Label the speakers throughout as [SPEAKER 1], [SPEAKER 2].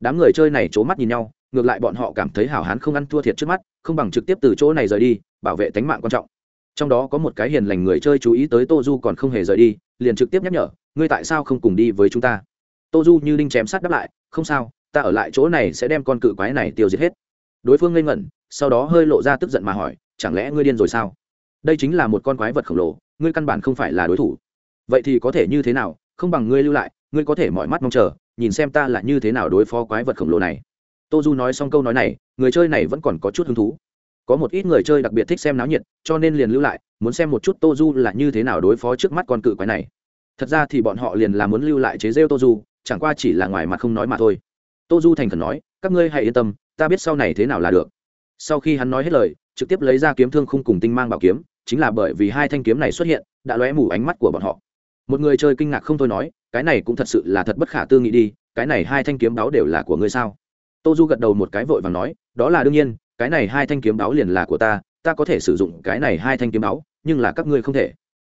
[SPEAKER 1] đám người chơi này c mắt nhìn nhau, ngược lại bọn họ cảm thấy hảo hán không ăn thua thiệt trước mắt, không bằng trực tiếp từ chỗ này rời đi, bảo vệ tính mạng quan trọng. Trong đó có một cái hiền lành người chơi chú ý tới tô du còn không hề rời đi, liền trực tiếp nhắc nhở, ngươi tại sao không cùng đi với chúng ta? Tô du như đinh chém sát đáp lại, không sao, ta ở lại chỗ này sẽ đem con cự quái này tiêu diệt hết. Đối phương ngây ngẩn, sau đó hơi lộ ra tức giận mà hỏi, chẳng lẽ ngươi điên rồi sao? Đây chính là một con quái vật khổng lồ, ngươi căn bản không phải là đối thủ. Vậy thì có thể như thế nào? Không bằng ngươi lưu lại, ngươi có thể mọi mắt mong chờ nhìn xem ta là như thế nào đối phó quái vật khổng lồ này. Tô du nói xong câu nói này, người chơi này vẫn còn có chút hứng thú. Có một ít người chơi đặc biệt thích xem náo nhiệt, cho nên liền lưu lại, muốn xem một chút tô du là như thế nào đối phó trước mắt con cự quái này. Thật ra thì bọn họ liền là muốn lưu lại chế rêu tô du, chẳng qua chỉ là ngoài mặt không nói mà thôi. Tô du thành khẩn nói, các ngươi hãy yên tâm, ta biết sau này thế nào là được. Sau khi hắn nói hết lời, trực tiếp lấy ra kiếm thương khung cùng tinh mang bảo kiếm, chính là bởi vì hai thanh kiếm này xuất hiện, đã lóe mù ánh mắt của bọn họ. Một người chơi kinh ngạc không thôi nói cái này cũng thật sự là thật bất khả tư nghị đi, cái này hai thanh kiếm đáo đều là của ngươi sao? Tô du gật đầu một cái vội và nói, đó là đương nhiên, cái này hai thanh kiếm đáo liền là của ta ta có thể sử dụng cái này hai thanh kiếm đáo, nhưng là các ngươi không thể.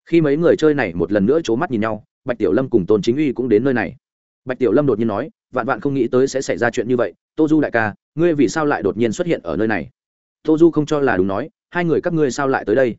[SPEAKER 1] Khi mấy người chơi này một lần nữa c h ố mắt nhìn nhau, bạch tiểu lâm cùng tôn chính uy cũng đến nơi này. Bạch tiểu lâm đột nhiên nói, vạn vạn không nghĩ tới sẽ xảy ra chuyện như vậy, tô du đại ca, ngươi vì sao lại đột nhiên xuất hiện ở nơi này? Tô du không cho là đúng nói, hai người các ngươi sao lại tới đây?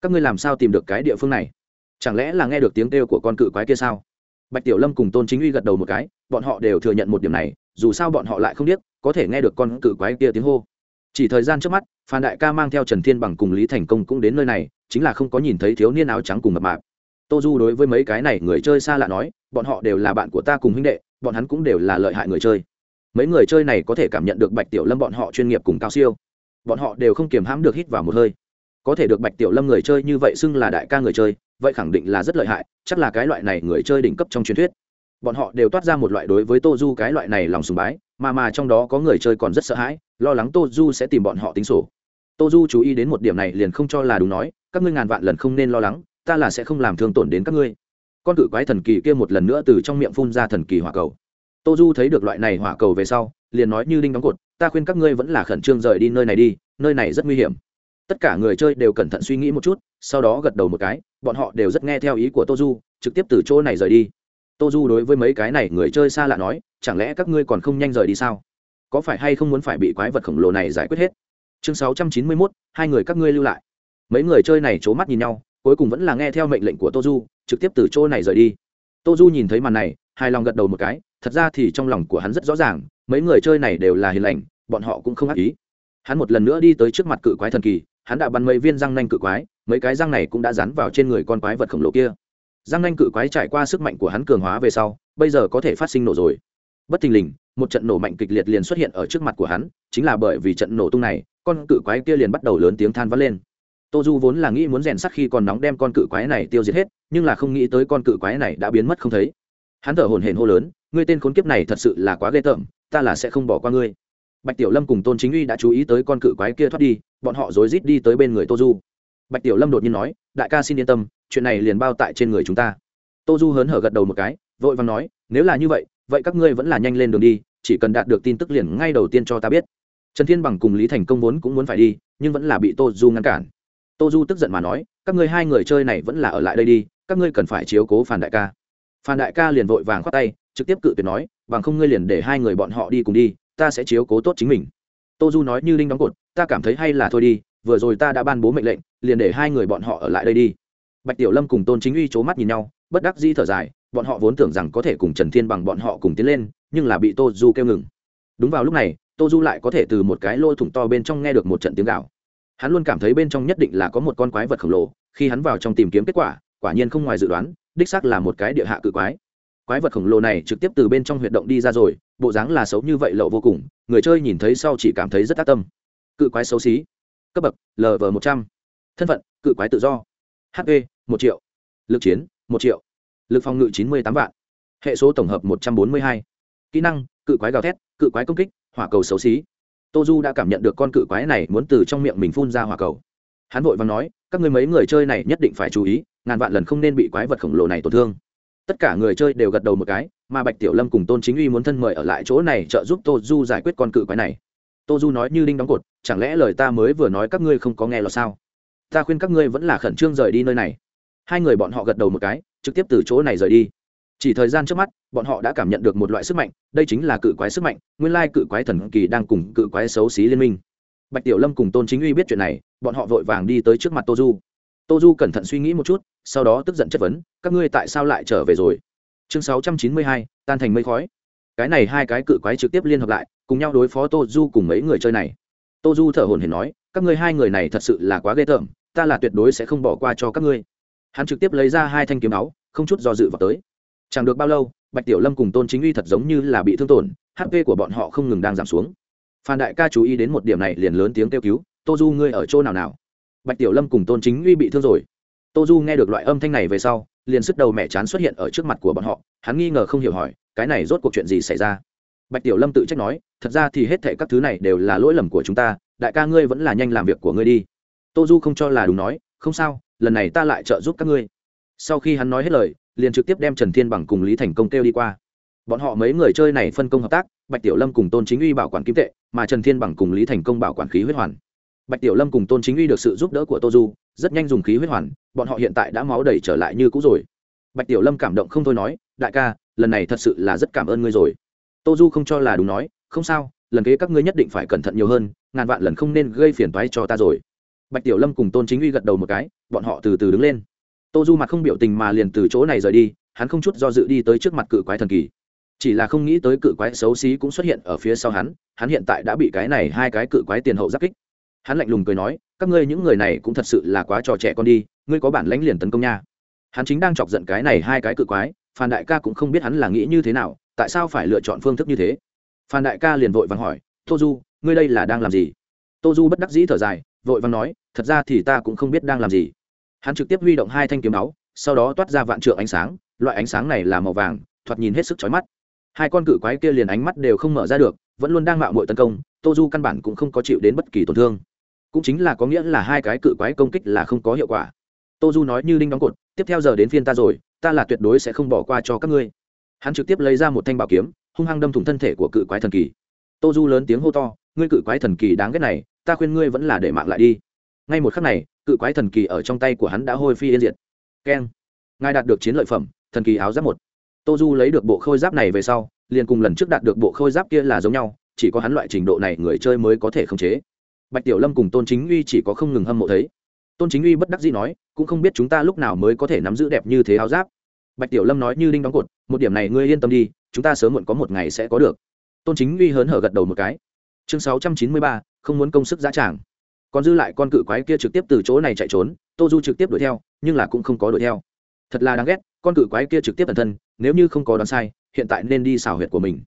[SPEAKER 1] Các ngươi làm sao tìm được cái địa phương này? Chẳng lẽ là nghe được tiếng kêu của con cự quái kia sao? Bạch tiểu lâm cùng tôn chính uy gật đầu một cái, bọn họ đều thừa nhận một điểm này, dù sao bọn họ lại không biết, có thể nghe được con cự quái kia tiếng hô. Chỉ thời gian trước mắt, phan đại ca mang theo trần thiên bằng cùng lý thành công cũng đến nơi này, chính là không có nhìn thấy thiếu niên áo trắng cùng mập mạp. Tô du đối với mấy cái này người chơi xa lạ nói, bọn họ đều là bạn của ta cùng huynh đệ, bọn hắn cũng đều là lợi hại người chơi. Mấy người chơi này có thể cảm nhận được bạch tiểu lâm bọn họ chuyên nghiệp cùng cao siêu. Bọn họ đều không kiềm hãm được hít vào một hơi có thể được bạch tiểu lâm người chơi như vậy xưng là đại ca người chơi, vậy khẳng định là rất lợi hại, chắc là cái loại này người chơi đỉnh cấp trong truyền thuyết. Bọn họ đều toát ra một loại đối với tô du cái loại này lòng sùng bái, mà mà trong đó có người chơi còn rất sợ hãi, lo lắng tô du sẽ tìm bọn họ tính sổ. Tô du chú ý đến một điểm này liền không cho là đúng nói, các ngươi ngàn vạn lần không nên lo lắng, ta là sẽ không làm thương tổn đến các ngươi. Con cự quái thần kỳ kia một lần nữa từ trong miệng phun ra thần kỳ hỏa cầu. Tô du thấy được loại này hỏa cầu về sau, liền nói như đinh đóng cột, ta khuyên các ngươi vẫn là khẩn trương rời đi nơi này đi, nơi này rất nguy hiểm tất cả người chơi đều cẩn thận suy nghĩ một chút, sau đó gật đầu một cái, bọn họ đều rất nghe theo ý của tô du trực tiếp từ chỗ này rời đi. Tô du đối với mấy cái này người chơi xa lạ nói, chẳng lẽ các ngươi còn không nhanh rời đi sao? Có phải hay không muốn phải bị quái vật khổng lồ này giải quyết hết? Chương sáu trăm chín mươi mốt, hai người các ngươi lưu lại. Mấy người chơi này c h ố mắt nhìn nhau, cuối cùng vẫn là nghe theo mệnh lệnh của tô du trực tiếp từ chỗ này rời đi. Tô du nhìn thấy màn này, hài lòng gật đầu một cái, thật ra thì trong lòng của hắn rất rõ ràng, mấy người chơi này đều là hiền lành, bọn họ cũng không ác ý. Hắn một lần nữa đi tới trước mặt cự quái thần kỳ hắn đã bắn mấy viên răng nanh cự quái, mấy cái răng này cũng đã dán vào trên người con quái vật khổng lồ kia. Răng nanh cự quái trải qua sức mạnh của hắn cường hóa về sau, bây giờ có thể phát sinh nổ rồi. Bất thình lình, một trận nổ mạnh kịch liệt liền xuất hiện ở trước mặt của hắn, chính là bởi vì trận nổ tung này, con cự quái kia liền bắt đầu lớn tiếng than vắt lên. Tô du vốn là nghĩ muốn rèn sắt khi còn nóng đem con cự quái này tiêu diệt hết, nhưng là không nghĩ tới con cự quái này đã biến mất không thấy. Hắn thở hổn hển hô lớn, ngươi tên khốn kiếp này thật sự là quá ghê tởm, ta là sẽ không bỏ qua ngươi. Bạch tiểu lâm cùng tôn chính uy đã chú ý tới con cự quái kia thoát đi bọn họ rối rít đi tới bên người tô du. Bạch tiểu lâm đột nhiên nói, đại ca xin yên tâm, chuyện này liền bao tại trên người chúng ta. Tô du hớn hở gật đầu một cái, vội vàng nói, nếu là như vậy vậy các ngươi vẫn là nhanh lên đường đi, chỉ cần đạt được tin tức liền ngay đầu tiên cho ta biết. Trần thiên bằng cùng lý thành công vốn cũng muốn phải đi, nhưng vẫn là bị tô du ngăn cản. Tô du tức giận mà nói, các ngươi hai người chơi này vẫn là ở lại đây đi, các ngươi cần phải chiếu cố phản đại ca. Phản đại ca liền vội vàng khoát tay, trực tiếp cự tuyệt nói, bằng không ngươi liền để hai người bọn họ đi cùng đi, ta sẽ chiếu cố tốt chính mình. Tô du nói như linh đóng cột ta cảm thấy hay là thôi đi, vừa rồi ta đã ban bố mệnh lệnh, liền để hai người bọn họ ở lại đây đi. Bạch tiểu lâm cùng tôn chính uy c h ố mắt nhìn nhau, bất đắc di thở dài, bọn họ vốn tưởng rằng có thể cùng trần thiên bằng bọn họ cùng tiến lên, nhưng là bị tô du kêu ngừng. Đúng vào lúc này, tô du lại có thể từ một cái lôi thủng to bên trong nghe được một trận tiếng gạo hắn luôn cảm thấy bên trong nhất định là có một con quái vật khổng lồ, khi hắn vào trong tìm kiếm kết quả quả nhiên không ngoài dự đoán, đích xác là một cái địa hạ cự quái. Quái vật khổng lồ này trực tiếp từ bên trong huyệt động đi ra rồi, bộ dáng là xấu như vậy lậu vô cùng, người chơi nhìn thấy sau chỉ cảm thấy rất ác tâm cự quái xấu xí. Cấp bậc lv một trăm. Thân phận, cự quái tự do. Hp một triệu. Lực chiến, một triệu. Lực phòng ngự chín mươi tám vạn. Hệ số tổng hợp một trăm bốn mươi hai. Kỹ năng, cự quái gào thét, cự quái công kích, hỏa cầu xấu xí. Tô du đã cảm nhận được con cự quái này muốn từ trong miệng mình phun ra hỏa cầu. Hắn vội và nói, các người mấy người chơi này nhất định phải chú ý, ngàn vạn lần không nên bị quái vật khổng lồ này tổn thương. Tất cả người chơi đều gật đầu một cái, mà bạch tiểu lâm cùng tôn chính uy muốn thân mời ở lại chỗ này trợ giúp tô du giải quyết con cự quái này. Tô du nói như đinh đóng cột chẳng lẽ lời ta mới vừa nói các ngươi không có nghe là sao? Ta khuyên các ngươi vẫn là khẩn trương rời đi nơi này. Hai người bọn họ gật đầu một cái, trực tiếp từ chỗ này rời đi. Chỉ thời gian trước mắt, bọn họ đã cảm nhận được một loại sức mạnh, đây chính là cự quái sức mạnh, nguyên lai cự quái thần kỳ đang cùng cự quái xấu xí liên minh. Bạch tiểu lâm cùng tôn chính uy biết chuyện này, bọn họ vội vàng đi tới trước mặt tô du. Tô du cẩn thận suy nghĩ một chút, sau đó tức giận chất vấn, các ngươi tại sao lại trở về rồi? Chương sáu trăm chín mươi hai, tan thành mây khói. Cái này hai cái cự quái trực tiếp liên hợp lại, cùng nhau đối phó tô du cùng mấy người chơi này tô du thở hồn hển nói, các ngươi hai người này thật sự là quá ghê tởm, ta là tuyệt đối sẽ không bỏ qua cho các ngươi. Hắn trực tiếp lấy ra hai thanh kiếm áo, không chút do dự vào tới. Chẳng được bao lâu, bạch tiểu lâm cùng tôn chính uy thật giống như là bị thương tổn hp của bọn họ không ngừng đang giảm xuống. Phan đại ca chú ý đến một điểm này liền lớn tiếng kêu cứu, tô du, ngươi ở chỗ nào nào? Bạch tiểu lâm cùng tôn chính uy bị thương rồi. Tô du nghe được loại âm thanh này về sau, liền sức đầu mẹ chán xuất hiện ở trước mặt của bọn họ, hắn nghi ngờ không hiểu hỏi, cái này rốt cuộc chuyện gì xảy ra? Bạch tiểu lâm tự trách nói thật ra thì hết thệ các thứ này đều là lỗi lầm của chúng ta, đại ca ngươi vẫn là nhanh làm việc của ngươi đi. Tô du không cho là đúng nói, không sao, lần này ta lại trợ giúp các ngươi. Sau khi hắn nói hết lời, liền trực tiếp đem trần thiên bằng cùng lý thành công kêu đi qua. Bọn họ mấy người chơi này phân công hợp tác, bạch tiểu lâm cùng tôn chính uy bảo quản kim tệ, mà trần thiên bằng cùng lý thành công bảo quản khí huyết hoàn. Bạch tiểu lâm cùng tôn chính uy được sự giúp đỡ của tô du, rất nhanh dùng khí huyết hoàn, bọn họ hiện tại đã máu đầy trở lại như cũ rồi. Bạch tiểu lâm cảm động không thôi nói, đại ca, lần này thật sự là rất cảm ơn ngươi rồi. Tô du không cho là đúng nói không sao, lần kế các ngươi nhất định phải cẩn thận nhiều hơn, ngàn vạn lần không nên gây phiền toái cho ta rồi. Bạch tiểu lâm cùng tôn chính uy gật đầu một cái, bọn họ từ từ đứng lên. Tô du mặt không biểu tình mà liền từ chỗ này rời đi, hắn không chút do dự đi tới trước mặt cự quái thần kỳ. Chỉ là không nghĩ tới cự quái xấu xí cũng xuất hiện ở phía sau hắn hắn hiện tại đã bị cái này hai cái cự quái tiền hậu giáp kích. Hắn lạnh lùng cười nói, các ngươi những người này cũng thật sự là quá trò trẻ con đi, ngươi có bản lãnh liền tấn công nha. Hắn chính đang chọc giận cái này hai cái cự quái, phan đại ca cũng không biết hắn là nghĩ như thế nào, tại sao phải lựa chọn phương thức như thế phan đại ca liền vội vàng hỏi, tô du, ngươi đây là đang làm gì? Tô du bất đắc dĩ thở dài, vội vàng nói, thật ra thì ta cũng không biết đang làm gì. Hắn trực tiếp huy động hai thanh kiếm máu sau đó toát ra vạn trượng ánh sáng, loại ánh sáng này là màu vàng, thoạt nhìn hết sức chói mắt. Hai con cự quái kia liền ánh mắt đều không mở ra được, vẫn luôn đang mạo muội tấn công, tô du căn bản cũng không có chịu đến bất kỳ tổn thương. Cũng chính là có nghĩa là hai cái cự quái công kích là không có hiệu quả. Tô du nói như đinh đóng cột, tiếp theo giờ đến phiên ta rồi, ta là tuyệt đối sẽ không bỏ qua cho các ngươi. Hắn trực tiếp lấy ra một thanh bảo kiếm hung hăng đâm thủng thân thể của cự quái thần kỳ. Tô du lớn tiếng hô to, ngươi cự quái thần kỳ đáng ghét này, ta khuyên ngươi vẫn là để mạng lại đi. Ngay một khắc này, cự quái thần kỳ ở trong tay của hắn đã hôi phi yên diệt. Keng. Ngài đạt được chiến lợi phẩm, thần kỳ áo giáp một. Tô du lấy được bộ khôi giáp này về sau, liền cùng lần trước đạt được bộ khôi giáp kia là giống nhau, chỉ có hắn loại trình độ này người chơi mới có thể khống chế. Bạch tiểu lâm cùng tôn chính uy chỉ có không ngừng hâm mộ thấy. Tôn chính uy bất đắc dĩ nói, cũng không biết chúng ta lúc nào mới có thể nắm giữ đẹp như thế áo giáp bạch tiểu lâm nói như đinh đóng cột, một điểm này ngươi yên tâm đi, chúng ta sớm muộn có một ngày sẽ có được. Tôn chính uy hớn hở gật đầu một cái. Chương sáu trăm chín mươi ba, không muốn công sức giá tràng. Còn dư lại con cự quái kia trực tiếp từ chỗ này chạy trốn, tô du trực tiếp đuổi theo, nhưng là cũng không có đuổi theo. Thật là đáng ghét, con cự quái kia trực tiếp bản thân, nếu như không có đoán sai, hiện tại nên đi xảo huyệt của mình.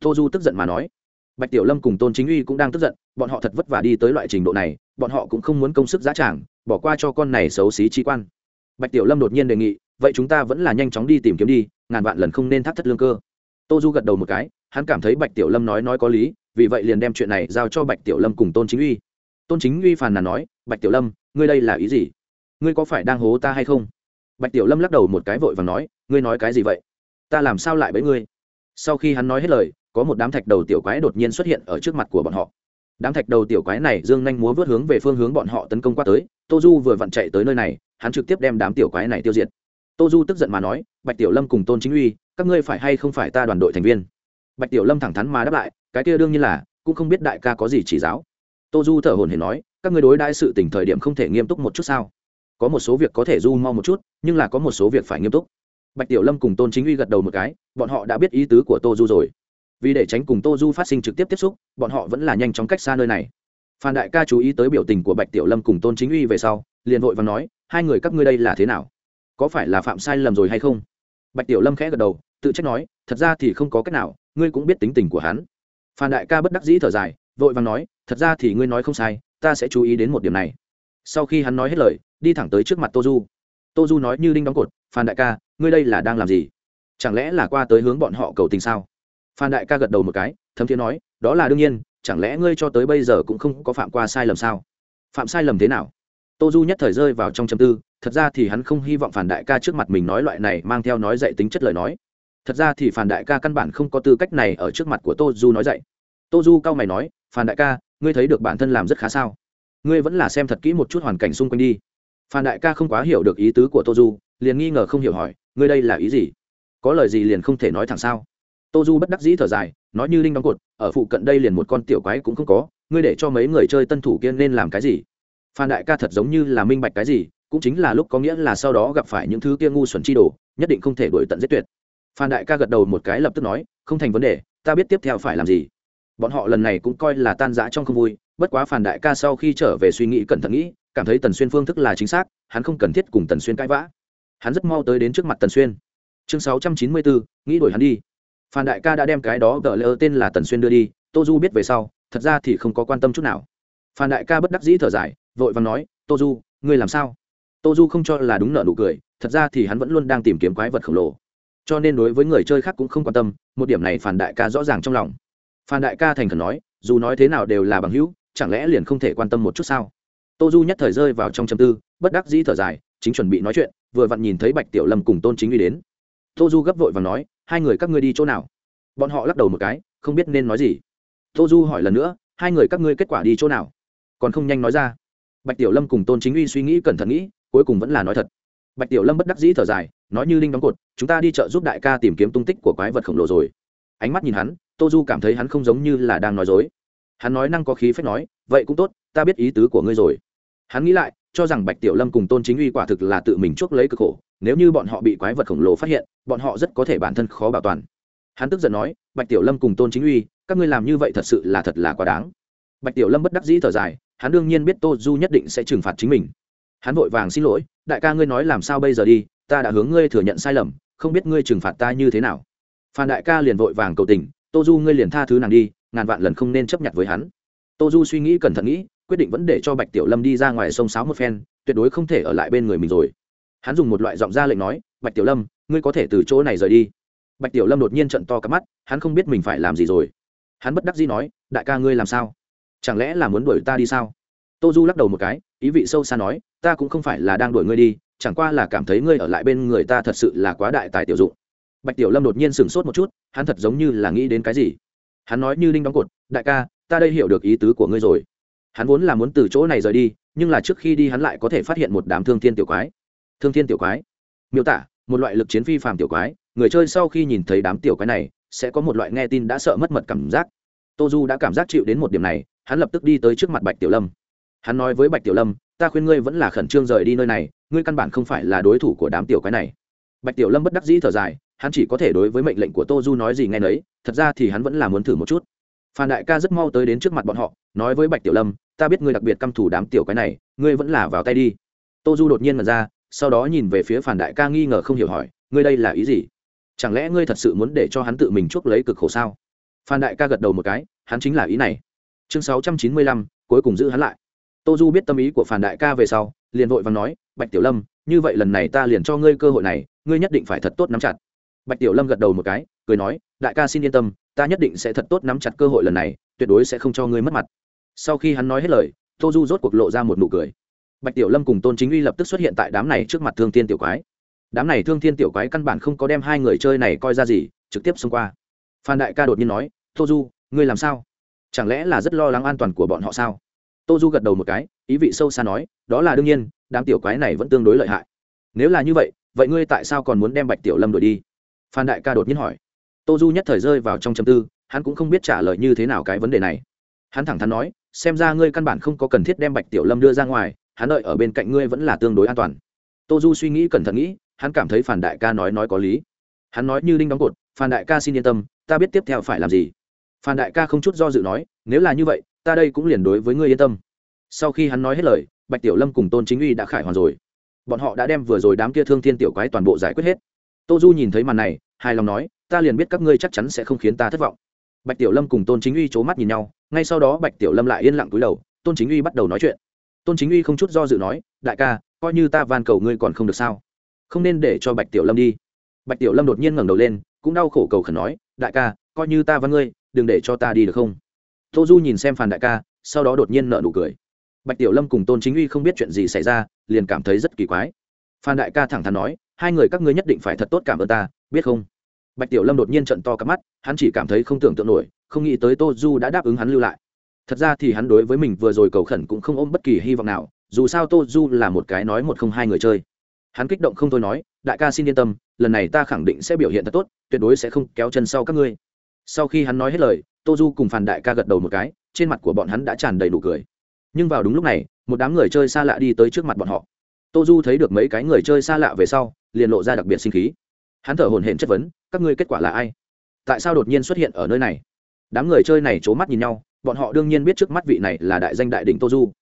[SPEAKER 1] Tô du tức giận mà nói. Bạch tiểu lâm cùng tôn chính uy cũng đang tức giận, bọn họ thật vất vả đi tới loại trình độ này, bọn họ cũng không muốn công sức giá tràng, bỏ qua cho con này xấu xí trí quan. Bạch tiểu lâm đột nhiên đề nghị vậy chúng ta vẫn là nhanh chóng đi tìm kiếm đi, ngàn vạn lần không nên thắt thất lương cơ. Tô du gật đầu một cái, hắn cảm thấy bạch tiểu lâm nói nói có lý, vì vậy liền đem chuyện này giao cho bạch tiểu lâm cùng tôn chính uy. Tôn chính uy phàn nàn nói, bạch tiểu lâm, ngươi đây là ý gì? Ngươi có phải đang hố ta hay không? Bạch tiểu lâm lắc đầu một cái vội và nói, ngươi nói cái gì vậy? Ta làm sao lại với ngươi? Sau khi hắn nói hết lời, có một đám thạch đầu tiểu quái đột nhiên xuất hiện ở trước mặt của bọn họ. Đám thạch đầu tiểu quái này dương nhanh múa vớt hướng về phương hướng bọn họ tấn công qua tới, tô du vừa vặn chạy tới nơi này, hắn trực tiếp đem đám tiểu quái này tiêu diệt tô du tức giận mà nói, bạch tiểu lâm cùng tôn chính uy, các ngươi phải hay không phải ta đoàn đội thành viên? Bạch tiểu lâm thẳng thắn mà đáp lại, cái kia đương nhiên là, cũng không biết đại ca có gì chỉ giáo. Tô du thở hồn hển nói, các ngươi đối đãi sự tỉnh thời điểm không thể nghiêm túc một chút sao? Có một số việc có thể du mau một chút, nhưng là có một số việc phải nghiêm túc. Bạch tiểu lâm cùng tôn chính uy gật đầu một cái, bọn họ đã biết ý tứ của tô du rồi. Vì để tránh cùng tô du phát sinh trực tiếp tiếp xúc, bọn họ vẫn là nhanh chóng cách xa nơi này. Phan đại ca chú ý tới biểu tình của bạch tiểu lâm cùng tôn chính uy về sau, liền vội và nói, hai người các ngươi đây là thế nào? Có phải là phạm sai lầm rồi hay không? Bạch tiểu lâm khẽ gật đầu, tự trách nói, thật ra thì không có cách nào, ngươi cũng biết tính tình của hắn. Phan đại ca bất đắc dĩ thở dài, vội vàng nói, thật ra thì ngươi nói không sai, ta sẽ chú ý đến một điểm này. Sau khi hắn nói hết lời, đi thẳng tới trước mặt tô du. Tô du nói như đinh đóng cột, phan đại ca, ngươi đây là đang làm gì? Chẳng lẽ là qua tới hướng bọn họ cầu tình sao? Phan đại ca gật đầu một cái, thấm thiên nói, đó là đương nhiên, chẳng lẽ ngươi cho tới bây giờ cũng không có phạm qua sai lầm sao? Phạm sai lầm thế nào? Tô du nhất thời rơi vào trong châm tư thật ra thì hắn không hy vọng phản đại ca trước mặt mình nói loại này mang theo nói dạy tính chất lời nói. Thật ra thì phản đại ca căn bản không có tư cách này ở trước mặt của tô du nói dạy tô du cao mày nói, phản đại ca, ngươi thấy được bản thân làm rất khá sao? Ngươi vẫn là xem thật kỹ một chút hoàn cảnh xung quanh đi. Phản đại ca không quá hiểu được ý tứ của tô du, liền nghi ngờ không hiểu hỏi, ngươi đây là ý gì? Có lời gì liền không thể nói thẳng sao? Tô du bất đắc dĩ thở dài, nói như linh đóng cột, ở phụ cận đây liền một con tiểu quái cũng không có, ngươi để cho mấy người chơi tân thủ kia nên làm cái gì? Phan đại ca thật giống như là minh bạch cái gì cũng chính là lúc có nghĩa là sau đó gặp phải những thứ kia ngu xuẩn chi đồ, nhất định không thể đổi tận giết tuyệt. Phan đại ca gật đầu một cái lập tức nói, không thành vấn đề, ta biết tiếp theo phải làm gì. Bọn họ lần này cũng coi là tan rã trong không vui, bất quá phản đại ca sau khi trở về suy nghĩ cẩn thận nghĩ, cảm thấy tần xuyên phương thức là chính xác, hắn không cần thiết cùng tần xuyên cãi vã. Hắn rất mau tới đến trước mặt tần xuyên. Chương sáu trăm chín mươi bốn nghĩ đổi hắn đi. Phan đại ca đã đem cái đó gỡ lỡ tên là tần xuyên đưa đi, tô du biết về sau, thật ra thì không có quan tâm chút nào. Phan đại ca bất đắc dĩ thở dài, vội và nói, tô du, ngươi làm sao? Tô du không cho là đúng nợ nụ cười, thật ra thì hắn vẫn luôn đang tìm kiếm quái vật khổng lồ. Cho nên đối với người chơi khác cũng không quan tâm, một điểm này phản đại ca rõ ràng trong lòng. Phan đại ca thành khẩn nói, dù nói thế nào đều là bằng hữu, chẳng lẽ liền không thể quan tâm một chút sao? Tô du nhất thời rơi vào trong châm tư, bất đắc dĩ thở dài, chính chuẩn bị nói chuyện, vừa vặn nhìn thấy bạch tiểu lâm cùng tôn chính uy đến. Tô du gấp vội và nói, hai người các ngươi đi chỗ nào? Bọn họ lắc đầu một cái, không biết nên nói gì. Tô du hỏi lần nữa, hai người các ngươi kết quả đi chỗ nào? Còn không nhanh nói ra. Bạch tiểu lâm cùng tôn chính uy suy nghĩ cẩn thận nghĩ cuối cùng vẫn là nói thật. Bạch tiểu lâm bất đắc dĩ thở dài, nói như linh đóng cột, chúng ta đi chợ giúp đại ca tìm kiếm tung tích của quái vật khổng lồ rồi. Ánh mắt nhìn hắn, tô du cảm thấy hắn không giống như là đang nói dối. Hắn nói năng có khí phép nói, vậy cũng tốt, ta biết ý tứ của ngươi rồi. Hắn nghĩ lại, cho rằng bạch tiểu lâm cùng tôn chính uy quả thực là tự mình chuốc lấy cực khổ, nếu như bọn họ bị quái vật khổng lồ phát hiện, bọn họ rất có thể bản thân khó bảo toàn. Hắn tức giận nói, bạch tiểu lâm cùng tôn chính uy, các ngươi làm như vậy thật sự là thật là quá đáng. Bạch tiểu lâm bất đắc dĩ thở dài, hắn đương nhiên biết tô du nhất định sẽ trừng phạt chính mình hắn vội vàng xin lỗi, đại ca ngươi nói làm sao bây giờ đi, ta đã hướng ngươi thừa nhận sai lầm, không biết ngươi trừng phạt ta như thế nào. Phan đại ca liền vội vàng cầu tình, tô du ngươi liền tha thứ nàng đi, ngàn vạn lần không nên chấp nhận với hắn. Tô du suy nghĩ cẩn thận nghĩ, quyết định vẫn để cho bạch tiểu lâm đi ra ngoài sông sáo một phen, tuyệt đối không thể ở lại bên người mình rồi. Hắn dùng một loại giọng ra lệnh nói, bạch tiểu lâm, ngươi có thể từ chỗ này rời đi. Bạch tiểu lâm đột nhiên trận to cắp mắt, hắn không biết mình phải làm gì rồi. Hắn bất đắc dĩ nói, đại ca ngươi làm sao? Chẳng lẽ là muốn đuổi ta đi sao? Tô du lắc đầu một cái, ý vị sâu xa nói, ta cũng không phải là đang đuổi ngươi đi, chẳng qua là cảm thấy ngươi ở lại bên người ta thật sự là quá đại tài tiểu dụng. Bạch tiểu lâm đột nhiên sửng sốt một chút, hắn thật giống như là nghĩ đến cái gì. Hắn nói như đinh đóng cột, đại ca, ta đây hiểu được ý tứ của ngươi rồi. Hắn vốn là muốn từ chỗ này rời đi, nhưng là trước khi đi hắn lại có thể phát hiện một đám thương thiên tiểu quái. Thương thiên tiểu quái? Miêu tả, một loại lực chiến phi phàm tiểu quái, người chơi sau khi nhìn thấy đám tiểu quái này, sẽ có một loại nghe tin đã sợ mất mật cảm giác. Tô du đã cảm giác chịu đến một điểm này, hắn lập tức đi tới trước mặt bạch tiểu lâm hắn nói với bạch tiểu lâm, ta khuyên ngươi vẫn là khẩn trương rời đi nơi này, ngươi căn bản không phải là đối thủ của đám tiểu quái này. Bạch tiểu lâm bất đắc dĩ thở dài, hắn chỉ có thể đối với mệnh lệnh của tô du nói gì ngay nấy, thật ra thì hắn vẫn là muốn thử một chút. Phan đại ca rất mau tới đến trước mặt bọn họ, nói với bạch tiểu lâm, ta biết ngươi đặc biệt căm thủ đám tiểu quái này, ngươi vẫn là vào tay đi. Tô du đột nhiên mật ra, sau đó nhìn về phía phản đại ca nghi ngờ không hiểu hỏi, ngươi đây là ý gì? Chẳng lẽ ngươi thật sự muốn để cho hắn tự mình chuốc lấy cực khổ sao? Phan đại ca gật đầu một cái, hắn chính là ý này. Chương sáu trăm chín mươi lăm, cuối cùng giữ hắn lại tô du biết tâm ý của phản đại ca về sau, liền vội và nói, bạch tiểu lâm, như vậy lần này ta liền cho ngươi cơ hội này, ngươi nhất định phải thật tốt nắm chặt. Bạch tiểu lâm gật đầu một cái, cười nói, đại ca xin yên tâm, ta nhất định sẽ thật tốt nắm chặt cơ hội lần này, tuyệt đối sẽ không cho ngươi mất mặt. Sau khi hắn nói hết lời, tô du rốt cuộc lộ ra một nụ cười. Bạch tiểu lâm cùng tôn chính uy lập tức xuất hiện tại đám này trước mặt thương thiên tiểu quái. Đám này thương thiên tiểu quái căn bản không có đem hai người chơi này coi ra gì, trực tiếp xông qua. Phan đại ca đột nhiên nói, tô du, ngươi làm sao? Chẳng lẽ là rất lo lắng an toàn của bọn họ sao? Tô du gật đầu một cái, ý vị sâu xa nói, đó là đương nhiên, đám tiểu quái này vẫn tương đối lợi hại. Nếu là như vậy vậy ngươi tại sao còn muốn đem bạch tiểu lâm đuổi đi? Phan đại ca đột nhiên hỏi. Tô du nhất thời rơi vào trong châm tư, hắn cũng không biết trả lời như thế nào cái vấn đề này. Hắn thẳng thắn nói, xem ra ngươi căn bản không có cần thiết đem bạch tiểu lâm đưa ra ngoài, hắn đợi ở bên cạnh ngươi vẫn là tương đối an toàn. Tô du suy nghĩ cẩn thận nghĩ, hắn cảm thấy phản đại ca nói nói có lý. Hắn nói như đinh đóng cột, phan đại ca xin yên tâm, ta biết tiếp theo phải làm gì. Phan đại ca không chút do dự nói, nếu là như vậy ta đây cũng liền đối với ngươi yên tâm. Sau khi hắn nói hết lời, bạch tiểu lâm cùng tôn chính uy đã khải hoàn rồi. Bọn họ đã đem vừa rồi đám kia thương thiên tiểu quái toàn bộ giải quyết hết. Tô du nhìn thấy màn này, hài lòng nói, ta liền biết các ngươi chắc chắn sẽ không khiến ta thất vọng. Bạch tiểu lâm cùng tôn chính uy c h ố mắt nhìn nhau, ngay sau đó bạch tiểu lâm lại yên lặng túi đầu, tôn chính uy bắt đầu nói chuyện. Tôn chính uy không chút do dự nói, đại ca, coi như ta van cầu ngươi còn không được sao? Không nên để cho bạch tiểu lâm đi. Bạch tiểu lâm đột nhiên ngẩng đầu lên, cũng đau khổ cầu khẩn nói, đại ca, coi như ta van ngươi, đừng để cho ta đi được không? Tô du nhìn xem phàn đại ca, sau đó đột nhiên nợ nụ cười. Bạch tiểu lâm cùng tôn chính uy không biết chuyện gì xảy ra, liền cảm thấy rất kỳ quái. Phan đại ca thẳng thắn nói, hai người các ngươi nhất định phải thật tốt cảm ơn ta, biết không? Bạch tiểu lâm đột nhiên trận to cắp mắt, hắn chỉ cảm thấy không tưởng tượng nổi, không nghĩ tới tô du đã đáp ứng hắn lưu lại. Thật ra thì hắn đối với mình vừa rồi cầu khẩn cũng không ôm bất kỳ hy vọng nào, dù sao tô du là một cái nói một không hai người chơi. Hắn kích động không thôi nói, đại ca xin yên tâm, lần này ta khẳng định sẽ biểu hiện thật tốt, tuyệt đối sẽ không kéo chân sau các ngươi sau khi hắn nói hết lời tô du cùng phàn đại ca gật đầu một cái, trên mặt của bọn hắn đã tràn đầy đủ cười. Nhưng vào đúng lúc này, một đám người chơi xa lạ đi tới trước mặt bọn họ. Tô du thấy được mấy cái người chơi xa lạ về sau, liền lộ ra đặc biệt sinh khí. Hắn thở hồn hển chất vấn, các ngươi kết quả là ai? Tại sao đột nhiên xuất hiện ở nơi này? Đám người chơi này c h ố mắt nhìn nhau, bọn họ đương nhiên biết trước mắt vị này là đại danh đại đỉnh tô du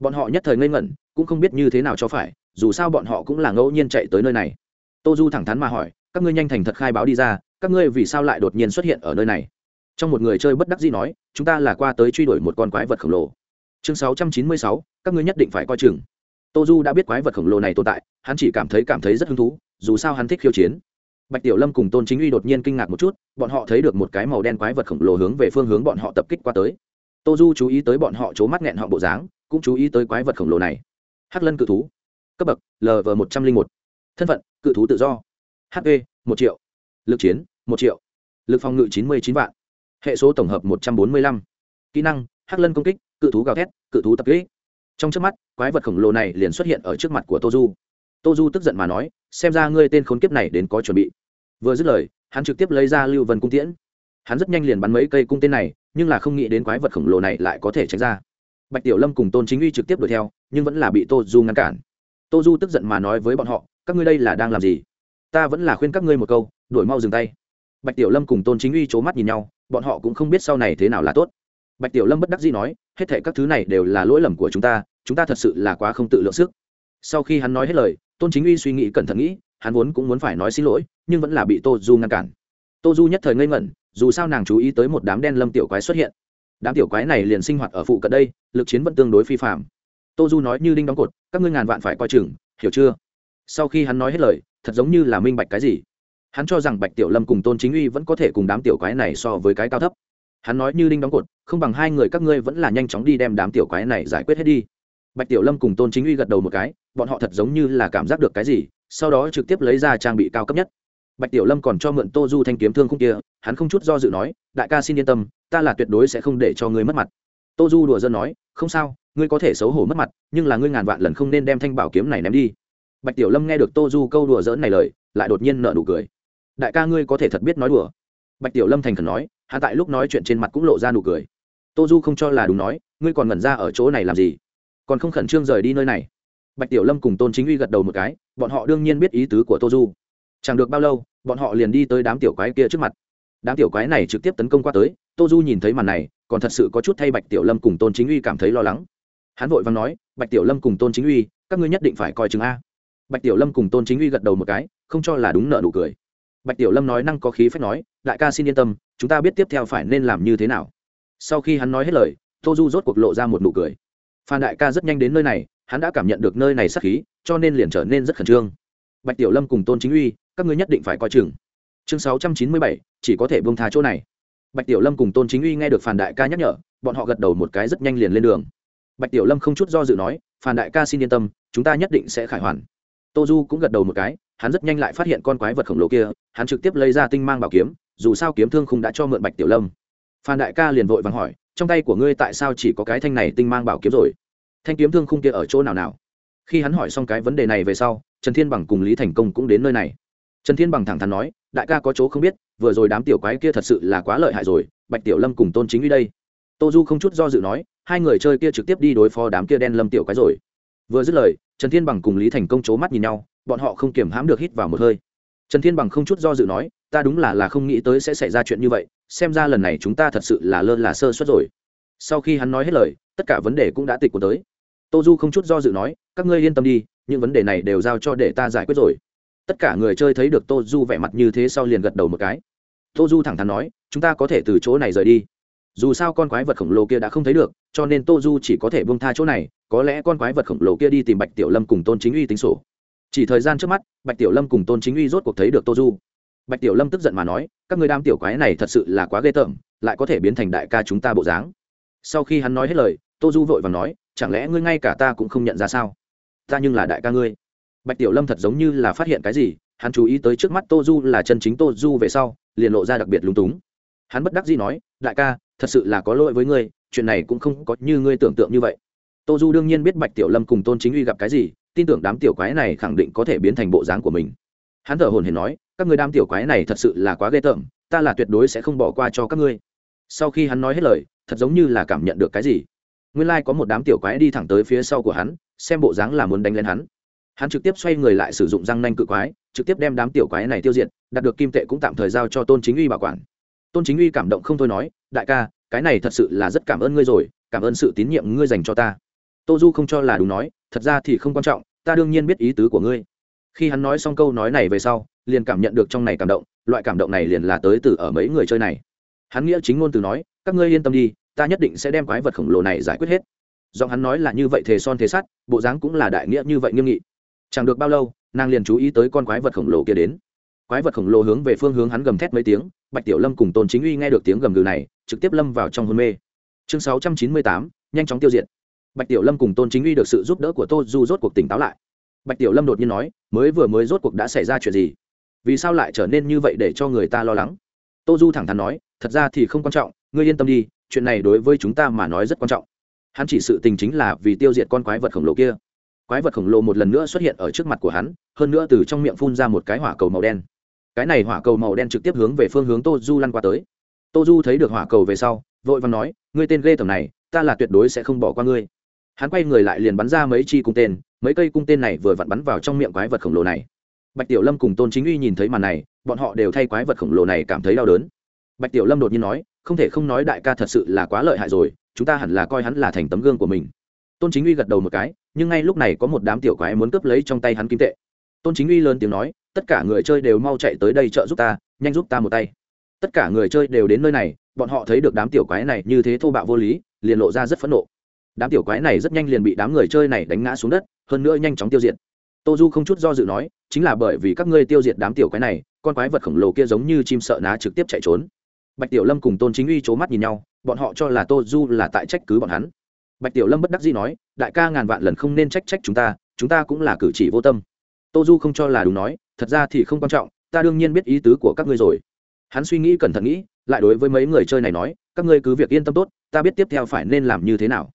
[SPEAKER 1] bọn họ nhất thời ngây ngẩn, cũng không biết như thế nào cho phải, dù sao bọn họ cũng là ngẫu nhiên chạy tới nơi này. Tô du thẳng thắn mà hỏi, các ngươi nhanh thành thật khai báo đi ra các ngươi vì sao lại đột nhiên xuất hiện ở nơi này? Trong một người chơi bất đắc dĩ nói, chúng ta là qua tới truy đuổi một con quái vật khổng lồ. Chương sáu trăm chín mươi sáu, các ngươi nhất định phải coi chừng. Tô du đã biết quái vật khổng lồ này tồn tại, hắn chỉ cảm thấy cảm thấy rất hứng thú, dù sao hắn thích khiêu chiến. Bạch tiểu lâm cùng tôn chính uy đột nhiên kinh ngạc một chút, bọn họ thấy được một cái màu đen quái vật khổng lồ hướng về phương hướng bọn họ tập kích qua tới. Tô du chú ý tới bọn họ c h ố mắt nghẹn họ bộ dáng, cũng chú ý tới quái vật khổng lồ này. Hắc lân cự thú. Cấp bậc lv một trăm linh một. Thân phận, cự thú tự do. Hp một triệu lực chiến, một triệu. Lực phòng ngự chín mươi chín vạn. Hệ số tổng hợp một trăm bốn mươi lăm. Kỹ năng, hắc lân công kích, cự thú gào thét, cự thú tập kích. Trong trước mắt, quái vật khổng lồ này liền xuất hiện ở trước mặt của tô du tô du tức giận mà nói, xem ra ngươi tên khốn kiếp này đến có chuẩn bị. Vừa dứt lời, hắn trực tiếp lấy ra lưu vân cung tiễn. Hắn rất nhanh liền bắn mấy cây cung tên này, nhưng là không nghĩ đến quái vật khổng lồ này lại có thể tránh ra. Bạch tiểu lâm cùng tôn chính uy trực tiếp đuổi theo, nhưng vẫn là bị tô du ngăn cản. Tô du tức giận mà nói với bọn họ, các ngươi đây là đang làm gì? Ta vẫn là khuyên các ngươi một câu đuổi mau dừng tay. Bạch tiểu lâm cùng tôn chính uy c mắt nhìn nhau, bọn họ cũng không biết sau này thế nào là tốt. Bạch tiểu lâm bất đắc dĩ nói, hết thệ các thứ này đều là lỗi lầm của chúng ta chúng ta thật sự là quá không tự lượng sức. Sau khi hắn nói hết lời, tôn chính uy suy nghĩ cẩn thận nghĩ, hắn vốn cũng muốn phải nói xin lỗi, nhưng vẫn là bị tô du ngăn cản. Tô du nhất thời ngây ngẩn, dù sao nàng chú ý tới một đám đen lâm tiểu quái xuất hiện. Đám tiểu quái này liền sinh hoạt ở phụ cận đây, lực chiến vẫn tương đối phi phạm tô du nói như đinh đóng cột, các ngươi ngàn vạn phải coi chừng, hiểu chưa? Sau khi hắn nói hết lời, thật giống như là minh bạch cái gì hắn cho rằng bạch tiểu lâm cùng tôn chính uy vẫn có thể cùng đám tiểu quái này so với cái cao thấp. Hắn nói như đinh đóng cột, không bằng hai người các ngươi vẫn là nhanh chóng đi đem đám tiểu quái này giải quyết hết đi. Bạch tiểu lâm cùng tôn chính uy gật đầu một cái, bọn họ thật giống như là cảm giác được cái gì, sau đó trực tiếp lấy ra trang bị cao cấp nhất. Bạch tiểu lâm còn cho mượn tô du thanh kiếm thương không kia, hắn không chút do dự nói, đại ca xin yên tâm, ta là tuyệt đối sẽ không để cho ngươi mất mặt. Tô du đùa dân nói, không sao, ngươi có thể xấu hổ mất mặt, nhưng là ngươi ngàn vạn lần không nên đem thanh bảo kiếm này ném đi. Bạch tiểu lâm nghe được tô du câu đùa dỡn này lời, lại đột nhiên nợ nụ cười đại ca ngươi có thể thật biết nói đùa. Bạch tiểu lâm thành khẩn nói hạ tại lúc nói chuyện trên mặt cũng lộ ra nụ cười. Tô du không cho là đúng nói, ngươi còn ngẩn ra ở chỗ này làm gì? Còn không khẩn trương rời đi nơi này. Bạch tiểu lâm cùng tôn chính uy gật đầu một cái, bọn họ đương nhiên biết ý tứ của tô du. Chẳng được bao lâu, bọn họ liền đi tới đám tiểu quái kia trước mặt. Đám tiểu quái này trực tiếp tấn công qua tới, tô du nhìn thấy màn này, còn thật sự có chút thay bạch tiểu lâm cùng tôn chính uy cảm thấy lo lắng. Hắn vội vàng nói, bạch tiểu lâm cùng tôn chính uy, các ngươi nhất định phải coi chừng a. Bạch tiểu lâm cùng tôn chính uy gật đầu một cái, không cho là đúng nợ nụ cười bạch tiểu lâm nói năng có khí phép nói, đại ca xin yên tâm, chúng ta biết tiếp theo phải nên làm như thế nào. Sau khi hắn nói hết lời, tô du rốt cuộc lộ ra một nụ cười. Phan đại ca rất nhanh đến nơi này, hắn đã cảm nhận được nơi này sắc khí, cho nên liền trở nên rất khẩn trương. Bạch tiểu lâm cùng tôn chính uy, các ngươi nhất định phải coi chừng. Chương sáu trăm chín mươi bảy, chỉ có thể bông tha chỗ này. Bạch tiểu lâm cùng tôn chính uy nghe được Phan đại ca nhắc nhở, bọn họ gật đầu một cái rất nhanh liền lên đường. Bạch tiểu lâm không chút do dự nói, Phan đại ca xin yên tâm, chúng ta nhất định sẽ khải hoàn. Tô du cũng gật đầu một cái hắn rất nhanh lại phát hiện con quái vật khổng lồ kia, hắn trực tiếp lấy ra tinh mang bảo kiếm, dù sao kiếm thương không đã cho mượn bạch tiểu lâm. Phan đại ca liền vội vàng hỏi, trong tay của ngươi tại sao chỉ có cái thanh này tinh mang bảo kiếm rồi? Thanh kiếm thương khung kia ở chỗ nào nào? Khi hắn hỏi xong cái vấn đề này về sau, trần thiên bằng cùng lý thành công cũng đến nơi này. Trần thiên bằng thẳng thắn nói, đại ca có chỗ không biết, vừa rồi đám tiểu quái kia thật sự là quá lợi hại rồi, bạch tiểu lâm cùng tôn chính uy đây. Tô du không chút do dự nói, hai người chơi kia trực tiếp đi đối phó đám kia đen lâm tiểu quái rồi vừa dứt lời, trần thiên bằng cùng lý thành công c h ố mắt nhìn nhau, bọn họ không kiềm hãm được hít vào một hơi. Trần thiên bằng không chút do dự nói, ta đúng là là không nghĩ tới sẽ xảy ra chuyện như vậy, xem ra lần này chúng ta thật sự là lơ là sơ suất rồi. Sau khi hắn nói hết lời, tất cả vấn đề cũng đã tịch của tới. Tô du không chút do dự nói, các ngươi yên tâm đi, những vấn đề này đều giao cho để ta giải quyết rồi. Tất cả người chơi thấy được tô du vẻ mặt như thế sau liền gật đầu một cái. Tô du thẳng thắn nói, chúng ta có thể từ chỗ này rời đi dù sao con quái vật khổng lồ kia đã không thấy được, cho nên tô du chỉ có thể buông tha chỗ này, có lẽ con quái vật khổng lồ kia đi tìm bạch tiểu lâm cùng tôn chính uy tính sổ. Chỉ thời gian trước mắt, bạch tiểu lâm cùng tôn chính uy rốt cuộc thấy được tô du. Bạch tiểu lâm tức giận mà nói, các người đam tiểu quái này thật sự là quá ghê tởm, lại có thể biến thành đại ca chúng ta bộ dáng. Sau khi hắn nói hết lời, tô du vội và nói, chẳng lẽ ngươi ngay cả ta cũng không nhận ra sao? Ta nhưng là đại ca ngươi. Bạch tiểu lâm thật giống như là phát hiện cái gì, hắn chú ý tới trước mắt tô du là chân chính tô du về sau, liền lộ ra đặc biệt lúng túng hắn bất đắc dĩ nói, đại ca, thật sự là có lỗi với ngươi, chuyện này cũng không có như ngươi tưởng tượng như vậy. Tô du đương nhiên biết bạch tiểu lâm cùng tôn chính uy gặp cái gì, tin tưởng đám tiểu quái này khẳng định có thể biến thành bộ dáng của mình. Hắn thở hồn hển nói, các ngươi đám tiểu quái này thật sự là quá ghê tởm, ta là tuyệt đối sẽ không bỏ qua cho các ngươi. Sau khi hắn nói hết lời, thật giống như là cảm nhận được cái gì. Nguyên lai、like、có một đám tiểu quái đi thẳng tới phía sau của hắn, xem bộ dáng là muốn đánh lên hắn. Hắn trực tiếp xoay người lại sử dụng răng nanh cự quái, trực tiếp đem đám tiểu quái này tiêu diệt, đạt được kim tệ cũng tạm thời giao cho tôn chính uy bảo quản tôn chính uy cảm động không thôi nói, đại ca, cái này thật sự là rất cảm ơn ngươi rồi, cảm ơn sự tín nhiệm ngươi dành cho ta. Tô du không cho là đúng nói, thật ra thì không quan trọng, ta đương nhiên biết ý tứ của ngươi. Khi hắn nói xong câu nói này về sau, liền cảm nhận được trong này cảm động, loại cảm động này liền là tới từ ở mấy người chơi này. Hắn nghĩa chính ngôn từ nói, các ngươi yên tâm đi, ta nhất định sẽ đem quái vật khổng lồ này giải quyết hết. Giọng hắn nói là như vậy thề son thề sắt, bộ dáng cũng là đại nghĩa như vậy nghiêm nghị. Chẳng được bao lâu, nàng liền chú ý tới con quái vật khổng lồ kia đến quái vật khổng lồ hướng về phương hướng hắn gầm thét mấy tiếng, bạch tiểu lâm cùng tôn chính uy nghe được tiếng gầm gừ này, trực tiếp lâm vào trong hôn mê. Chương sáu trăm chín mươi tám, nhanh chóng tiêu diệt. Bạch tiểu lâm cùng tôn chính uy được sự giúp đỡ của tô du rốt cuộc tỉnh táo lại. Bạch tiểu lâm đột nhiên nói, mới vừa mới rốt cuộc đã xảy ra chuyện gì? Vì sao lại trở nên như vậy để cho người ta lo lắng? Tô du thẳng thắn nói, thật ra thì không quan trọng, ngươi yên tâm đi, chuyện này đối với chúng ta mà nói rất quan trọng. Hắn chỉ sự tình chính là vì tiêu diệt con quái vật khổng lồ kia. Quái vật khổng lồ một lần nữa xuất hiện ở trước mặt của hắn, hơn nữa từ trong miệng phun ra một cái hỏa cầu màu đen cái này hỏa cầu màu đen trực tiếp hướng về phương hướng tô du lăn qua tới. Tô du thấy được hỏa cầu về sau, vội và nói, ngươi tên ghê tầm này, ta là tuyệt đối sẽ không bỏ qua ngươi. Hắn quay người lại liền bắn ra mấy chi cung tên, mấy cây cung tên này vừa vặn bắn vào trong miệng quái vật khổng lồ này. Bạch tiểu lâm cùng tôn chính uy nhìn thấy màn này, bọn họ đều thay quái vật khổng lồ này cảm thấy đau đớn. Bạch tiểu lâm đột nhiên nói, không thể không nói đại ca thật sự là quá lợi hại rồi, chúng ta hẳn là coi hắn là thành tấm gương của mình. Tôn chính uy gật đầu một cái, nhưng ngay lúc này có một đám tiểu quái muốn cướp lấy trong tay hắn kim tệ. Tôn chính uy lớn tiếng nói tất cả người chơi đều mau chạy tới đây trợ giúp ta, nhanh giúp ta một tay. Tất cả người chơi đều đến nơi này, bọn họ thấy được đám tiểu quái này như thế thô bạo vô lý, liền lộ ra rất phẫn nộ. Đám tiểu quái này rất nhanh liền bị đám người chơi này đánh ngã xuống đất, hơn nữa nhanh chóng tiêu diệt. Tô du không chút do dự nói, chính là bởi vì các ngươi tiêu diệt đám tiểu quái này, con quái vật khổng lồ kia giống như chim sợ ná trực tiếp chạy trốn. Bạch tiểu lâm cùng tôn chính uy c h ố mắt nhìn nhau, bọn họ cho là tô du là tại trách cứ bọn hắn. Bạch tiểu lâm bất đắc dĩ nói, đại ca ngàn vạn lần không nên trách trách chúng ta chúng ta cũng là cử chỉ vô tâm. Tô du không cho là đúng nói thật ra thì không quan trọng, ta đương nhiên biết ý tứ của các ngươi rồi. Hắn suy nghĩ cẩn thận nghĩ, lại đối với mấy người chơi này nói, các ngươi cứ việc yên tâm tốt, ta biết tiếp theo phải nên làm như thế nào.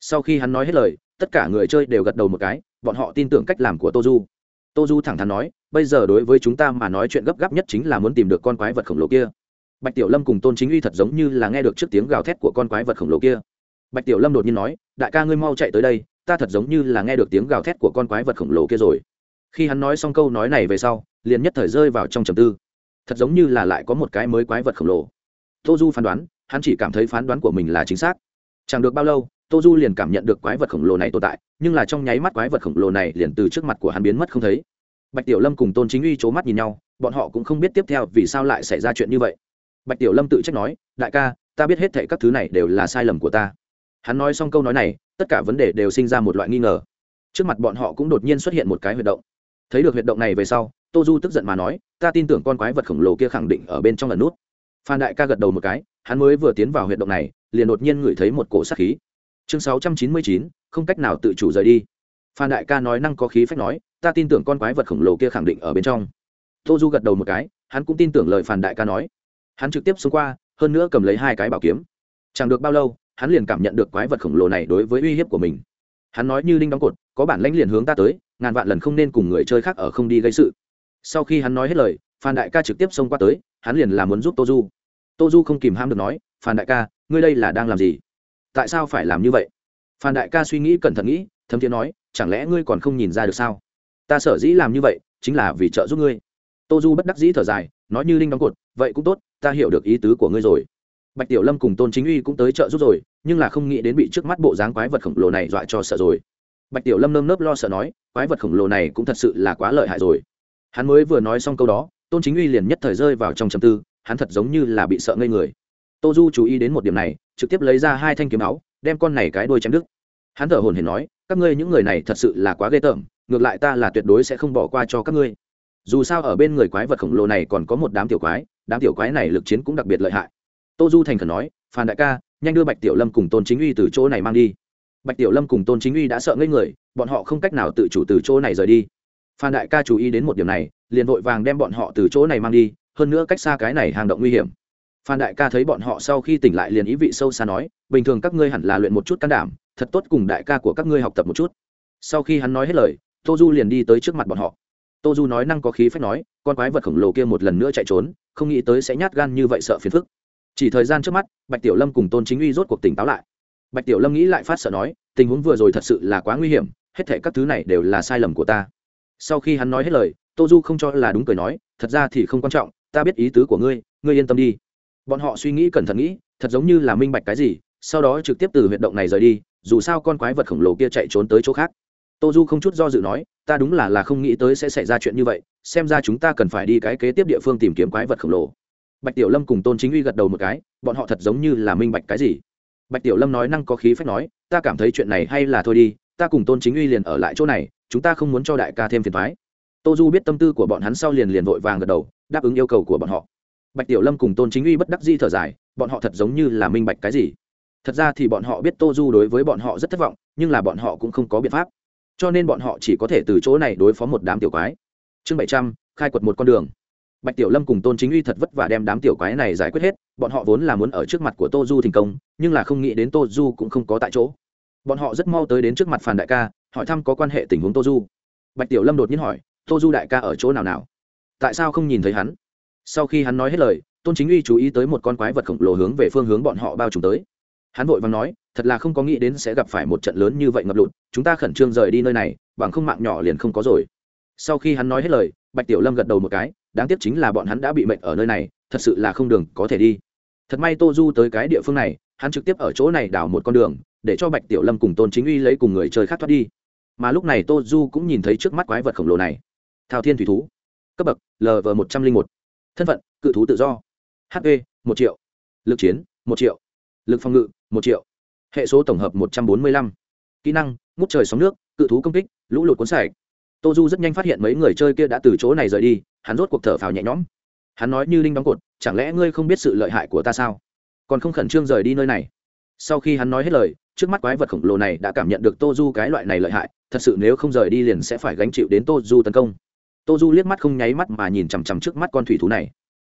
[SPEAKER 1] Sau khi hắn nói hết lời, tất cả người chơi đều gật đầu một cái, bọn họ tin tưởng cách làm của tô du. Tô du thẳng thắn nói, bây giờ đối với chúng ta mà nói chuyện gấp gáp nhất chính là muốn tìm được con quái vật khổng lồ kia. Bạch tiểu lâm cùng tôn chính uy thật giống như là nghe được trước tiếng gào thét của con quái vật khổng lồ kia. Bạch tiểu lâm đột nhiên nói, đại ca ngươi mau chạy tới đây, ta thật giống như là nghe được tiếng gào thét của con quái vật khổng lồ kia rồi khi hắn nói xong câu nói này về sau, liền nhất thời rơi vào trong trầm tư. Thật giống như là lại có một cái mới quái vật khổng lồ. Tô du phán đoán, hắn chỉ cảm thấy phán đoán của mình là chính xác. Chẳng được bao lâu tô du liền cảm nhận được quái vật khổng lồ này tồn tại, nhưng là trong nháy mắt quái vật khổng lồ này liền từ trước mặt của hắn biến mất không thấy. Bạch tiểu lâm cùng tôn chính uy c h ố mắt nhìn nhau, bọn họ cũng không biết tiếp theo vì sao lại xảy ra chuyện như vậy. Bạch tiểu lâm tự trách nói, đại ca, ta biết hết thệ các thứ này đều là sai lầm của ta. Hắn nói xong câu nói này, tất cả vấn đề đều sinh ra một loại nghi ngờ. Trước mặt bọn họ cũng đột nhiên xuất hiện một cái huyệt động thấy được huyệt động này về sau tô du tức giận mà nói, ta tin tưởng con quái vật khổng lồ kia khẳng định ở bên trong lần nút. Phan đại ca gật đầu một cái, hắn mới vừa tiến vào huyệt động này, liền đột nhiên ngửi thấy một cổ sắc khí. Chương sáu trăm chín mươi chín, không cách nào tự chủ rời đi. Phan đại ca nói năng có khí phách nói, ta tin tưởng con quái vật khổng lồ kia khẳng định ở bên trong. Tô du gật đầu một cái, hắn cũng tin tưởng lời Phan đại ca nói. Hắn trực tiếp xông qua, hơn nữa cầm lấy hai cái bảo kiếm. Chẳng được bao lâu, hắn liền cảm nhận được quái vật khổng lồ này đối với uy hiếp của mình. Hắn nói như linh đóng cột, có bản lãnh liền hướng ta tới ngàn vạn lần không nên cùng người chơi khác ở không đi gây sự. Sau khi hắn nói hết lời, phan đại ca trực tiếp xông qua tới, hắn liền là muốn giúp tô du tô du không kìm ham được nói, phan đại ca, ngươi đây là đang làm gì? Tại sao phải làm như vậy? Phan đại ca suy nghĩ cẩn thận nghĩ, thấm thiên nói, chẳng lẽ ngươi còn không nhìn ra được sao? Ta sở dĩ làm như vậy, chính là vì trợ giúp ngươi. Tô du bất đắc dĩ thở dài, nói như linh đóng cột, vậy cũng tốt, ta hiểu được ý tứ của ngươi rồi. Bạch tiểu lâm cùng tôn chính uy cũng tới trợ giúp rồi, nhưng là không nghĩ đến bị trước mắt bộ dáng quái vật khổng lồ này dọa cho sợ rồi bạch tiểu lâm nơm nớp lo sợ nói, quái vật khổng lồ này cũng thật sự là quá lợi hại rồi. Hắn mới vừa nói xong câu đó, tôn chính uy liền nhất thời rơi vào trong chầm tư, hắn thật giống như là bị sợ ngây người. Tô du chú ý đến một điểm này, trực tiếp lấy ra hai thanh kiếm áo, đem con này cái đôi chém đứt. Hắn thở hồn hển nói, các ngươi những người này thật sự là quá ghê tởm, ngược lại ta là tuyệt đối sẽ không bỏ qua cho các ngươi. Dù sao ở bên người quái vật khổng lồ này còn có một đám tiểu quái, đám tiểu quái này lực chiến cũng đặc biệt lợi hại. Tô du thành khẩn nói phan đại ca, nhanh đưa bạch tiểu lâm cùng tôn chính uy từ chỗ này mang đi bạch tiểu lâm cùng tôn chính uy đã sợ ngây người, bọn họ không cách nào tự chủ từ chỗ này rời đi. Phan đại ca chú ý đến một điểm này, liền vội vàng đem bọn họ từ chỗ này mang đi, hơn nữa cách xa cái này hàng động nguy hiểm. Phan đại ca thấy bọn họ sau khi tỉnh lại liền ý vị sâu xa nói, bình thường các ngươi hẳn là luyện một chút can đảm, thật tốt cùng đại ca của các ngươi học tập một chút. Sau khi hắn nói hết lời, tô du liền đi tới trước mặt bọn họ. Tô du nói năng có khí phách nói, con quái vật khổng lồ kia một lần nữa chạy trốn, không nghĩ tới sẽ nhát gan như vậy sợ phiền phức. Chỉ thời gian trước mắt, bạch tiểu lâm cùng tôn chính uy rốt cuộc tỉnh táo lại bạch tiểu lâm nghĩ lại phát sợ nói, tình huống vừa rồi thật sự là quá nguy hiểm, hết thể các thứ này đều là sai lầm của ta. Sau khi hắn nói hết lời, tô du không cho là đúng cười nói, thật ra thì không quan trọng, ta biết ý tứ của ngươi ngươi yên tâm đi. Bọn họ suy nghĩ cẩn thận nghĩ, thật giống như là minh bạch cái gì, sau đó trực tiếp từ huyệt động này rời đi, dù sao con quái vật khổng lồ kia chạy trốn tới chỗ khác. Tô du không chút do dự nói, ta đúng là là không nghĩ tới sẽ xảy ra chuyện như vậy, xem ra chúng ta cần phải đi cái kế tiếp địa phương tìm kiếm quái vật khổng lồ. Bạch tiểu lâm cùng tôn chính uy gật đầu một cái, bọn họ thật giống như là minh bạch cái gì bạch tiểu lâm nói năng có khí phách nói, ta cảm thấy chuyện này hay là thôi đi, ta cùng tôn chính uy liền ở lại chỗ này, chúng ta không muốn cho đại ca thêm phiền thoái tô du biết tâm tư của bọn hắn sau liền liền vội vàng gật đầu, đáp ứng yêu cầu của bọn họ. Bạch tiểu lâm cùng tôn chính uy bất đắc di thở dài, bọn họ thật giống như là minh bạch cái gì. Thật ra thì bọn họ biết tô du đối với bọn họ rất thất vọng, nhưng là bọn họ cũng không có biện pháp. Cho nên bọn họ chỉ có thể từ chỗ này đối phó một đám tiểu quái. Chương bảy trăm, khai quật một con đường bạch tiểu lâm cùng tôn chính uy thật vất vả đem đám tiểu quái này giải quyết hết, bọn họ vốn là muốn ở trước mặt của tô du thành công, nhưng là không nghĩ đến tô du cũng không có tại chỗ. Bọn họ rất mau tới đến trước mặt phàn đại ca, hỏi thăm có quan hệ tình huống tô du. Bạch tiểu lâm đột nhiên hỏi, tô du đại ca ở chỗ nào nào? Tại sao không nhìn thấy hắn? Sau khi hắn nói hết lời, tôn chính uy chú ý tới một con quái vật khổng lồ hướng về phương hướng bọn họ bao trùm tới. Hắn vội vàng nói, thật là không có nghĩ đến sẽ gặp phải một trận lớn như vậy ngập lụt, chúng ta khẩn trương rời đi nơi này, bằng không mạng nhỏ liền không có rồi. Sau khi hắn nói hết lời bạch tiểu lâm gật đầu một cái, đáng tiếc chính là bọn hắn đã bị mệnh ở nơi này, thật sự là không đường có thể đi. Thật may tô du tới cái địa phương này, hắn trực tiếp ở chỗ này đào một con đường, để cho bạch tiểu lâm cùng tôn chính uy lấy cùng người chơi khác thoát đi. Mà lúc này tô du cũng nhìn thấy trước mắt quái vật khổng lồ này. Thao thiên thủy thú, cấp bậc lv một trăm linh một. Thân phận, cự thú tự do. Hp một triệu. Lực chiến, một triệu. Lực phòng ngự, một triệu. Hệ số tổng hợp một trăm bốn mươi lăm. Kỹ năng, ngút trời sóng nước, cự thú công kích, lũ lụt cuốn sạch tô du rất nhanh phát hiện mấy người chơi kia đã từ chỗ này rời đi, hắn rốt cuộc thở phào nhẹ nhõm. Hắn nói như linh đóng cột, chẳng lẽ ngươi không biết sự lợi hại của ta sao? Còn không khẩn trương rời đi nơi này? Sau khi hắn nói hết lời, trước mắt quái vật khổng lồ này đã cảm nhận được tô du cái loại này lợi hại, thật sự nếu không rời đi liền sẽ phải gánh chịu đến tô du tấn công. Tô du liếc mắt không nháy mắt mà nhìn chằm chằm trước mắt con thủy thú này.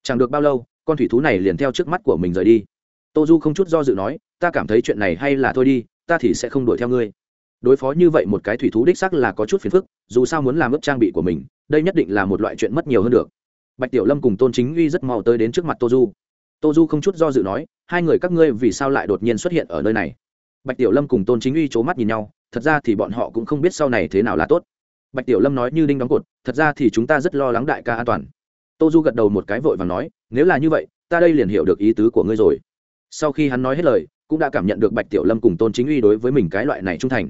[SPEAKER 1] Chẳng được bao lâu, con thủy thú này liền theo trước mắt của mình rời đi. Tô du không chút do dự nói, ta cảm thấy chuyện này hay là thôi đi, ta thì sẽ không đuổi theo ngươi đối phó như vậy một cái thủy thú đích sắc là có chút phiền phức, dù sao muốn làm ướp trang bị của mình, đây nhất định là một loại chuyện mất nhiều hơn được. Bạch tiểu lâm cùng tôn chính uy rất mau tới đến trước mặt tô du. Tô du không chút do dự nói, hai người các ngươi vì sao lại đột nhiên xuất hiện ở nơi này? Bạch tiểu lâm cùng tôn chính uy c h ố mắt nhìn nhau, thật ra thì bọn họ cũng không biết sau này thế nào là tốt. Bạch tiểu lâm nói như đinh đóng cột, thật ra thì chúng ta rất lo lắng đại ca an toàn. Tô du gật đầu một cái vội và nói, nếu là như vậy, ta đây liền hiểu được ý tứ của ngươi rồi. Sau khi hắn nói hết lời, cũng đã cảm nhận được bạch tiểu lâm cùng tôn chính uy đối với mình cái loại này trung thành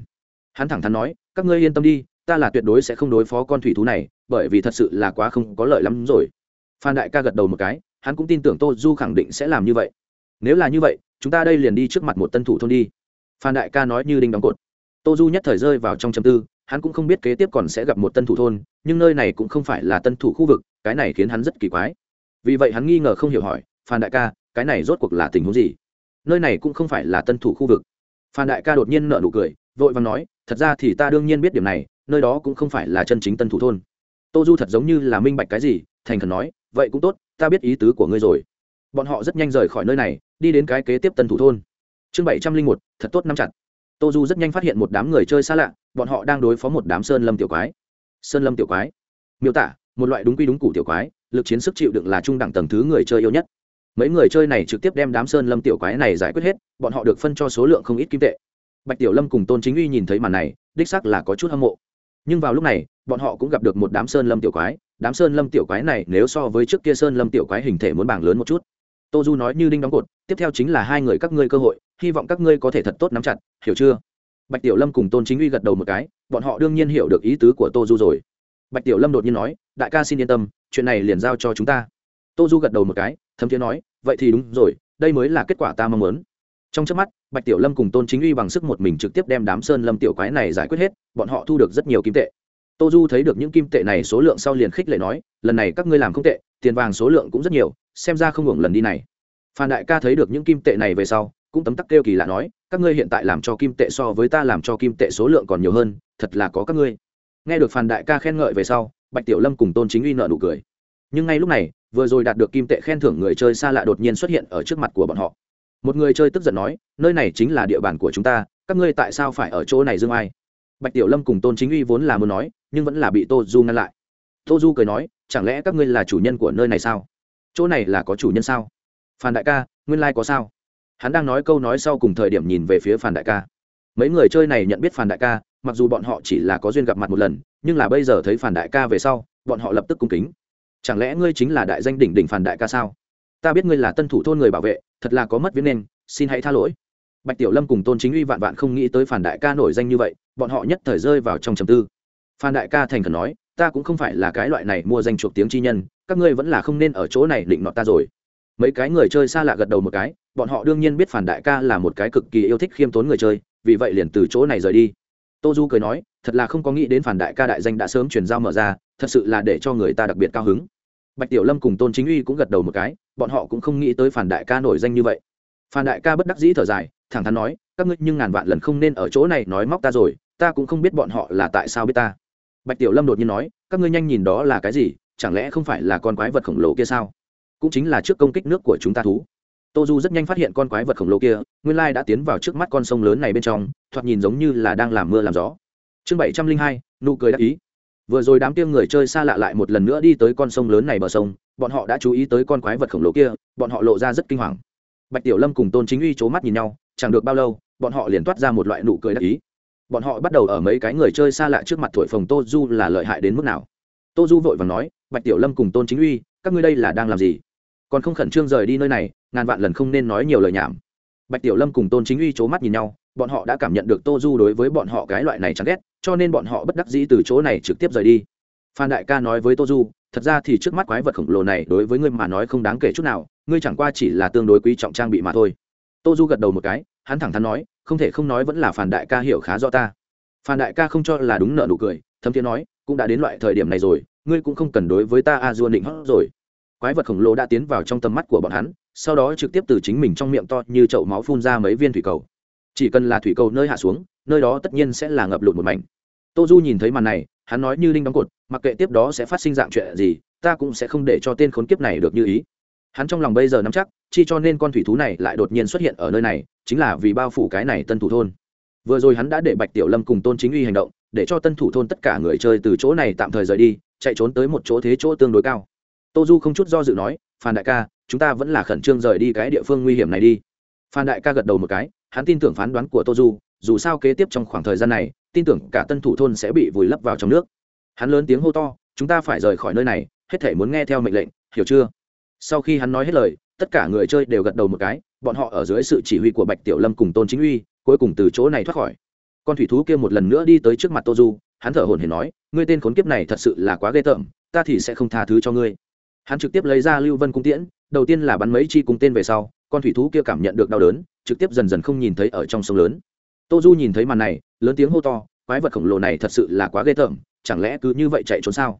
[SPEAKER 1] hắn thẳng thắn nói, các ngươi yên tâm đi, ta là tuyệt đối sẽ không đối phó con thủy thú này, bởi vì thật sự là quá không có lợi lắm rồi. Phan đại ca gật đầu một cái, hắn cũng tin tưởng tô du khẳng định sẽ làm như vậy. Nếu là như vậy, chúng ta đây liền đi trước mặt một tân thủ thôn đi. Phan đại ca nói như đinh đóng cột. Tô du nhất thời rơi vào trong châm tư, hắn cũng không biết kế tiếp còn sẽ gặp một tân thủ thôn, nhưng nơi này cũng không phải là tân thủ khu vực, cái này khiến hắn rất kỳ quái. Vì vậy hắn nghi ngờ không hiểu hỏi, phan đại ca, cái này rốt cuộc là tình huống gì? Nơi này cũng không phải là tân thủ khu vực. Phan đại ca đột nhiên nợ nụ cười vội vàng nói, thật ra thì ta đương nhiên biết điểm này, nơi đó cũng không phải là chân chính tân thủ thôn. Tô du thật giống như là minh bạch cái gì, thành khẩn nói, vậy cũng tốt, ta biết ý tứ của ngươi rồi. Bọn họ rất nhanh rời khỏi nơi này, đi đến cái kế tiếp tân thủ thôn. Chương bảy trăm linh một, thật tốt nắm chặt. Tô du rất nhanh phát hiện một đám người chơi xa lạ, bọn họ đang đối phó một đám sơn lâm tiểu quái. Sơn lâm tiểu quái. Miêu tả, một loại đúng quy đúng củ tiểu quái, lực chiến sức chịu đựng là trung đẳng tầng thứ người chơi yêu nhất. Mấy người chơi này trực tiếp đem đám sơn lâm tiểu quái này giải quyết hết, bọn họ được phân cho số lượng không ít kim tệ bạch tiểu lâm cùng tôn chính uy nhìn thấy màn này, đích sắc là có chút hâm mộ. Nhưng vào lúc này, bọn họ cũng gặp được một đám sơn lâm tiểu quái. Đám sơn lâm tiểu quái này, nếu so với trước kia sơn lâm tiểu quái hình thể muốn bảng lớn một chút. Tô du nói như đinh đóng cột, tiếp theo chính là hai người các ngươi cơ hội, hy vọng các ngươi có thể thật tốt nắm chặt, hiểu chưa? Bạch tiểu lâm cùng tôn chính uy gật đầu một cái, bọn họ đương nhiên hiểu được ý tứ của tô du rồi. Bạch tiểu lâm đột nhiên nói, đại ca xin yên tâm, chuyện này liền giao cho chúng ta. Tô du gật đầu một cái, thấm thiế nói, vậy thì đúng rồi, đây mới là kết quả ta mong muốn trong trước mắt, bạch tiểu lâm cùng tôn chính uy bằng sức một mình trực tiếp đem đám sơn lâm tiểu quái này giải quyết hết, bọn họ thu được rất nhiều kim tệ. Tô du thấy được những kim tệ này số lượng sau liền khích lệ nói, lần này các ngươi làm không tệ, tiền vàng số lượng cũng rất nhiều, xem ra không hưởng lần đi này. Phan đại ca thấy được những kim tệ này về sau, cũng tấm tắc kêu kỳ lạ nói, các ngươi hiện tại làm cho kim tệ so với ta làm cho kim tệ số lượng còn nhiều hơn, thật là có các ngươi. Nghe được phan đại ca khen ngợi về sau, bạch tiểu lâm cùng tôn chính uy nợ nụ cười. Nhưng ngay lúc này, vừa rồi đạt được kim tệ khen thưởng người chơi xa lạ đột nhiên xuất hiện ở trước mặt của bọn họ một người chơi tức giận nói, nơi này chính là địa bàn của chúng ta, các ngươi tại sao phải ở chỗ này dương ai? Bạch tiểu lâm cùng tôn chính uy vốn là muốn nói, nhưng vẫn là bị tô du ngăn lại. Tô du cười nói, chẳng lẽ các ngươi là chủ nhân của nơi này sao? Chỗ này là có chủ nhân sao? Phan đại ca, nguyên lai、like、có sao? Hắn đang nói câu nói sau cùng thời điểm nhìn về phía phan đại ca. Mấy người chơi này nhận biết phan đại ca, mặc dù bọn họ chỉ là có duyên gặp mặt một lần, nhưng là bây giờ thấy phan đại ca về sau, bọn họ lập tức cung kính. Chẳng lẽ ngươi chính là đại danh đỉnh đỉnh phan đại ca sao? Ta biết ngươi là tân thủ thôn người bảo vệ, thật là có mất viết nên, xin hãy tha lỗi. Bạch tiểu lâm cùng tôn chính uy vạn vạn không nghĩ tới phản đại ca nổi danh như vậy, bọn họ nhất thời rơi vào trong trầm tư. Phan đại ca thành khẩn nói, ta cũng không phải là cái loại này mua danh chuộc tiếng chi nhân, các ngươi vẫn là không nên ở chỗ này định nọt ta rồi. Mấy cái người chơi xa lạ gật đầu một cái, bọn họ đương nhiên biết phản đại ca là một cái cực kỳ yêu thích khiêm tốn người chơi, vì vậy liền từ chỗ này rời đi. Tô du cười nói, thật là không có nghĩ đến phản đại ca đại danh đã sớm chuyển giao mở ra, thật sự là để cho người ta đặc biệt cao hứng bạch tiểu lâm cùng tôn chính uy cũng gật đầu một cái, bọn họ cũng không nghĩ tới phản đại ca nổi danh như vậy. Phản đại ca bất đắc dĩ thở dài, thẳng thắn nói, các ngươi nhưng ngàn vạn lần không nên ở chỗ này nói móc ta rồi, ta cũng không biết bọn họ là tại sao biết ta. Bạch tiểu lâm đột nhiên nói, các ngươi nhanh nhìn đó là cái gì, chẳng lẽ không phải là con quái vật khổng lồ kia sao? Cũng chính là trước công kích nước của chúng ta thú. Tô du rất nhanh phát hiện con quái vật khổng lồ kia, nguyên lai đã tiến vào trước mắt con sông lớn này bên trong, thoạt nhìn giống như là đang làm mưa làm gió. Chương bảy trăm linh hai, nụ cười đắc ý vừa rồi đám tiêm người chơi xa lạ lại một lần nữa đi tới con sông lớn này bờ sông, bọn họ đã chú ý tới con quái vật khổng lồ kia, bọn họ lộ ra rất kinh hoàng. Bạch tiểu lâm cùng tôn chính uy c h ố mắt nhìn nhau, chẳng được bao lâu, bọn họ liền toát ra một loại nụ cười đắc ý. Bọn họ bắt đầu ở mấy cái người chơi xa lạ trước mặt thổi phồng tô du là lợi hại đến mức nào. Tô du vội và nói, bạch tiểu lâm cùng tôn chính uy, các ngươi đây là đang làm gì? Còn không khẩn trương rời đi nơi này, ngàn vạn lần không nên nói nhiều lời nhảm. Bạch tiểu lâm cùng tôn chính uy c h ố mắt nhìn nhau bọn họ đã cảm nhận được tô du đối với bọn họ cái loại này chẳng ghét, cho nên bọn họ bất đắc dĩ từ chỗ này trực tiếp rời đi. Phan đại ca nói với tô du, thật ra thì trước mắt quái vật khổng lồ này đối với ngươi mà nói không đáng kể chút nào, ngươi chẳng qua chỉ là tương đối quý trọng trang bị mà thôi. Tô du gật đầu một cái, hắn thẳng thắn nói, không thể không nói vẫn là phản đại ca hiểu khá rõ ta. Phản đại ca không cho là đúng nợ nụ cười, thấm thiên nói, cũng đã đến loại thời điểm này rồi, ngươi cũng không cần đối với ta a dua định hót rồi. Quái vật khổng lồ đã tiến vào trong tầm mắt của bọn hắn, sau đó trực tiếp từ chính mình trong miệng to như chậu máu phun ra mấy viên thủy cầu chỉ cần là thủy cầu nơi hạ xuống, nơi đó tất nhiên sẽ là ngập lụt một mảnh. Tô du nhìn thấy màn này, hắn nói như linh đóng cột, mặc kệ tiếp đó sẽ phát sinh dạng chuyện gì, ta cũng sẽ không để cho tên khốn kiếp này được như ý. Hắn trong lòng bây giờ nắm chắc, chi cho nên con thủy thú này lại đột nhiên xuất hiện ở nơi này, chính là vì bao phủ cái này tân thủ thôn. Vừa rồi hắn đã để bạch tiểu lâm cùng tôn chính uy hành động, để cho tân thủ thôn tất cả người chơi từ chỗ này tạm thời rời đi, chạy trốn tới một chỗ thế chỗ tương đối cao. Tô du không chút do dự nói, phan đại ca, chúng ta vẫn là khẩn trương rời đi cái địa phương nguy hiểm này đi. Phan đại ca gật đầu một cái hắn tin tưởng phán đoán của tô du, dù sao kế tiếp trong khoảng thời gian này, tin tưởng cả tân thủ thôn sẽ bị vùi lấp vào trong nước. Hắn lớn tiếng hô to, chúng ta phải rời khỏi nơi này, hết thể muốn nghe theo mệnh lệnh, hiểu chưa? Sau khi hắn nói hết lời, tất cả người chơi đều gật đầu một cái, bọn họ ở dưới sự chỉ huy của bạch tiểu lâm cùng tôn chính uy, cuối cùng từ chỗ này thoát khỏi. Con thủy thú kia một lần nữa đi tới trước mặt tô du, hắn thở hồn hển nói, ngươi tên khốn kiếp này thật sự là quá ghê tởm, ta thì sẽ không tha thứ cho ngươi. Hắn trực tiếp lấy ra lưu vân cung tiễn, đầu tiên là bắn mấy chi cung tên về sau, con thủy thú kia cảm nhận được đau đớn trực tiếp dần dần không nhìn thấy ở trong sông lớn. Tô du nhìn thấy màn này, lớn tiếng hô to, quái vật khổng lồ này thật sự là quá ghê tởm, chẳng lẽ cứ như vậy chạy trốn sao?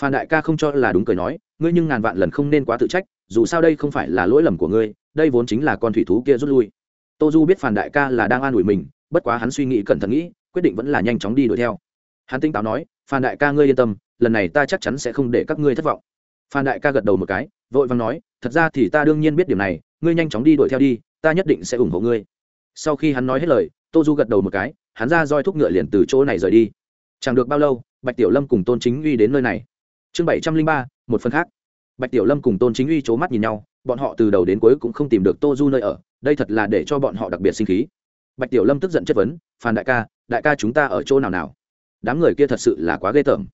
[SPEAKER 1] Phan đại ca không cho là đúng cười nói, ngươi nhưng ngàn vạn lần không nên quá tự trách, dù sao đây không phải là lỗi lầm của ngươi, đây vốn chính là con thủy thú kia rút lui. Tô du biết phan đại ca là đang an ủi mình, bất quá hắn suy nghĩ cẩn thận nghĩ, quyết định vẫn là nhanh chóng đi đuổi theo. Hắn tinh táo nói, phan đại ca ngươi yên tâm, lần này ta chắc chắn sẽ không để các ngươi thất vọng. Phan đại ca gật đầu một cái, vội vàng nói, thật ra thì ta đương nhiên biết điều này, ngươi nhanh chóng đi đuổi theo đi ta nhất định sẽ ủng hộ ngươi. Sau khi hắn nói hết lời, tô du gật đầu một cái, hắn ra roi thúc ngựa liền từ chỗ này rời đi. Chẳng được bao lâu, bạch tiểu lâm cùng tôn chính uy đến nơi này. Chương bảy trăm linh ba, một phần khác. Bạch tiểu lâm cùng tôn chính uy c h ố mắt nhìn nhau, bọn họ từ đầu đến cuối cũng không tìm được tô du nơi ở, đây thật là để cho bọn họ đặc biệt sinh khí. Bạch tiểu lâm tức giận chất vấn, phan đại ca đại ca chúng ta ở chỗ nào nào? Đám người kia thật sự là quá ghê tởm.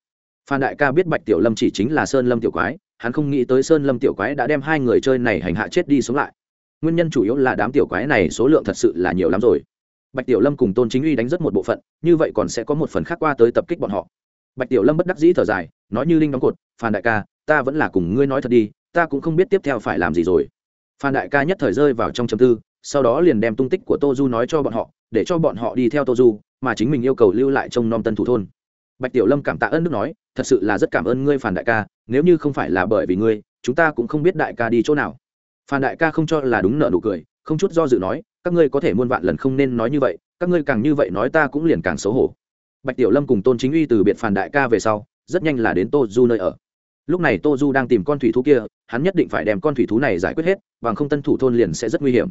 [SPEAKER 1] Phan đại ca biết bạch tiểu lâm chỉ chính là sơn lâm tiểu quái, hắn không nghĩ tới sơn lâm tiểu quái đã đem hai người chơi này hành hạ chết đi sống lại nguyên nhân chủ yếu là đám tiểu quái này số lượng thật sự là nhiều lắm rồi. Bạch tiểu lâm cùng tôn chính uy đánh rất một bộ phận, như vậy còn sẽ có một phần khác qua tới tập kích bọn họ. Bạch tiểu lâm bất đắc dĩ thở dài, nói như linh đóng cột, phan đại ca, ta vẫn là cùng ngươi nói thật đi, ta cũng không biết tiếp theo phải làm gì rồi. Phan đại ca nhất thời rơi vào trong chấm tư, sau đó liền đem tung tích của tô du nói cho bọn họ, để cho bọn họ đi theo tô du, mà chính mình yêu cầu lưu lại trong nom tân thủ thôn. Bạch tiểu lâm cảm tạ ơn đức nói, thật sự là rất cảm ơn ngươi, phan đại ca, nếu như không phải là bởi vì ngươi, chúng ta cũng không biết đại ca đi chỗ nào phan đại ca không cho là đúng nợ nụ cười, không chút do dự nói, các ngươi có thể muôn vạn lần không nên nói như vậy, các ngươi càng như vậy nói ta cũng liền càng xấu hổ. Bạch tiểu lâm cùng tôn chính uy từ biệt phản đại ca về sau, rất nhanh là đến tô du nơi ở. Lúc này tô du đang tìm con thủy thú kia, hắn nhất định phải đem con thủy thú này giải quyết hết, bằng không tân thủ thôn liền sẽ rất nguy hiểm.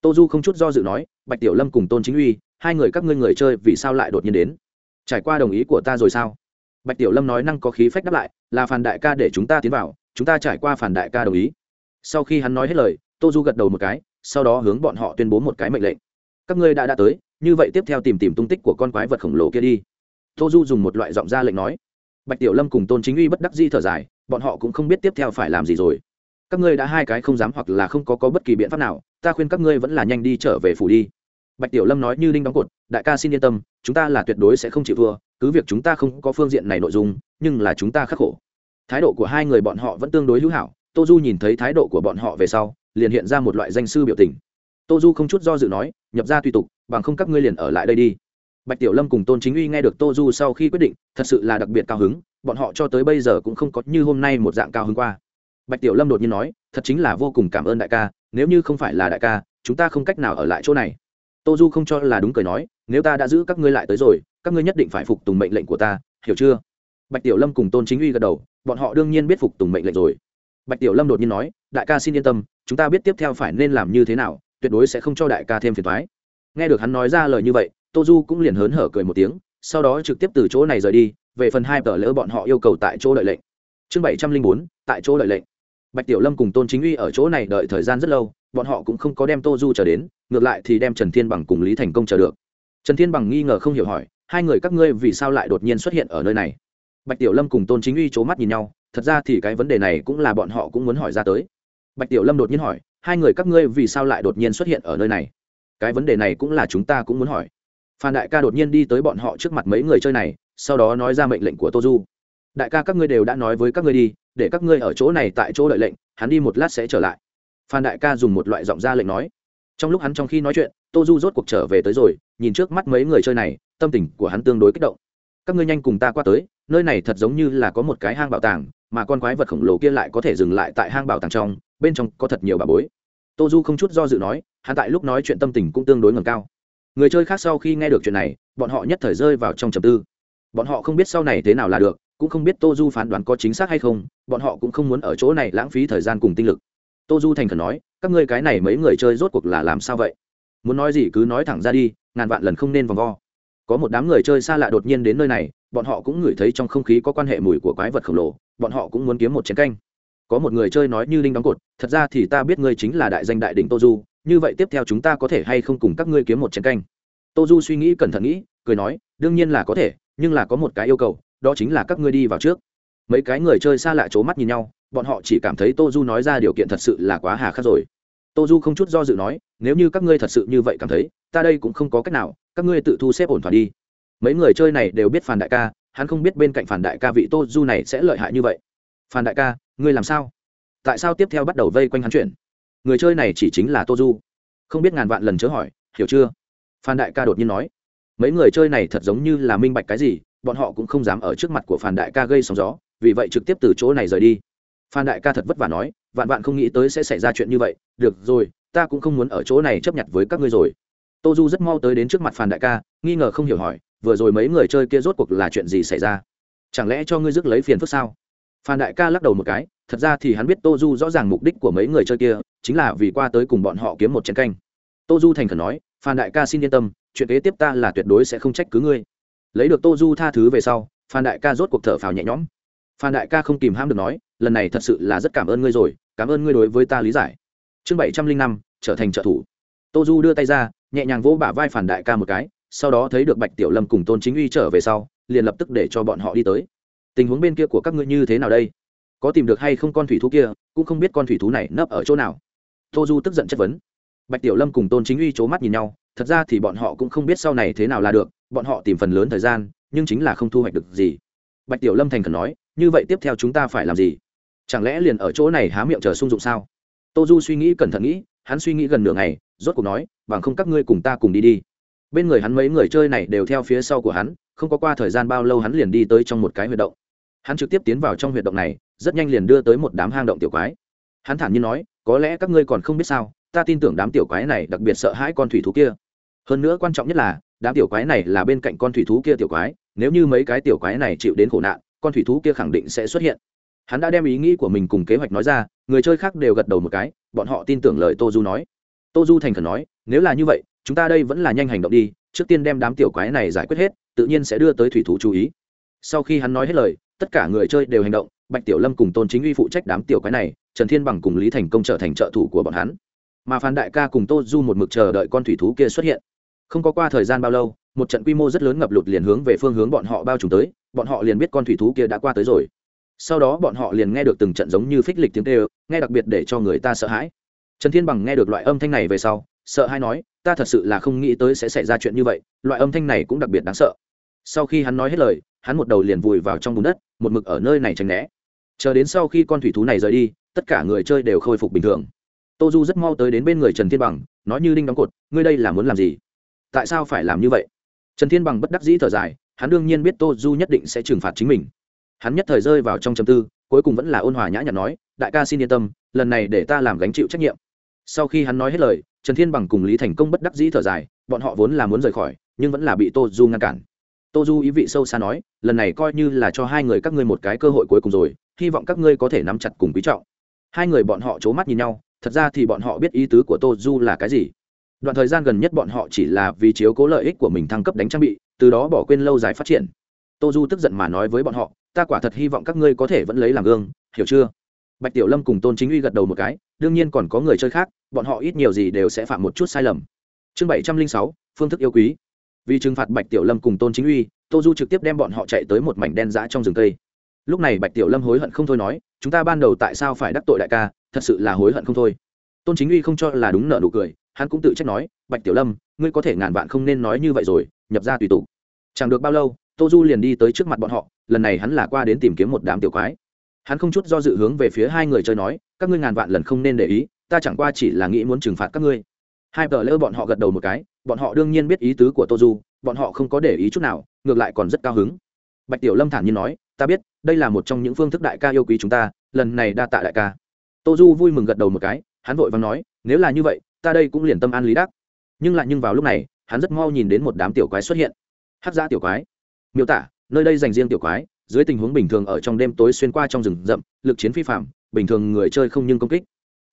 [SPEAKER 1] Tô du không chút do dự nói, bạch tiểu lâm cùng tôn chính uy, hai người các ngươi người chơi vì sao lại đột nhiên đến? Trải qua đồng ý của ta rồi sao? Bạch tiểu lâm nói năng có khí phách đáp lại, là phản đại ca để chúng ta tiến vào, chúng ta trải qua phản đại ca đồng ý sau khi hắn nói hết lời tô du gật đầu một cái sau đó hướng bọn họ tuyên bố một cái mệnh lệnh. Các ngươi đã đã tới như vậy tiếp theo tìm tìm tung tích của con quái vật khổng lồ kia đi. Tô du dùng một loại giọng ra lệnh nói. Bạch tiểu lâm cùng tôn chính uy bất đắc di thở dài bọn họ cũng không biết tiếp theo phải làm gì rồi. Các ngươi đã hai cái không dám hoặc là không có, có bất kỳ biện pháp nào ta khuyên các ngươi vẫn là nhanh đi trở về phủ đi. Bạch tiểu lâm nói như đinh đóng cột đại ca xin yên tâm chúng ta là tuyệt đối sẽ không chịu thua cứ việc chúng ta không có phương diện này nội dung nhưng là chúng ta khắc khổ. Thái độ của hai người bọn họ vẫn tương đối hữu hảo tô du nhìn thấy thái độ của bọn họ về sau, liền hiện ra một loại danh sư biểu tình. Tô du không chút do dự nói, nhập ra tùy tục, bằng không các ngươi liền ở lại đây đi. Bạch tiểu lâm cùng tôn chính uy nghe được tô du sau khi quyết định, thật sự là đặc biệt cao hứng, bọn họ cho tới bây giờ cũng không có như hôm nay một dạng cao hứng qua. Bạch tiểu lâm đột nhiên nói, thật chính là vô cùng cảm ơn đại ca, nếu như không phải là đại ca, chúng ta không cách nào ở lại chỗ này. Tô du không cho là đúng cười nói, nếu ta đã giữ các ngươi lại tới rồi, các ngươi nhất định phải phục tùng mệnh lệnh của ta, hiểu chưa? Bạch tiểu lâm cùng tôn chính uy gật đầu, bọn họ đương nhiên biết phục tùng mệnh lệnh rồi bạch tiểu lâm đột nhiên nói, đại ca xin yên tâm, chúng ta biết tiếp theo phải nên làm như thế nào, tuyệt đối sẽ không cho đại ca thêm phiền thoái nghe được hắn nói ra lời như vậy, tô du cũng liền hớn hở cười một tiếng, sau đó trực tiếp từ chỗ này rời đi, về phần hai tờ lỡ bọn họ yêu cầu tại chỗ đợi lệnh. Chương bảy trăm linh bốn, tại chỗ đợi lệnh. Bạch tiểu lâm cùng tôn chính uy ở chỗ này đợi thời gian rất lâu, bọn họ cũng không có đem tô du chờ đến, ngược lại thì đem trần thiên bằng cùng lý thành công chờ được. Trần thiên bằng nghi ngờ không hiểu hỏi, hai người các ngươi vì sao lại đột nhiên xuất hiện ở nơi này? Bạch tiểu lâm cùng tôn chính uy c h ố mắt nhìn nhau thật ra thì cái vấn đề này cũng là bọn họ cũng muốn hỏi ra tới. Bạch tiểu lâm đột nhiên hỏi, hai người các ngươi vì sao lại đột nhiên xuất hiện ở nơi này? Cái vấn đề này cũng là chúng ta cũng muốn hỏi. Phan đại ca đột nhiên đi tới bọn họ trước mặt mấy người chơi này, sau đó nói ra mệnh lệnh của tô du. Đại ca các ngươi đều đã nói với các ngươi đi, để các ngươi ở chỗ này tại chỗ đợi lệnh, hắn đi một lát sẽ trở lại. Phan đại ca dùng một loại giọng ra lệnh nói. Trong lúc hắn trong khi nói chuyện, tô du rốt cuộc trở về tới rồi, nhìn trước mắt mấy người chơi này, tâm tình của hắn tương đối kích động các ngươi nhanh cùng ta qua tới, nơi này thật giống như là có một cái hang bảo tàng, mà con quái vật khổng lồ kia lại có thể dừng lại tại hang bảo tàng trong, bên trong có thật nhiều bà bối. Tô du không chút do dự nói, hắn tại lúc nói chuyện tâm tình cũng tương đối ngầm cao. Người chơi khác sau khi nghe được chuyện này, bọn họ nhất thời rơi vào trong trầm tư. Bọn họ không biết sau này thế nào là được, cũng không biết tô du phán đoán có chính xác hay không, bọn họ cũng không muốn ở chỗ này lãng phí thời gian cùng tinh lực. Tô du thành khẩn nói, các ngươi cái này mấy người chơi rốt cuộc là làm sao vậy? Muốn nói gì cứ nói thẳng ra đi, ngàn vạn lần không nên vòng vo có một đám người chơi xa lạ đột nhiên đến nơi này, bọn họ cũng ngửi thấy trong không khí có quan hệ mùi của quái vật khổng lồ, bọn họ cũng muốn kiếm một chén canh. Có một người chơi nói như linh đóng cột, thật ra thì ta biết ngươi chính là đại danh đại đỉnh tô du, như vậy tiếp theo chúng ta có thể hay không cùng các ngươi kiếm một chén canh? Tô du suy nghĩ cẩn thận nghĩ, cười nói, đương nhiên là có thể, nhưng là có một cái yêu cầu, đó chính là các ngươi đi vào trước. Mấy cái người chơi xa lạ c h ố mắt nhìn nhau, bọn họ chỉ cảm thấy tô du nói ra điều kiện thật sự là quá hà khắc rồi tô du không chút do dự nói, nếu như các ngươi thật sự như vậy cảm thấy, ta đây cũng không có cách nào, các ngươi tự thu xếp ổn thỏa đi. Mấy người chơi này đều biết phản đại ca, hắn không biết bên cạnh phản đại ca vị tô du này sẽ lợi hại như vậy. Phản đại ca, ngươi làm sao? Tại sao tiếp theo bắt đầu vây quanh hắn chuyển? Người chơi này chỉ chính là tô du không biết ngàn vạn lần chớ hỏi, hiểu chưa? Phan đại ca đột nhiên nói. Mấy người chơi này thật giống như là minh bạch cái gì, bọn họ cũng không dám ở trước mặt của phan đại ca gây sóng gió, vì vậy trực tiếp từ chỗ này rời đi phan đại ca thật vất vả nói, vạn vạn không nghĩ tới sẽ xảy ra chuyện như vậy, được rồi, ta cũng không muốn ở chỗ này chấp nhận với các ngươi rồi. Tô du rất mau tới đến trước mặt phan đại ca, nghi ngờ không hiểu hỏi, vừa rồi mấy người chơi kia rốt cuộc là chuyện gì xảy ra? Chẳng lẽ cho ngươi rước lấy phiền phức sao? Phan đại ca lắc đầu một cái, thật ra thì hắn biết tô du rõ ràng mục đích của mấy người chơi kia, chính là vì qua tới cùng bọn họ kiếm một trận canh. Tô du thành khẩn nói, phan đại ca xin yên tâm, chuyện kế tiếp ta là tuyệt đối sẽ không trách cứ ngươi. Lấy được tô du tha thứ về sau, phan đại ca rốt cuộc thở phào nhẹ nhõm. Phan đại ca không kìm ham được nói lần này thật sự là rất cảm ơn ngươi rồi, cảm ơn ngươi đối với ta lý giải. Chương bảy trăm linh năm, trở thành trợ thủ. Tô du đưa tay ra, nhẹ nhàng vỗ bả vai phản đại ca một cái, sau đó thấy được bạch tiểu lâm cùng tôn chính uy trở về sau, liền lập tức để cho bọn họ đi tới. Tình huống bên kia của các ngươi như thế nào đây? Có tìm được hay không con thủy thú kia, cũng không biết con thủy thú này nấp ở chỗ nào. Tô du tức giận chất vấn. Bạch tiểu lâm cùng tôn chính uy c h ố mắt nhìn nhau, thật ra thì bọn họ cũng không biết sau này thế nào là được, bọn họ tìm phần lớn thời gian, nhưng chính là không thu hoạch được gì. Bạch tiểu lâm thành khẩn nói, như vậy tiếp theo chúng ta phải làm gì? Chẳng lẽ liền ở chỗ này há miệng chờ sung dụng sao? Tô du suy nghĩ cẩn thận nghĩ, hắn suy nghĩ gần nửa ngày, rốt cuộc nói, bằng không các ngươi cùng ta cùng đi đi. Bên người hắn mấy người chơi này đều theo phía sau của hắn, không có qua thời gian bao lâu hắn liền đi tới trong một cái huyệt động. Hắn trực tiếp tiến vào trong huyệt động này, rất nhanh liền đưa tới một đám hang động tiểu quái. Hắn thản nhiên nói, có lẽ các ngươi còn không biết sao, ta tin tưởng đám tiểu quái này đặc biệt sợ hãi con thủy thú kia. Hơn nữa quan trọng nhất là, đám tiểu quái này là bên cạnh con thủy thú kia tiểu quái, nếu như mấy cái tiểu quái này chịu đến khổ nạn, con thủy thú kia khẳng định sẽ xuất hiện hắn đã đem ý nghĩ của mình cùng kế hoạch nói ra, người chơi khác đều gật đầu một cái, bọn họ tin tưởng lời tô du nói. Tô du thành khẩn nói, nếu là như vậy, chúng ta đây vẫn là nhanh hành động đi, trước tiên đem đám tiểu quái này giải quyết hết, tự nhiên sẽ đưa tới thủy thủ chú ý. Sau khi hắn nói hết lời, tất cả người chơi đều hành động, bạch tiểu lâm cùng tôn chính uy phụ trách đám tiểu quái này, trần thiên bằng cùng lý thành công trở thành trợ thủ của bọn hắn. Mà phan đại ca cùng tô du một mực chờ đợi con thủy thú kia xuất hiện. Không có qua thời gian bao lâu, một trận quy mô rất lớn ngập lụt liền hướng về phương hướng bọn họ bao trùm tới, bọn họ liền biết con thủy thú kia đã qua tới rồi sau đó bọn họ liền nghe được từng trận giống như phích lịch tiếng kêu, nghe đặc biệt để cho người ta sợ hãi. Trần thiên bằng nghe được loại âm thanh này về sau, sợ hay nói, ta thật sự là không nghĩ tới sẽ xảy ra chuyện như vậy, loại âm thanh này cũng đặc biệt đáng sợ. Sau khi hắn nói hết lời, hắn một đầu liền vùi vào trong bùn đất, một mực ở nơi này tránh né. Chờ đến sau khi con thủy thú này rời đi, tất cả người chơi đều khôi phục bình thường. Tô du rất mau tới đến bên người trần thiên bằng, nói như đinh đóng cột, ngươi đây là muốn làm gì? Tại sao phải làm như vậy? Trần thiên bằng bất đắc dĩ thở dài, hắn đương nhiên biết tô du nhất định sẽ trừng phạt chính mình hắn nhất thời rơi vào trong trầm tư, cuối cùng vẫn là ôn hòa nhã nhặn nói, đại ca xin yên tâm, lần này để ta làm gánh chịu trách nhiệm. Sau khi hắn nói hết lời, trần thiên bằng cùng lý thành công bất đắc dĩ thở dài, bọn họ vốn là muốn rời khỏi, nhưng vẫn là bị tô du ngăn cản. Tô du ý vị sâu xa nói, lần này coi như là cho hai người các ngươi một cái cơ hội cuối cùng rồi, hy vọng các ngươi có thể nắm chặt cùng quý trọng. Hai người bọn họ c h ố mắt nhìn nhau, thật ra thì bọn họ biết ý tứ của tô du là cái gì. Đoạn thời gian gần nhất bọn họ chỉ là vì chiếu cố lợi ích của mình thăng cấp đánh trang bị, từ đó bỏ quên lâu dài phát triển tô du tức giận mà nói với bọn họ, ta quả thật hy vọng các ngươi có thể vẫn lấy làm gương, hiểu chưa? Bạch tiểu lâm cùng tôn chính uy gật đầu một cái, đương nhiên còn có người chơi khác, bọn họ ít nhiều gì đều sẽ phạm một chút sai lầm. Chương bảy trăm linh sáu, phương thức yêu quý. Vì trừng phạt bạch tiểu lâm cùng tôn chính uy, tô du trực tiếp đem bọn họ chạy tới một mảnh đen giã trong rừng cây. Lúc này bạch tiểu lâm hối hận không thôi nói, chúng ta ban đầu tại sao phải đắc tội đại ca, thật sự là hối hận không thôi. Tôn chính uy không cho là đúng nợ nụ cười, hắn cũng tự trách nói, bạch tiểu lâm, ngươi có thể ngàn vạn không nên nói như vậy rồi, nhập ra tùy tục. chẳng được bao lâu tô du liền đi tới trước mặt bọn họ, lần này hắn là qua đến tìm kiếm một đám tiểu quái. Hắn không chút do dự hướng về phía hai người chơi nói, các ngươi ngàn vạn lần không nên để ý, ta chẳng qua chỉ là nghĩ muốn trừng phạt các ngươi. Hai tờ lỡ bọn họ gật đầu một cái, bọn họ đương nhiên biết ý tứ của tô du, bọn họ không có để ý chút nào, ngược lại còn rất cao hứng. Bạch tiểu lâm thản nhiên nói, ta biết, đây là một trong những phương thức đại ca yêu quý chúng ta, lần này đa tạ đại ca. Tô du vui mừng gật đầu một cái, hắn vội và nói, nếu là như vậy, ta đây cũng liền tâm an lý đắc. Nhưng lại nhưng vào lúc này, hắn rất mau nhìn đến một đám tiểu quái xuất hiện. Hát ra tiểu quái miêu tả, nơi đây dành riêng tiểu quái, dưới tình huống bình thường ở trong đêm tối xuyên qua trong rừng rậm, lực chiến phi phạm bình thường người chơi không nhưng công kích.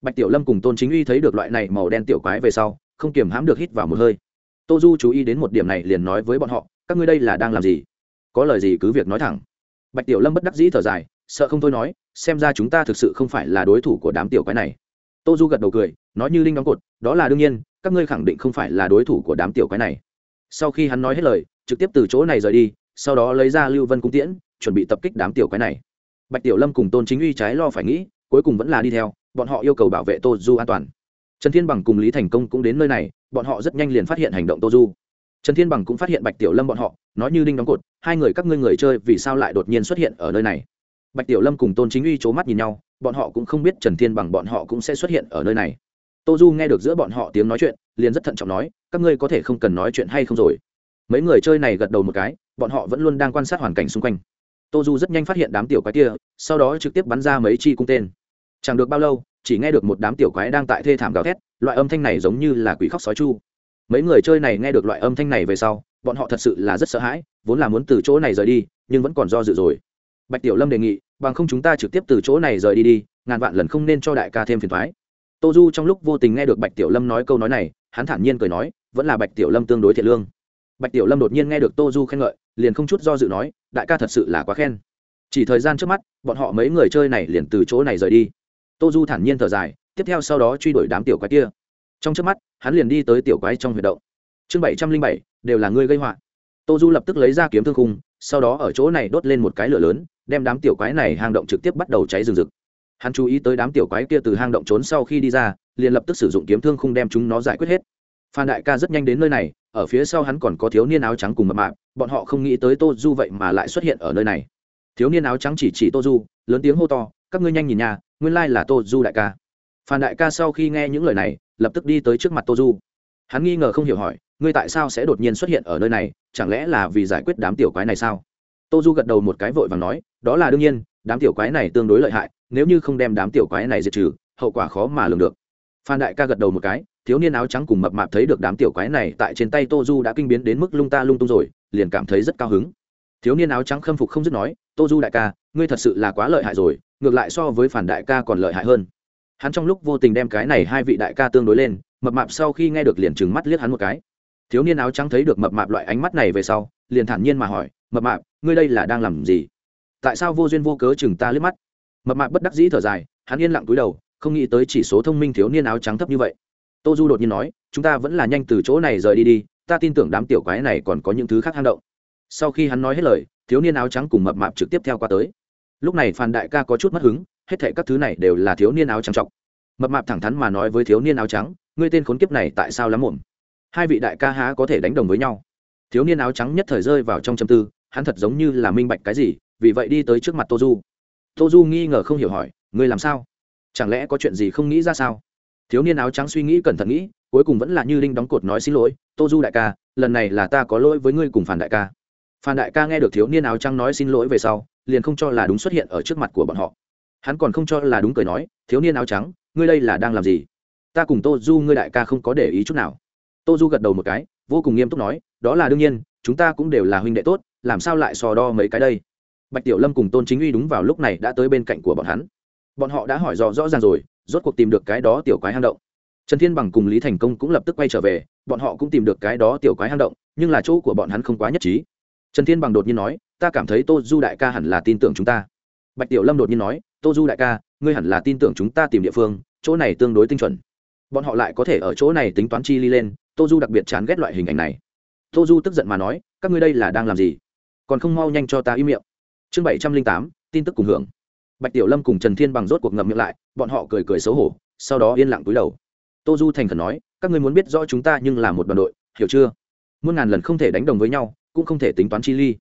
[SPEAKER 1] Bạch tiểu lâm cùng tôn chính uy thấy được loại này màu đen tiểu quái về sau, không kiềm hãm được hít vào một hơi. Tô du chú ý đến một điểm này liền nói với bọn họ, các ngươi đây là đang làm gì? Có lời gì cứ việc nói thẳng. Bạch tiểu lâm bất đắc dĩ thở dài, sợ không thôi nói, xem ra chúng ta thực sự không phải là đối thủ của đám tiểu quái này. Tô du gật đầu cười, nói như linh đóng cột, đó là đương nhiên, các ngươi khẳng định không phải là đối thủ của đám tiểu quái này. Sau khi hắn nói hết lời, trực tiếp từ chỗ này rời đi sau đó lấy ra lưu vân cung tiễn, chuẩn bị tập kích đám tiểu quái này. Bạch tiểu lâm cùng tôn chính uy trái lo phải nghĩ, cuối cùng vẫn là đi theo, bọn họ yêu cầu bảo vệ tô du an toàn. Trần thiên bằng cùng lý thành công cũng đến nơi này, bọn họ rất nhanh liền phát hiện hành động tô du. Trần thiên bằng cũng phát hiện bạch tiểu lâm bọn họ, nói như đinh đóng cột, hai người các ngươi người chơi vì sao lại đột nhiên xuất hiện ở nơi này? Bạch tiểu lâm cùng tôn chính uy c h ố mắt nhìn nhau, bọn họ cũng không biết trần thiên bằng bọn họ cũng sẽ xuất hiện ở nơi này. Tô du nghe được giữa bọn họ tiếng nói chuyện, liền rất thận trọng nói, các ngươi có thể không cần nói chuyện hay không rồi? Mấy người chơi này gật đầu một cái bọn họ vẫn luôn đang quan sát hoàn cảnh xung quanh. Tô du rất nhanh phát hiện đám tiểu quái kia, sau đó trực tiếp bắn ra mấy chi cung tên. Chẳng được bao lâu, chỉ nghe được một đám tiểu quái đang tại thê thảm gào thét, loại âm thanh này giống như là quỷ khóc sói chu. Mấy người chơi này nghe được loại âm thanh này về sau, bọn họ thật sự là rất sợ hãi, vốn là muốn từ chỗ này rời đi, nhưng vẫn còn do dự rồi. Bạch tiểu lâm đề nghị, bằng không chúng ta trực tiếp từ chỗ này rời đi đi, ngàn vạn lần không nên cho đại ca thêm phiền thoái tô du trong lúc vô tình nghe được bạch tiểu lâm nói câu nói này, hắn thản nhiên cười nói, vẫn là bạch tiểu lâm tương đối thiện lương. Bạch tiểu lâm đột nhiên nghe được tô du khen ngợi liền không chút do dự nói, đại ca thật sự là quá khen. Chỉ thời gian trước mắt, bọn họ mấy người chơi này liền từ chỗ này rời đi. Tô du thản nhiên thở dài, tiếp theo sau đó truy đuổi đám tiểu quái kia. Trong trước mắt, hắn liền đi tới tiểu quái trong huyệt động. Chương bảy trăm linh bảy, đều là ngươi gây họa. Tô du lập tức lấy ra kiếm thương khung, sau đó ở chỗ này đốt lên một cái lửa lớn, đem đám tiểu quái này hang động trực tiếp bắt đầu cháy rừng rực. Hắn chú ý tới đám tiểu quái kia từ hang động trốn sau khi đi ra, liền lập tức sử dụng kiếm thương khung đem chúng nó giải quyết hết. Phan đại ca rất nhanh đến nơi này, ở phía sau hắn còn có thiếu niên áo trắng cùng mập mạp bọn họ không nghĩ tới tô du vậy mà lại xuất hiện ở nơi này. Thiếu niên áo trắng chỉ chỉ tô du lớn tiếng hô to, các ngươi nhanh nhìn nhà nguyên lai là tô du đại ca. Phan đại ca sau khi nghe những lời này, lập tức đi tới trước mặt tô du hắn nghi ngờ không hiểu hỏi, ngươi tại sao sẽ đột nhiên xuất hiện ở nơi này, chẳng lẽ là vì giải quyết đám tiểu quái này sao? Tô du gật đầu một cái vội và nói, đó là đương nhiên, đám tiểu quái này tương đối lợi hại, nếu như không đem đám tiểu quái này diệt trừ, hậu quả khó mà lường được. Phan đại ca gật đầu một cái, thiếu niên áo trắng cùng mập mạp thấy được đám tiểu quái này tại trên tay tô du đã kinh biến đến mức lung ta lung tung rồi liền cảm thấy rất cao hứng. Thiếu niên áo trắng khâm phục không dứt nói, tô du đại ca, ngươi thật sự là quá lợi hại rồi, ngược lại so với phản đại ca còn lợi hại hơn. Hắn trong lúc vô tình đem cái này hai vị đại ca tương đối lên, mập mạp sau khi nghe được liền trừng mắt liếc hắn một cái. Thiếu niên áo trắng thấy được mập mạp loại ánh mắt này về sau, liền thản nhiên mà hỏi, mập mạp, ngươi đây là đang làm gì? Tại sao vô duyên vô cớ chừng ta liếc mắt? Mập mạp bất đắc dĩ thở dài, hắn yên lặng cúi đầu, không nghĩ tới chỉ số thông minh thiếu niên áo trắng thấp như vậy. Tô du đột nhiên nói, chúng ta vẫn là nhanh từ chỗ này rời đi đi ta tin tưởng đám tiểu quái này còn có những thứ khác hang động. Sau khi hắn nói hết lời, thiếu niên áo trắng cùng mập mạp trực tiếp theo qua tới. Lúc này phan đại ca có chút mất hứng, hết thệ các thứ này đều là thiếu niên áo trắng trọng mập mạp thẳng thắn mà nói với thiếu niên áo trắng, ngươi tên khốn kiếp này tại sao lắm muộn? Hai vị đại ca há có thể đánh đồng với nhau? Thiếu niên áo trắng nhất thời rơi vào trong châm tư, hắn thật giống như là minh bạch cái gì, vì vậy đi tới trước mặt tô du. Tô du nghi ngờ không hiểu hỏi, ngươi làm sao? Chẳng lẽ có chuyện gì không nghĩ ra sao? Thiếu niên áo trắng suy nghĩ cẩn thận nghĩ, cuối cùng vẫn là như linh đóng cột nói xin lỗi tô du đại ca, lần này là ta có lỗi với ngươi cùng phản đại ca. Phản đại ca nghe được thiếu niên áo trắng nói xin lỗi về sau, liền không cho là đúng xuất hiện ở trước mặt của bọn họ. Hắn còn không cho là đúng cười nói, thiếu niên áo trắng, ngươi đây là đang làm gì? Ta cùng tô du ngươi đại ca không có để ý chút nào. Tô du gật đầu một cái, vô cùng nghiêm túc nói, đó là đương nhiên, chúng ta cũng đều là huynh đệ tốt, làm sao lại sò đo mấy cái đây? Bạch tiểu lâm cùng tôn chính uy đúng vào lúc này đã tới bên cạnh của bọn hắn. Bọn họ đã hỏi rõ rõ ràng rồi, rốt cuộc tìm được cái đó tiểu quái hang động trần thiên bằng cùng lý thành công cũng lập tức quay trở về, bọn họ cũng tìm được cái đó tiểu quái hang động, nhưng là chỗ của bọn hắn không quá nhất trí. Trần thiên bằng đột nhiên nói, ta cảm thấy tô du đại ca hẳn là tin tưởng chúng ta. Bạch tiểu lâm đột nhiên nói, tô du đại ca, ngươi hẳn là tin tưởng chúng ta tìm địa phương, chỗ này tương đối tinh chuẩn. Bọn họ lại có thể ở chỗ này tính toán chi ly lên, tô du đặc biệt chán ghét loại hình ảnh này. Tô du tức giận mà nói, các ngươi đây là đang làm gì? Còn không mau nhanh cho ta im miệng. Chương bảy trăm linh tám, tin tức cùng hưởng. Bạch tiểu lâm cùng trần thiên bằng rốt cuộc ngậm miệng lại, bọn họ cười cười xấu hổ, sau đó yên lặng túi đầu tô du thành khẩn nói, các ngươi muốn biết rõ chúng ta nhưng là một đoàn đội, hiểu chưa? Muôn ngàn lần không thể đánh đồng với nhau, cũng không thể tính toán chi ly.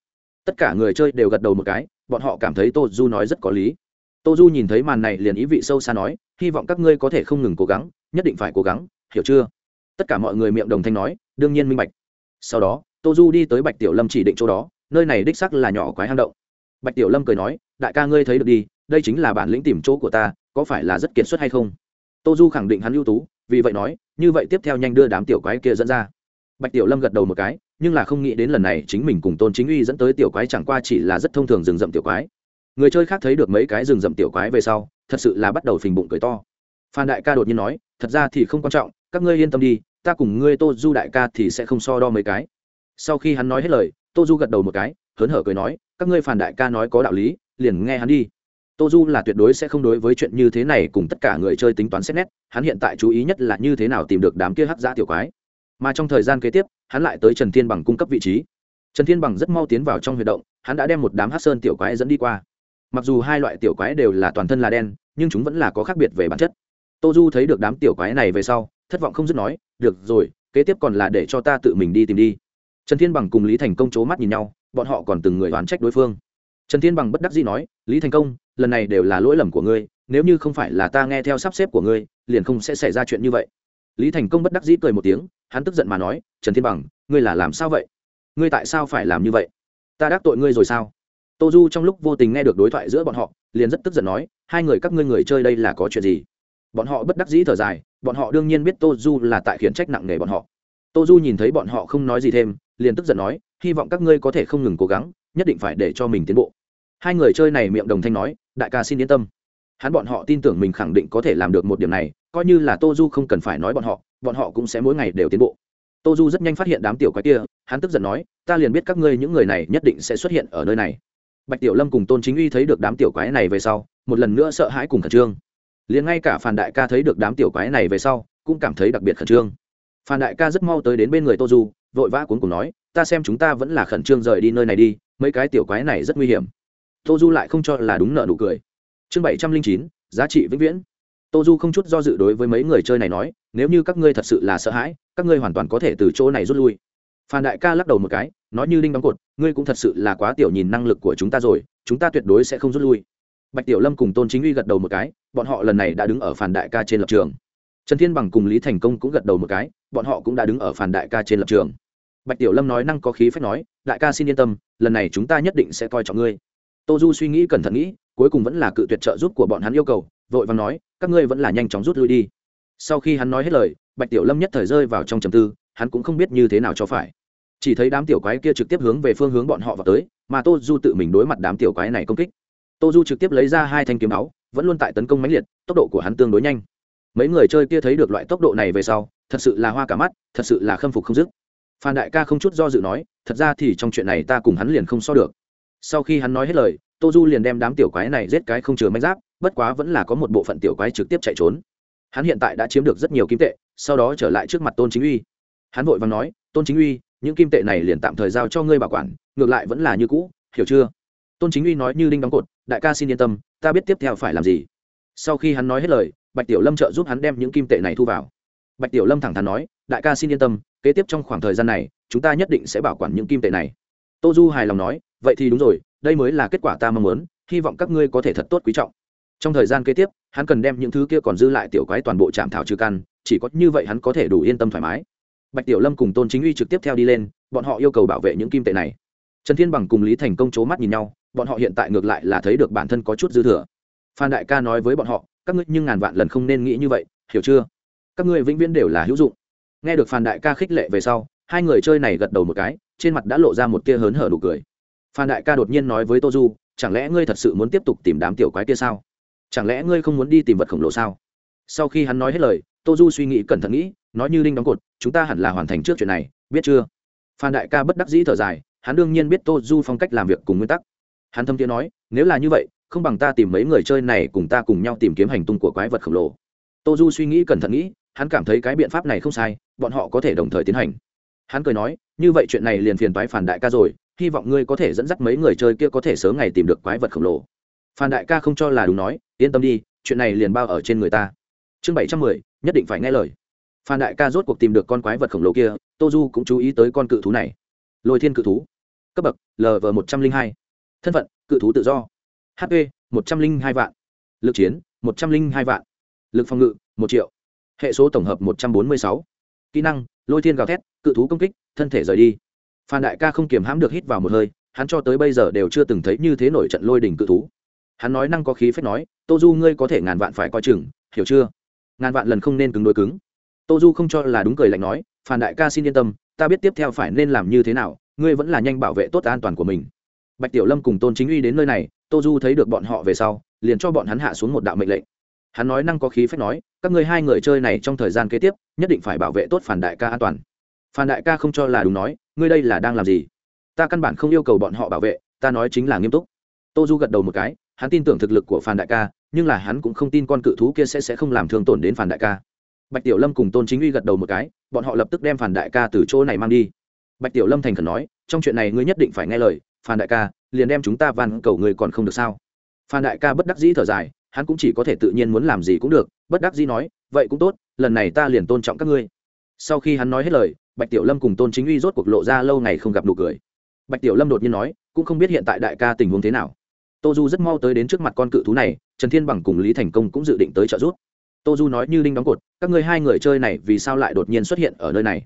[SPEAKER 1] Tất cả người chơi đều gật đầu một cái, bọn họ cảm thấy tô du nói rất có lý. Tô du nhìn thấy màn này liền ý vị sâu xa nói, hy vọng các ngươi có thể không ngừng cố gắng, nhất định phải cố gắng, hiểu chưa? Tất cả mọi người miệng đồng thanh nói, đương nhiên minh bạch. Sau đó, tô du đi tới bạch tiểu lâm chỉ định chỗ đó, nơi này đích sắc là nhỏ quái hang động. Bạch tiểu lâm cười nói, đại ca ngươi thấy được đi, đây chính là bản lĩnh tìm chỗ của ta, có phải là rất kiệt xuất hay không? Tô du khẳng định hắn ưu tú vì vậy nói, như vậy tiếp theo nhanh đưa đám tiểu quái kia dẫn ra. Bạch tiểu lâm gật đầu một cái, nhưng là không nghĩ đến lần này chính mình cùng tôn chính uy dẫn tới tiểu quái chẳng qua chỉ là rất thông thường rừng rậm tiểu quái. Người chơi khác thấy được mấy cái rừng rậm tiểu quái về sau, thật sự là bắt đầu phình bụng cười to. Phan đại ca đột nhiên nói, thật ra thì không quan trọng, các ngươi yên tâm đi, ta cùng ngươi tô du đại ca thì sẽ không so đo mấy cái. Sau khi hắn nói hết lời, tô du gật đầu một cái, hớn hở cười nói, các ngươi phản đại ca nói có đạo lý, liền nghe hắn đi tô du là tuyệt đối sẽ không đối với chuyện như thế này cùng tất cả người chơi tính toán xét nét, hắn hiện tại chú ý nhất là như thế nào tìm được đám kia hắc giã tiểu quái. Mà trong thời gian kế tiếp, hắn lại tới trần thiên bằng cung cấp vị trí. Trần thiên bằng rất mau tiến vào trong huy động, hắn đã đem một đám hát sơn tiểu quái dẫn đi qua. Mặc dù hai loại tiểu quái đều là toàn thân là đen, nhưng chúng vẫn là có khác biệt về bản chất. Tô du thấy được đám tiểu quái này về sau, thất vọng không dứt nói, được rồi, kế tiếp còn là để cho ta tự mình đi tìm đi. Trần thiên bằng cùng lý thành công c h ố mắt nhìn nhau, bọn họ còn từng người đoán trách đối phương. Trần thiên bằng bất đắc dĩ nói, lý thành công lần này đều là lỗi lầm của ngươi, nếu như không phải là ta nghe theo sắp xếp của ngươi, liền không sẽ xảy ra chuyện như vậy. Lý thành công bất đắc dĩ cười một tiếng, hắn tức giận mà nói, trần thiên bằng, ngươi là làm sao vậy? Ngươi tại sao phải làm như vậy? Ta đắc tội ngươi rồi sao? Tô du trong lúc vô tình nghe được đối thoại giữa bọn họ, liền rất tức giận nói, hai người các ngươi người chơi đây là có chuyện gì? Bọn họ bất đắc dĩ thở dài, bọn họ đương nhiên biết tô du là tại khiển trách nặng nề bọn họ. Tô du nhìn thấy bọn họ không nói gì thêm, liền tức giận nói, hy vọng các ngươi có thể không ngừng cố gắng, nhất định phải để cho mình tiến bộ hai người chơi này miệng đồng thanh nói, đại ca xin yên tâm. Hắn bọn họ tin tưởng mình khẳng định có thể làm được một điểm này, coi như là tô du không cần phải nói bọn họ bọn họ cũng sẽ mỗi ngày đều tiến bộ. Tô du rất nhanh phát hiện đám tiểu quái kia, hắn tức giận nói, ta liền biết các ngươi những người này nhất định sẽ xuất hiện ở nơi này. Bạch tiểu lâm cùng tôn chính uy thấy được đám tiểu quái này về sau, một lần nữa sợ hãi cùng khẩn trương. Liền ngay cả phản đại ca thấy được đám tiểu quái này về sau, cũng cảm thấy đặc biệt khẩn trương. Phản đại ca rất mau tới đến bên người tô du, vội vã cuốn cùng nói, ta xem chúng ta vẫn là khẩn trương rời đi nơi này đi, mấy cái tiểu quái này rất nguy hiểm tô du lại không cho là đúng nợ nụ cười. Chương bảy trăm linh chín, giá trị vĩnh viễn. Tô du không chút do dự đối với mấy người chơi này nói, nếu như các ngươi thật sự là sợ hãi, các ngươi hoàn toàn có thể từ chỗ này rút lui. Phan đại ca lắc đầu một cái, nói như đinh đóng cột, ngươi cũng thật sự là quá tiểu nhìn năng lực của chúng ta rồi, chúng ta tuyệt đối sẽ không rút lui. Bạch tiểu lâm cùng tôn chính uy gật đầu một cái, bọn họ lần này đã đứng ở phản đại ca trên lập trường. Trần thiên bằng cùng lý thành công cũng gật đầu một cái, bọn họ cũng đã đứng ở phản đại ca trên lập trường. Bạch tiểu lâm nói năng có khí phép nói, đại ca xin yên tâm, lần này chúng ta nhất định sẽ coi trọng ngươi tô du suy nghĩ cẩn thận nghĩ, cuối cùng vẫn là cự tuyệt trợ giúp của bọn hắn yêu cầu, vội vàng nói, các ngươi vẫn là nhanh chóng rút lui đi. Sau khi hắn nói hết lời, bạch tiểu lâm nhất thời rơi vào trong trầm tư, hắn cũng không biết như thế nào cho phải. Chỉ thấy đám tiểu quái kia trực tiếp hướng về phương hướng bọn họ vào tới, mà tô du tự mình đối mặt đám tiểu quái này công kích. Tô du trực tiếp lấy ra hai thanh kiếm áo, vẫn luôn tại tấn công mãnh liệt, tốc độ của hắn tương đối nhanh. Mấy người chơi kia thấy được loại tốc độ này về sau, thật sự là hoa cả mắt, thật sự là khâm phục không dứt. Phan đại ca không chút do dự nói, thật ra thì trong chuyện này ta cùng hắn liền không so được sau khi hắn nói hết lời tô du liền đem đám tiểu quái này giết cái không chừa manh giáp, bất quá vẫn là có một bộ phận tiểu quái trực tiếp chạy trốn. Hắn hiện tại đã chiếm được rất nhiều kim tệ, sau đó trở lại trước mặt tôn chính uy. Hắn vội và nói, tôn chính uy, những kim tệ này liền tạm thời giao cho ngươi bảo quản, ngược lại vẫn là như cũ, hiểu chưa? Tôn chính uy nói như đinh đóng cột, đại ca xin yên tâm, ta biết tiếp theo phải làm gì. Sau khi hắn nói hết lời, bạch tiểu lâm trợ giúp hắn đem những kim tệ này thu vào. Bạch tiểu lâm thẳng thắn nói, đại ca xin yên tâm, kế tiếp trong khoảng thời gian này, chúng ta nhất định sẽ bảo quản những kim tệ này. Tô du hài lòng nói vậy thì đúng rồi, đây mới là kết quả ta mong muốn, hy vọng các ngươi có thể thật tốt quý trọng. Trong thời gian kế tiếp, hắn cần đem những thứ kia còn dư lại tiểu quái toàn bộ chạm thảo trừ căn, chỉ có như vậy hắn có thể đủ yên tâm thoải mái. Bạch tiểu lâm cùng tôn chính uy trực tiếp theo đi lên, bọn họ yêu cầu bảo vệ những kim tệ này. Trần thiên bằng cùng lý thành công c h ố mắt nhìn nhau, bọn họ hiện tại ngược lại là thấy được bản thân có chút dư thừa. Phan đại ca nói với bọn họ, các ngươi nhưng ngàn vạn lần không nên nghĩ như vậy, hiểu chưa? Các ngươi vĩnh viễn đều là hữu dụng. Nghe được phan đại ca khích lệ về sau, hai người chơi này gật đầu một cái, trên mặt đã lộ ra một tia hớn hở đủ cười phan đại ca đột nhiên nói với tô du, chẳng lẽ ngươi thật sự muốn tiếp tục tìm đám tiểu quái kia sao? Chẳng lẽ ngươi không muốn đi tìm vật khổng lồ sao? Sau khi hắn nói hết lời, tô du suy nghĩ cẩn thận nghĩ, nói như linh đóng cột, chúng ta hẳn là hoàn thành trước chuyện này, biết chưa? Phan đại ca bất đắc dĩ thở dài, hắn đương nhiên biết tô du phong cách làm việc cùng nguyên tắc. Hắn thâm tiếng nói, nếu là như vậy, không bằng ta tìm mấy người chơi này cùng ta cùng nhau tìm kiếm hành tung của quái vật khổng lồ. Tô du suy nghĩ cẩn thận nghĩ, hắn cảm thấy cái biện pháp này không sai, bọn họ có thể đồng thời tiến hành. Hắn cười nói, như vậy chuyện này liền phiền toái phản đại ca rồi hy vọng ngươi có thể dẫn dắt mấy người chơi kia có thể sớm ngày tìm được quái vật khổng lồ. Phan đại ca không cho là đúng nói, yên tâm đi, chuyện này liền bao ở trên người ta. Chương bảy trăm mười, nhất định phải nghe lời. Phan đại ca rốt cuộc tìm được con quái vật khổng lồ kia, tô du cũng chú ý tới con cự thú này. Lôi thiên cự thú. Cấp bậc lv một trăm linh hai. Thân phận, cự thú tự do. Hp một trăm linh hai vạn. Lực chiến, một trăm linh hai vạn. Lực phòng ngự, một triệu. Hệ số tổng hợp một trăm bốn mươi sáu. Kỹ năng, lôi thiên gào thét, cự thú công kích, thân thể rời đi phan đại ca không kiềm hãm được hít vào một hơi, hắn cho tới bây giờ đều chưa từng thấy như thế nổi trận lôi đỉnh cự thú. Hắn nói năng có khí phép nói, tô du ngươi có thể ngàn vạn phải coi chừng, hiểu chưa? Ngàn vạn lần không nên cứng đối cứng. Tô du không cho là đúng cười lạnh nói, phan đại ca xin yên tâm, ta biết tiếp theo phải nên làm như thế nào, ngươi vẫn là nhanh bảo vệ tốt an toàn của mình. Bạch tiểu lâm cùng tôn chính uy đến nơi này, tô du thấy được bọn họ về sau, liền cho bọn hắn hạ xuống một đạo mệnh lệnh. Hắn nói năng có khí phép nói, các ngươi hai người chơi này trong thời gian kế tiếp, nhất định phải bảo vệ tốt phản đại ca an toàn. Phan đại ca không cho là đúng nói, ngươi đây là đang làm gì? Ta căn bản không yêu cầu bọn họ bảo vệ, ta nói chính là nghiêm túc. Tô du gật đầu một cái, hắn tin tưởng thực lực của Phan đại ca, nhưng là hắn cũng không tin con cự thú kia sẽ sẽ không làm thương tổn đến phản đại ca. Bạch tiểu lâm cùng tôn chính uy gật đầu một cái, bọn họ lập tức đem phản đại ca từ chỗ này mang đi. Bạch tiểu lâm thành khẩn nói, trong chuyện này ngươi nhất định phải nghe lời, phan đại ca, liền đem chúng ta van cầu người còn không được sao? Phan đại ca bất đắc dĩ thở dài, hắn cũng chỉ có thể tự nhiên muốn làm gì cũng được, bất đắc dĩ nói, vậy cũng tốt, lần này ta liền tôn trọng các ngươi. Sau khi hắn nói hết lời bạch tiểu lâm cùng tôn chính uy rốt cuộc lộ ra lâu ngày không gặp nụ cười. Bạch tiểu lâm đột nhiên nói, cũng không biết hiện tại đại ca tình huống thế nào. Tô du rất mau tới đến trước mặt con cự thú này, trần thiên bằng cùng lý thành công cũng dự định tới trợ giúp. Tô du nói như linh đóng cột, các ngươi hai người chơi này vì sao lại đột nhiên xuất hiện ở nơi này?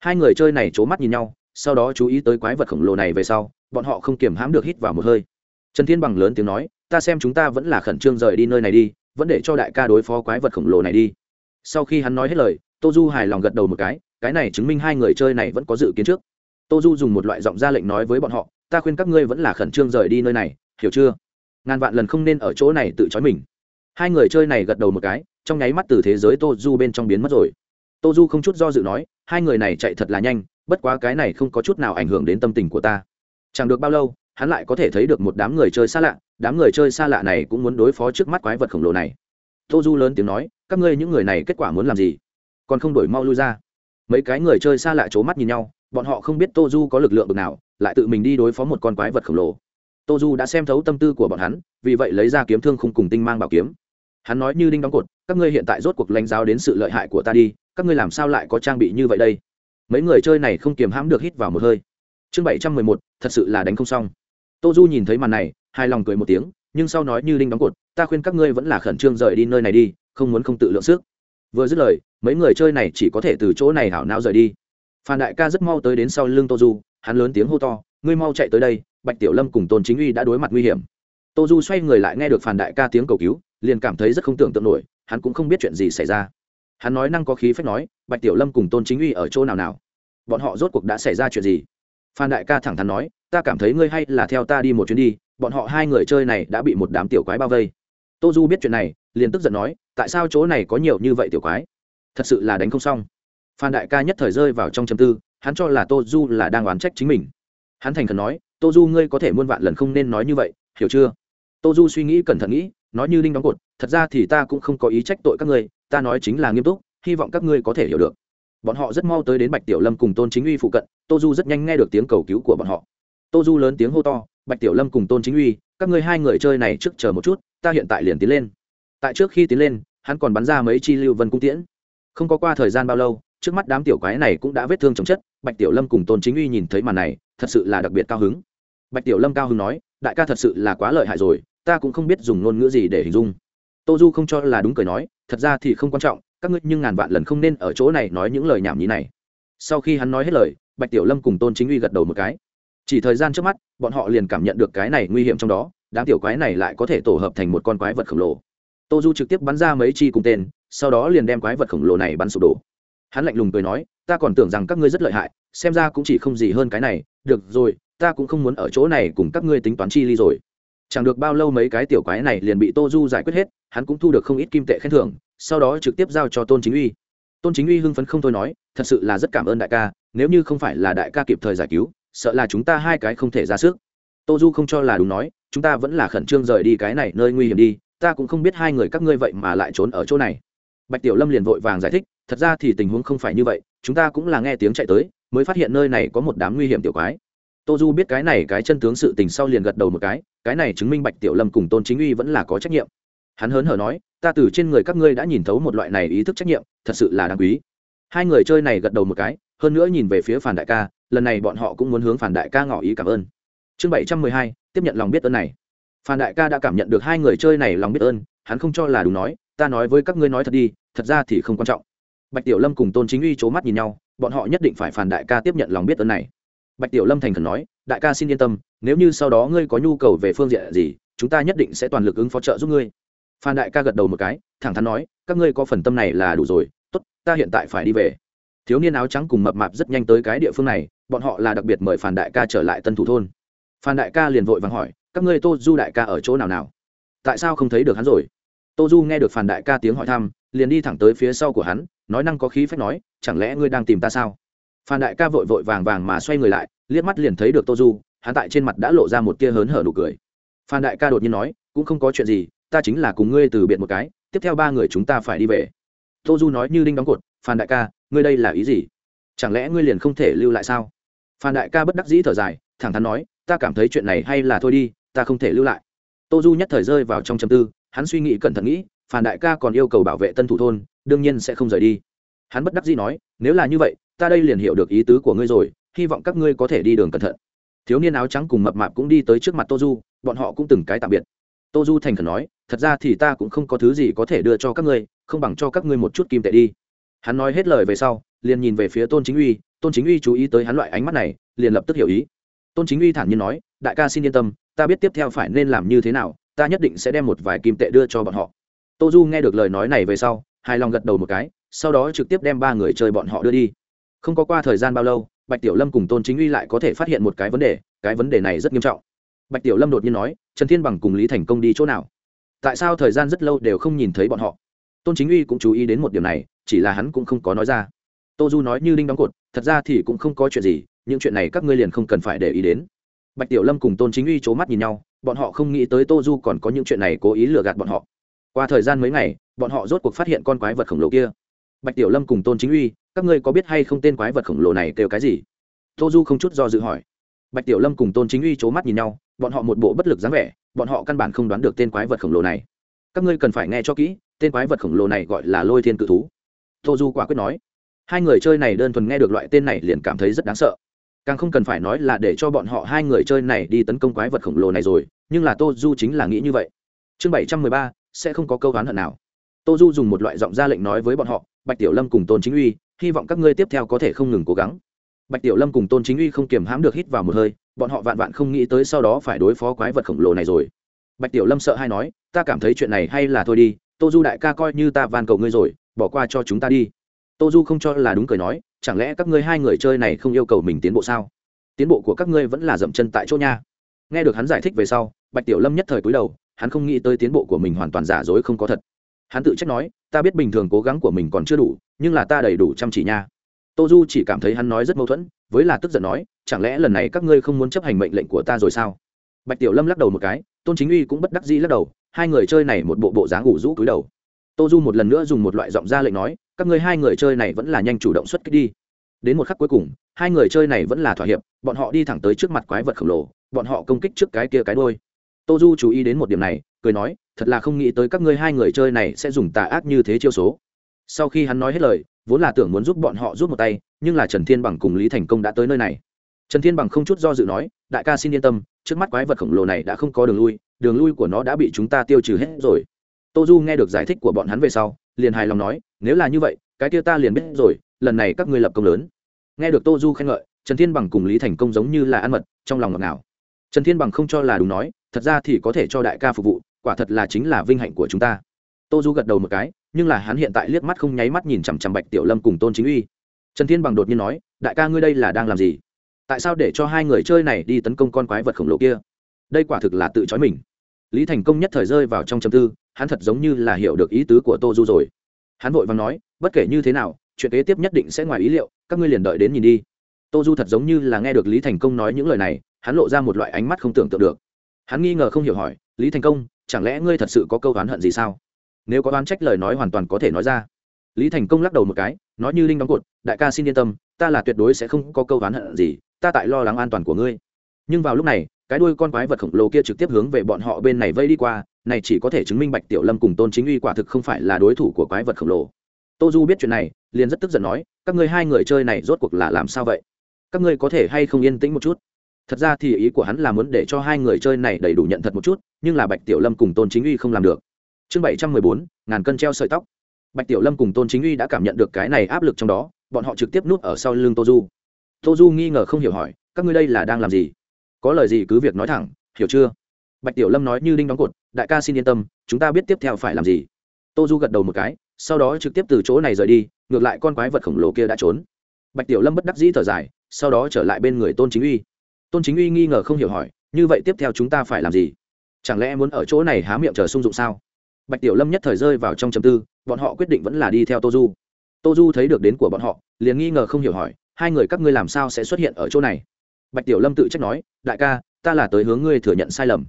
[SPEAKER 1] Hai người chơi này c h ố mắt nhìn nhau, sau đó chú ý tới quái vật khổng lồ này về sau, bọn họ không kiềm hãm được hít vào một hơi. Trần thiên bằng lớn tiếng nói, ta xem chúng ta vẫn là khẩn trương rời đi nơi này đi, vẫn để cho đại ca đối phó quái vật khổng lồ này đi. Sau khi hắn nói hết lời, tô du hài lòng gật đầu một cái cái này chứng minh hai người chơi này vẫn có dự kiến trước. Tô du dùng một loại giọng ra lệnh nói với bọn họ, ta khuyên các ngươi vẫn là khẩn trương rời đi nơi này, hiểu chưa? Ngàn vạn lần không nên ở chỗ này tự trói mình. Hai người chơi này gật đầu một cái, trong nháy mắt từ thế giới tô du bên trong biến mất rồi. Tô du không chút do dự nói, hai người này chạy thật là nhanh, bất quá cái này không có chút nào ảnh hưởng đến tâm tình của ta. Chẳng được bao lâu, hắn lại có thể thấy được một đám người chơi xa lạ, đám người chơi xa lạ này cũng muốn đối phó trước mắt quái vật khổng lồ này. Tô du lớn tiếng nói, các ngươi những người này kết quả muốn làm gì? Còn không đổi mau lui ra mấy cái người chơi xa lạ c h ố mắt nhìn nhau, bọn họ không biết tô du có lực lượng bực nào, lại tự mình đi đối phó một con quái vật khổng lồ. Tô du đã xem thấu tâm tư của bọn hắn, vì vậy lấy ra kiếm thương không cùng tinh mang bảo kiếm. Hắn nói như đinh đóng cột, các ngươi hiện tại rốt cuộc lãnh giáo đến sự lợi hại của ta đi, các ngươi làm sao lại có trang bị như vậy đây? Mấy người chơi này không kiềm hãm được hít vào một hơi. Chương bảy trăm mười một, thật sự là đánh không xong. Tô du nhìn thấy màn này, hài lòng cười một tiếng, nhưng sau nói như đinh đóng cột, ta khuyên các ngươi vẫn là khẩn trương rời đi nơi này đi, không muốn không tự lượng sức. Vừa dứt lời mấy người chơi này chỉ có thể từ chỗ này hảo não rời đi. Phan đại ca rất mau tới đến sau lưng tô du hắn lớn tiếng hô to, ngươi mau chạy tới đây, bạch tiểu lâm cùng tôn chính uy đã đối mặt nguy hiểm. Tô du xoay người lại nghe được Phan đại ca tiếng cầu cứu, liền cảm thấy rất không tưởng tượng nổi, hắn cũng không biết chuyện gì xảy ra. Hắn nói năng có khí phép nói, bạch tiểu lâm cùng tôn chính uy ở chỗ nào nào? Bọn họ rốt cuộc đã xảy ra chuyện gì? Phan đại ca thẳng thắn nói, ta cảm thấy ngươi hay là theo ta đi một chuyến đi, bọn họ hai người chơi này đã bị một đám tiểu quái bao vây. Tô du biết chuyện này, liền tức giận nói, tại sao chỗ này có nhiều như vậy tiểu quái? Thật sự là đánh không xong. Phan đại ca nhất thời rơi vào trong chầm tư, hắn cho là tô du là đang oán trách chính mình. Hắn thành khẩn nói, tô du, ngươi có thể muôn vạn lần không nên nói như vậy, hiểu chưa? Tô du suy nghĩ cẩn thận nghĩ, nói như linh đóng cột, thật ra thì ta cũng không có ý trách tội các ngươi, ta nói chính là nghiêm túc, hy vọng các ngươi có thể hiểu được. Bọn họ rất mau tới đến bạch tiểu lâm cùng tôn chính uy phụ cận, tô du rất nhanh nghe được tiếng cầu cứu của bọn họ. Tô du lớn tiếng hô to, bạch tiểu lâm cùng tôn chính uy, các ngươi hai người chơi này trước chờ một chút, ta hiện tại liền tiến lên. Tại trước khi tiến lên, hắn còn bắn ra mấy chi lưu vân cung tiễn không có qua thời gian bao lâu, trước mắt đám tiểu quái này cũng đã vết thương chồng chất, bạch tiểu lâm cùng tôn chính uy nhìn thấy màn này, thật sự là đặc biệt cao hứng. Bạch tiểu lâm cao hứng nói, đại ca thật sự là quá lợi hại rồi, ta cũng không biết dùng ngôn ngữ gì để hình dung. Tô du không cho là đúng cười nói, thật ra thì không quan trọng, các ngươi nhưng ngàn vạn lần không nên ở chỗ này nói những lời nhảm nhí này. Sau khi hắn nói hết lời, bạch tiểu lâm cùng tôn chính uy gật đầu một cái. Chỉ thời gian trước mắt, bọn họ liền cảm nhận được cái này nguy hiểm trong đó, đám tiểu quái này lại có thể tổ hợp thành một con quái vật khổng lồ. Tô du trực tiếp bắn ra mấy chi cùng tên sau đó liền đem quái vật khổng lồ này bắn sụp đổ. Hắn lạnh lùng cười nói, ta còn tưởng rằng các ngươi rất lợi hại, xem ra cũng chỉ không gì hơn cái này. Được rồi, ta cũng không muốn ở chỗ này cùng các ngươi tính toán chi ly rồi. Chẳng được bao lâu mấy cái tiểu quái này liền bị tô du giải quyết hết, hắn cũng thu được không ít kim tệ khen thưởng, sau đó trực tiếp giao cho tôn chính uy. Tôn chính uy hưng phấn không thôi nói, thật sự là rất cảm ơn đại ca, nếu như không phải là đại ca kịp thời giải cứu, sợ là chúng ta hai cái không thể ra sức. Tô du không cho là đúng nói, chúng ta vẫn là khẩn trương rời đi cái này nơi nguy hiểm đi, ta cũng không biết hai người các ngươi vậy mà lại trốn ở chỗ này bạch tiểu lâm liền vội vàng giải thích, thật ra thì tình huống không phải như vậy, chúng ta cũng là nghe tiếng chạy tới, mới phát hiện nơi này có một đám nguy hiểm tiểu quái. Tô du biết cái này cái chân tướng sự tình sau liền gật đầu một cái cái này chứng minh bạch tiểu lâm cùng tôn chính uy vẫn là có trách nhiệm. Hắn hớn hở nói, ta từ trên người các ngươi đã nhìn thấu một loại này ý thức trách nhiệm, thật sự là đáng quý. Hai người chơi này gật đầu một cái, hơn nữa nhìn về phía phản đại ca, lần này bọn họ cũng muốn hướng phản đại ca ngỏ ý cảm ơn. Chương bảy trăm mười hai, tiếp nhận lòng biết ơn này. Phản đại ca đã cảm nhận được hai người chơi này lòng biết ơn, hắn không cho là đúng nói ta nói với các ngươi nói thật đi, thật ra thì không quan trọng. Bạch tiểu lâm cùng tôn chính uy c h ố mắt nhìn nhau, bọn họ nhất định phải phản đại ca tiếp nhận lòng biết ơn này. Bạch tiểu lâm thành khẩn nói, đại ca xin yên tâm, nếu như sau đó ngươi có nhu cầu về phương diện gì, chúng ta nhất định sẽ toàn lực ứng phó trợ giúp ngươi. Phan đại ca gật đầu một cái, thẳng thắn nói, các ngươi có phần tâm này là đủ rồi, tốt, ta hiện tại phải đi về. Thiếu niên áo trắng cùng mập mạp rất nhanh tới cái địa phương này, bọn họ là đặc biệt mời phan đại ca trở lại tân thủ thôn. Phan đại ca liền vội vàng hỏi, các ngươi tô du đại ca ở chỗ nào nào? Tại sao không thấy được hắn rồi? Tô du nghe được phản đại ca tiếng hỏi thăm, liền đi thẳng tới phía sau của hắn, nói năng có khí phép nói, chẳng lẽ ngươi đang tìm ta sao? Phan đại ca vội vội vàng vàng mà xoay người lại, liếc mắt liền thấy được tô du, hắn tại trên mặt đã lộ ra một tia hớn hở nụ cười. Phan đại ca đột nhiên nói, cũng không có chuyện gì, ta chính là cùng ngươi từ biệt một cái, tiếp theo ba người chúng ta phải đi về. Tô du nói như đinh đóng cột phan đại ca, ngươi đây là ý gì? Chẳng lẽ ngươi liền không thể lưu lại sao? Phan đại ca bất đắc dĩ thở dài, thẳng thắn nói, ta cảm thấy chuyện này hay là thôi đi, ta không thể lưu lại. Tô du nhất thời rơi vào trong châm tư hắn suy nghĩ cẩn thận nghĩ phản đại ca còn yêu cầu bảo vệ tân thủ thôn, đương nhiên sẽ không rời đi. Hắn bất đắc dĩ nói, nếu là như vậy, ta đây liền hiểu được ý tứ của ngươi rồi, hy vọng các ngươi có thể đi đường cẩn thận. Thiếu niên áo trắng cùng mập mạp cũng đi tới trước mặt tô du bọn họ cũng từng cái tạm biệt. Tô du thành khẩn nói, thật ra thì ta cũng không có thứ gì có thể đưa cho các ngươi, không bằng cho các ngươi một chút kim tệ đi. Hắn nói hết lời về sau, liền nhìn về phía tôn chính uy, tôn chính uy chú ý tới hắn loại ánh mắt này, liền lập tức hiểu ý. Tôn chính uy thản nhiên nói, đại ca xin yên tâm, ta biết tiếp theo phải nên làm như thế nào ta nhất định sẽ đem một vài kim tệ đưa cho bọn họ. Tô du nghe được lời nói này về sau, hài lòng gật đầu một cái, sau đó trực tiếp đem ba người chơi bọn họ đưa đi. Không có qua thời gian bao lâu, bạch tiểu lâm cùng tôn chính uy lại có thể phát hiện một cái vấn đề, cái vấn đề này rất nghiêm trọng. Bạch tiểu lâm đột nhiên nói, trần thiên bằng cùng lý thành công đi chỗ nào? Tại sao thời gian rất lâu đều không nhìn thấy bọn họ? Tôn chính uy cũng chú ý đến một điểm này, chỉ là hắn cũng không có nói ra. Tô du nói như đinh đóng cột, thật ra thì cũng không có chuyện gì, những chuyện này các ngươi liền không cần phải để ý đến. Bạch tiểu lâm cùng tôn chính uy c h ố mắt nhìn nhau bọn họ không nghĩ tới tô du còn có những chuyện này cố ý lừa gạt bọn họ. Qua thời gian mấy ngày, bọn họ rốt cuộc phát hiện con quái vật khổng lồ kia. Bạch tiểu lâm cùng tôn chính uy, các ngươi có biết hay không tên quái vật khổng lồ này kêu cái gì? Tô du không chút do dự hỏi. Bạch tiểu lâm cùng tôn chính uy c h ố mắt nhìn nhau, bọn họ một bộ bất lực dáng vẻ, bọn họ căn bản không đoán được tên quái vật khổng lồ này. Các ngươi cần phải nghe cho kỹ, tên quái vật khổng lồ này gọi là lôi thiên cự thú. Tô du quả quyết nói. Hai người chơi này đơn thuần nghe được loại tên này liền cảm thấy rất đáng sợ càng không cần phải nói là để cho bọn họ hai người chơi này đi tấn công quái vật khổng lồ này rồi, nhưng là tô du chính là nghĩ như vậy. Chương bảy trăm mười ba, sẽ không có câu oán hận nào. Tô du dùng một loại giọng ra lệnh nói với bọn họ, bạch tiểu lâm cùng tôn chính uy, hy vọng các ngươi tiếp theo có thể không ngừng cố gắng. Bạch tiểu lâm cùng tôn chính uy không kiềm hãm được hít vào một hơi, bọn họ vạn vạn không nghĩ tới sau đó phải đối phó quái vật khổng lồ này rồi. Bạch tiểu lâm sợ hay nói, ta cảm thấy chuyện này hay là thôi đi, tô du đại ca coi như ta van cầu ngươi rồi, bỏ qua cho chúng ta đi. Tô du không cho là đúng cười nói chẳng lẽ các ngươi hai người chơi này không yêu cầu mình tiến bộ sao? Tiến bộ của các ngươi vẫn là dậm chân tại chỗ nha. Nghe được hắn giải thích về sau, bạch tiểu lâm nhất thời cúi đầu, hắn không nghĩ tới tiến bộ của mình hoàn toàn giả dối không có thật. Hắn tự trách nói, ta biết bình thường cố gắng của mình còn chưa đủ, nhưng là ta đầy đủ chăm chỉ nha. Tô du chỉ cảm thấy hắn nói rất mâu thuẫn, với là tức giận nói, chẳng lẽ lần này các ngươi không muốn chấp hành mệnh lệnh của ta rồi sao? Bạch tiểu lâm lắc đầu một cái, tôn chính uy cũng bất đắc dĩ lắc đầu, hai người chơi này một bộ bộ dáng ủ rũ cúi đầu. Tô du một lần nữa dùng một loại giọng ra lệnh nói các ngươi hai người chơi này vẫn là nhanh chủ động xuất kích đi. Đến một khắc cuối cùng, hai người chơi này vẫn là thỏa hiệp, bọn họ đi thẳng tới trước mặt quái vật khổng lồ, bọn họ công kích trước cái kia cái đôi tô du chú ý đến một điểm này, cười nói, thật là không nghĩ tới các ngươi hai người chơi này sẽ dùng tà ác như thế chiêu số. Sau khi hắn nói hết lời, vốn là tưởng muốn giúp bọn họ rút một tay, nhưng là trần thiên bằng cùng lý thành công đã tới nơi này. Trần thiên bằng không chút do dự nói, đại ca xin yên tâm, trước mắt quái vật khổng lồ này đã không có đường lui đường lui của nó đã bị chúng ta tiêu trừ hết rồi. Tô du nghe được giải thích của bọn hắn về sau, liền hài lòng nói nếu là như vậy, cái kia ta liền biết rồi, lần này các ngươi lập công lớn. Nghe được tô du khen ngợi, trần thiên bằng cùng lý thành công giống như là ăn mật, trong lòng ngọt ngào. Trần thiên bằng không cho là đúng nói, thật ra thì có thể cho đại ca phục vụ, quả thật là chính là vinh hạnh của chúng ta. Tô du gật đầu một cái, nhưng là hắn hiện tại liếc mắt không nháy mắt nhìn chằm chằm bạch tiểu lâm cùng tôn chính uy. Trần thiên bằng đột nhiên nói, đại ca ngươi đây là đang làm gì? Tại sao để cho hai người chơi này đi tấn công con quái vật khổng lồ kia? Đây quả thực là tự chói mình. Lý thành công nhất thời rơi vào trong châm tư, hắn thật giống như là hiểu được ý tứ của tô du rồi hắn vội vàng nói, bất kể như thế nào, chuyện kế tiếp nhất định sẽ ngoài ý liệu, các ngươi liền đợi đến nhìn đi. Tô du thật giống như là nghe được lý thành công nói những lời này, hắn lộ ra một loại ánh mắt không tưởng tượng được. Hắn nghi ngờ không hiểu hỏi, lý thành công, chẳng lẽ ngươi thật sự có câu oán hận gì sao? Nếu có oán trách lời nói hoàn toàn có thể nói ra. Lý thành công lắc đầu một cái, nói như linh đóng cột, đại ca xin yên tâm, ta là tuyệt đối sẽ không có câu oán hận gì, ta tại lo lắng an toàn của ngươi. Nhưng vào lúc này, cái đuôi con quái vật khổng lồ kia trực tiếp hướng về bọn họ bên này vây đi qua này chỉ có thể chứng minh bạch tiểu lâm cùng tôn chính uy quả thực không phải là đối thủ của quái vật khổng lồ. Tô du biết chuyện này, liền rất tức giận nói, các ngươi hai người chơi này rốt cuộc là làm sao vậy? Các ngươi có thể hay không yên tĩnh một chút? Thật ra thì ý của hắn là muốn để cho hai người chơi này đầy đủ nhận thật một chút, nhưng là bạch tiểu lâm cùng tôn chính uy không làm được. Chương bảy trăm mười bốn, ngàn cân treo sợi tóc. Bạch tiểu lâm cùng tôn chính uy đã cảm nhận được cái này áp lực trong đó, bọn họ trực tiếp nuốt ở sau lưng tô du. Tô du nghi ngờ không hiểu hỏi, các ngươi đây là đang làm gì? Có lời gì cứ việc nói thẳng, hiểu chưa? Bạch tiểu lâm nói như đinh đóng cột, đại ca xin yên tâm, chúng ta biết tiếp theo phải làm gì. Tô du gật đầu một cái, sau đó trực tiếp từ chỗ này rời đi, ngược lại con quái vật khổng lồ kia đã trốn. Bạch tiểu lâm bất đắc dĩ thở dài, sau đó trở lại bên người tôn chính uy. Tôn chính uy nghi ngờ không hiểu hỏi, như vậy tiếp theo chúng ta phải làm gì? Chẳng lẽ muốn ở chỗ này há miệng chờ sung dụng sao? Bạch tiểu lâm nhất thời rơi vào trong chầm tư, bọn họ quyết định vẫn là đi theo tô du. Tô du thấy được đến của bọn họ, liền nghi ngờ không hiểu hỏi, hai người các ngươi làm sao sẽ xuất hiện ở chỗ này? Bạch tiểu lâm tự trách nói, đại ca, ta là tới hướng ngươi thừa nhận sai lầm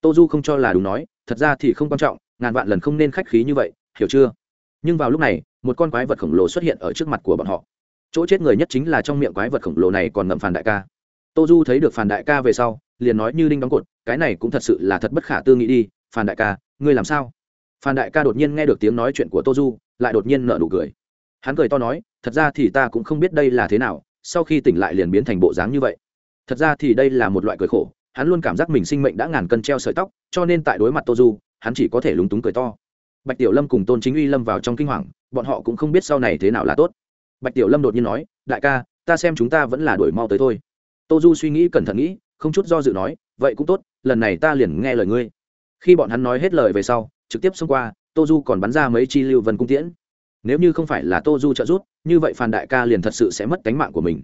[SPEAKER 1] tô du không cho là đúng nói, thật ra thì không quan trọng, ngàn vạn lần không nên khách khí như vậy, hiểu chưa? Nhưng vào lúc này, một con quái vật khổng lồ xuất hiện ở trước mặt của bọn họ. Chỗ chết người nhất chính là trong miệng quái vật khổng lồ này còn ngậm phản đại ca. Tô du thấy được phản đại ca về sau, liền nói như đinh đóng cột, cái này cũng thật sự là thật bất khả tư nghị đi, phản đại ca, ngươi làm sao? Phản đại ca đột nhiên nghe được tiếng nói chuyện của tô du lại đột nhiên nợ nụ cười. Hắn cười to nói, thật ra thì ta cũng không biết đây là thế nào, sau khi tỉnh lại liền biến thành bộ dáng như vậy. Thật ra thì đây là một loại cười khổ hắn luôn cảm giác mình sinh mệnh đã ngàn cân treo sợi tóc, cho nên tại đối mặt tô du, hắn chỉ có thể lúng túng cười to. Bạch tiểu lâm cùng tôn chính uy lâm vào trong kinh hoàng, bọn họ cũng không biết sau này thế nào là tốt. Bạch tiểu lâm đột nhiên nói, đại ca, ta xem chúng ta vẫn là đuổi mau tới thôi. Tô du suy nghĩ cẩn thận nghĩ, không chút do dự nói, vậy cũng tốt, lần này ta liền nghe lời ngươi. Khi bọn hắn nói hết lời về sau, trực tiếp xông qua, tô du còn bắn ra mấy chi lưu vân cung tiễn. Nếu như không phải là tô du trợ giúp, như vậy phan đại ca liền thật sự sẽ mất cánh mạng của mình.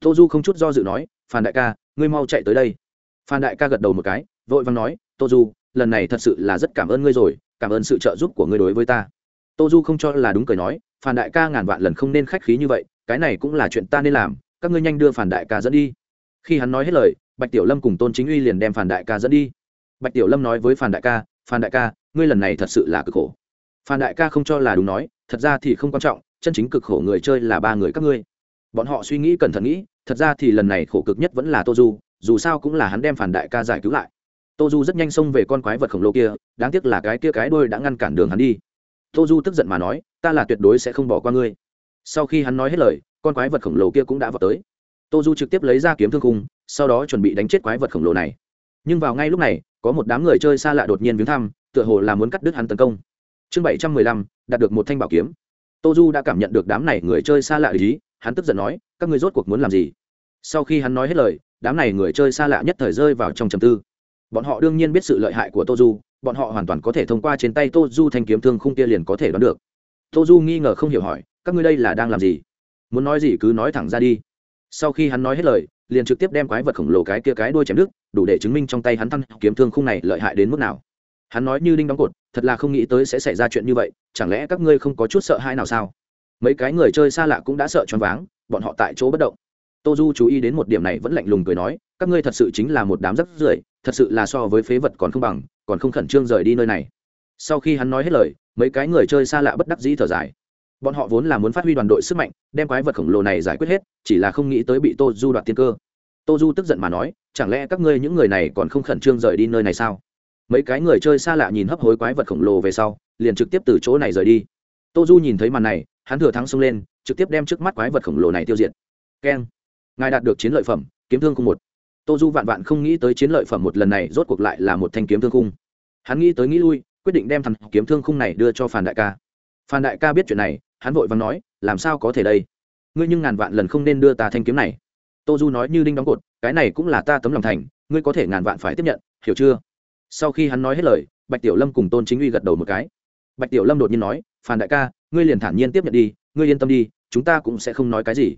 [SPEAKER 1] Tô du không chút do dự nói phan đại ca, ngươi mau chạy tới đây phan đại ca gật đầu một cái, vội vàng nói, tô du, lần này thật sự là rất cảm ơn ngươi rồi, cảm ơn sự trợ giúp của ngươi đối với ta. Tô du không cho là đúng cười nói, phan đại ca ngàn vạn lần không nên khách khí như vậy, cái này cũng là chuyện ta nên làm, các ngươi nhanh đưa phan đại ca dẫn đi. Khi hắn nói hết lời, bạch tiểu lâm cùng tôn chính uy liền đem phan đại ca dẫn đi. Bạch tiểu lâm nói với phan đại ca, phan đại ca, ngươi lần này thật sự là cực khổ. Phan đại ca không cho là đúng nói, thật ra thì không quan trọng, chân chính cực khổ người chơi là ba người các ngươi. Bọn họ suy nghĩ cẩn thận nghĩ, thật ra thì lần này khổ cực nhất vẫn là tô du dù sao cũng là hắn đem phản đại ca giải cứu lại. Tô du rất nhanh xông về con quái vật khổng lồ kia, đáng tiếc là cái kia cái đôi đã ngăn cản đường hắn đi. Tô du tức giận mà nói, ta là tuyệt đối sẽ không bỏ qua ngươi. Sau khi hắn nói hết lời, con quái vật khổng lồ kia cũng đã vào tới. Tô du trực tiếp lấy ra kiếm thương khung, sau đó chuẩn bị đánh chết quái vật khổng lồ này. Nhưng vào ngay lúc này, có một đám người chơi xa lạ đột nhiên viếng thăm, tựa hồ là muốn cắt đứt hắn tấn công. Chương bảy trăm mười lăm, đạt được một thanh bảo kiếm. Tô du đã cảm nhận được đám này người chơi xa lạ ý hắn tức giận nói, các người rốt cuộc muốn làm gì? Sau khi hắn nói hết lời đám này người chơi xa lạ nhất thời rơi vào trong trầm tư. Bọn họ đương nhiên biết sự lợi hại của tô du bọn họ hoàn toàn có thể thông qua trên tay tô du thanh kiếm thương khung kia liền có thể đoán được. Tô du nghi ngờ không hiểu hỏi, các ngươi đây là đang làm gì? Muốn nói gì cứ nói thẳng ra đi. Sau khi hắn nói hết lời, liền trực tiếp đem quái vật khổng lồ cái kia cái đuôi chém đứt, đủ để chứng minh trong tay hắn thăng kiếm thương khung này lợi hại đến mức nào. Hắn nói như đinh đóng cột, thật là không nghĩ tới sẽ xảy ra chuyện như vậy, chẳng lẽ các ngươi không có chút sợ hãi nào sao? Mấy cái người chơi xa lạ cũng đã sợ choáng váng, bọn họ tại chỗ bất động tô du chú ý đến một điểm này vẫn lạnh lùng cười nói, các ngươi thật sự chính là một đám rắc rưởi, thật sự là so với phế vật còn không bằng, còn không khẩn trương rời đi nơi này. Sau khi hắn nói hết lời, mấy cái người chơi xa lạ bất đắc dĩ thở dài. Bọn họ vốn là muốn phát huy đoàn đội sức mạnh, đem quái vật khổng lồ này giải quyết hết, chỉ là không nghĩ tới bị tô du đoạt tiên cơ. Tô du tức giận mà nói, chẳng lẽ các ngươi những người này còn không khẩn trương rời đi nơi này sao? Mấy cái người chơi xa lạ nhìn hấp hối quái vật khổng lồ về sau, liền trực tiếp từ chỗ này rời đi. Tô du nhìn thấy màn này, hắn thừa thắng xông lên, trực tiếp đem trước mắt quái vật khổng lồ này tiêu diệt. Keng ngài đạt được chiến lợi phẩm, kiếm thương cung một. Tô du vạn vạn không nghĩ tới chiến lợi phẩm một lần này rốt cuộc lại là một thanh kiếm thương khung. Hắn nghĩ tới nghĩ lui, quyết định đem thằng kiếm thương khung này đưa cho phàn đại ca. Phan đại ca biết chuyện này, hắn vội vàng nói, làm sao có thể đây? Ngươi nhưng ngàn vạn lần không nên đưa ta thanh kiếm này. Tô du nói như đinh đóng cột, cái này cũng là ta tấm lòng thành, ngươi có thể ngàn vạn phải tiếp nhận, hiểu chưa? Sau khi hắn nói hết lời, bạch tiểu lâm cùng tôn chính uy gật đầu một cái. Bạch tiểu lâm đột nhiên nói, phan đại ca, ngươi liền thản nhiên tiếp nhận đi, ngươi yên tâm đi, chúng ta cũng sẽ không nói cái gì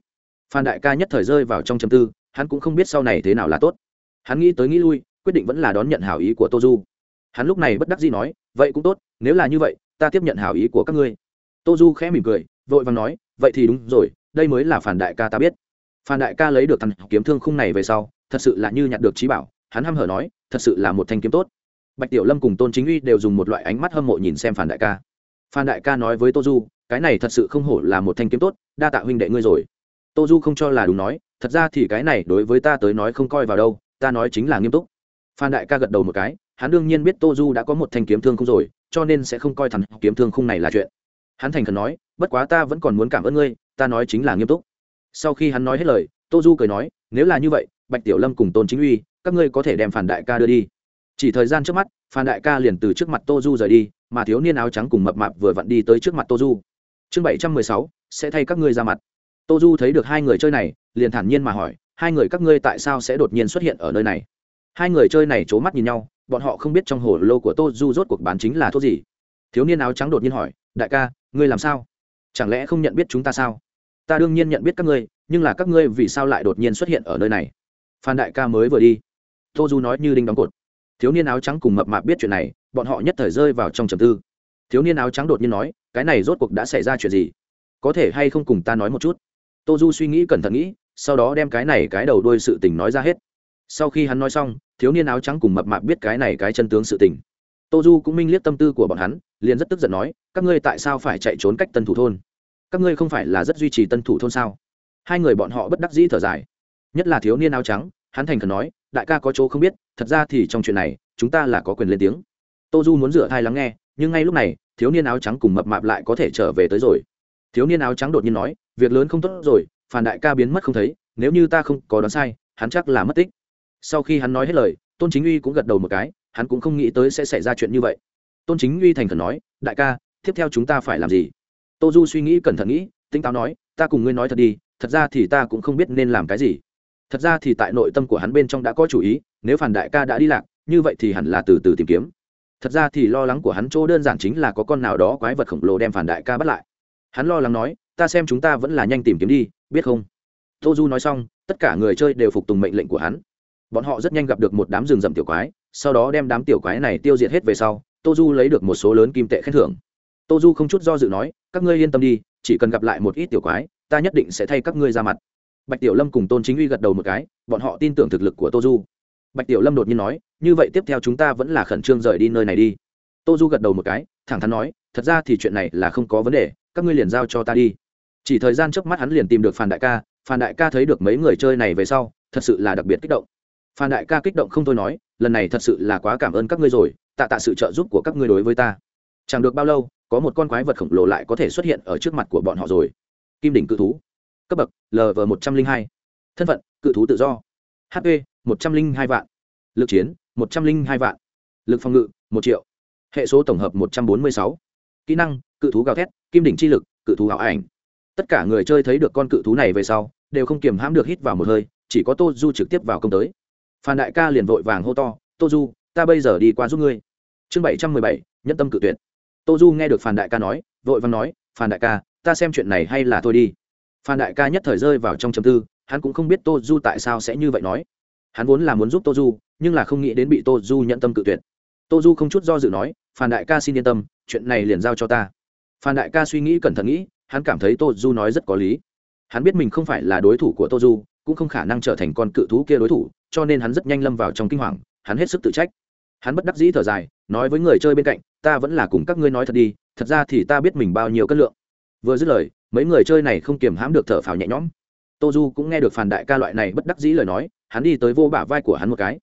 [SPEAKER 1] phan đại ca nhất thời rơi vào trong châm tư, hắn cũng không biết sau này thế nào là tốt. Hắn nghĩ tới nghĩ lui, quyết định vẫn là đón nhận hảo ý của tô du. Hắn lúc này bất đắc dĩ nói, vậy cũng tốt, nếu là như vậy, ta tiếp nhận hảo ý của các ngươi. Tô du khẽ mỉm cười, vội vàng nói, vậy thì đúng rồi, đây mới là phản đại ca ta biết. Phản đại ca lấy được thằng kiếm thương khung này về sau, thật sự là như nhặt được trí bảo, hắn hăm hở nói, thật sự là một thanh kiếm tốt. Bạch tiểu lâm cùng tôn chính uy đều dùng một loại ánh mắt hâm mộ nhìn xem phản đại ca. Phan đại ca nói với tô du, cái này thật sự không hổ là một thanh kiếm tốt, đa tạ huynh đệ ngươi rồi tô du không cho là đúng nói, thật ra thì cái này đối với ta tới nói không coi vào đâu, ta nói chính là nghiêm túc. Phan đại ca gật đầu một cái, hắn đương nhiên biết tô du đã có một thanh kiếm thương không rồi, cho nên sẽ không coi thẳng kiếm thương khung này là chuyện. Hắn thành khẩn nói, bất quá ta vẫn còn muốn cảm ơn ngươi, ta nói chính là nghiêm túc. Sau khi hắn nói hết lời, tô du cười nói, nếu là như vậy, bạch tiểu lâm cùng tôn chính uy, các ngươi có thể đem phản đại ca đưa đi. Chỉ thời gian trước mắt, phan đại ca liền từ trước mặt tô du rời đi, mà thiếu niên áo trắng cùng mập mạp vừa vặn đi tới trước mặt tô du. Chương bảy trăm mười sáu, sẽ thay các ngươi ra mặt tô du thấy được hai người chơi này, liền thản nhiên mà hỏi, hai người các ngươi tại sao sẽ đột nhiên xuất hiện ở nơi này? Hai người chơi này c h ố mắt nhìn nhau, bọn họ không biết trong hồ lô của tô du rốt cuộc bán chính là thuốc gì. Thiếu niên áo trắng đột nhiên hỏi, đại ca, ngươi làm sao? Chẳng lẽ không nhận biết chúng ta sao? Ta đương nhiên nhận biết các ngươi, nhưng là các ngươi vì sao lại đột nhiên xuất hiện ở nơi này? Phan đại ca mới vừa đi, tô du nói như đinh đóng cột. Thiếu niên áo trắng cùng mập mạp biết chuyện này, bọn họ nhất thời rơi vào trong trầm tư. Thiếu niên áo trắng đột nhiên nói, cái này rốt cuộc đã xảy ra chuyện gì? Có thể hay không cùng ta nói một chút? Tô du suy nghĩ cẩn thận nghĩ, sau đó đem cái này cái đầu đuôi sự tình nói ra hết. Sau khi hắn nói xong, thiếu niên áo trắng cùng mập mạp biết cái này cái chân tướng sự tình. Tô du cũng minh liếc tâm tư của bọn hắn, liền rất tức giận nói, các ngươi tại sao phải chạy trốn cách tân thủ thôn? Các ngươi không phải là rất duy trì tân thủ thôn sao? Hai người bọn họ bất đắc dĩ thở dài. Nhất là thiếu niên áo trắng, hắn thành khẩn nói, đại ca có chỗ không biết, thật ra thì trong chuyện này, chúng ta là có quyền lên tiếng. Tô du muốn rửa thai lắng nghe, nhưng ngay lúc này, thiếu niên áo trắng cùng mập mạp lại có thể trở về tới rồi. Thiếu niên áo trắng đột nhiên nói việc lớn không tốt rồi phản đại ca biến mất không thấy, nếu như ta không có đoán sai, hắn chắc là mất tích. Sau khi hắn nói hết lời, tôn chính uy cũng gật đầu một cái, hắn cũng không nghĩ tới sẽ xảy ra chuyện như vậy. Tôn chính uy thành khẩn nói, đại ca, tiếp theo chúng ta phải làm gì? Tô du suy nghĩ cẩn thận nghĩ tinh táo nói, ta cùng ngươi nói thật đi, thật ra thì ta cũng không biết nên làm cái gì. Thật ra thì tại nội tâm của hắn bên trong đã có chủ ý, nếu phản đại ca đã đi lạc, như vậy thì hẳn là từ từ tìm kiếm. Thật ra thì lo lắng của hắn chỗ đơn giản chính là có con nào đó quái vật khổng lồ đem phản đại ca bắt lại. Hắn lo lắng nói ta xem chúng ta vẫn là nhanh tìm kiếm đi, biết không? Tô du nói xong, tất cả người chơi đều phục tùng mệnh lệnh của hắn. Bọn họ rất nhanh gặp được một đám rừng rậm tiểu quái, sau đó đem đám tiểu quái này tiêu diệt hết về sau, tô du lấy được một số lớn kim tệ khen thưởng. Tô du không chút do dự nói, các ngươi yên tâm đi, chỉ cần gặp lại một ít tiểu quái, ta nhất định sẽ thay các ngươi ra mặt. Bạch tiểu lâm cùng tôn chính uy gật đầu một cái, bọn họ tin tưởng thực lực của tô du. Bạch tiểu lâm đột nhiên nói, như vậy tiếp theo chúng ta vẫn là khẩn trương rời đi nơi này đi. Tô du gật đầu một cái, thẳng thắn nói, thật ra thì chuyện này là không có vấn đề, các ngươi liền giao cho ta đi chỉ thời gian trước mắt hắn liền tìm được phan đại ca, phan đại ca thấy được mấy người chơi này về sau, thật sự là đặc biệt kích động. Phan đại ca kích động không thôi nói, lần này thật sự là quá cảm ơn các ngươi rồi, tạ tạ sự trợ giúp của các ngươi đối với ta. Chẳng được bao lâu, có một con quái vật khổng lồ lại có thể xuất hiện ở trước mặt của bọn họ rồi. Kim đỉnh cự thú. Cấp bậc lv một trăm linh hai. Thân phận, cự thú tự do. Hp một trăm linh hai vạn. Lực chiến, một trăm linh hai vạn. Lực phòng ngự, một triệu. Hệ số tổng hợp, một trăm bốn mươi sáu. Kỹ năng, cự thú gào thét, kim đỉnh chi lực, cự thú ảo ảnh tất cả người chơi thấy được con cự thú này về sau, đều không kiềm hãm được hít vào một hơi, chỉ có tô du trực tiếp vào công tới. Phan đại ca liền vội vàng hô to, tô du, ta bây giờ đi qua giúp ngươi. Chương bảy trăm mười bảy nhân tâm cự tuyệt. Tô du nghe được phan đại ca nói, vội vàng nói, phan đại ca, ta xem chuyện này hay là thôi đi. Phan đại ca nhất thời rơi vào trong chầm tư, hắn cũng không biết tô du tại sao sẽ như vậy nói. Hắn vốn là muốn giúp tô du, nhưng là không nghĩ đến bị tô du nhận tâm cự tuyệt. Tô du không chút do dự nói, phan đại ca xin yên tâm, chuyện này liền giao cho ta. Phan đại ca suy nghĩ cẩn thận nghĩ hắn cảm thấy tô du nói rất có lý. Hắn biết mình không phải là đối thủ của tô du cũng không khả năng trở thành con cự thú kia đối thủ, cho nên hắn rất nhanh lâm vào trong kinh hoàng, hắn hết sức tự trách. Hắn bất đắc dĩ thở dài, nói với người chơi bên cạnh, ta vẫn là cùng các ngươi nói thật đi, thật ra thì ta biết mình bao nhiêu cân lượng. Vừa dứt lời, mấy người chơi này không kiềm hãm được thở phào nhẹ nhõm. Tô du cũng nghe được phản đại ca loại này bất đắc dĩ lời nói, hắn đi tới vô bả vai của hắn một cái.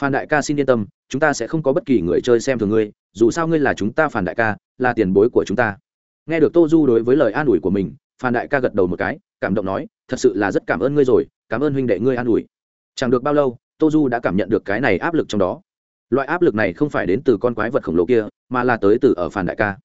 [SPEAKER 1] Phản đại ca xin yên tâm, chúng ta sẽ không có bất kỳ người chơi xem thường ngươi, dù sao ngươi là chúng ta phản đại ca, là tiền bối của chúng ta nghe được tô du đối với lời an ủi của mình, phan đại ca gật đầu một cái, cảm động nói, thật sự là rất cảm ơn ngươi rồi, cảm ơn huynh đệ ngươi an ủi. Chẳng được bao lâu, tô du đã cảm nhận được cái này áp lực trong đó. Loại áp lực này không phải đến từ con quái vật khổng lồ kia, mà là tới từ ở phan đại ca.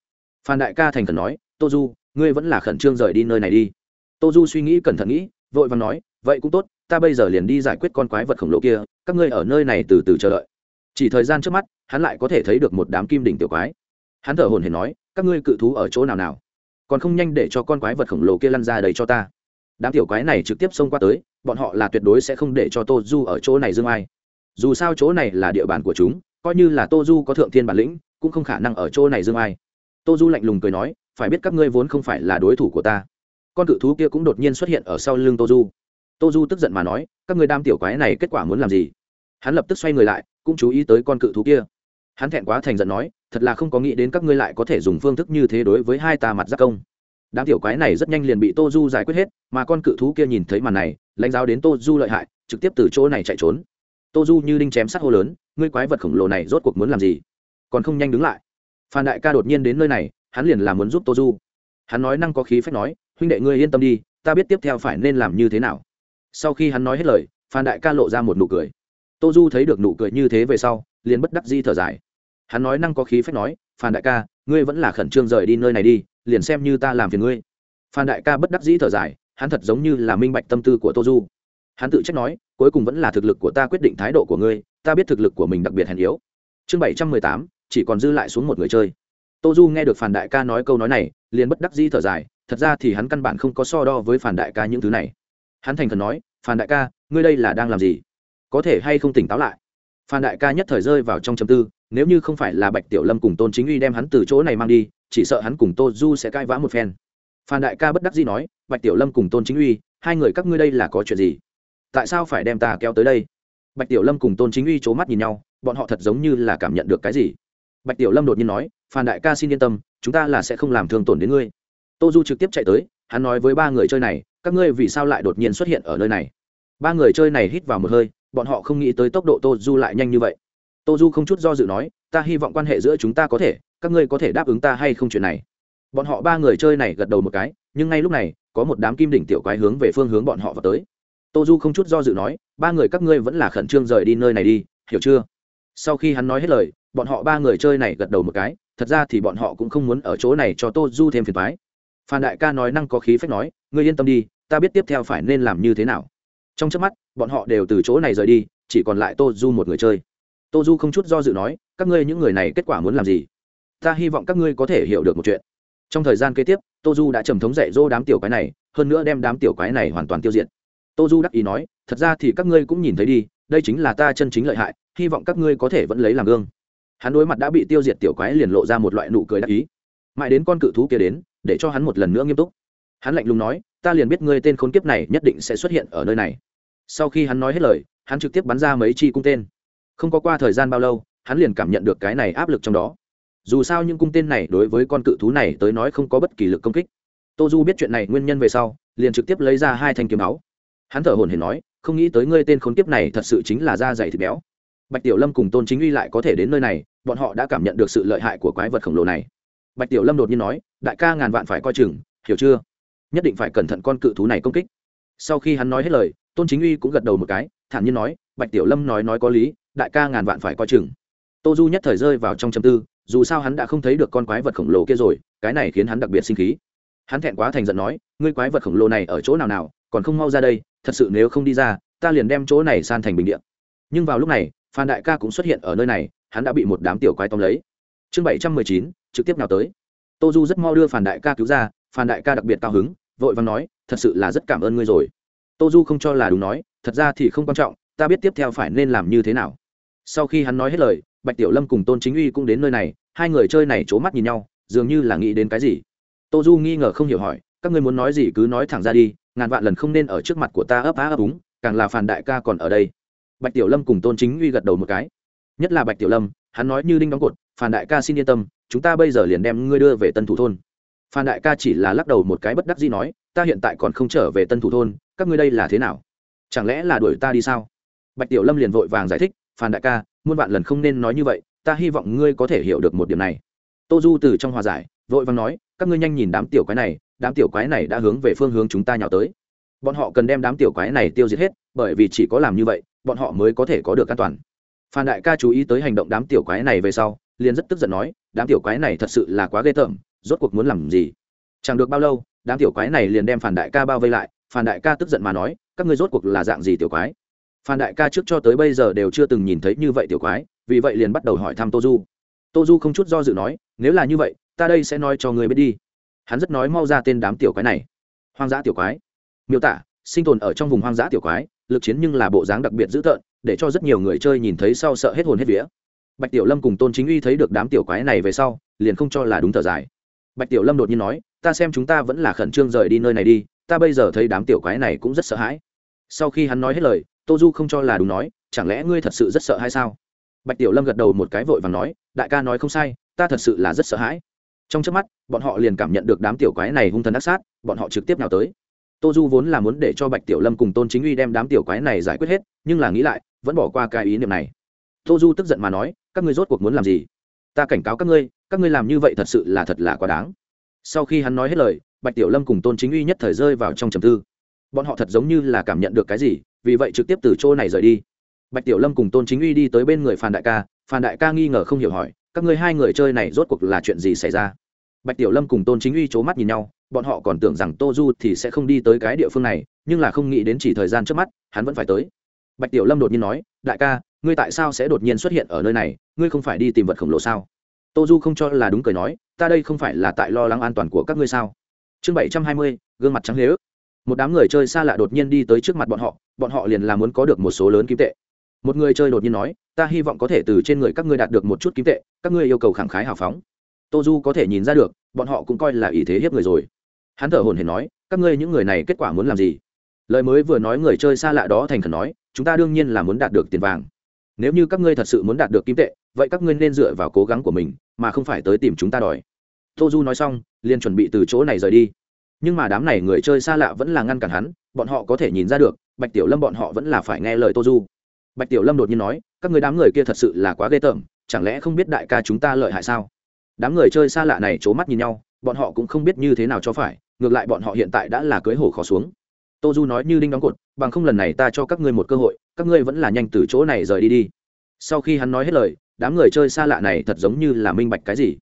[SPEAKER 1] Phan đại ca thành khẩn nói, tô du, ngươi vẫn là khẩn trương rời đi nơi này đi. Tô du suy nghĩ cẩn thận nghĩ, vội vàng nói, vậy cũng tốt, ta bây giờ liền đi giải quyết con quái vật khổng lồ kia, các ngươi ở nơi này từ từ chờ đợi. Chỉ thời gian trước mắt, hắn lại có thể thấy được một đám kim đỉnh tiểu quái. Hắn thở hồn hển nói các ngươi cự thú ở chỗ nào nào? Còn không nhanh để cho con quái vật khổng lồ kia lăn ra đầy cho ta. Đám tiểu quái này trực tiếp xông qua tới, bọn họ là tuyệt đối sẽ không để cho tô du ở chỗ này dương ai. Dù sao chỗ này là địa bàn của chúng, coi như là tô du có thượng thiên bản lĩnh, cũng không khả năng ở chỗ này dương ai. Tô du lạnh lùng cười nói, phải biết các ngươi vốn không phải là đối thủ của ta. Con cự thú kia cũng đột nhiên xuất hiện ở sau lưng tô du tô du tức giận mà nói, các ngươi đam tiểu quái này kết quả muốn làm gì? Hắn lập tức xoay người lại, cũng chú ý tới con cự thú kia. Hắn thẹn quá thành giận nói thật là không có nghĩ đến các ngươi lại có thể dùng phương thức như thế đối với hai ta mặt giác công. Đám tiểu quái này rất nhanh liền bị tô du giải quyết hết, mà con cự thú kia nhìn thấy màn này, lãnh giáo đến tô du lợi hại, trực tiếp từ chỗ này chạy trốn. Tô du như đinh chém sát hô lớn, ngươi quái vật khổng lồ này rốt cuộc muốn làm gì? Còn không nhanh đứng lại. Phan đại ca đột nhiên đến nơi này, hắn liền làm muốn giúp tô du. Hắn nói năng có khí phép nói, huynh đệ ngươi yên tâm đi, ta biết tiếp theo phải nên làm như thế nào. Sau khi hắn nói hết lời, phan đại ca lộ ra một nụ cười. Tô du thấy được nụ cười như thế về sau, liền bất đắc di thở dài hắn nói năng có khí phách nói, phan đại ca, ngươi vẫn là khẩn trương rời đi nơi này đi, liền xem như ta làm phiền ngươi. Phan đại ca bất đắc dĩ thở dài, hắn thật giống như là minh bạch tâm tư của tô du. Hắn tự trách nói, cuối cùng vẫn là thực lực của ta quyết định thái độ của ngươi, ta biết thực lực của mình đặc biệt hèn yếu. Chương bảy trăm mười tám, chỉ còn dư lại xuống một người chơi. Tô du nghe được phản đại ca nói câu nói này, liền bất đắc dĩ thở dài, thật ra thì hắn căn bản không có so đo với phản đại ca những thứ này. Hắn thành thật nói phản đại ca, ngươi đây là đang làm gì? Có thể hay không tỉnh táo lại? Phan đại ca nhất thời rơi vào trong chầm tư nếu như không phải là bạch tiểu lâm cùng tôn chính uy đem hắn từ chỗ này mang đi, chỉ sợ hắn cùng tô du sẽ cãi vã một phen. Phan đại ca bất đắc dĩ nói, bạch tiểu lâm cùng tôn chính uy, hai người các ngươi đây là có chuyện gì? Tại sao phải đem ta kéo tới đây? Bạch tiểu lâm cùng tôn chính uy c h ố mắt nhìn nhau, bọn họ thật giống như là cảm nhận được cái gì. Bạch tiểu lâm đột nhiên nói, phan đại ca xin yên tâm, chúng ta là sẽ không làm thương tổn đến ngươi. Tô du trực tiếp chạy tới, hắn nói với ba người chơi này, các ngươi vì sao lại đột nhiên xuất hiện ở nơi này? Ba người chơi này hít vào một hơi, bọn họ không nghĩ tới tốc độ tô du lại nhanh như vậy tô du không chút do dự nói, ta hy vọng quan hệ giữa chúng ta có thể, các ngươi có thể đáp ứng ta hay không chuyện này. Bọn họ ba người chơi này gật đầu một cái, nhưng ngay lúc này, có một đám kim đỉnh tiểu quái hướng về phương hướng bọn họ vào tới. Tô du không chút do dự nói, ba người các ngươi vẫn là khẩn trương rời đi nơi này đi, hiểu chưa? Sau khi hắn nói hết lời, bọn họ ba người chơi này gật đầu một cái, thật ra thì bọn họ cũng không muốn ở chỗ này cho tô du thêm phiền thoái phan đại ca nói năng có khí phách nói, ngươi yên tâm đi, ta biết tiếp theo phải nên làm như thế nào. Trong trước mắt, bọn họ đều từ chỗ này rời đi, chỉ còn lại tô du một người chơi tô du không chút do dự nói, các ngươi những người này kết quả muốn làm gì? Ta hy vọng các ngươi có thể hiểu được một chuyện. Trong thời gian kế tiếp, tô du đã trầm thống dạy dỗ đám tiểu quái này, hơn nữa đem đám tiểu quái này hoàn toàn tiêu diệt. Tô du đắc ý nói, thật ra thì các ngươi cũng nhìn thấy đi, đây chính là ta chân chính lợi hại, hy vọng các ngươi có thể vẫn lấy làm gương. Hắn đối mặt đã bị tiêu diệt tiểu quái liền lộ ra một loại nụ cười đắc ý. Mãi đến con cự thú kia đến, để cho hắn một lần nữa nghiêm túc. Hắn lạnh lùng nói, ta liền biết ngươi tên khốn kiếp này nhất định sẽ xuất hiện ở nơi này. Sau khi hắn nói hết lời, hắn trực tiếp bắn ra mấy chi cung tên không có qua thời gian bao lâu, hắn liền cảm nhận được cái này áp lực trong đó. Dù sao những cung tên này đối với con cự thú này tới nói không có bất kỳ lực công kích. Tô du biết chuyện này nguyên nhân về sau, liền trực tiếp lấy ra hai thanh kiếm máu hắn thở hồn hển nói, không nghĩ tới ngươi tên khốn kiếp này thật sự chính là da dày thịt béo. Bạch tiểu lâm cùng tôn chính uy lại có thể đến nơi này, bọn họ đã cảm nhận được sự lợi hại của quái vật khổng lồ này. Bạch tiểu lâm đột nhiên nói, đại ca ngàn vạn phải coi chừng, hiểu chưa? Nhất định phải cẩn thận con cự thú này công kích. Sau khi hắn nói hết lời, tôn chính uy cũng gật đầu một cái, thản nhiên nói bạch tiểu lâm nói nói có lý, đại ca ngàn vạn phải coi chừng. Tô du nhất thời rơi vào trong châm tư, dù sao hắn đã không thấy được con quái vật khổng lồ kia rồi, cái này khiến hắn đặc biệt sinh khí. Hắn thẹn quá thành giận nói, ngươi quái vật khổng lồ này ở chỗ nào nào, còn không mau ra đây, thật sự nếu không đi ra, ta liền đem chỗ này san thành bình điện nhưng vào lúc này, phan đại ca cũng xuất hiện ở nơi này, hắn đã bị một đám tiểu quái tóm lấy. Chương bảy trăm mười chín, trực tiếp nào tới. Tô du rất mau đưa phan đại ca cứu ra, phan đại ca đặc biệt cao hứng, vội vàng nói, thật sự là rất cảm ơn ngươi rồi. Tô du không cho là đúng nói, thật ra thì không quan trọng ta biết tiếp theo phải nên làm như thế nào. Sau khi hắn nói hết lời, bạch tiểu lâm cùng tôn chính uy cũng đến nơi này, hai người chơi này c h ố mắt nhìn nhau, dường như là nghĩ đến cái gì. Tô du nghi ngờ không hiểu hỏi, các ngươi muốn nói gì cứ nói thẳng ra đi, ngàn vạn lần không nên ở trước mặt của ta ấp á ấp úng, càng là phản đại ca còn ở đây. Bạch tiểu lâm cùng tôn chính uy gật đầu một cái. Nhất là bạch tiểu lâm, hắn nói như đinh đóng cột, phản đại ca xin yên tâm, chúng ta bây giờ liền đem ngươi đưa về tân thủ thôn. Phan đại ca chỉ là lắc đầu một cái bất đắc gì nói, ta hiện tại còn không trở về tân thủ thôn, các ngươi đây là thế nào? Chẳng lẽ là đuổi ta đi sao? Bạch tiểu lâm liền vội vàng giải thích, phan đại ca, muôn vạn lần không nên nói như vậy, ta hy vọng ngươi có thể hiểu được một điểm này. Tô du từ trong hòa giải, vội vàng nói, các ngươi nhanh nhìn đám tiểu quái này, đám tiểu quái này đã hướng về phương hướng chúng ta nhào tới. Bọn họ cần đem đám tiểu quái này tiêu diệt hết, bởi vì chỉ có làm như vậy, bọn họ mới có thể có được an toàn. Phan đại ca chú ý tới hành động đám tiểu quái này về sau, liền rất tức giận nói, đám tiểu quái này thật sự là quá ghê tởm, rốt cuộc muốn làm gì? Chẳng được bao lâu, đám tiểu quái này liền đem phản đại ca bao vây lại phản đại ca tức giận mà nói, các ngươi rốt cuộc là dạng gì tiểu quái? Phan đại ca trước cho tới bây giờ đều chưa từng nhìn thấy như vậy tiểu quái, vì vậy liền bắt đầu hỏi thăm tô du. Tô du không chút do dự nói, nếu là như vậy, ta đây sẽ nói cho người biết đi. Hắn rất nói mau ra tên đám tiểu quái này. Hoang dã tiểu quái. Miêu tả, sinh tồn ở trong vùng hoang dã tiểu quái, lực chiến nhưng là bộ dáng đặc biệt dữ tợn, để cho rất nhiều người chơi nhìn thấy sau sợ hết hồn hết vía. Bạch tiểu lâm cùng tôn chính uy thấy được đám tiểu quái này về sau, liền không cho là đúng thở dài. Bạch tiểu lâm đột nhiên nói, ta xem chúng ta vẫn là khẩn trương rời đi nơi này đi, ta bây giờ thấy đám tiểu quái này cũng rất sợ hãi. Sau khi hắn nói hết lời tô du không cho là đúng nói, chẳng lẽ ngươi thật sự rất sợ hay sao? Bạch tiểu lâm gật đầu một cái vội và nói, đại ca nói không sai, ta thật sự là rất sợ hãi. Trong trước mắt, bọn họ liền cảm nhận được đám tiểu quái này hung thần ác sát, bọn họ trực tiếp nào tới. Tô du vốn là muốn để cho bạch tiểu lâm cùng tôn chính uy đem đám tiểu quái này giải quyết hết, nhưng là nghĩ lại, vẫn bỏ qua cái ý niệm này. Tô du tức giận mà nói, các ngươi rốt cuộc muốn làm gì? Ta cảnh cáo các ngươi các ngươi làm như vậy thật sự là thật là quá đáng. Sau khi hắn nói hết lời, bạch tiểu lâm cùng tôn chính uy nhất thời rơi vào trong trầm tư bọn họ thật giống như là cảm nhận được cái gì, vì vậy trực tiếp từ chỗ này rời đi. Bạch tiểu lâm cùng tôn chính uy đi tới bên người phan đại ca, phan đại ca nghi ngờ không hiểu hỏi, các ngươi hai người chơi này rốt cuộc là chuyện gì xảy ra? Bạch tiểu lâm cùng tôn chính uy c h ố mắt nhìn nhau, bọn họ còn tưởng rằng tô du thì sẽ không đi tới cái địa phương này, nhưng là không nghĩ đến chỉ thời gian trước mắt, hắn vẫn phải tới. Bạch tiểu lâm đột nhiên nói, đại ca, ngươi tại sao sẽ đột nhiên xuất hiện ở nơi này? Ngươi không phải đi tìm vật khổng lồ sao? Tô du không cho là đúng cười nói, ta đây không phải là tại lo lắng an toàn của các ngươi sao? Chương bảy trăm hai mươi, gương mặt trắng lế ức một đám người chơi xa lạ đột nhiên đi tới trước mặt bọn họ bọn họ liền là muốn có được một số lớn kim tệ. Một người chơi đột nhiên nói, ta hy vọng có thể từ trên người các ngươi đạt được một chút kim tệ, các ngươi yêu cầu khẳng khái hào phóng. Tô du có thể nhìn ra được, bọn họ cũng coi là ý thế hiếp người rồi. Hắn thở hồn hển nói, các ngươi những người này kết quả muốn làm gì? Lời mới vừa nói người chơi xa lạ đó thành khẩn nói, chúng ta đương nhiên là muốn đạt được tiền vàng. Nếu như các ngươi thật sự muốn đạt được kim tệ, vậy các ngươi nên dựa vào cố gắng của mình, mà không phải tới tìm chúng ta đòi. Tô du nói xong, liền chuẩn bị từ chỗ này rời đi nhưng mà đám này người chơi xa lạ vẫn là ngăn cản hắn, bọn họ có thể nhìn ra được, bạch tiểu lâm bọn họ vẫn là phải nghe lời tô du bạch tiểu lâm đột nhiên nói, các người đám người kia thật sự là quá ghê tởm, chẳng lẽ không biết đại ca chúng ta lợi hại sao? Đám người chơi xa lạ này c h ố mắt nhìn nhau, bọn họ cũng không biết như thế nào cho phải, ngược lại bọn họ hiện tại đã là cưới hổ khó xuống. Tô du nói như đinh đóng cột, bằng không lần này ta cho các ngươi một cơ hội, các ngươi vẫn là nhanh từ chỗ này rời đi đi. Sau khi hắn nói hết lời, đám người chơi xa lạ này thật giống như là minh bạch cái gì.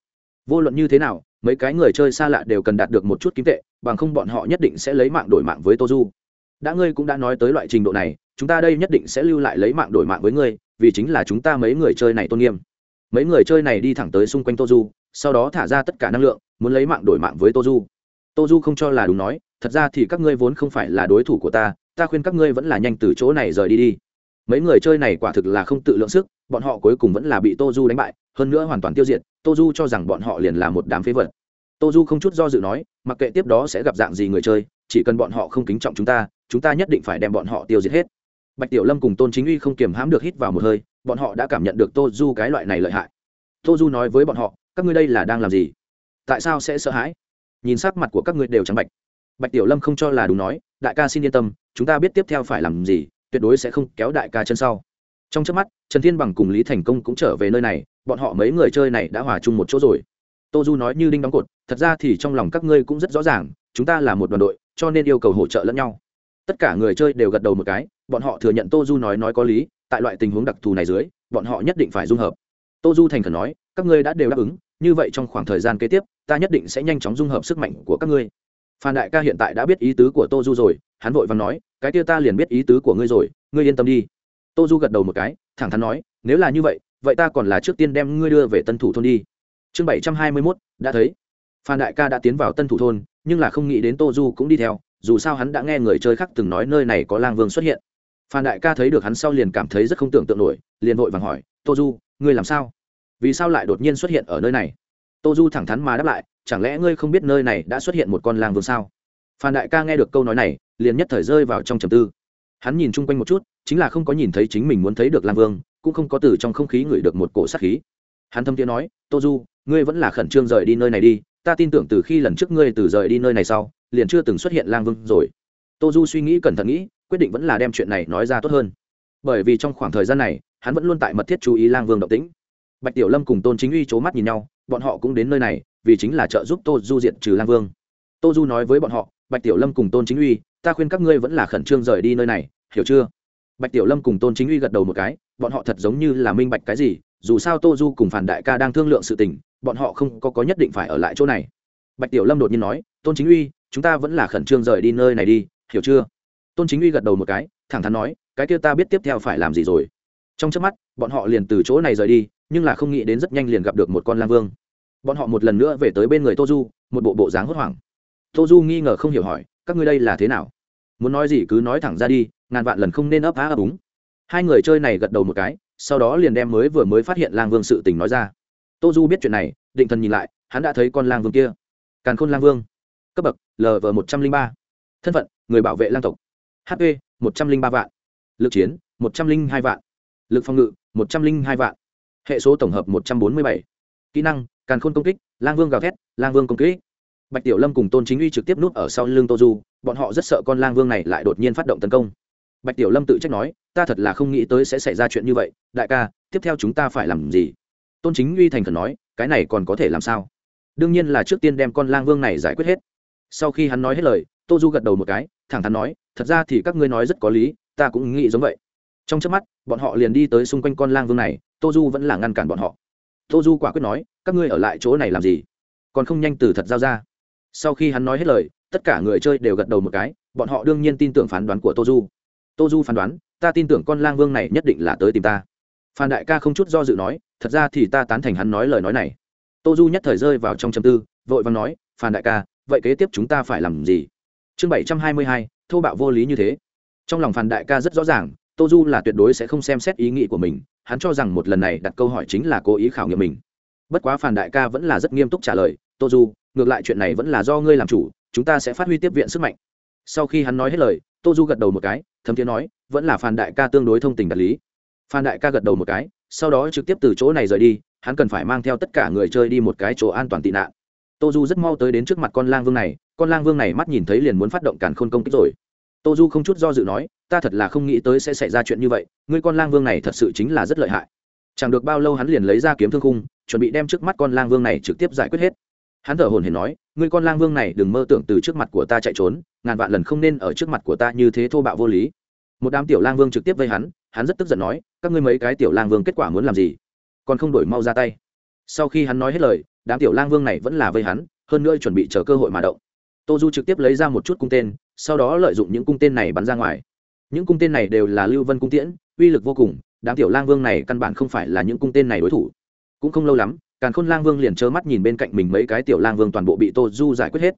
[SPEAKER 1] Vô luận như thế nào mấy cái người chơi xa lạ đều cần đạt được một chút kim tệ, bằng không bọn họ nhất định sẽ lấy mạng đổi mạng với tô du đã ngươi cũng đã nói tới loại trình độ này, chúng ta đây nhất định sẽ lưu lại lấy mạng đổi mạng với ngươi, vì chính là chúng ta mấy người chơi này tôn nghiêm. Mấy người chơi này đi thẳng tới xung quanh tô du sau đó thả ra tất cả năng lượng, muốn lấy mạng đổi mạng với tô du tô du không cho là đúng nói, thật ra thì các ngươi vốn không phải là đối thủ của ta ta khuyên các ngươi vẫn là nhanh từ chỗ này rời đi đi mấy người chơi này quả thực là không tự lượng sức, bọn họ cuối cùng vẫn là bị tô du đánh bại, hơn nữa hoàn toàn tiêu diệt tô du cho rằng bọn họ liền là một đám phế vật. Tô du không chút do dự nói, mặc kệ tiếp đó sẽ gặp dạng gì người chơi, chỉ cần bọn họ không kính trọng chúng ta chúng ta nhất định phải đem bọn họ tiêu diệt hết. Bạch tiểu lâm cùng tôn chính uy không kiềm hãm được hít vào một hơi, bọn họ đã cảm nhận được tô du cái loại này lợi hại. Tô du nói với bọn họ, các ngươi đây là đang làm gì? Tại sao sẽ sợ hãi? Nhìn sắc mặt của các ngươi đều trắng bạch. Bạch tiểu lâm không cho là đúng nói, đại ca xin yên tâm, chúng ta biết tiếp theo phải làm gì tuyệt đối sẽ không kéo đại ca chân sau. Trong trước mắt, trần thiên bằng cùng lý thành công cũng trở về nơi này, bọn họ mấy người chơi này đã hòa chung một chỗ rồi. Tô du nói như đinh đóng cột, thật ra thì trong lòng các ngươi cũng rất rõ ràng, chúng ta là một đoàn đội, cho nên yêu cầu hỗ trợ lẫn nhau. Tất cả người chơi đều gật đầu một cái, bọn họ thừa nhận tô du nói nói có lý, tại loại tình huống đặc thù này dưới, bọn họ nhất định phải dung hợp. Tô du thành khẩn nói, các ngươi đã đều đáp ứng, như vậy trong khoảng thời gian kế tiếp, ta nhất định sẽ nhanh chóng dung hợp sức mạnh của các ngươi. Phan đại ca hiện tại đã biết ý tứ của tô du rồi, hắn vội và nói cái kia ta liền biết ý tứ của ngươi rồi, ngươi yên tâm đi. Tô du gật đầu một cái, thẳng thắn nói, nếu là như vậy vậy ta còn là trước tiên đem ngươi đưa về tân thủ thôn đi. Chương bảy trăm hai mươi mốt, đã thấy. Phan đại ca đã tiến vào tân thủ thôn, nhưng là không nghĩ đến tô du cũng đi theo, dù sao hắn đã nghe người chơi khác từng nói nơi này có lang vương xuất hiện. Phan đại ca thấy được hắn sau liền cảm thấy rất không tưởng tượng nổi, liền vội vàng hỏi, tô du, ngươi làm sao? Vì sao lại đột nhiên xuất hiện ở nơi này? Tô du thẳng thắn mà đáp lại, chẳng lẽ ngươi không biết nơi này đã xuất hiện một con lang vương sao? Phan đại ca nghe được câu nói này, liền nhất thời rơi vào trong trầm tư. Hắn nhìn chung quanh một chút, chính là không có nhìn thấy chính mình muốn thấy được lang vương, cũng không có từ trong không khí ngửi được một cổ sát khí. Hắn thâm tiếng nói, tô du, ngươi vẫn là khẩn trương rời đi nơi này đi, ta tin tưởng từ khi lần trước ngươi từ rời đi nơi này sau, liền chưa từng xuất hiện lang vương rồi. Tô du suy nghĩ cẩn thận nghĩ, quyết định vẫn là đem chuyện này nói ra tốt hơn. Bởi vì trong khoảng thời gian này, hắn vẫn luôn tại mật thiết chú ý lang vương động tĩnh. Bạch tiểu lâm cùng tôn chính uy c h ố mắt nhìn nhau, bọn họ cũng đến nơi này, vì chính là trợ giúp tô du diện trừ lang vương. Tô du nói với bọn họ bạch tiểu lâm cùng tôn chính uy ta khuyên các ngươi vẫn là khẩn trương rời đi nơi này hiểu chưa? Bạch tiểu lâm cùng tôn chính uy gật đầu một cái bọn họ thật giống như là minh bạch cái gì dù sao tô du cùng phản đại ca đang thương lượng sự tình bọn họ không có, có nhất định phải ở lại chỗ này. Bạch tiểu lâm đột nhiên nói tôn chính uy chúng ta vẫn là khẩn trương rời đi nơi này đi hiểu chưa? Tôn chính uy gật đầu một cái thẳng thắn nói cái kia ta biết tiếp theo phải làm gì rồi. Trong trước mắt bọn họ liền từ chỗ này rời đi nhưng là không nghĩ đến rất nhanh liền gặp được một con lang vương. Bọn họ một lần nữa về tới bên người tô du một bộ bộ dáng hốt hoảng tô du nghi ngờ không hiểu hỏi, các ngươi đây là thế nào? Muốn nói gì cứ nói thẳng ra đi, ngàn vạn lần không nên ấp á ấp úng. Hai người chơi này gật đầu một cái, sau đó liền đem mới vừa mới phát hiện lang vương sự tình nói ra. Tô du biết chuyện này, định thần nhìn lại, hắn đã thấy con lang vương kia. Càn khôn lang vương, cấp bậc lv một trăm linh ba. Thân phận, người bảo vệ lang tộc. Hp một trăm linh ba vạn. Lực chiến, một trăm linh hai vạn. Lực phòng ngự, một trăm linh hai vạn. Hệ số tổng hợp, một trăm bốn mươi bảy. Kỹ năng, càn khôn công kích, lang vương gào thét, lang vương công kích bạch tiểu lâm cùng tôn chính uy trực tiếp núp ở sau lưng tô du, bọn họ rất sợ con lang vương này lại đột nhiên phát động tấn công. Bạch tiểu lâm tự trách nói, ta thật là không nghĩ tới sẽ xảy ra chuyện như vậy, đại ca, tiếp theo chúng ta phải làm gì? Tôn chính uy thành khẩn nói, cái này còn có thể làm sao? Đương nhiên là trước tiên đem con lang vương này giải quyết hết. Sau khi hắn nói hết lời, tô du gật đầu một cái, thẳng thắn nói, thật ra thì các ngươi nói rất có lý, ta cũng nghĩ giống vậy. Trong trước mắt, bọn họ liền đi tới xung quanh con lang vương này, tô du vẫn là ngăn cản bọn họ. Tô du quả quyết nói, các ngươi ở lại chỗ này làm gì? Còn không nhanh từ thật giao ra sau khi hắn nói hết lời, tất cả người chơi đều gật đầu một cái, bọn họ đương nhiên tin tưởng phán đoán của tô du tô du phán đoán, ta tin tưởng con lang vương này nhất định là tới tìm ta. Phan đại ca không chút do dự nói, thật ra thì ta tán thành hắn nói lời nói này. Tô du nhất thời rơi vào trong châm tư, vội vàng nói, phan đại ca, vậy kế tiếp chúng ta phải làm gì? Chương bảy trăm hai mươi hai, thô bạo vô lý như thế. Trong lòng phan đại ca rất rõ ràng tô du là tuyệt đối sẽ không xem xét ý nghĩ của mình, hắn cho rằng một lần này đặt câu hỏi chính là cố ý khảo nghiệm mình. Bất quá phan đại ca vẫn là rất nghiêm túc trả lời tô du, ngược lại chuyện này vẫn là do ngươi làm chủ, chúng ta sẽ phát huy tiếp viện sức mạnh. Sau khi hắn nói hết lời, tô du gật đầu một cái, thấm thiế nói, vẫn là phan đại ca tương đối thông tình đạt lý. Phan đại ca gật đầu một cái, sau đó trực tiếp từ chỗ này rời đi, hắn cần phải mang theo tất cả người chơi đi một cái chỗ an toàn tị nạn. Tô du rất mau tới đến trước mặt con lang vương này, con lang vương này mắt nhìn thấy liền muốn phát động càn khôn công kích rồi. Tô du không chút do dự nói, ta thật là không nghĩ tới sẽ xảy ra chuyện như vậy, ngươi con lang vương này thật sự chính là rất lợi hại. Chẳng được bao lâu hắn liền lấy ra kiếm thương khung, chuẩn bị đem trước mắt con lang vương này trực tiếp giải quyết hết hắn thở hồn hển nói, ngươi con lang vương này đừng mơ tưởng từ trước mặt của ta chạy trốn, ngàn vạn lần không nên ở trước mặt của ta như thế thô bạo vô lý. Một đám tiểu lang vương trực tiếp vây hắn hắn rất tức giận nói, các ngươi mấy cái tiểu lang vương kết quả muốn làm gì? Còn không đổi mau ra tay. Sau khi hắn nói hết lời, đám tiểu lang vương này vẫn là vây hắn, hơn nữa chuẩn bị chờ cơ hội mà động. Tô du trực tiếp lấy ra một chút cung tên, sau đó lợi dụng những cung tên này bắn ra ngoài. Những cung tên này đều là lưu vân cung tiễn, uy lực vô cùng, đám tiểu lang vương này căn bản không phải là những cung tên này đối thủ. Cũng không lâu lắm càn khôn lang vương liền trơ mắt nhìn bên cạnh mình mấy cái tiểu lang vương toàn bộ bị tô du giải quyết hết.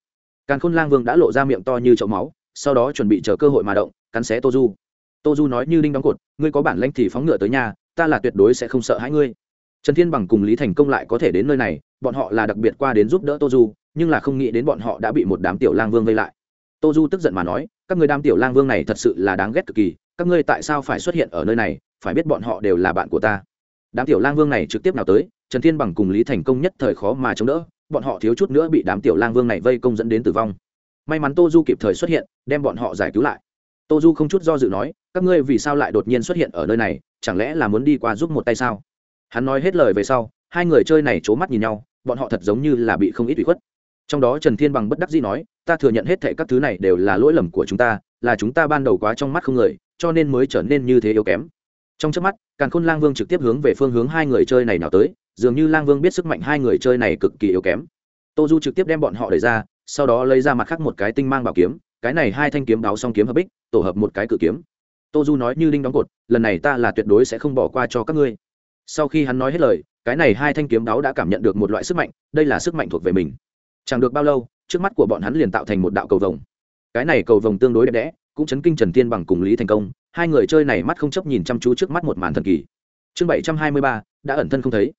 [SPEAKER 1] Càn khôn lang vương đã lộ ra miệng to như chậu máu, sau đó chuẩn bị chờ cơ hội mà động, cắn xé tô du. Tô du nói như đinh đóng cột, ngươi có bản lãnh thì phóng ngựa tới nhà, ta là tuyệt đối sẽ không sợ hãi ngươi. Trần thiên bằng cùng lý thành công lại có thể đến nơi này, bọn họ là đặc biệt qua đến giúp đỡ tô du, nhưng là không nghĩ đến bọn họ đã bị một đám tiểu lang vương vây lại. Tô du tức giận mà nói, các người đám tiểu lang vương này thật sự là đáng ghét cực kỳ, các ngươi tại sao phải xuất hiện ở nơi này, phải biết bọn họ đều là bạn của ta. Đám tiểu lang vương này trực tiếp nào tới trần thiên bằng cùng lý thành công nhất thời khó mà chống đỡ, bọn họ thiếu chút nữa bị đám tiểu lang vương này vây công dẫn đến tử vong. May mắn tô du kịp thời xuất hiện, đem bọn họ giải cứu lại. Tô du không chút do dự nói, các ngươi vì sao lại đột nhiên xuất hiện ở nơi này? Chẳng lẽ là muốn đi qua giúp một tay sao? Hắn nói hết lời về sau, hai người chơi này c h ố mắt nhìn nhau, bọn họ thật giống như là bị không ít bị khuất. Trong đó trần thiên bằng bất đắc dĩ nói, ta thừa nhận hết thệ các thứ này đều là lỗi lầm của chúng ta, là chúng ta ban đầu quá trong mắt không người, cho nên mới trở nên như thế yếu kém. Trong trước mắt, càn khôn lang vương trực tiếp hướng về phương hướng hai người chơi này nào tới dường như lang vương biết sức mạnh hai người chơi này cực kỳ yếu kém. Tô du trực tiếp đem bọn họ đẩy ra, sau đó lấy ra mặt khác một cái tinh mang bảo kiếm, cái này hai thanh kiếm đáo song kiếm hợp bích, tổ hợp một cái cự kiếm. Tô du nói như đinh đóng cột, lần này ta là tuyệt đối sẽ không bỏ qua cho các ngươi. Sau khi hắn nói hết lời, cái này hai thanh kiếm đáo đã cảm nhận được một loại sức mạnh, đây là sức mạnh thuộc về mình. Chẳng được bao lâu, trước mắt của bọn hắn liền tạo thành một đạo cầu vồng. Cái này cầu vồng tương đối đẹp đẽ, cũng chấn kinh trần tiên bằng cùng lý thành công, hai người chơi này mắt không chấp nhìn chăm chú trước mắt một màn thần kỳ. Chương bảy trăm hai mươi ba, đã ẩn thân không thấy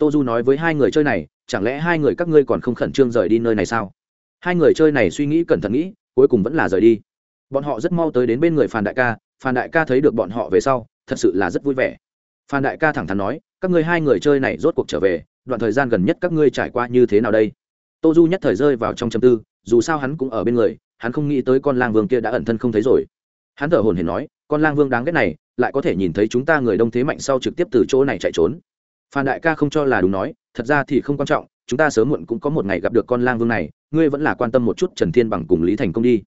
[SPEAKER 1] tô du nói với hai người chơi này, chẳng lẽ hai người các ngươi còn không khẩn trương rời đi nơi này sao? Hai người chơi này suy nghĩ cẩn thận nghĩ, cuối cùng vẫn là rời đi. Bọn họ rất mau tới đến bên người Phan đại ca, phan đại ca thấy được bọn họ về sau, thật sự là rất vui vẻ. Phan đại ca thẳng thắn nói, các ngươi hai người chơi này rốt cuộc trở về, đoạn thời gian gần nhất các ngươi trải qua như thế nào đây? Tô du nhất thời rơi vào trong châm tư, dù sao hắn cũng ở bên người, hắn không nghĩ tới con lang vương kia đã ẩn thân không thấy rồi. Hắn thở hồn hển nói, con lang vương đáng ghét này, lại có thể nhìn thấy chúng ta người đông thế mạnh sau trực tiếp từ chỗ này chạy trốn phan đại ca không cho là đúng nói, thật ra thì không quan trọng, chúng ta sớm muộn cũng có một ngày gặp được con lang vương này, ngươi vẫn là quan tâm một chút trần thiên bằng cùng lý thành công đi.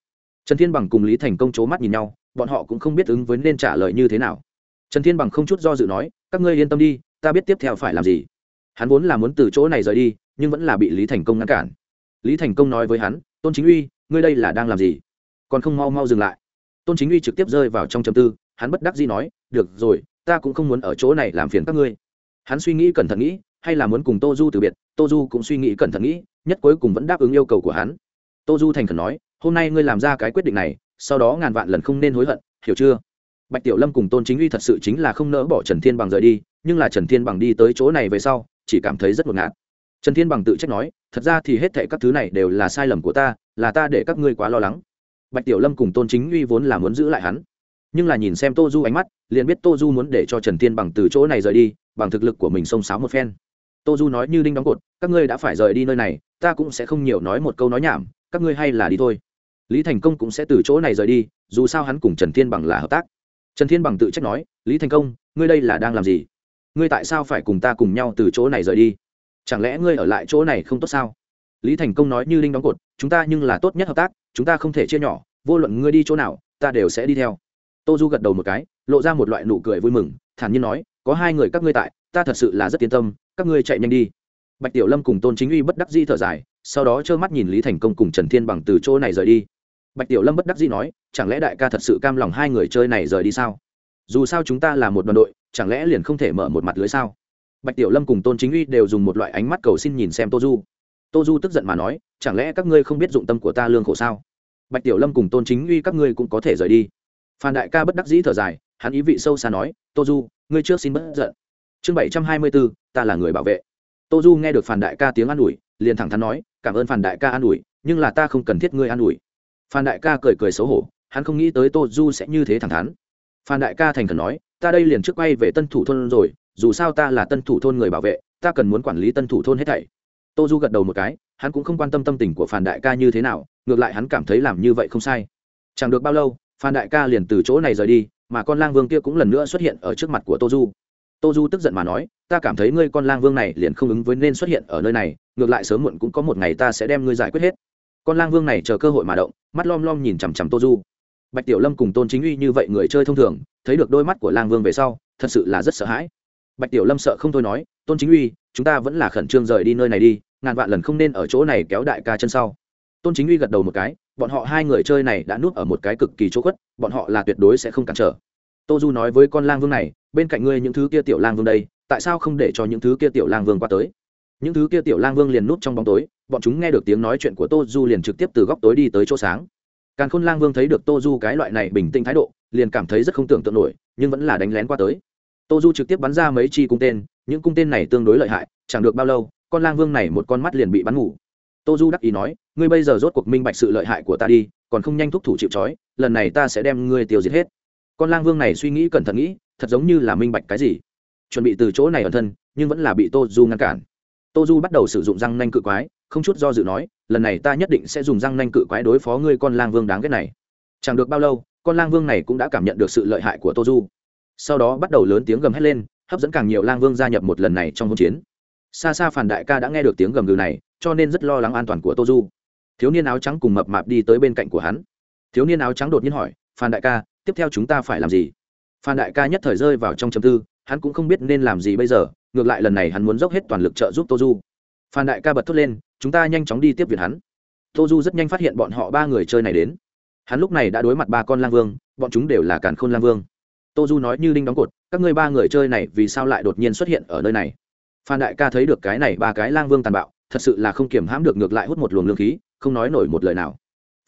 [SPEAKER 1] Trần thiên bằng cùng lý thành công c h ố mắt nhìn nhau, bọn họ cũng không biết ứng với nên trả lời như thế nào. Trần thiên bằng không chút do dự nói, các ngươi yên tâm đi, ta biết tiếp theo phải làm gì. Hắn vốn là muốn từ chỗ này rời đi, nhưng vẫn là bị lý thành công ngăn cản. Lý thành công nói với hắn, tôn chính uy, ngươi đây là đang làm gì? Còn không mau mau dừng lại. Tôn chính uy trực tiếp rơi vào trong châm tư, hắn bất đắc dĩ nói, được rồi, ta cũng không muốn ở chỗ này làm phiền các ngươi hắn suy nghĩ cẩn thận nghĩ, hay là muốn cùng tô du từ biệt, tô du cũng suy nghĩ cẩn thận nghĩ, nhất cuối cùng vẫn đáp ứng yêu cầu của hắn. Tô du thành khẩn nói, hôm nay ngươi làm ra cái quyết định này, sau đó ngàn vạn lần không nên hối hận, hiểu chưa? Bạch tiểu lâm cùng tôn chính uy thật sự chính là không nỡ bỏ trần thiên bằng rời đi, nhưng là trần thiên bằng đi tới chỗ này về sau, chỉ cảm thấy rất ngột ngạt. Trần thiên bằng tự trách nói, thật ra thì hết thệ các thứ này đều là sai lầm của ta, là ta để các ngươi quá lo lắng. Bạch tiểu lâm cùng tôn chính uy vốn là muốn giữ lại hắn nhưng là nhìn xem tô du ánh mắt, liền biết tô du muốn để cho trần thiên bằng từ chỗ này rời đi, bằng thực lực của mình xông xáo một phen. Tô du nói như đinh đóng cột, các ngươi đã phải rời đi nơi này, ta cũng sẽ không nhiều nói một câu nói nhảm, các ngươi hay là đi thôi. Lý thành công cũng sẽ từ chỗ này rời đi, dù sao hắn cùng trần thiên bằng là hợp tác. Trần thiên bằng tự trách nói, lý thành công, ngươi đây là đang làm gì? Ngươi tại sao phải cùng ta cùng nhau từ chỗ này rời đi? Chẳng lẽ ngươi ở lại chỗ này không tốt sao? Lý thành công nói như đinh đóng cột, chúng ta nhưng là tốt nhất hợp tác, chúng ta không thể chia nhỏ, vô luận ngươi đi chỗ nào, ta đều sẽ đi theo tô du gật đầu một cái, lộ ra một loại nụ cười vui mừng, thản nhiên nói, có hai người các ngươi tại, ta thật sự là rất yên tâm, các ngươi chạy nhanh đi. Bạch tiểu lâm cùng tôn chính uy bất đắc di thở dài, sau đó trơ mắt nhìn lý thành công cùng trần thiên bằng từ chỗ này rời đi. Bạch tiểu lâm bất đắc di nói, chẳng lẽ đại ca thật sự cam lòng hai người chơi này rời đi sao? Dù sao chúng ta là một đoàn đội, chẳng lẽ liền không thể mở một mặt lưới sao? Bạch tiểu lâm cùng tôn chính uy đều dùng một loại ánh mắt cầu xin nhìn xem tô du tô du tức giận mà nói, chẳng lẽ các ngươi không biết dụng tâm của ta lương khổ sao? Bạch tiểu lâm cùng tôn chính uy các ngươi cũng có thể rời đi phan đại ca bất đắc dĩ thở dài, hắn ý vị sâu xa nói, tô du, ngươi trước xin bất giận. Chương bảy trăm hai mươi bốn ta là người bảo vệ. Tô du nghe được Phan đại ca tiếng an ủi, liền thẳng thắn nói, cảm ơn Phan đại ca an ủi, nhưng là ta không cần thiết ngươi an ủi. Phan đại ca cười cười xấu hổ, hắn không nghĩ tới tô du sẽ như thế thẳng thắn. Phan đại ca thành khẩn nói, ta đây liền trước quay về tân thủ thôn rồi, dù sao ta là tân thủ thôn người bảo vệ, ta cần muốn quản lý tân thủ thôn hết thảy. Tô du gật đầu một cái, hắn cũng không quan tâm tâm tình của phan đại ca như thế nào, ngược lại hắn cảm thấy làm như vậy không sai. Chẳng được bao lâu phan đại ca liền từ chỗ này rời đi, mà con lang vương kia cũng lần nữa xuất hiện ở trước mặt của tô du. Tô du tức giận mà nói, ta cảm thấy ngươi con lang vương này liền không ứng với nên xuất hiện ở nơi này, ngược lại sớm muộn cũng có một ngày ta sẽ đem ngươi giải quyết hết. Con lang vương này chờ cơ hội mà động, mắt lom lom nhìn chằm chằm tô du. Bạch tiểu lâm cùng tôn chính uy như vậy người chơi thông thường, thấy được đôi mắt của lang vương về sau, thật sự là rất sợ hãi. Bạch tiểu lâm sợ không thôi nói, tôn chính uy, chúng ta vẫn là khẩn trương rời đi nơi này đi, ngàn vạn lần không nên ở chỗ này kéo đại ca chân sau. Tôn chính uy gật đầu một cái bọn họ hai người chơi này đã nuốt ở một cái cực kỳ chỗ khuất, bọn họ là tuyệt đối sẽ không cản trở. Tô du nói với con lang vương này, bên cạnh ngươi những thứ kia tiểu lang vương đây, tại sao không để cho những thứ kia tiểu lang vương qua tới? Những thứ kia tiểu lang vương liền núp trong bóng tối, bọn chúng nghe được tiếng nói chuyện của tô du liền trực tiếp từ góc tối đi tới chỗ sáng. Càng khôn lang vương thấy được tô du cái loại này bình tĩnh thái độ, liền cảm thấy rất không tưởng tượng nổi, nhưng vẫn là đánh lén qua tới. Tô du trực tiếp bắn ra mấy chi cung tên, những cung tên này tương đối lợi hại, chẳng được bao lâu, con lang vương này một con mắt liền bị bắn ngủ tô du đắc ý nói, ngươi bây giờ rốt cuộc minh bạch sự lợi hại của ta đi, còn không nhanh thúc thủ chịu trói, lần này ta sẽ đem ngươi tiêu diệt hết. Con lang vương này suy nghĩ cẩn thận nghĩ, thật giống như là minh bạch cái gì. Chuẩn bị từ chỗ này ẩn thân, nhưng vẫn là bị tô du ngăn cản. Tô du bắt đầu sử dụng răng nanh cự quái, không chút do dự nói, lần này ta nhất định sẽ dùng răng nanh cự quái đối phó ngươi con lang vương đáng ghét này. Chẳng được bao lâu, con lang vương này cũng đã cảm nhận được sự lợi hại của tô du sau đó bắt đầu lớn tiếng gầm hét lên, hấp dẫn càng nhiều lang vương gia nhập một lần này trong hỗn chiến. Xa xa phản đại ca đã nghe được tiếng gầm gừ này cho nên rất lo lắng an toàn của tô du. Thiếu niên áo trắng cùng mập mạp đi tới bên cạnh của hắn. Thiếu niên áo trắng đột nhiên hỏi, phan đại ca, tiếp theo chúng ta phải làm gì? Phan đại ca nhất thời rơi vào trong châm tư, hắn cũng không biết nên làm gì bây giờ, ngược lại lần này hắn muốn dốc hết toàn lực trợ giúp tô du. Phan đại ca bật thốt lên, chúng ta nhanh chóng đi tiếp viện hắn. Tô du rất nhanh phát hiện bọn họ ba người chơi này đến. Hắn lúc này đã đối mặt ba con lang vương, bọn chúng đều là càn khôn lang vương. Tô du nói như đinh đóng cột, các ngươi ba người chơi này vì sao lại đột nhiên xuất hiện ở nơi này? Phan đại ca thấy được cái này ba cái lang vương tàn bạo thật sự là không kiềm hãm được ngược lại hút một luồng lương khí, không nói nổi một lời nào.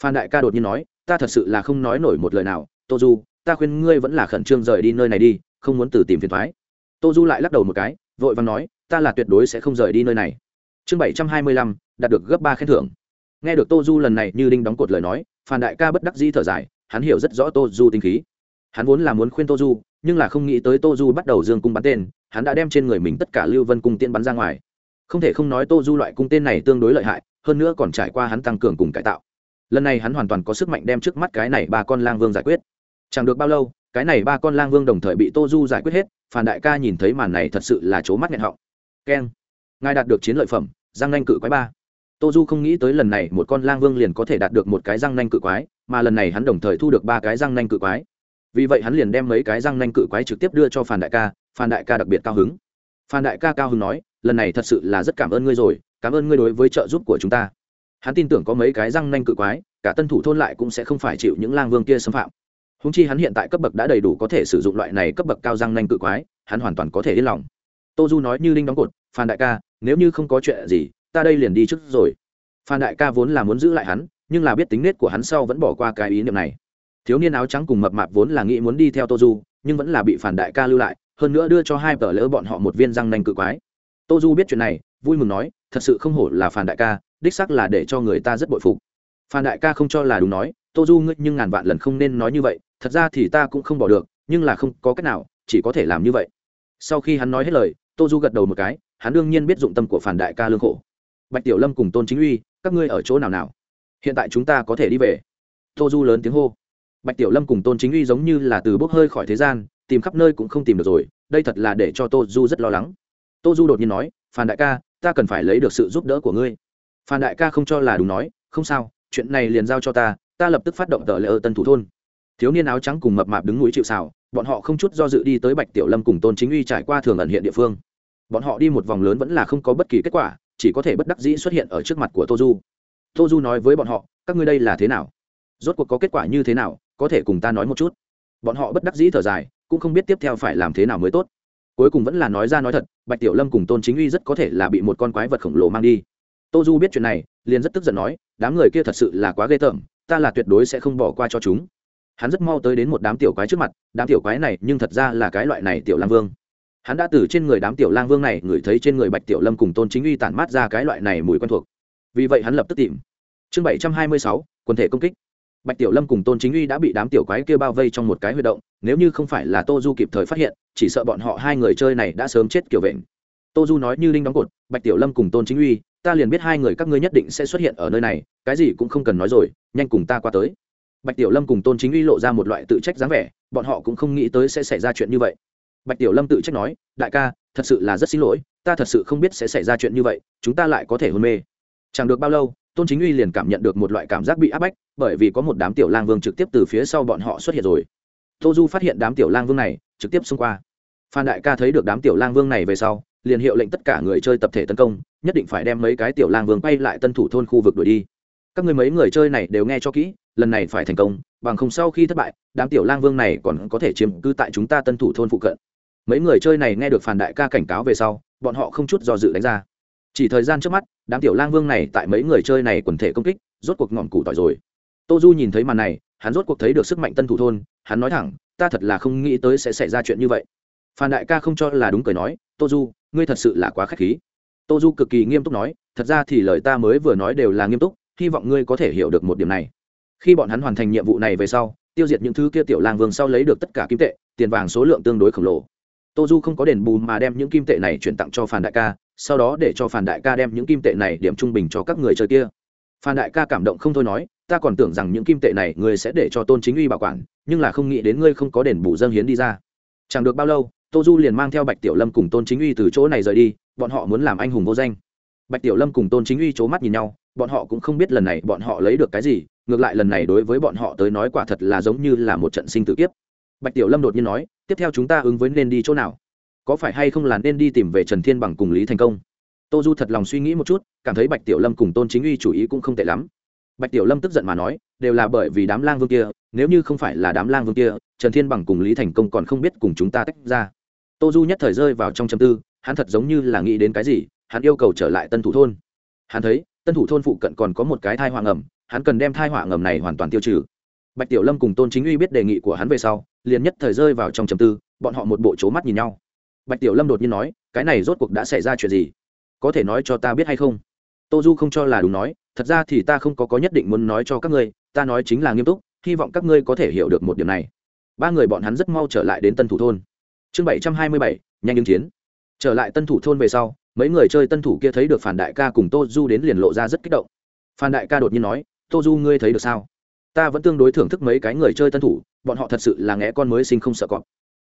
[SPEAKER 1] Phan đại ca đột nhiên nói, ta thật sự là không nói nổi một lời nào. Tô du, ta khuyên ngươi vẫn là khẩn trương rời đi nơi này đi, không muốn từ tìm phiền thoái tô du lại lắc đầu một cái, vội và nói, ta là tuyệt đối sẽ không rời đi nơi này. Chương bảy trăm hai mươi lăm, đạt được gấp ba khen thưởng. Nghe được tô du lần này như đinh đóng cột lời nói, phan đại ca bất đắc dĩ thở dài, hắn hiểu rất rõ tô du tinh khí. Hắn vốn là muốn khuyên tô du, nhưng là không nghĩ tới tô du bắt đầu dương cung bắn tên, hắn đã đem trên người mình tất cả lưu vân cung tiễn bắn ra ngoài không thể không nói tô du loại cung tên này tương đối lợi hại, hơn nữa còn trải qua hắn tăng cường cùng cải tạo. Lần này hắn hoàn toàn có sức mạnh đem trước mắt cái này ba con lang vương giải quyết. Chẳng được bao lâu, cái này ba con lang vương đồng thời bị tô du giải quyết hết, phản đại ca nhìn thấy màn này thật sự là c mắt nghẹn họng. Keng. Ngài đạt được chiến lợi phẩm giang nanh cự quái ba. Tô du không nghĩ tới lần này một con lang vương liền có thể đạt được một cái răng nanh cự quái, mà lần này hắn đồng thời thu được ba cái răng nanh cự quái. Vì vậy hắn liền đem mấy cái răng nanh cự quái trực tiếp đưa cho phản đại ca, phản đại ca đặc biệt cao hứng phan đại ca cao hứng nói, lần này thật sự là rất cảm ơn ngươi rồi, cảm ơn ngươi đối với trợ giúp của chúng ta. Hắn tin tưởng có mấy cái răng nanh cự quái, cả tân thủ thôn lại cũng sẽ không phải chịu những lang vương kia xâm phạm. Húng chi hắn hiện tại cấp bậc đã đầy đủ có thể sử dụng loại này cấp bậc cao răng nanh cự quái, hắn hoàn toàn có thể yên lòng. Tô du nói như linh đóng cột, phan đại ca, nếu như không có chuyện gì, ta đây liền đi trước rồi. Phan đại ca vốn là muốn giữ lại hắn, nhưng là biết tính nết của hắn sau vẫn bỏ qua cái ý niệm này. Thiếu niên áo trắng cùng mập mạp vốn là nghĩ muốn đi theo tô du, nhưng vẫn là bị phản đại ca lưu lại hơn nữa đưa cho hai tờ lỡ bọn họ một viên răng nanh cự quái. Tô du biết chuyện này, vui mừng nói, thật sự không hổ là phản đại ca, đích sắc là để cho người ta rất bội phục. Phản đại ca không cho là đúng nói, tô du ngươi nhưng ngàn vạn lần không nên nói như vậy, thật ra thì ta cũng không bỏ được, nhưng là không có cách nào, chỉ có thể làm như vậy. Sau khi hắn nói hết lời, tô du gật đầu một cái, hắn đương nhiên biết dụng tâm của phản đại ca lương khổ. Bạch tiểu lâm cùng tôn chính uy, các ngươi ở chỗ nào nào? Hiện tại chúng ta có thể đi về. Tô du lớn tiếng hô. Bạch tiểu lâm cùng tôn chính uy giống như là từ bốc hơi khỏi thế gian tìm khắp nơi cũng không tìm được rồi, đây thật là để cho tô du rất lo lắng. Tô du đột nhiên nói, phan đại ca, ta cần phải lấy được sự giúp đỡ của ngươi. Phan đại ca không cho là đúng nói, không sao, chuyện này liền giao cho ta ta lập tức phát động tờ lễ ở tân thủ thôn. Thiếu niên áo trắng cùng mập mạp đứng núi chịu xào bọn họ không chút do dự đi tới bạch tiểu lâm cùng tôn chính uy trải qua thường ẩn hiện địa phương. Bọn họ đi một vòng lớn vẫn là không có bất kỳ kết quả, chỉ có thể bất đắc dĩ xuất hiện ở trước mặt của tô du. Tô du nói với bọn họ, các ngươi đây là thế nào? Rốt cuộc có kết quả như thế nào? Có thể cùng ta nói một chút. Bọn họ bất đắc dĩ thở dài cũng không biết tiếp theo phải làm thế nào mới tốt. Cuối cùng vẫn là nói ra nói thật, bạch tiểu lâm cùng tôn chính uy rất có thể là bị một con quái vật khổng lồ mang đi. Tô du biết chuyện này, liền rất tức giận nói, đám người kia thật sự là quá ghê tởm, ta là tuyệt đối sẽ không bỏ qua cho chúng. Hắn rất mau tới đến một đám tiểu quái trước mặt, đám tiểu quái này nhưng thật ra là cái loại này tiểu lang vương. Hắn đã từ trên người đám tiểu lang vương này ngửi thấy trên người bạch tiểu lâm cùng tôn chính uy tản mát ra cái loại này mùi quen thuộc. Vì vậy hắn lập tức tìm. Chương bảy trăm hai mươi sáu quần thể công kích bạch tiểu lâm cùng tôn chính uy đã bị đám tiểu quái kia bao vây trong một cái huy động, nếu như không phải là tô du kịp thời phát hiện, chỉ sợ bọn họ hai người chơi này đã sớm chết kiểu vệnh tô du nói như linh đóng cột, bạch tiểu lâm cùng tôn chính uy, ta liền biết hai người các ngươi nhất định sẽ xuất hiện ở nơi này, cái gì cũng không cần nói rồi, nhanh cùng ta qua tới. Bạch tiểu lâm cùng tôn chính uy lộ ra một loại tự trách dáng vẻ, bọn họ cũng không nghĩ tới sẽ xảy ra chuyện như vậy. Bạch tiểu lâm tự trách nói, đại ca, thật sự là rất xin lỗi, ta thật sự không biết sẽ xảy ra chuyện như vậy, chúng ta lại có thể hôn mê. Chẳng được bao lâu tôn chính uy liền cảm nhận được một loại cảm giác bị áp bách, bởi vì có một đám tiểu lang vương trực tiếp từ phía sau bọn họ xuất hiện rồi. Tô du phát hiện đám tiểu lang vương này trực tiếp xông qua. Phan đại ca thấy được đám tiểu lang vương này về sau, liền hiệu lệnh tất cả người chơi tập thể tấn công, nhất định phải đem mấy cái tiểu lang vương quay lại tân thủ thôn khu vực đuổi đi. Các người mấy người chơi này đều nghe cho kỹ, lần này phải thành công, bằng không sau khi thất bại, đám tiểu lang vương này còn có thể chiếm cư tại chúng ta tân thủ thôn phụ cận. Mấy người chơi này nghe được phản đại ca cảnh cáo về sau, bọn họ không chút do dự đánh ra chỉ thời gian trước mắt, đám tiểu lang vương này tại mấy người chơi này quần thể công kích, rốt cuộc ngọn củ tỏi rồi. Tô du nhìn thấy màn này, hắn rốt cuộc thấy được sức mạnh tân thủ thôn, hắn nói thẳng, ta thật là không nghĩ tới sẽ xảy ra chuyện như vậy. Phan đại ca không cho là đúng cười nói, tô du, ngươi thật sự là quá k h á c h khí. Tô du cực kỳ nghiêm túc nói, thật ra thì lời ta mới vừa nói đều là nghiêm túc, hy vọng ngươi có thể hiểu được một điểm này. Khi bọn hắn hoàn thành nhiệm vụ này về sau, tiêu diệt những thứ kia tiểu lang vương sau lấy được tất cả kim tệ, tiền vàng số lượng tương đối khổng lồ. Tô du không có đền bù mà đem những kim tệ này chuyển tặng cho phan đại ca sau đó để cho phản đại ca đem những kim tệ này điểm trung bình cho các người chơi kia. Phan đại ca cảm động không thôi nói, ta còn tưởng rằng những kim tệ này ngươi sẽ để cho tôn chính uy bảo quản, nhưng là không nghĩ đến ngươi không có đền bù dâng hiến đi ra. Chẳng được bao lâu, tô du liền mang theo bạch tiểu lâm cùng tôn chính uy từ chỗ này rời đi, bọn họ muốn làm anh hùng vô danh. Bạch tiểu lâm cùng tôn chính uy c h ố mắt nhìn nhau, bọn họ cũng không biết lần này bọn họ lấy được cái gì, ngược lại lần này đối với bọn họ tới nói quả thật là giống như là một trận sinh tử kiếp. Bạch tiểu lâm đột nhiên nói, tiếp theo chúng ta ứng với nên đi chỗ nào? Có phải hay không là nên đi tìm về trần thiên bằng cùng lý thành công? Tô du thật lòng suy nghĩ một chút, cảm thấy bạch tiểu lâm cùng tôn chính uy chủ ý cũng không tệ lắm. Bạch tiểu lâm tức giận mà nói, đều là bởi vì đám lang vương kia, nếu như không phải là đám lang vương kia, trần thiên bằng cùng lý thành công còn không biết cùng chúng ta tách ra. Tô du nhất thời rơi vào trong châm tư, hắn thật giống như là nghĩ đến cái gì, hắn yêu cầu trở lại tân thủ thôn. Hắn thấy, tân thủ thôn phụ cận còn có một cái thai họa ngầm, hắn cần đem thai họa ngầm này hoàn toàn tiêu trừ. Bạch tiểu lâm cùng tôn chính uy biết đề nghị của hắn về sau, liền nhất thời rơi vào trong chầm tư, bọn họ một bộ c mắt nhìn nhau bạch tiểu lâm đột nhiên nói, cái này rốt cuộc đã xảy ra chuyện gì? Có thể nói cho ta biết hay không? Tô du không cho là đúng nói, thật ra thì ta không có có nhất định muốn nói cho các ngươi, ta nói chính là nghiêm túc, hy vọng các ngươi có thể hiểu được một điểm này. Ba người bọn hắn rất mau trở lại đến tân thủ thôn. Chương bảy trăm hai mươi bảy, nhanh ứng chiến. Trở lại tân thủ thôn về sau, mấy người chơi tân thủ kia thấy được phản đại ca cùng tô du đến liền lộ ra rất kích động. Phan đại ca đột nhiên nói, tô du ngươi thấy được sao? Ta vẫn tương đối thưởng thức mấy cái người chơi tân thủ, bọn họ thật sự là nghe con mới sinh không sợ cọp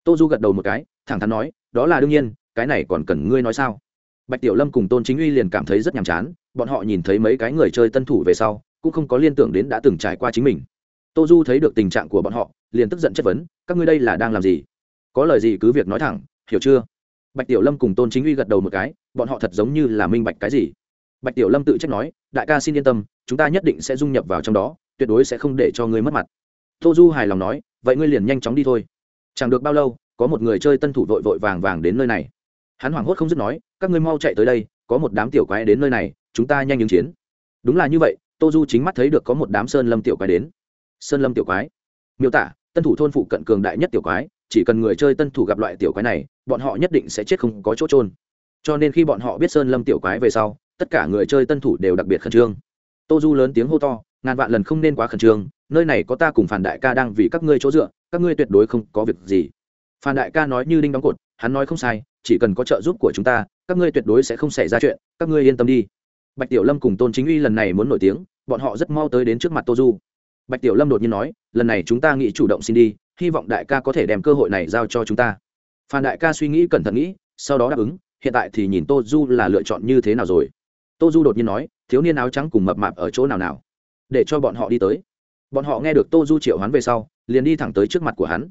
[SPEAKER 1] tô du gật đầu một cái, thẳng thắn nói, đó là đương nhiên, cái này còn cần ngươi nói sao? Bạch tiểu lâm cùng tôn chính uy liền cảm thấy rất nhàm chán, bọn họ nhìn thấy mấy cái người chơi tân thủ về sau, cũng không có liên tưởng đến đã từng trải qua chính mình. Tô du thấy được tình trạng của bọn họ, liền tức giận chất vấn, các ngươi đây là đang làm gì? Có lời gì cứ việc nói thẳng, hiểu chưa? Bạch tiểu lâm cùng tôn chính uy gật đầu một cái, bọn họ thật giống như là minh bạch cái gì. Bạch tiểu lâm tự trách nói, đại ca xin yên tâm, chúng ta nhất định sẽ dung nhập vào trong đó, tuyệt đối sẽ không để cho ngươi mất mặt. Tô du hài lòng nói, vậy ngươi liền nhanh chóng đi thôi chẳng được bao lâu, có một người chơi tân thủ vội vội vàng vàng đến nơi này. Hắn hoảng hốt không dứt nói, các ngươi mau chạy tới đây, có một đám tiểu quái đến nơi này, chúng ta nhanh ứng chiến. Đúng là như vậy tô du chính mắt thấy được có một đám sơn lâm tiểu quái đến. Sơn lâm tiểu quái. Miêu tả, tân thủ thôn phụ cận cường đại nhất tiểu quái, chỉ cần người chơi tân thủ gặp loại tiểu quái này, bọn họ nhất định sẽ chết không có chỗ trôn cho nên khi bọn họ biết sơn lâm tiểu quái về sau, tất cả người chơi tân thủ đều đặc biệt khẩn trương. Tô du lớn tiếng hô to, ngàn vạn lần không nên quá khẩn trương nơi này có ta cùng phản đại ca đang vì các ngươi chỗ dựa, các ngươi tuyệt đối không có việc gì. Phản đại ca nói như đinh đóng cột, hắn nói không sai, chỉ cần có trợ giúp của chúng ta, các ngươi tuyệt đối sẽ không xảy ra chuyện, các ngươi yên tâm đi. Bạch tiểu lâm cùng tôn chính uy lần này muốn nổi tiếng, bọn họ rất mau tới đến trước mặt tô du. Bạch tiểu lâm đột nhiên nói, lần này chúng ta nghĩ chủ động xin đi, hy vọng đại ca có thể đem cơ hội này giao cho chúng ta. Phan đại ca suy nghĩ cẩn thận nghĩ, sau đó đáp ứng, hiện tại thì nhìn tô du là lựa chọn như thế nào rồi. Tô du đột nhiên nói, thiếu niên áo trắng cùng mập mạp ở chỗ nào nào? Để cho bọn họ đi tới bọn họ nghe được tô du triệu hoán về sau, liền đi thẳng tới trước mặt của hắn.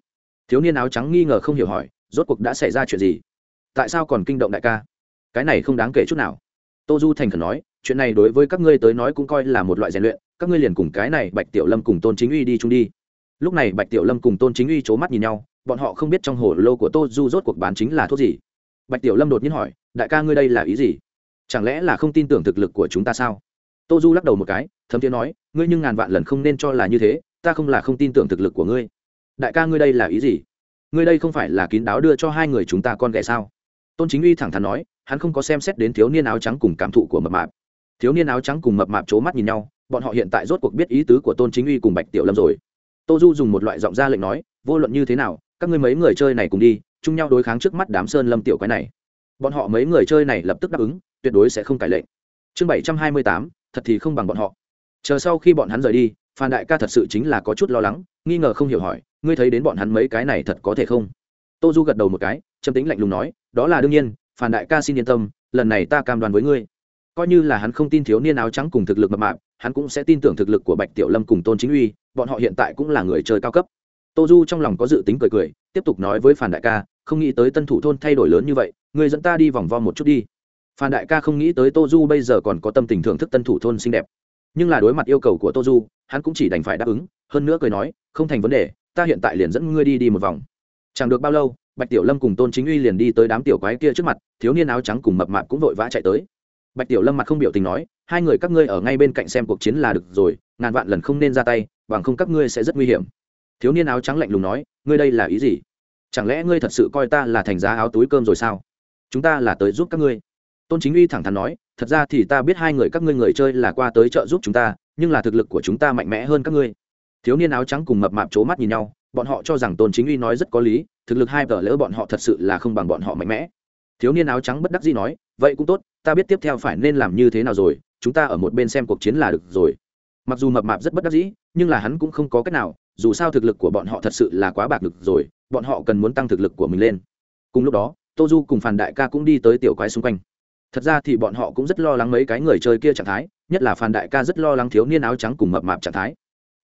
[SPEAKER 1] Thiếu niên áo trắng nghi ngờ không hiểu hỏi, rốt cuộc đã xảy ra chuyện gì? Tại sao còn kinh động đại ca? Cái này không đáng kể chút nào. Tô du thành khẩn nói, chuyện này đối với các ngươi tới nói cũng coi là một loại rèn luyện, các ngươi liền cùng cái này bạch tiểu lâm cùng tôn chính uy đi chung đi. Lúc này bạch tiểu lâm cùng tôn chính uy c h ố mắt nhìn nhau, bọn họ không biết trong hồ lô của tô du rốt cuộc bán chính là thuốc gì. Bạch tiểu lâm đột nhiên hỏi, đại ca ngươi đây là ý gì? Chẳng lẽ là không tin tưởng thực lực của chúng ta sao? Tô du lắc đầu một cái thấm tiếng nói, ngươi nhưng ngàn vạn lần không nên cho là như thế, ta không là không tin tưởng thực lực của ngươi. Đại ca ngươi đây là ý gì? Ngươi đây không phải là kín đáo đưa cho hai người chúng ta con ghẻ sao? Tôn chính uy thẳng thắn nói, hắn không có xem xét đến thiếu niên áo trắng cùng cảm thụ của mập mạp. Thiếu niên áo trắng cùng mập mạp c h ố mắt nhìn nhau, bọn họ hiện tại rốt cuộc biết ý tứ của tôn chính uy cùng bạch tiểu lâm rồi. Tô du dùng một loại giọng ra lệnh nói, vô luận như thế nào, các ngươi mấy người chơi này cùng đi, chung nhau đối kháng trước mắt đám sơn lâm tiểu quái này. Bọn họ mấy người chơi này lập tức đáp ứng, tuyệt đối sẽ không cải lệnh chương bảy trăm hai mươi tám, thật thì không bằng bọn họ chờ sau khi bọn hắn rời đi, phan đại ca thật sự chính là có chút lo lắng, nghi ngờ không hiểu hỏi, ngươi thấy đến bọn hắn mấy cái này thật có thể không? Tô du gật đầu một cái, trầm tính lạnh lùng nói, đó là đương nhiên, phan đại ca xin yên tâm, lần này ta cam đoan với ngươi. Coi như là hắn không tin thiếu niên áo trắng cùng thực lực mập mạp, hắn cũng sẽ tin tưởng thực lực của bạch tiểu lâm cùng tôn chính uy, bọn họ hiện tại cũng là người chơi cao cấp. Tô du trong lòng có dự tính cười cười, tiếp tục nói với phan đại ca, không nghĩ tới tân thủ thôn thay đổi lớn như vậy người dẫn ta đi vòng vo một chút đi. Phan đại ca không nghĩ tới tô du bây giờ còn có tâm tình thưởng thức tân thủ thôn xinh đẹp nhưng là đối mặt yêu cầu của tô du, hắn cũng chỉ đành phải đáp ứng, hơn nữa cười nói, không thành vấn đề, ta hiện tại liền dẫn ngươi đi đi một vòng. Chẳng được bao lâu, bạch tiểu lâm cùng tôn chính uy liền đi tới đám tiểu quái kia trước mặt, thiếu niên áo trắng cùng mập mạp cũng vội vã chạy tới. Bạch tiểu lâm mặt không biểu tình nói, hai người các ngươi ở ngay bên cạnh xem cuộc chiến là được rồi, ngàn vạn lần không nên ra tay, bằng không các ngươi sẽ rất nguy hiểm. Thiếu niên áo trắng lạnh lùng nói, ngươi đây là ý gì? Chẳng lẽ ngươi thật sự coi ta là thành giá áo túi cơm rồi sao? Chúng ta là tới giúp các ngươi. Tôn chính uy thẳng thắn nói thật ra thì ta biết hai người các ngươi người chơi là qua tới trợ giúp chúng ta, nhưng là thực lực của chúng ta mạnh mẽ hơn các ngươi. Thiếu niên áo trắng cùng mập mạp c h ố mắt nhìn nhau, bọn họ cho rằng tôn chính uy nói rất có lý, thực lực hai vợ lỡ bọn họ thật sự là không bằng bọn họ mạnh mẽ. Thiếu niên áo trắng bất đắc dĩ nói, vậy cũng tốt, ta biết tiếp theo phải nên làm như thế nào rồi, chúng ta ở một bên xem cuộc chiến là được rồi. Mặc dù mập mạp rất bất đắc dĩ, nhưng là hắn cũng không có cách nào, dù sao thực lực của bọn họ thật sự là quá bạc được rồi, bọn họ cần muốn tăng thực lực của mình lên. Cùng lúc đó, tô du cùng phàn đại ca cũng đi tới tiểu quái xung quanh thật ra thì bọn họ cũng rất lo lắng mấy cái người chơi kia trạng thái, nhất là Phan đại ca rất lo lắng thiếu niên áo trắng cùng mập mạp trạng thái.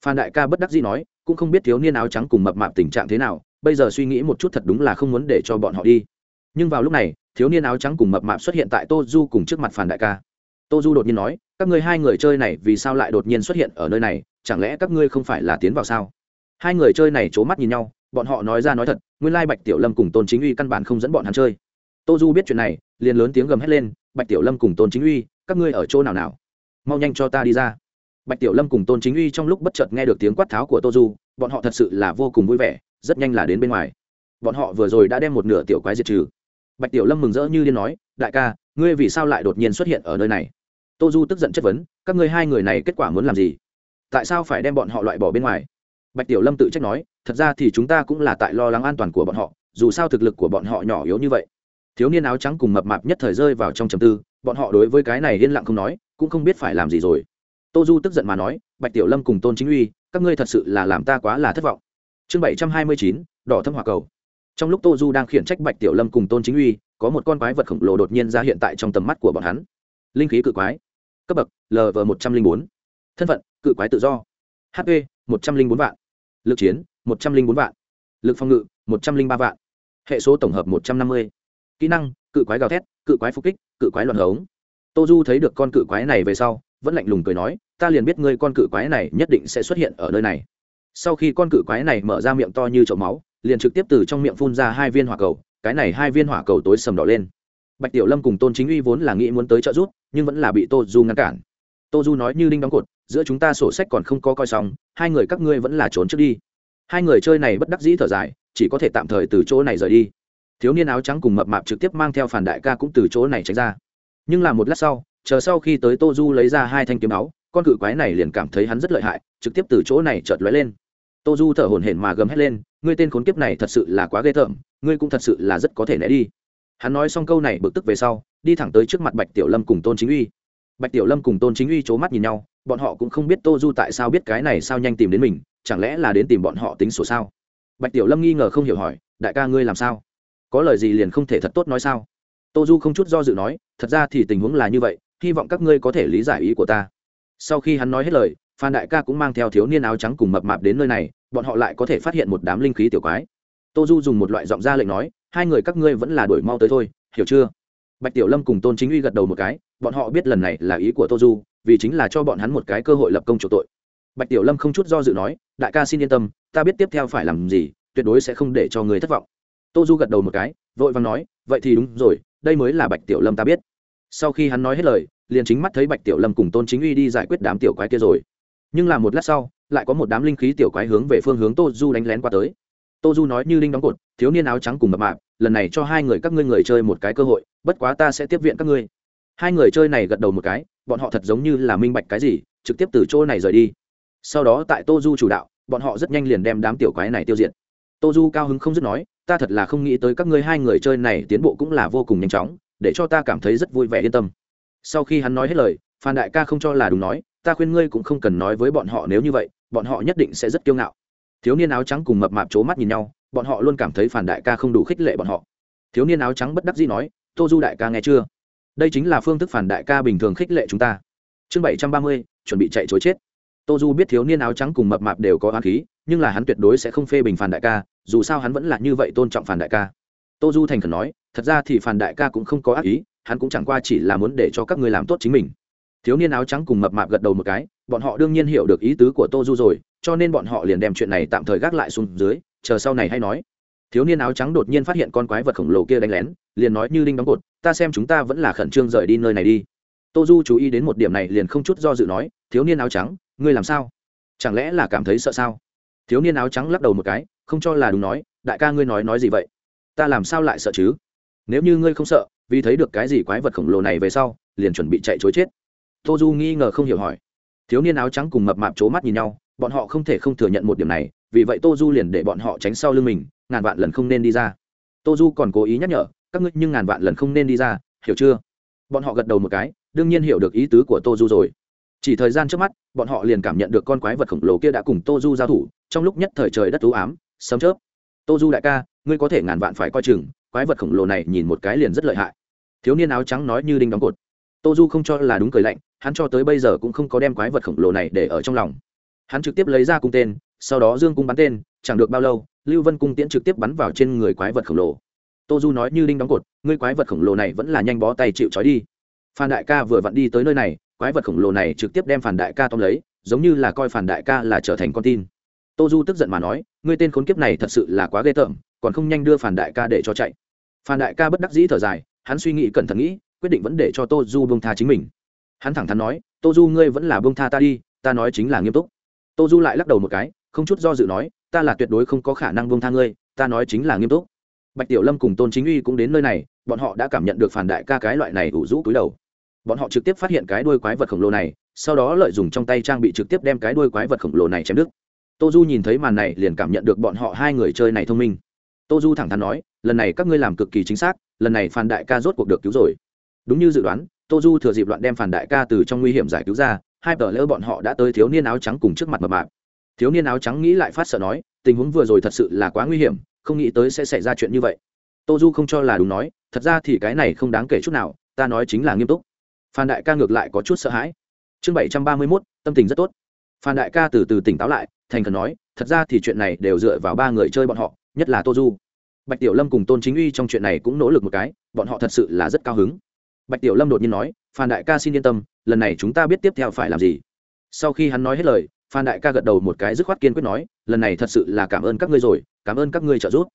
[SPEAKER 1] Phan đại ca bất đắc dĩ nói, cũng không biết thiếu niên áo trắng cùng mập mạp tình trạng thế nào, bây giờ suy nghĩ một chút thật đúng là không muốn để cho bọn họ đi. Nhưng vào lúc này, thiếu niên áo trắng cùng mập mạp xuất hiện tại tô du cùng trước mặt Phan đại ca. Tô du đột nhiên nói, các ngươi hai người chơi này vì sao lại đột nhiên xuất hiện ở nơi này, chẳng lẽ các ngươi không phải là tiến vào sao? Hai người chơi này c h ố mắt nhìn nhau, bọn họ nói ra nói thật, nguyên lai bạch tiểu lâm cùng tôn chính uy căn bản không dẫn bọn hắn chơi tô du biết chuyện này, liền lớn tiếng gầm hét lên, bạch tiểu lâm cùng tôn chính uy, các ngươi ở chỗ nào nào? Mau nhanh cho ta đi ra. Bạch tiểu lâm cùng tôn chính uy trong lúc bất chợt nghe được tiếng quát tháo của tô du, bọn họ thật sự là vô cùng vui vẻ, rất nhanh là đến bên ngoài. Bọn họ vừa rồi đã đem một nửa tiểu quái diệt trừ. Bạch tiểu lâm mừng rỡ như liên nói, đại ca, ngươi vì sao lại đột nhiên xuất hiện ở nơi này? Tô du tức giận chất vấn, các ngươi hai người này kết quả muốn làm gì? Tại sao phải đem bọn họ loại bỏ bên ngoài? Bạch tiểu lâm tự trách nói, thật ra thì chúng ta cũng là tại lo lắng an toàn của bọn họ, dù sao thực lực của bọn họ nhỏ yếu như vậy thiếu niên áo trắng cùng mập mạp nhất thời rơi vào trong trầm tư, bọn họ đối với cái này yên lặng không nói, cũng không biết phải làm gì rồi. Tô du tức giận mà nói, bạch tiểu lâm cùng tôn chính uy, các ngươi thật sự là làm ta quá là thất vọng. Chương bảy trăm hai mươi chín, đỏ thâm hỏa cầu. Trong lúc tô du đang khiển trách bạch tiểu lâm cùng tôn chính uy, có một con quái vật khổng lồ đột nhiên ra hiện tại trong tầm mắt của bọn hắn. Linh khí cự quái. Cấp bậc lv một trăm linh bốn. Thân phận, cự quái tự do. Hp một trăm linh bốn vạn. Lực chiến, một trăm linh bốn vạn. Lực phòng ngự, một trăm linh ba vạn. Hệ số tổng hợp, một trăm năm mươi kỹ năng, cự quái gào thét, cự quái phục kích, cự quái loạn hống. Tô du thấy được con cự quái này về sau, vẫn lạnh lùng cười nói, ta liền biết ngươi con cự quái này nhất định sẽ xuất hiện ở nơi này. Sau khi con cự quái này mở ra miệng to như chậu máu, liền trực tiếp từ trong miệng phun ra hai viên hỏa cầu, cái này hai viên hỏa cầu tối sầm đỏ lên. Bạch tiểu lâm cùng tôn chính uy vốn là nghĩ muốn tới trợ giúp, nhưng vẫn là bị tô du ngăn cản. Tô du nói như đinh đóng cột, giữa chúng ta sổ sách còn không có coi xong, hai người các ngươi vẫn là trốn trước đi. Hai người chơi này bất đắc dĩ thở dài, chỉ có thể tạm thời từ chỗ này rời đi thiếu niên áo trắng cùng mập mạp trực tiếp mang theo phản đại ca cũng từ chỗ này tránh ra. Nhưng là một lát sau, chờ sau khi tới tô du lấy ra hai thanh kiếm áo, con cự quái này liền cảm thấy hắn rất lợi hại, trực tiếp từ chỗ này chợt lóe lên. Tô du thở hổn hển mà gầm hét lên, ngươi tên khốn kiếp này thật sự là quá ghê tởm, ngươi cũng thật sự là rất có thể né đi. Hắn nói xong câu này bực tức về sau, đi thẳng tới trước mặt bạch tiểu lâm cùng tôn chính uy. Bạch tiểu lâm cùng tôn chính uy c h ố mắt nhìn nhau, bọn họ cũng không biết tô du tại sao biết cái này sao nhanh tìm đến mình, chẳng lẽ là đến tìm bọn họ tính sổ sao? Bạch tiểu lâm nghi ngờ không hiểu hỏi, đại ca ngươi làm sao? Có lời gì liền không thể thật tốt nói sao? Tô du không chút do dự nói, thật ra thì tình huống là như vậy, hy vọng các ngươi có thể lý giải ý của ta. Sau khi hắn nói hết lời, phan đại ca cũng mang theo thiếu niên áo trắng cùng mập mạp đến nơi này, bọn họ lại có thể phát hiện một đám linh khí tiểu quái. Tô du dùng một loại giọng ra lệnh nói, hai người các ngươi vẫn là đuổi mau tới thôi, hiểu chưa? Bạch tiểu lâm cùng tôn chính uy gật đầu một cái, bọn họ biết lần này là ý của tô du, vì chính là cho bọn hắn một cái cơ hội lập công chủ tội. Bạch tiểu lâm không chút do dự nói, đại ca xin yên tâm, ta biết tiếp theo phải làm gì, tuyệt đối sẽ không để cho người thất vọng tô du gật đầu một cái, vội vàng nói, vậy thì đúng rồi, đây mới là bạch tiểu lâm ta biết. Sau khi hắn nói hết lời, liền chính mắt thấy bạch tiểu lâm cùng tôn chính uy đi giải quyết đám tiểu quái kia rồi. Nhưng là một lát sau, lại có một đám linh khí tiểu quái hướng về phương hướng tô du đánh lén qua tới. Tô du nói như linh đóng cột, thiếu niên áo trắng cùng mập mạp, lần này cho hai người các ngươi người chơi một cái cơ hội, bất quá ta sẽ tiếp viện các ngươi. Hai người chơi này gật đầu một cái, bọn họ thật giống như là minh bạch cái gì, trực tiếp từ chỗ này rời đi. Sau đó tại tô du chủ đạo, bọn họ rất nhanh liền đem đám tiểu quái này tiêu diệt. Tô du cao hứng không dứt nói ta thật là không nghĩ tới các ngươi hai người chơi này tiến bộ cũng là vô cùng nhanh chóng, để cho ta cảm thấy rất vui vẻ yên tâm. Sau khi hắn nói hết lời, phan đại ca không cho là đúng nói, ta khuyên ngươi cũng không cần nói với bọn họ nếu như vậy, bọn họ nhất định sẽ rất kiêu ngạo. Thiếu niên áo trắng cùng mập mạp c h ố mắt nhìn nhau, bọn họ luôn cảm thấy phản đại ca không đủ khích lệ bọn họ. Thiếu niên áo trắng bất đắc dĩ nói, tô du đại ca nghe chưa? Đây chính là phương thức phản đại ca bình thường khích lệ chúng ta. Chương bảy trăm ba mươi, chuẩn bị chạy chối chết. Tô du biết thiếu niên áo trắng cùng mập mạp đều có á khí nhưng là hắn tuyệt đối sẽ không phê bình phản đại ca, dù sao hắn vẫn là như vậy tôn trọng phản đại ca. Tô du thành khẩn nói, thật ra thì phản đại ca cũng không có ác ý, hắn cũng chẳng qua chỉ là muốn để cho các người làm tốt chính mình. Thiếu niên áo trắng cùng mập mạp gật đầu một cái, bọn họ đương nhiên hiểu được ý tứ của tô du rồi, cho nên bọn họ liền đem chuyện này tạm thời gác lại xuống dưới, chờ sau này hay nói. Thiếu niên áo trắng đột nhiên phát hiện con quái vật khổng lồ kia đánh lén, liền nói như đinh đóng cột, ta xem chúng ta vẫn là khẩn trương rời đi nơi này đi. Tô du chú ý đến một điểm này liền không chút do dự nói, thiếu niên áo trắng, ngươi làm sao? Chẳng lẽ là cảm thấy sợ sao? Thiếu niên áo trắng lắc đầu một cái, không cho là đúng nói, đại ca ngươi nói nói gì vậy? Ta làm sao lại sợ chứ? Nếu như ngươi không sợ, vì thấy được cái gì quái vật khổng lồ này về sau, liền chuẩn bị chạy chối chết. Tô du nghi ngờ không hiểu hỏi. Thiếu niên áo trắng cùng mập mạp c h ố mắt nhìn nhau, bọn họ không thể không thừa nhận một điểm này, vì vậy tô du liền để bọn họ tránh sau lưng mình, ngàn vạn lần không nên đi ra. Tô du còn cố ý nhắc nhở, các ngươi nhưng ngàn vạn lần không nên đi ra, hiểu chưa? Bọn họ gật đầu một cái, đương nhiên hiểu được ý tứ của tô du rồi. Chỉ thời gian trước mắt, bọn họ liền cảm nhận được con quái vật khổng lồ kia đã cùng tô du giao thủ trong lúc nhất thời trời đất tú ám, sấm chớp. Tô du đại ca, ngươi có thể ngàn vạn phải coi chừng, quái vật khổng lồ này nhìn một cái liền rất lợi hại. Thiếu niên áo trắng nói như đinh đóng cột. Tô du không cho là đúng cười lạnh, hắn cho tới bây giờ cũng không có đem quái vật khổng lồ này để ở trong lòng. Hắn trực tiếp lấy ra cung tên, sau đó dương cung bắn tên, chẳng được bao lâu, lưu vân cung tiễn trực tiếp bắn vào trên người quái vật khổng lồ. Tô du nói như đinh đóng cột, ngươi quái vật khổng lồ này vẫn là nhanh bó tay chịu trói đi. Phan đại ca vừa vặn đi tới nơi này, quái vật khổng lồ này trực tiếp đem phản đại ca tóm lấy, giống như là coi phản đại ca là trở thành con tin tô du tức giận mà nói, ngươi tên khốn kiếp này thật sự là quá ghê tởm, còn không nhanh đưa phản đại ca để cho chạy. Phản đại ca bất đắc dĩ thở dài, hắn suy nghĩ cẩn thận nghĩ, quyết định vẫn để cho tô du bông tha chính mình. Hắn thẳng thắn nói, tô du, ngươi vẫn là bông tha ta đi, ta nói chính là nghiêm túc. Tô du lại lắc đầu một cái, không chút do dự nói, ta là tuyệt đối không có khả năng bông tha ngươi, ta nói chính là nghiêm túc. Bạch tiểu lâm cùng tôn chính uy cũng đến nơi này, bọn họ đã cảm nhận được phản đại ca cái loại này ủ rũ cúi đầu. Bọn họ trực tiếp phát hiện cái đuôi quái vật khổng lồ này, sau đó lợi dụng trong tay trang bị trực tiếp đem cái đuôi quái vật khổng lồ này chém đứt tô du nhìn thấy màn này liền cảm nhận được bọn họ hai người chơi này thông minh. Tô du thẳng thắn nói, lần này các ngươi làm cực kỳ chính xác, lần này phản đại ca rốt cuộc được cứu rồi. Đúng như dự đoán, tô du thừa dịp loạn đem phản đại ca từ trong nguy hiểm giải cứu ra, hai tờ lỡ bọn họ đã tới thiếu niên áo trắng cùng trước mặt mập mạp. Thiếu niên áo trắng nghĩ lại phát sợ nói, tình huống vừa rồi thật sự là quá nguy hiểm, không nghĩ tới sẽ xảy ra chuyện như vậy. Tô du không cho là đúng nói, thật ra thì cái này không đáng kể chút nào, ta nói chính là nghiêm túc. Phan đại ca ngược lại có chút sợ hãi. Chương bảy trăm ba mươi mốt, tâm tình rất tốt. Phan đại ca từ từ tỉnh táo lại thành khẩn nói, thật ra thì chuyện này đều dựa vào ba người chơi bọn họ, nhất là tô du. Bạch tiểu lâm cùng tôn chính uy trong chuyện này cũng nỗ lực một cái, bọn họ thật sự là rất cao hứng. Bạch tiểu lâm đột nhiên nói, phan đại ca xin yên tâm, lần này chúng ta biết tiếp theo phải làm gì. Sau khi hắn nói hết lời, phan đại ca gật đầu một cái dứt khoát kiên quyết nói, lần này thật sự là cảm ơn các ngươi rồi, cảm ơn các ngươi trợ giúp.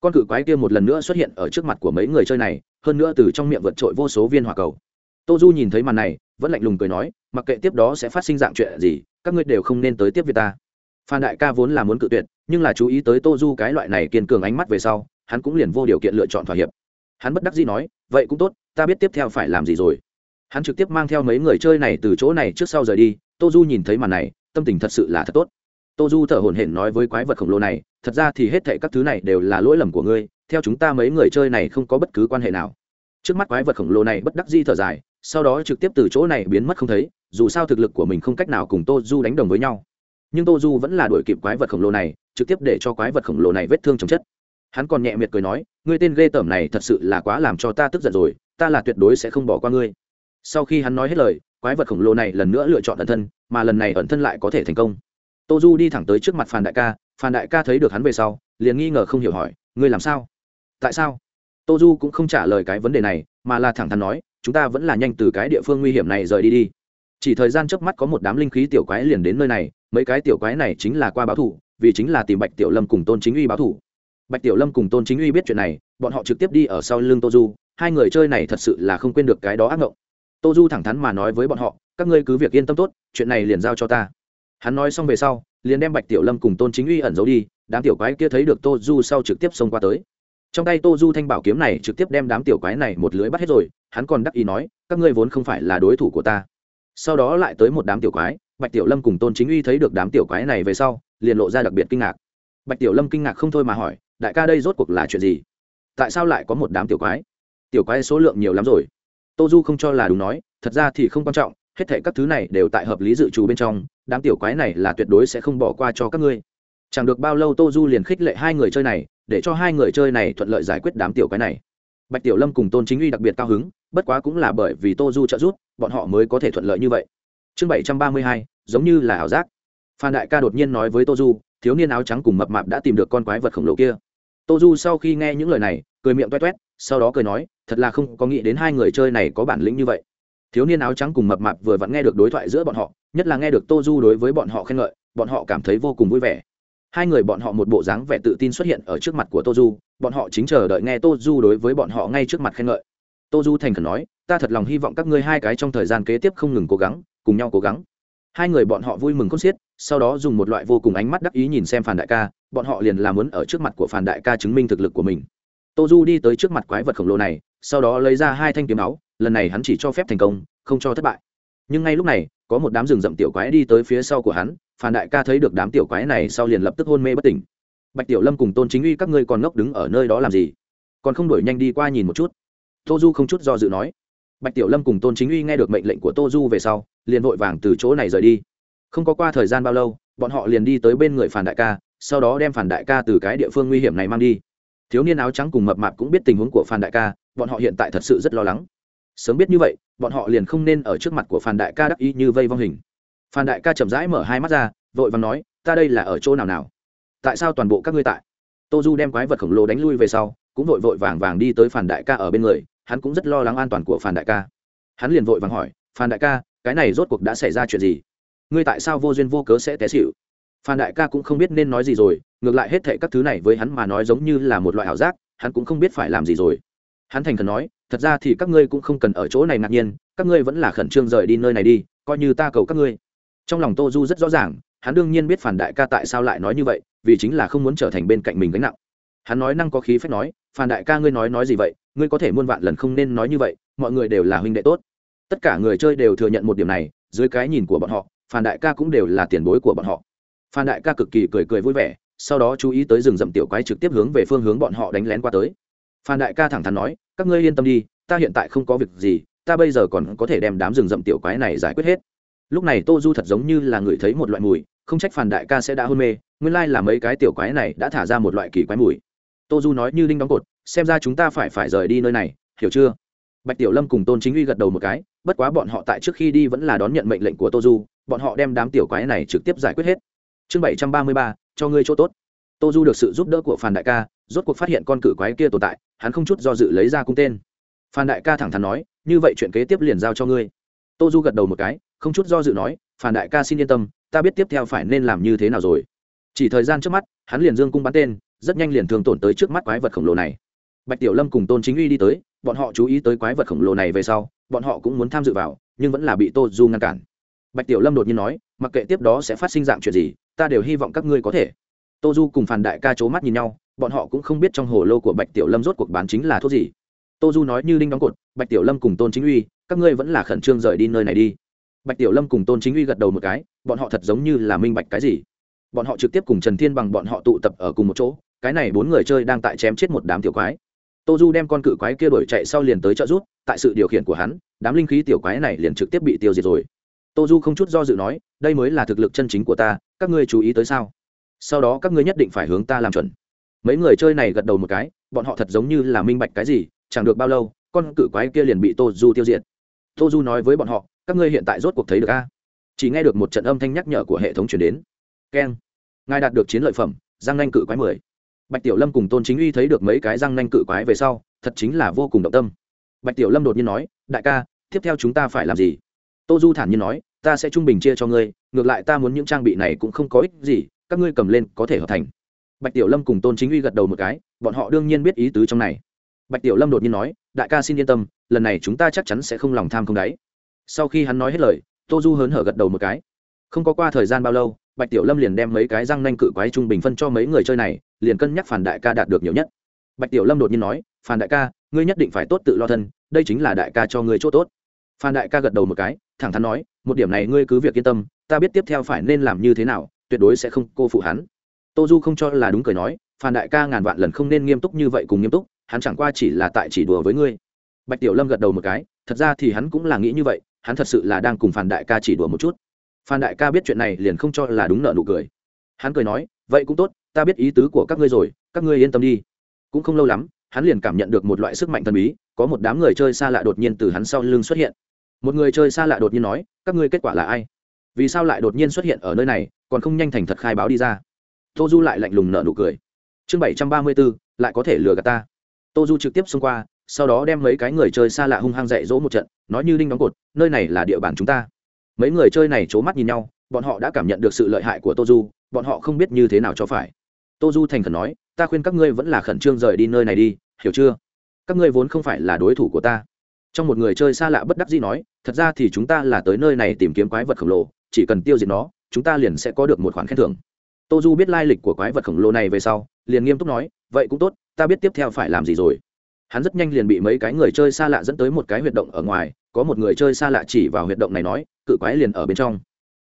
[SPEAKER 1] Con cự quái kia một lần nữa xuất hiện ở trước mặt của mấy người chơi này, hơn nữa từ trong miệng vượt trội vô số viên hỏa cầu. Tô du nhìn thấy màn này, vẫn lạnh lùng cười nói, mặc kệ tiếp đó sẽ phát sinh dạng chuyện gì, các ngươi đều không nên tới tiếp việt ta phan đại ca vốn là muốn cự tuyệt, nhưng là chú ý tới tô du cái loại này kiên cường ánh mắt về sau, hắn cũng liền vô điều kiện lựa chọn thỏa hiệp. Hắn bất đắc dĩ nói, vậy cũng tốt, ta biết tiếp theo phải làm gì rồi. Hắn trực tiếp mang theo mấy người chơi này từ chỗ này trước sau rời đi, tô du nhìn thấy màn này, tâm tình thật sự là thật tốt. Tô du thở hổn hển nói với quái vật khổng lồ này, thật ra thì hết thệ các thứ này đều là lỗi lầm của ngươi, theo chúng ta mấy người chơi này không có bất cứ quan hệ nào. Trước mắt quái vật khổng lồ này bất đắc di thở dài, sau đó trực tiếp từ chỗ này biến mất không thấy, dù sao thực lực của mình không cách nào cùng tô du đánh đồng với nhau nhưng tô du vẫn là đuổi kịp quái vật khổng lồ này, trực tiếp để cho quái vật khổng lồ này vết thương chồng chất. Hắn còn nhẹ miệt cười nói, ngươi tên ghê tởm này thật sự là quá làm cho ta tức giận rồi, ta là tuyệt đối sẽ không bỏ qua ngươi. Sau khi hắn nói hết lời, quái vật khổng lồ này lần nữa lựa chọn ẩn thân, mà lần này ẩn thân lại có thể thành công. Tô du đi thẳng tới trước mặt Phàn đại ca Phàn đại ca thấy được hắn về sau, liền nghi ngờ không hiểu hỏi, ngươi làm sao? Tại sao? Tô du cũng không trả lời cái vấn đề này, mà là thẳng thắn nói, chúng ta vẫn là nhanh từ cái địa phương nguy hiểm này rời đi đi. Chỉ thời gian trước mắt có một đám linh khí tiểu quái liền đến nơi này mấy cái tiểu quái này chính là qua báo thủ, vì chính là tìm bạch tiểu lâm cùng tôn chính uy báo thủ. Bạch tiểu lâm cùng tôn chính uy biết chuyện này, bọn họ trực tiếp đi ở sau lưng tô du, hai người chơi này thật sự là không quên được cái đó ác ngộng. tô du thẳng thắn mà nói với bọn họ, các ngươi cứ việc yên tâm tốt, chuyện này liền giao cho ta. Hắn nói xong về sau, liền đem bạch tiểu lâm cùng tôn chính uy ẩn giấu đi, đám tiểu quái kia thấy được tô du sau trực tiếp xông qua tới. Trong tay tô du thanh bảo kiếm này trực tiếp đem đám tiểu quái này một lưới bắt hết rồi, hắn còn đắc ý nói, các ngươi vốn không phải là đối thủ của ta. Sau đó lại tới một đám tiểu quái bạch tiểu lâm cùng tôn chính uy thấy được đám tiểu quái này về sau, liền lộ ra đặc biệt kinh ngạc. Bạch tiểu lâm kinh ngạc không thôi mà hỏi, đại ca đây rốt cuộc là chuyện gì? Tại sao lại có một đám tiểu quái? Tiểu quái số lượng nhiều lắm rồi. Tô du không cho là đúng nói, thật ra thì không quan trọng, hết thể các thứ này đều tại hợp lý dự trù bên trong, đám tiểu quái này là tuyệt đối sẽ không bỏ qua cho các ngươi. Chẳng được bao lâu tô du liền khích lệ hai người chơi này, để cho hai người chơi này thuận lợi giải quyết đám tiểu quái này. Bạch tiểu lâm cùng tôn chính uy đặc biệt cao hứng, bất quá cũng là bởi vì tô du trợ giúp, bọn họ mới có thể thuận lợi như vậy chương bảy trăm ba mươi hai, giống như là ảo giác. Phan đại ca đột nhiên nói với tô du, thiếu niên áo trắng cùng mập mạp đã tìm được con quái vật khổng lồ kia. Tô du sau khi nghe những lời này, cười miệng toét toét sau đó cười nói, thật là không có nghĩ đến hai người chơi này có bản lĩnh như vậy. Thiếu niên áo trắng cùng mập mạp vừa vặn nghe được đối thoại giữa bọn họ, nhất là nghe được tô du đối với bọn họ khen ngợi, bọn họ cảm thấy vô cùng vui vẻ. Hai người bọn họ một bộ dáng vẻ tự tin xuất hiện ở trước mặt của tô du, bọn họ chính chờ đợi nghe tô du đối với bọn họ ngay trước mặt khen ngợi. Tô du thành khẩn nói, ta thật lòng hy vọng các ngươi hai cái trong thời gian kế tiếp không ngừng cố gắng cùng nhau cố gắng. Hai người bọn họ vui mừng con xiết, sau đó dùng một loại vô cùng ánh mắt đắc ý nhìn xem phản đại ca, bọn họ liền làm muốn ở trước mặt của phản đại ca chứng minh thực lực của mình. Tô du đi tới trước mặt quái vật khổng lồ này, sau đó lấy ra hai thanh kiếm áo, lần này hắn chỉ cho phép thành công, không cho thất bại. Nhưng ngay lúc này, có một đám rừng rậm tiểu quái đi tới phía sau của hắn phản đại ca thấy được đám tiểu quái này sau liền lập tức hôn mê bất tỉnh. Bạch tiểu lâm cùng tôn chính uy, các ngươi còn ngốc đứng ở nơi đó làm gì? Còn không đổi nhanh đi qua nhìn một chút. Tô du không chút do dự nói. Bạch tiểu lâm cùng tôn chính uy nghe được mệnh lệnh của tô du về sau liền vội vàng từ chỗ này rời đi. Không có qua thời gian bao lâu, bọn họ liền đi tới bên người phản đại ca, sau đó đem phản đại ca từ cái địa phương nguy hiểm này mang đi. Thiếu niên áo trắng cùng mập mạp cũng biết tình huống của phản đại ca, bọn họ hiện tại thật sự rất lo lắng. Sớm biết như vậy, bọn họ liền không nên ở trước mặt của phản đại ca đắc ý như vây vong hình. Phản đại ca chậm rãi mở hai mắt ra, vội vàng nói, ta đây là ở chỗ nào nào? Tại sao toàn bộ các ngươi tại? Tô du đem quái vật khổng lồ đánh lui về sau, cũng vội vội vàng vàng đi tới phản đại ca ở bên người, hắn cũng rất lo lắng an toàn của phản đại ca. Hắn liền vội vàng hỏi Phản đại ca cái này rốt cuộc đã xảy ra chuyện gì? Ngươi tại sao vô duyên vô cớ sẽ té xịu phan đại ca cũng không biết nên nói gì rồi, ngược lại hết thệ các thứ này với hắn mà nói giống như là một loại ảo giác, hắn cũng không biết phải làm gì rồi. Hắn thành khẩn nói, thật ra thì các ngươi cũng không cần ở chỗ này ngạc nhiên, các ngươi vẫn là khẩn trương rời đi nơi này đi, coi như ta cầu các ngươi. Trong lòng tô du rất rõ ràng, hắn đương nhiên biết phản đại ca tại sao lại nói như vậy, vì chính là không muốn trở thành bên cạnh mình gánh nặng. Hắn nói năng có khí phép nói phản đại ca ngươi nói nói gì vậy? Ngươi có thể muôn vạn lần không nên nói như vậy, mọi người đều là huynh đệ tốt tất cả người chơi đều thừa nhận một điểm này, dưới cái nhìn của bọn họ phản đại ca cũng đều là tiền bối của bọn họ. Phan đại ca cực kỳ cười cười vui vẻ, sau đó chú ý tới rừng rậm tiểu quái trực tiếp hướng về phương hướng bọn họ đánh lén qua tới. Phan đại ca thẳng thắn nói, các ngươi yên tâm đi, ta hiện tại không có việc gì, ta bây giờ còn có thể đem đám rừng rậm tiểu quái này giải quyết hết. Lúc này tô du thật giống như là người thấy một loại mùi, không trách phản đại ca sẽ đã hôn mê, nguyên lai là mấy cái tiểu quái này đã thả ra một loại kỳ quái mùi. Tô du nói như đinh đóng cột, xem ra chúng ta phải phải rời đi nơi này, hiểu chưa? Bạch tiểu lâm cùng tôn chính uy gật đầu một cái, bất quá bọn họ tại trước khi đi vẫn là đón nhận mệnh lệnh của tô du, bọn họ đem đám tiểu quái này trực tiếp giải quyết hết. Chương bảy trăm ba mươi ba, cho ngươi chỗ tốt. Tô du được sự giúp đỡ của phản đại ca, rốt cuộc phát hiện con cự quái kia tồn tại, hắn không chút do dự lấy ra cung tên. Phan đại ca thẳng thắn nói, như vậy chuyện kế tiếp liền giao cho ngươi. Tô du gật đầu một cái, không chút do dự nói, phan đại ca xin yên tâm, ta biết tiếp theo phải nên làm như thế nào rồi. Chỉ thời gian trước mắt, hắn liền dương cung bắn tên, rất nhanh liền thường tổn tới trước mắt quái vật khổng lồ này. Bạch tiểu lâm cùng tôn chính uy đi tới bọn họ chú ý tới quái vật khổng lồ này về sau, bọn họ cũng muốn tham dự vào, nhưng vẫn là bị tô du ngăn cản. Bạch tiểu lâm đột nhiên nói, mặc kệ tiếp đó sẽ phát sinh dạng chuyện gì, ta đều hy vọng các ngươi có thể. Tô du cùng phản đại ca c h ố mắt nhìn nhau, bọn họ cũng không biết trong hồ lô của bạch tiểu lâm rốt cuộc bán chính là thuốc gì. Tô du nói như đinh đóng cột, bạch tiểu lâm cùng tôn chính uy, các ngươi vẫn là khẩn trương rời đi nơi này đi. Bạch tiểu lâm cùng tôn chính uy gật đầu một cái, bọn họ thật giống như là minh bạch cái gì. Bọn họ trực tiếp cùng trần thiên bằng bọn họ tụ tập ở cùng một chỗ, cái này bốn người chơi đang tại chém chết một đám tiểu quái tô du đem con cự quái kia đổi chạy sau liền tới trợ rút tại sự điều khiển của hắn, đám linh khí tiểu quái này liền trực tiếp bị tiêu diệt rồi. Tô du không chút do dự nói, đây mới là thực lực chân chính của ta, các ngươi chú ý tới sao? Sau đó các ngươi nhất định phải hướng ta làm chuẩn. Mấy người chơi này gật đầu một cái, bọn họ thật giống như là minh bạch cái gì, chẳng được bao lâu, con cự quái kia liền bị tô du tiêu diệt. Tô du nói với bọn họ, các ngươi hiện tại rốt cuộc thấy được a? Chỉ nghe được một trận âm thanh nhắc nhở của hệ thống chuyển đến. Keng. Ngài đạt được chiến lợi phẩm, giang nanh cự quái mười bạch tiểu lâm cùng tôn chính uy thấy được mấy cái răng nanh cự quái về sau, thật chính là vô cùng động tâm. Bạch tiểu lâm đột nhiên nói, đại ca, tiếp theo chúng ta phải làm gì? Tô du thản nhiên nói, ta sẽ trung bình chia cho ngươi, ngược lại ta muốn những trang bị này cũng không có ích gì, các ngươi cầm lên có thể hợp thành. Bạch tiểu lâm cùng tôn chính uy gật đầu một cái, bọn họ đương nhiên biết ý tứ trong này. Bạch tiểu lâm đột nhiên nói, đại ca xin yên tâm, lần này chúng ta chắc chắn sẽ không lòng tham không đáy. Sau khi hắn nói hết lời, tô du hớn hở gật đầu một cái. Không có qua thời gian bao lâu bạch tiểu lâm liền đem mấy cái răng nanh cự quái trung bình phân cho mấy người chơi này, liền cân nhắc phản đại ca đạt được nhiều nhất. Bạch tiểu lâm đột nhiên nói phản đại ca, ngươi nhất định phải tốt tự lo thân, đây chính là đại ca cho ngươi chỗ tốt. Phan đại ca gật đầu một cái, thẳng thắn nói, một điểm này ngươi cứ việc yên tâm, ta biết tiếp theo phải nên làm như thế nào, tuyệt đối sẽ không cô phụ hắn. Tô du không cho là đúng cười nói phan đại ca ngàn vạn lần không nên nghiêm túc như vậy cùng nghiêm túc, hắn chẳng qua chỉ là tại chỉ đùa với ngươi. Bạch tiểu lâm gật đầu một cái, thật ra thì hắn cũng là nghĩ như vậy, hắn thật sự là đang cùng phan đại ca chỉ đùa một chút phan đại ca biết chuyện này liền không cho là đúng nợ nụ cười. Hắn cười nói, vậy cũng tốt, ta biết ý tứ của các ngươi rồi, các ngươi yên tâm đi. Cũng không lâu lắm, hắn liền cảm nhận được một loại sức mạnh thần bí, có một đám người chơi xa lạ đột nhiên từ hắn sau lưng xuất hiện. Một người chơi xa lạ đột nhiên nói, các ngươi kết quả là ai? Vì sao lại đột nhiên xuất hiện ở nơi này, còn không nhanh thành thật khai báo đi ra? Tô du lại lạnh lùng nợ nụ cười. Chương bảy trăm ba mươi b ố lại có thể lừa gạt ta. Tô du trực tiếp xông qua, sau đó đem mấy cái người chơi xa lạ hung hăng dạy dỗ một trận, nói như đinh đóng cột, nơi này là địa bàn chúng ta mấy người chơi này c h ố mắt nhìn nhau, bọn họ đã cảm nhận được sự lợi hại của tô du bọn họ không biết như thế nào cho phải. Tô du thành khẩn nói, ta khuyên các ngươi vẫn là khẩn trương rời đi nơi này đi, hiểu chưa? Các ngươi vốn không phải là đối thủ của ta. Trong một người chơi xa lạ bất đắc dĩ nói, thật ra thì chúng ta là tới nơi này tìm kiếm quái vật khổng lồ, chỉ cần tiêu diệt nó, chúng ta liền sẽ có được một khoản khen thưởng. Tô du biết lai lịch của quái vật khổng lồ này về sau, liền nghiêm túc nói, vậy cũng tốt, ta biết tiếp theo phải làm gì rồi hắn rất nhanh liền bị mấy cái người chơi xa lạ dẫn tới một cái huyệt động ở ngoài, có một người chơi xa lạ chỉ vào huyệt động này nói, cự quái liền ở bên trong.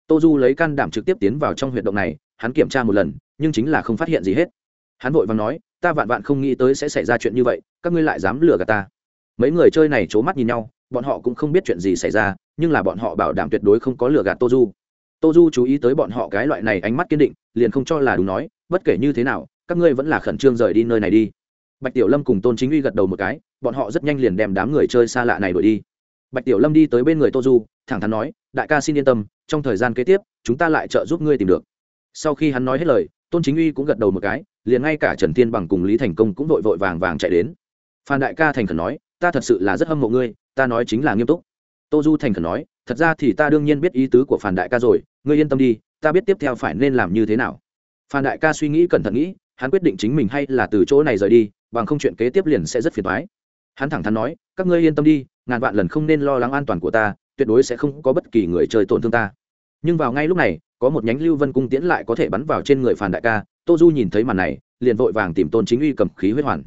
[SPEAKER 1] Tô du lấy can đảm trực tiếp tiến vào trong huyệt động này, hắn kiểm tra một lần, nhưng chính là không phát hiện gì hết. Hắn vội vàng nói, ta vạn vạn không nghĩ tới sẽ xảy ra chuyện như vậy, các ngươi lại dám lừa gạt ta. Mấy người chơi này c h ố mắt nhìn nhau, bọn họ cũng không biết chuyện gì xảy ra, nhưng là bọn họ bảo đảm tuyệt đối không có lừa gạt tô du tô du chú ý tới bọn họ cái loại này ánh mắt kiên định, liền không cho là đúng nói, bất kể như thế nào, các ngươi vẫn là khẩn trương rời đi nơi này đi bạch tiểu lâm cùng tôn chính uy gật đầu một cái, bọn họ rất nhanh liền đem đám người chơi xa lạ này đuổi đi. Bạch tiểu lâm đi tới bên người tô du, thẳng thắn nói, đại ca xin yên tâm, trong thời gian kế tiếp, chúng ta lại trợ giúp ngươi tìm được. Sau khi hắn nói hết lời, tôn chính uy cũng gật đầu một cái, liền ngay cả trần thiên bằng cùng lý thành công cũng vội vội vàng vàng chạy đến. Phan đại ca thành khẩn nói, ta thật sự là rất hâm mộ ngươi, ta nói chính là nghiêm túc. Tô du thành khẩn nói, thật ra thì ta đương nhiên biết ý tứ của phan đại ca rồi, ngươi yên tâm đi, ta biết tiếp theo phải nên làm như thế nào. Phan đại ca suy nghĩ cẩn thận nghĩ, hắn quyết định chính mình hay là từ chỗ này rời đi bằng không chuyện kế tiếp liền sẽ rất phiền toái hắn thẳng thắn nói, các ngươi yên tâm đi, ngàn vạn lần không nên lo lắng an toàn của ta, tuyệt đối sẽ không có bất kỳ người chơi tổn thương ta. Nhưng vào ngay lúc này, có một nhánh lưu vân cung tiễn lại có thể bắn vào trên người phàn đại ca, tô du nhìn thấy màn này, liền vội vàng tìm tôn chính uy cầm khí huyết hoàn.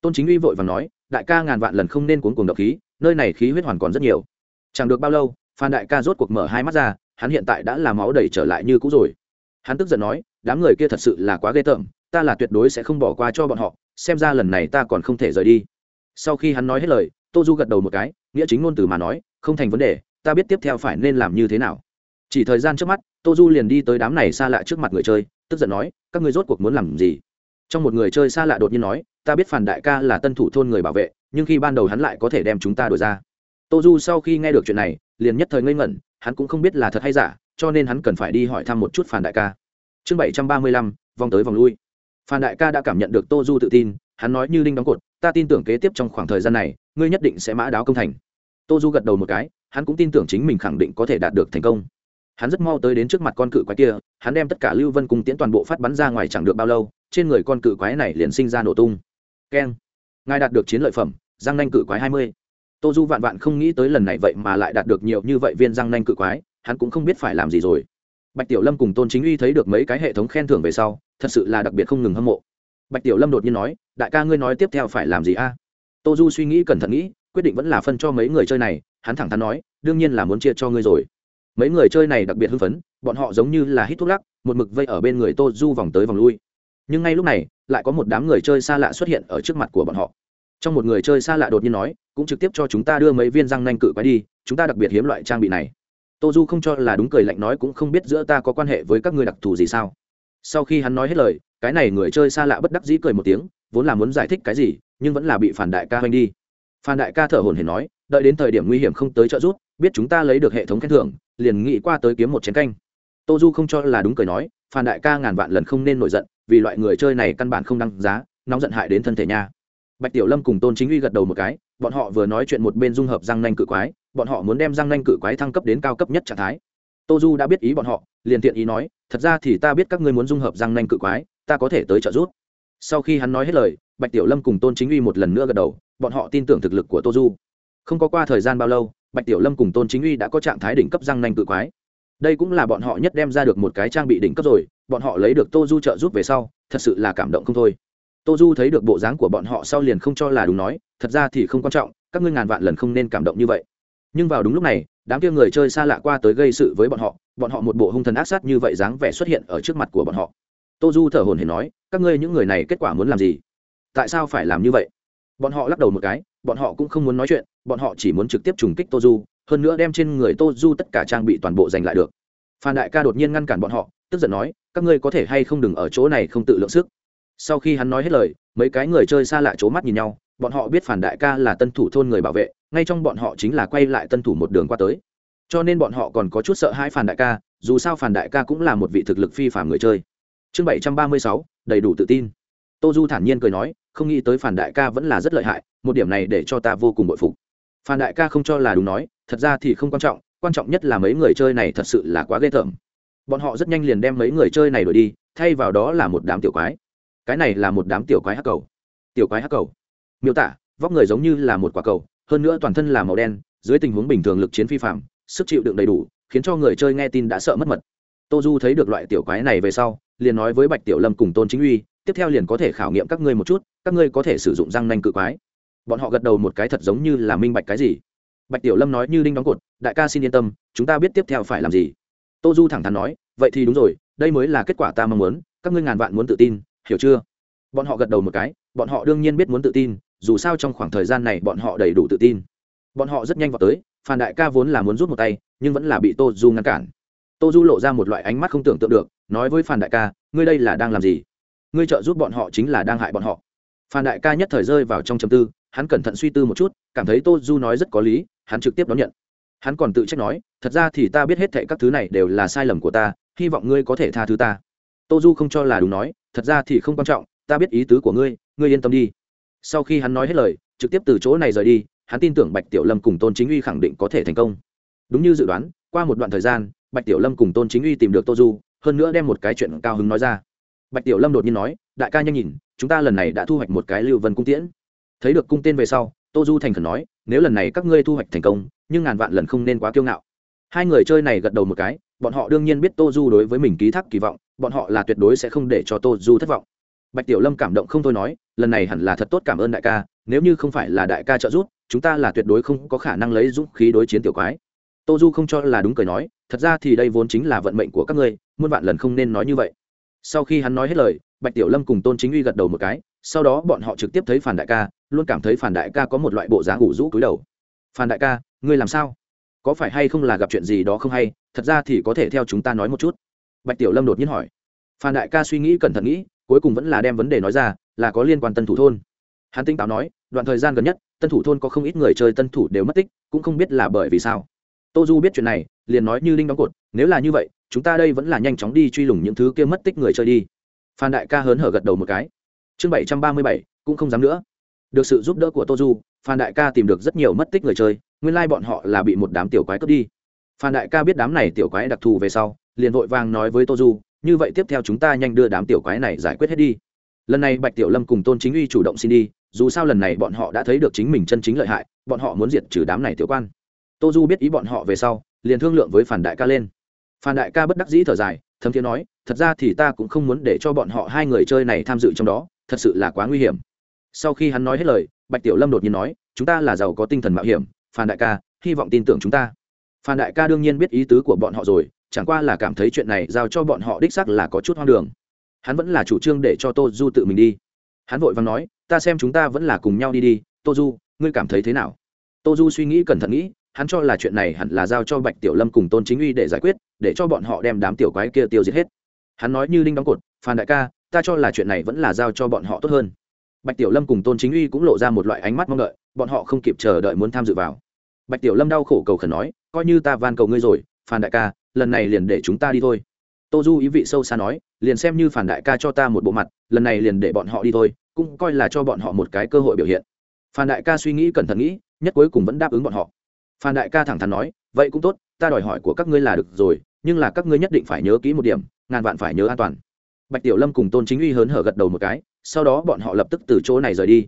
[SPEAKER 1] Tôn chính uy vội vàng nói, đại ca ngàn vạn lần không nên cuốn cuồng độc khí, nơi này khí huyết hoàn còn rất nhiều. Chẳng được bao lâu phan đại ca rốt cuộc mở hai mắt ra, hắn hiện tại đã làm máu đầy trở lại như cũ rồi. Hắn tức giận nói, đám người kia thật sự là quá ghê tởm ta là tuyệt đối sẽ không bỏ qua cho bọn họ, xem ra lần này ta còn không thể rời đi. Sau khi hắn nói hết lời, tô du gật đầu một cái, nghĩa chính ngôn từ mà nói, không thành vấn đề, ta biết tiếp theo phải nên làm như thế nào. Chỉ thời gian trước mắt, tô du liền đi tới đám này xa lạ trước mặt người chơi, tức giận nói, các ngươi rốt cuộc muốn làm gì? Trong một người chơi xa lạ đột nhiên nói, ta biết phản đại ca là tân thủ thôn người bảo vệ, nhưng khi ban đầu hắn lại có thể đem chúng ta đổi ra. Tô du sau khi nghe được chuyện này, liền nhất thời ngây ngẩn, hắn cũng không biết là thật hay giả, cho nên hắn cần phải đi hỏi thăm một chút phản đại ca. Chương bảy trăm ba mươi lăm, vòng tới vòng lui phan đại ca đã cảm nhận được tô du tự tin, hắn nói như linh đóng cột, ta tin tưởng kế tiếp trong khoảng thời gian này, ngươi nhất định sẽ mã đáo công thành. Tô du gật đầu một cái, hắn cũng tin tưởng chính mình khẳng định có thể đạt được thành công. Hắn rất mau tới đến trước mặt con cự quái kia, hắn đem tất cả lưu vân cùng tiễn toàn bộ phát bắn ra ngoài chẳng được bao lâu, trên người con cự quái này liền sinh ra nổ tung. Keng. Ngài đạt được chiến lợi phẩm giang nanh cự quái hai mươi. Tô du vạn vạn không nghĩ tới lần này vậy mà lại đạt được nhiều như vậy viên giang nanh cự quái, hắn cũng không biết phải làm gì rồi. Bạch tiểu lâm cùng tôn chính uy thấy được mấy cái hệ thống khen thưởng về sau thật sự là đặc biệt không ngừng hâm mộ. Bạch tiểu lâm đột nhiên nói, đại ca ngươi nói tiếp theo phải làm gì a? Tô du suy nghĩ cẩn thận nghĩ, quyết định vẫn là phân cho mấy người chơi này, hắn thẳng thắn nói, đương nhiên là muốn chia cho ngươi rồi. Mấy người chơi này đặc biệt hưng phấn, bọn họ giống như là hít thuốc lắc, một mực vây ở bên người tô du vòng tới vòng lui. Nhưng ngay lúc này, lại có một đám người chơi xa lạ xuất hiện ở trước mặt của bọn họ. Trong một người chơi xa lạ đột nhiên nói, cũng trực tiếp cho chúng ta đưa mấy viên răng nanh cự quái đi, chúng ta đặc biệt hiếm loại trang bị này. Tô du không cho là đúng cười lạnh nói, cũng không biết giữa ta có quan hệ với các ngươi đặc thù gì sao? Sau khi hắn nói hết lời, cái này người chơi xa lạ bất đắc dĩ cười một tiếng, vốn là muốn giải thích cái gì, nhưng vẫn là bị phản đại ca hoành đi. Phản đại ca thở hồn hển nói, đợi đến thời điểm nguy hiểm không tới trợ giúp, biết chúng ta lấy được hệ thống khen thưởng, liền nghĩ qua tới kiếm một chén canh. Tô du không cho là đúng cười nói, phản đại ca ngàn vạn lần không nên nổi giận, vì loại người chơi này căn bản không đăng giá, nóng giận hại đến thân thể nha. Bạch tiểu lâm cùng tôn chính uy gật đầu một cái, bọn họ vừa nói chuyện một bên dung hợp răng nanh cự quái, bọn họ muốn đem răng nanh cự quái thăng cấp đến cao cấp nhất trạng thái tô du đã biết ý bọn họ, liền tiện ý nói, thật ra thì ta biết các ngươi muốn dung hợp răng nanh cự quái, ta có thể tới trợ giúp. Sau khi hắn nói hết lời, bạch tiểu lâm cùng tôn chính uy một lần nữa gật đầu, bọn họ tin tưởng thực lực của tô du. Không có qua thời gian bao lâu, bạch tiểu lâm cùng tôn chính uy đã có trạng thái đỉnh cấp răng nanh cự quái. Đây cũng là bọn họ nhất đem ra được một cái trang bị đỉnh cấp rồi, bọn họ lấy được tô du trợ giúp về sau, thật sự là cảm động không thôi. Tô du thấy được bộ dáng của bọn họ sau liền không cho là đúng nói, thật ra thì không quan trọng, các ngươi ngàn vạn lần không nên cảm động như vậy. Nhưng vào đúng lúc này đám kia người chơi xa lạ qua tới gây sự với bọn họ bọn họ một bộ hung thần ác sát như vậy dáng vẻ xuất hiện ở trước mặt của bọn họ. Tô du thở hồn hển nói, các ngươi những người này kết quả muốn làm gì? Tại sao phải làm như vậy? Bọn họ lắc đầu một cái, bọn họ cũng không muốn nói chuyện, bọn họ chỉ muốn trực tiếp trùng kích tô du, hơn nữa đem trên người tô du tất cả trang bị toàn bộ giành lại được. Phan đại ca đột nhiên ngăn cản bọn họ, tức giận nói, các ngươi có thể hay không đừng ở chỗ này không tự lượng sức? Sau khi hắn nói hết lời, mấy cái người chơi xa lạ c h ố mắt nhìn nhau, bọn họ biết phản đại ca là tân thủ thôn người bảo vệ ngay trong bọn họ chính là quay lại tân thủ một đường qua tới. Cho nên bọn họ còn có chút sợ hai phản đại ca, dù sao phản đại ca cũng là một vị thực lực phi phạm người chơi. Chương bảy trăm ba mươi sáu, đầy đủ tự tin. Tô du thản nhiên cười nói, không nghĩ tới phản đại ca vẫn là rất lợi hại, một điểm này để cho ta vô cùng bội phục. Phản đại ca không cho là đúng nói, thật ra thì không quan trọng quan trọng nhất là mấy người chơi này thật sự là quá ghê tởm. Bọn họ rất nhanh liền đem mấy người chơi này đổi đi, thay vào đó là một đám tiểu quái. Cái này là một đám tiểu quái hắc cầu. Tiểu quái hắc cầu. Miêu tả, vóc người giống như là một quả cầu hơn nữa toàn thân là màu đen, dưới tình huống bình thường lực chiến phi phạm, sức chịu đựng đầy đủ, khiến cho người chơi nghe tin đã sợ mất mật. Tô du thấy được loại tiểu quái này về sau, liền nói với bạch tiểu lâm cùng tôn chính uy, tiếp theo liền có thể khảo nghiệm các ngươi một chút, các ngươi có thể sử dụng răng nanh cự quái. Bọn họ gật đầu một cái thật giống như là minh bạch cái gì. Bạch tiểu lâm nói như đinh đóng cột, đại ca xin yên tâm, chúng ta biết tiếp theo phải làm gì. Tô du thẳng thắn nói, vậy thì đúng rồi, đây mới là kết quả ta mong muốn, các ngươi ngàn vạn muốn tự tin, hiểu chưa? Bọn họ gật đầu một cái, bọn họ đương nhiên biết muốn tự tin dù sao trong khoảng thời gian này bọn họ đầy đủ tự tin. Bọn họ rất nhanh vào tới, phan đại ca vốn là muốn rút một tay, nhưng vẫn là bị tô du ngăn cản. Tô du lộ ra một loại ánh mắt không tưởng tượng được, nói với phan đại ca, ngươi đây là đang làm gì? Ngươi trợ giúp bọn họ chính là đang hại bọn họ. Phan đại ca nhất thời rơi vào trong chầm tư, hắn cẩn thận suy tư một chút, cảm thấy tô du nói rất có lý, hắn trực tiếp đón nhận. Hắn còn tự trách nói, thật ra thì ta biết hết thệ các thứ này đều là sai lầm của ta, hy vọng ngươi có thể tha thứ ta. Tô du không cho là đúng nói, thật ra thì không quan trọng, ta biết ý tứ của ngươi ngươi yên tâm đi sau khi hắn nói hết lời, trực tiếp từ chỗ này rời đi, hắn tin tưởng bạch tiểu lâm cùng tôn chính uy khẳng định có thể thành công. Đúng như dự đoán, qua một đoạn thời gian, bạch tiểu lâm cùng tôn chính uy tìm được tô du, hơn nữa đem một cái chuyện cao hứng nói ra. Bạch tiểu lâm đột nhiên nói, đại ca nhanh nhìn, chúng ta lần này đã thu hoạch một cái lưu vân cung tiễn. Thấy được cung tên về sau, tô du thành khẩn nói, nếu lần này các ngươi thu hoạch thành công, nhưng ngàn vạn lần không nên quá kiêu ngạo. Hai người chơi này gật đầu một cái, bọn họ đương nhiên biết tô du đối với mình ký thác kỳ vọng, bọn họ là tuyệt đối sẽ không để cho tô du thất vọng bạch tiểu lâm cảm động không thôi nói, lần này hẳn là thật tốt cảm ơn đại ca, nếu như không phải là đại ca trợ giúp, chúng ta là tuyệt đối không có khả năng lấy dũng khí đối chiến tiểu quái. Tô du không cho là đúng cười nói, thật ra thì đây vốn chính là vận mệnh của các ngươi, muôn vạn lần không nên nói như vậy. Sau khi hắn nói hết lời, bạch tiểu lâm cùng tôn chính uy gật đầu một cái, sau đó bọn họ trực tiếp thấy phản đại ca, luôn cảm thấy phản đại ca có một loại bộ dáng ủ rũ cúi đầu. Phản đại ca, ngươi làm sao? Có phải hay không là gặp chuyện gì đó không hay? Thật ra thì có thể theo chúng ta nói một chút. Bạch tiểu lâm đột nhiên hỏi. Phan đại ca suy nghĩ cẩn thận nghĩ cuối cùng vẫn là đem vấn đề nói ra, là có liên quan tân thủ thôn. Hắn tinh táo nói, đoạn thời gian gần nhất, tân thủ thôn có không ít người chơi tân thủ đều mất tích, cũng không biết là bởi vì sao. Tô du biết chuyện này, liền nói như linh đóng cột, nếu là như vậy, chúng ta đây vẫn là nhanh chóng đi truy lùng những thứ kia mất tích người chơi đi. Phan đại ca hớn hở gật đầu một cái. Chương bảy trăm ba mươi bảy, cũng không dám nữa. Được sự giúp đỡ của tô du, phan đại ca tìm được rất nhiều mất tích người chơi, nguyên lai bọn họ là bị một đám tiểu quái cướp đi. Phan đại ca biết đám này tiểu quái đặc thù về sau, liền vội vàng nói với tô du như vậy tiếp theo chúng ta nhanh đưa đám tiểu quái này giải quyết hết đi. Lần này bạch tiểu lâm cùng tôn chính uy chủ động xin đi, dù sao lần này bọn họ đã thấy được chính mình chân chính lợi hại, bọn họ muốn diệt trừ đám này tiểu quan. Tô du biết ý bọn họ về sau, liền thương lượng với phản đại ca lên. Phản đại ca bất đắc dĩ thở dài, thấm thiên nói, thật ra thì ta cũng không muốn để cho bọn họ hai người chơi này tham dự trong đó, thật sự là quá nguy hiểm. Sau khi hắn nói hết lời, bạch tiểu lâm đột nhiên nói, chúng ta là giàu có tinh thần mạo hiểm, phản đại ca, hy vọng tin tưởng chúng ta. Phản đại ca đương nhiên biết ý tứ của bọn họ rồi chẳng qua là cảm thấy chuyện này giao cho bọn họ đích sắc là có chút hoang đường. Hắn vẫn là chủ trương để cho tô du tự mình đi. Hắn vội vàng nói, ta xem chúng ta vẫn là cùng nhau đi đi, tô du, ngươi cảm thấy thế nào? Tô du suy nghĩ cẩn thận nghĩ, hắn cho là chuyện này hẳn là giao cho bạch tiểu lâm cùng tôn chính uy để giải quyết, để cho bọn họ đem đám tiểu quái kia tiêu diệt hết. Hắn nói như linh đóng cột, phan đại ca, ta cho là chuyện này vẫn là giao cho bọn họ tốt hơn. Bạch tiểu lâm cùng tôn chính uy cũng lộ ra một loại ánh mắt mong đợi, bọn họ không kịp chờ đợi muốn tham dự vào. Bạch tiểu lâm đau khổ cầu khẩn nói, coi như ta van cầu ngươi rồi, phan đại ca lần này liền để chúng ta đi thôi. Tô du ý vị sâu xa nói, liền xem như phản đại ca cho ta một bộ mặt, lần này liền để bọn họ đi thôi, cũng coi là cho bọn họ một cái cơ hội biểu hiện. Phản đại ca suy nghĩ cẩn thận nghĩ, nhất cuối cùng vẫn đáp ứng bọn họ. Phản đại ca thẳng thắn nói, vậy cũng tốt, ta đòi hỏi của các ngươi là được rồi, nhưng là các ngươi nhất định phải nhớ kỹ một điểm, ngàn vạn phải nhớ an toàn. Bạch tiểu lâm cùng tôn chính uy hớn hở gật đầu một cái, sau đó bọn họ lập tức từ chỗ này rời đi.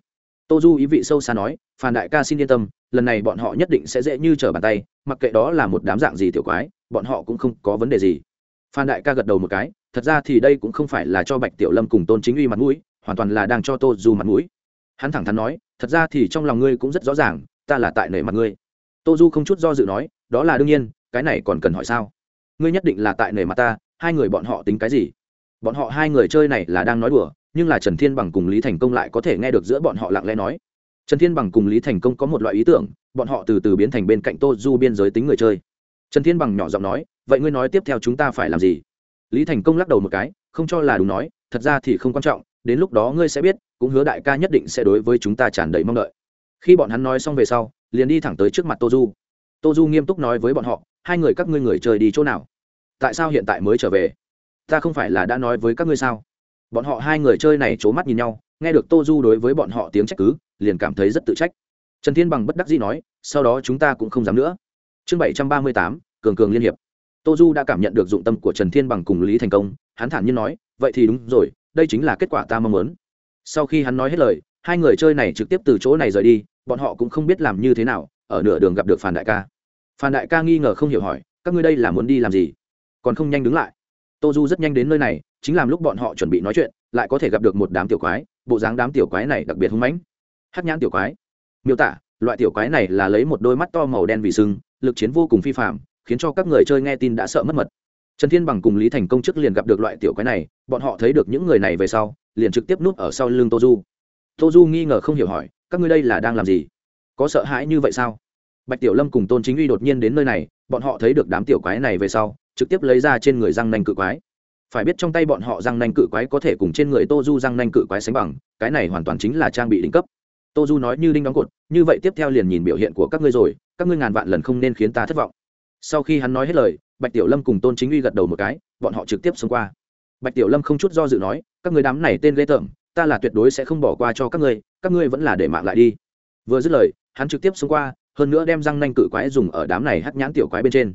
[SPEAKER 1] Tô du ý vị sâu xa nói, phản đại ca xin yên tâm, lần này bọn họ nhất định sẽ dễ như trở bàn tay, mặc kệ đó là một đám dạng gì tiểu quái bọn họ cũng không có vấn đề gì. Phan đại ca gật đầu một cái, thật ra thì đây cũng không phải là cho bạch tiểu lâm cùng tôn chính uy mặt mũi, hoàn toàn là đang cho tô du mặt mũi. Hắn thẳng thắn nói, thật ra thì trong lòng ngươi cũng rất rõ ràng, ta là tại nể mặt ngươi. Tô du không chút do dự nói, đó là đương nhiên, cái này còn cần hỏi sao? Ngươi nhất định là tại nể mặt ta, hai người bọn họ tính cái gì? Bọn họ hai người chơi này là đang nói đùa, nhưng là trần thiên bằng cùng lý thành công lại có thể nghe được giữa bọn họ lặng lẽ nói. Trần thiên bằng cùng lý thành công có một loại ý tưởng, bọn họ từ từ biến thành bên cạnh tô du biên giới tính người chơi trần thiên bằng nhỏ giọng nói, vậy ngươi nói tiếp theo chúng ta phải làm gì? Lý thành công lắc đầu một cái, không cho là đúng nói, thật ra thì không quan trọng, đến lúc đó ngươi sẽ biết, cũng hứa đại ca nhất định sẽ đối với chúng ta tràn đầy mong đợi. Khi bọn hắn nói xong về sau, liền đi thẳng tới trước mặt tô du. Tô du nghiêm túc nói với bọn họ, hai người các ngươi người chơi đi chỗ nào? Tại sao hiện tại mới trở về? Ta không phải là đã nói với các ngươi sao? Bọn họ hai người chơi này c h ố mắt nhìn nhau, nghe được tô du đối với bọn họ tiếng trách cứ, liền cảm thấy rất tự trách. Trần thiên bằng bất đắc dĩ nói, sau đó chúng ta cũng không dám nữa chương bảy trăm ba mươi tám, cường cường liên hiệp. Tô du đã cảm nhận được dụng tâm của trần thiên bằng cùng lý thành công. Hắn thản nhiên nói, vậy thì đúng rồi, đây chính là kết quả ta mong muốn. Sau khi hắn nói hết lời, hai người chơi này trực tiếp từ chỗ này rời đi. Bọn họ cũng không biết làm như thế nào, ở nửa đường gặp được phản đại ca. Phản đại ca nghi ngờ không hiểu hỏi, các ngươi đây là muốn đi làm gì? Còn không nhanh đứng lại. Tô du rất nhanh đến nơi này, chính làm lúc bọn họ chuẩn bị nói chuyện, lại có thể gặp được một đám tiểu quái. Bộ dáng đám tiểu quái này đặc biệt hung mãnh. Hắc nhãn tiểu quái. Miêu tả, loại tiểu quái này là lấy một đôi mắt to màu đen vì sưng lực chiến vô cùng phi phạm, khiến cho các người chơi nghe tin đã sợ mất mật. Trần thiên bằng cùng lý thành công chức liền gặp được loại tiểu quái này, bọn họ thấy được những người này về sau, liền trực tiếp núp ở sau lưng tô du. Tô du nghi ngờ không hiểu hỏi, các ngươi đây là đang làm gì? Có sợ hãi như vậy sao? Bạch tiểu lâm cùng tôn chính uy đột nhiên đến nơi này, bọn họ thấy được đám tiểu quái này về sau, trực tiếp lấy ra trên người răng nanh cự quái. Phải biết trong tay bọn họ răng nanh cự quái có thể cùng trên người tô du răng nanh cự quái sánh bằng, cái này hoàn toàn chính là trang bị đỉnh cấp tô du nói như đinh đóng cột, như vậy tiếp theo liền nhìn biểu hiện của các ngươi rồi, các ngươi ngàn vạn lần không nên khiến ta thất vọng. Sau khi hắn nói hết lời, bạch tiểu lâm cùng tôn chính uy gật đầu một cái, bọn họ trực tiếp xông qua. Bạch tiểu lâm không chút do dự nói, các người đám này tên ghê tởm, ta là tuyệt đối sẽ không bỏ qua cho các ngươi các ngươi vẫn là để mạng lại đi. Vừa dứt lời, hắn trực tiếp xông qua, hơn nữa đem răng nanh cự quái dùng ở đám này hắc nhãn tiểu quái bên trên.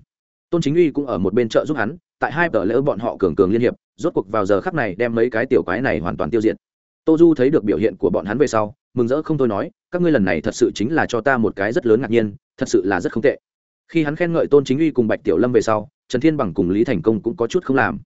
[SPEAKER 1] Tôn chính uy cũng ở một bên trợ giúp hắn, tại hai tờ lỡ bọn họ cường cường liên hiệp, rốt cuộc vào giờ khắc này đem mấy cái tiểu quái này hoàn toàn tiêu diệt. Tô du thấy được biểu hiện của bọn hắn về sau mừng rỡ không thôi nói, các ngươi lần này thật sự chính là cho ta một cái rất lớn ngạc nhiên, thật sự là rất không tệ. Khi hắn khen ngợi tôn chính uy cùng bạch tiểu lâm về sau, trần thiên bằng cùng lý thành công cũng có chút không làm.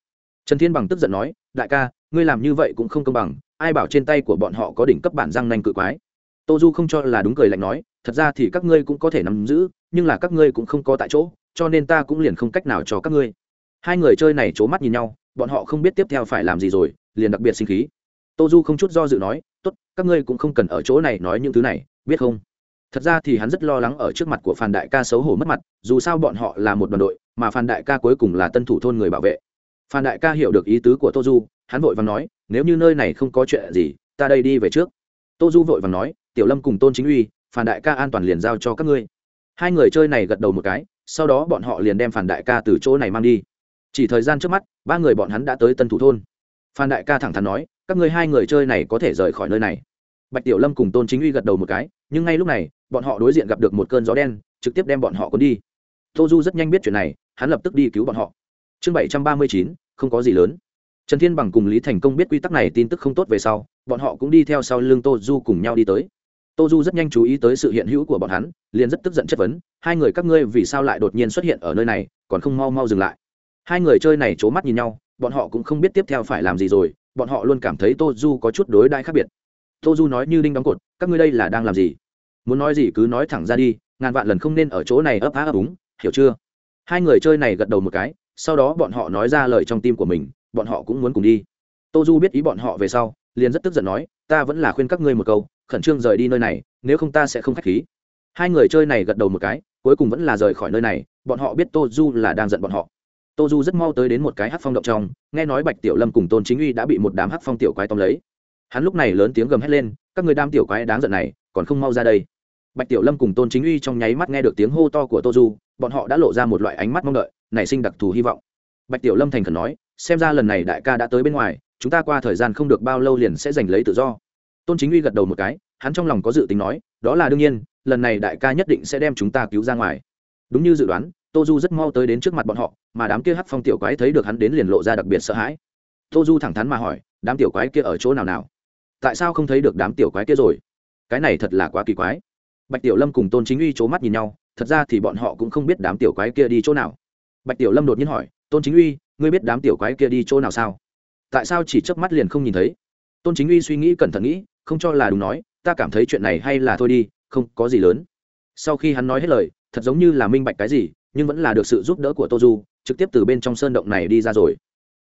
[SPEAKER 1] Trần thiên bằng tức giận nói, đại ca, ngươi làm như vậy cũng không công bằng, ai bảo trên tay của bọn họ có đỉnh cấp bản răng nanh cự quái? Tô du không cho là đúng cười lạnh nói, thật ra thì các ngươi cũng có thể nắm giữ, nhưng là các ngươi cũng không có tại chỗ, cho nên ta cũng liền không cách nào cho các ngươi. Hai người chơi này c h ố mắt nhìn nhau, bọn họ không biết tiếp theo phải làm gì rồi, liền đặc biệt sinh khí. Tô du không chút do dự nói tốt, các ngươi cũng không cần ở chỗ này nói những thứ này, biết không? Thật ra thì hắn rất lo lắng ở trước mặt của phan đại ca xấu hổ mất mặt, dù sao bọn họ là một đoàn đội, mà phan đại ca cuối cùng là tân thủ thôn người bảo vệ. Phan đại ca hiểu được ý tứ của tô du, hắn vội và nói, nếu như nơi này không có chuyện gì, ta đây đi về trước. Tô du vội và nói, tiểu lâm cùng tôn chính uy, phan đại ca an toàn liền giao cho các ngươi. Hai người chơi này gật đầu một cái, sau đó bọn họ liền đem Phan đại ca từ chỗ này mang đi. Chỉ thời gian trước mắt, ba người bọn hắn đã tới tân thủ thôn phan đại ca thẳng thắn nói, các ngươi hai người chơi này có thể rời khỏi nơi này. Bạch tiểu lâm cùng tôn chính uy gật đầu một cái, nhưng ngay lúc này, bọn họ đối diện gặp được một cơn gió đen, trực tiếp đem bọn họ cuốn đi. Tô du rất nhanh biết chuyện này, hắn lập tức đi cứu bọn họ. Chương bảy trăm ba mươi chín, không có gì lớn. Trần thiên bằng cùng lý thành công biết quy tắc này tin tức không tốt về sau, bọn họ cũng đi theo sau lưng tô du cùng nhau đi tới. Tô du rất nhanh chú ý tới sự hiện hữu của bọn hắn, liền rất tức giận chất vấn, hai người các ngươi vì sao lại đột nhiên xuất hiện ở nơi này, còn không mau mau dừng lại? Hai người chơi này c h ố mắt nhìn nhau bọn họ cũng không biết tiếp theo phải làm gì rồi, bọn họ luôn cảm thấy tô du có chút đối đãi khác biệt. Tô du nói như đinh đóng cột, các ngươi đây là đang làm gì? Muốn nói gì cứ nói thẳng ra đi, ngàn vạn lần không nên ở chỗ này ấp á ấp úng, hiểu chưa? Hai người chơi này gật đầu một cái, sau đó bọn họ nói ra lời trong tim của mình, bọn họ cũng muốn cùng đi. Tô du biết ý bọn họ về sau, liền rất tức giận nói, ta vẫn là khuyên các ngươi một câu, khẩn trương rời đi nơi này, nếu không ta sẽ không k h á c h khí. Hai người chơi này gật đầu một cái, cuối cùng vẫn là rời khỏi nơi này, bọn họ biết tô du là đang giận bọn họ tô du rất mau tới đến một cái hát phong động trong, nghe nói bạch tiểu lâm cùng tôn chính uy đã bị một đám hát phong tiểu quái tóm lấy. Hắn lúc này lớn tiếng gầm hét lên, các người đam tiểu quái đáng giận này, còn không mau ra đây. Bạch tiểu lâm cùng tôn chính uy trong nháy mắt nghe được tiếng hô to của tô du, bọn họ đã lộ ra một loại ánh mắt mong đợi, nảy sinh đặc thù hy vọng. Bạch tiểu lâm thành khẩn nói, xem ra lần này đại ca đã tới bên ngoài, chúng ta qua thời gian không được bao lâu liền sẽ giành lấy tự do. Tôn chính uy gật đầu một cái, hắn trong lòng có dự tính nói, đó là đương nhiên, lần này đại ca nhất định sẽ đem chúng ta cứu ra ngoài. Đúng như dự đoán tô du rất mau tới đến trước mặt bọn họ, mà đám kia hắc phong tiểu quái thấy được hắn đến liền lộ ra đặc biệt sợ hãi. Tô du thẳng thắn mà hỏi, đám tiểu quái kia ở chỗ nào nào? Tại sao không thấy được đám tiểu quái kia rồi? Cái này thật là quá kỳ quái. Bạch tiểu lâm cùng tôn chính uy c h ố mắt nhìn nhau, thật ra thì bọn họ cũng không biết đám tiểu quái kia đi chỗ nào. Bạch tiểu lâm đột nhiên hỏi, tôn chính uy, ngươi biết đám tiểu quái kia đi chỗ nào sao? Tại sao chỉ chớp mắt liền không nhìn thấy? Tôn chính uy suy nghĩ cẩn thận nghĩ, không cho là đúng nói, ta cảm thấy chuyện này hay là thôi đi, không có gì lớn. Sau khi hắn nói hết lời, thật giống như là minh bạch cái gì nhưng vẫn là được sự giúp đỡ của tô du trực tiếp từ bên trong sơn động này đi ra rồi.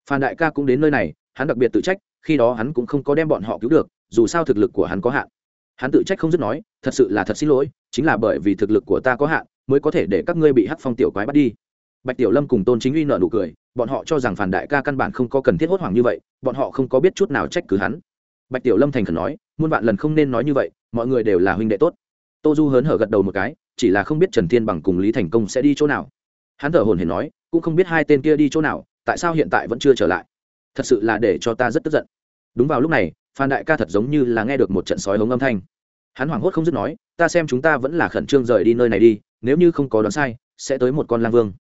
[SPEAKER 1] Phan đại ca cũng đến nơi này, hắn đặc biệt tự trách, khi đó hắn cũng không có đem bọn họ cứu được, dù sao thực lực của hắn có hạn. Hắn tự trách không dứt nói, thật sự là thật xin lỗi, chính là bởi vì thực lực của ta có hạn, mới có thể để các ngươi bị hắc phong tiểu quái bắt đi. Bạch tiểu lâm cùng tôn chính uy nợ nụ cười, bọn họ cho rằng phản đại ca căn bản không có cần thiết hốt hoảng như vậy, bọn họ không có biết chút nào trách cứ hắn. Bạch tiểu lâm thành khẩn nói, muôn vạn lần không nên nói như vậy, mọi người đều là huynh đệ tốt. Tô du hớn hở gật đầu một cái chỉ là không biết trần thiên bằng cùng lý thành công sẽ đi chỗ nào. Hắn thở hồn hển nói, cũng không biết hai tên kia đi chỗ nào, tại sao hiện tại vẫn chưa trở lại? Thật sự là để cho ta rất tức giận. Đúng vào lúc này, phan đại ca thật giống như là nghe được một trận sói hống âm thanh. Hắn hoảng hốt không dứt nói, ta xem chúng ta vẫn là khẩn trương rời đi nơi này đi, nếu như không có đoán sai, sẽ tới một con lang vương.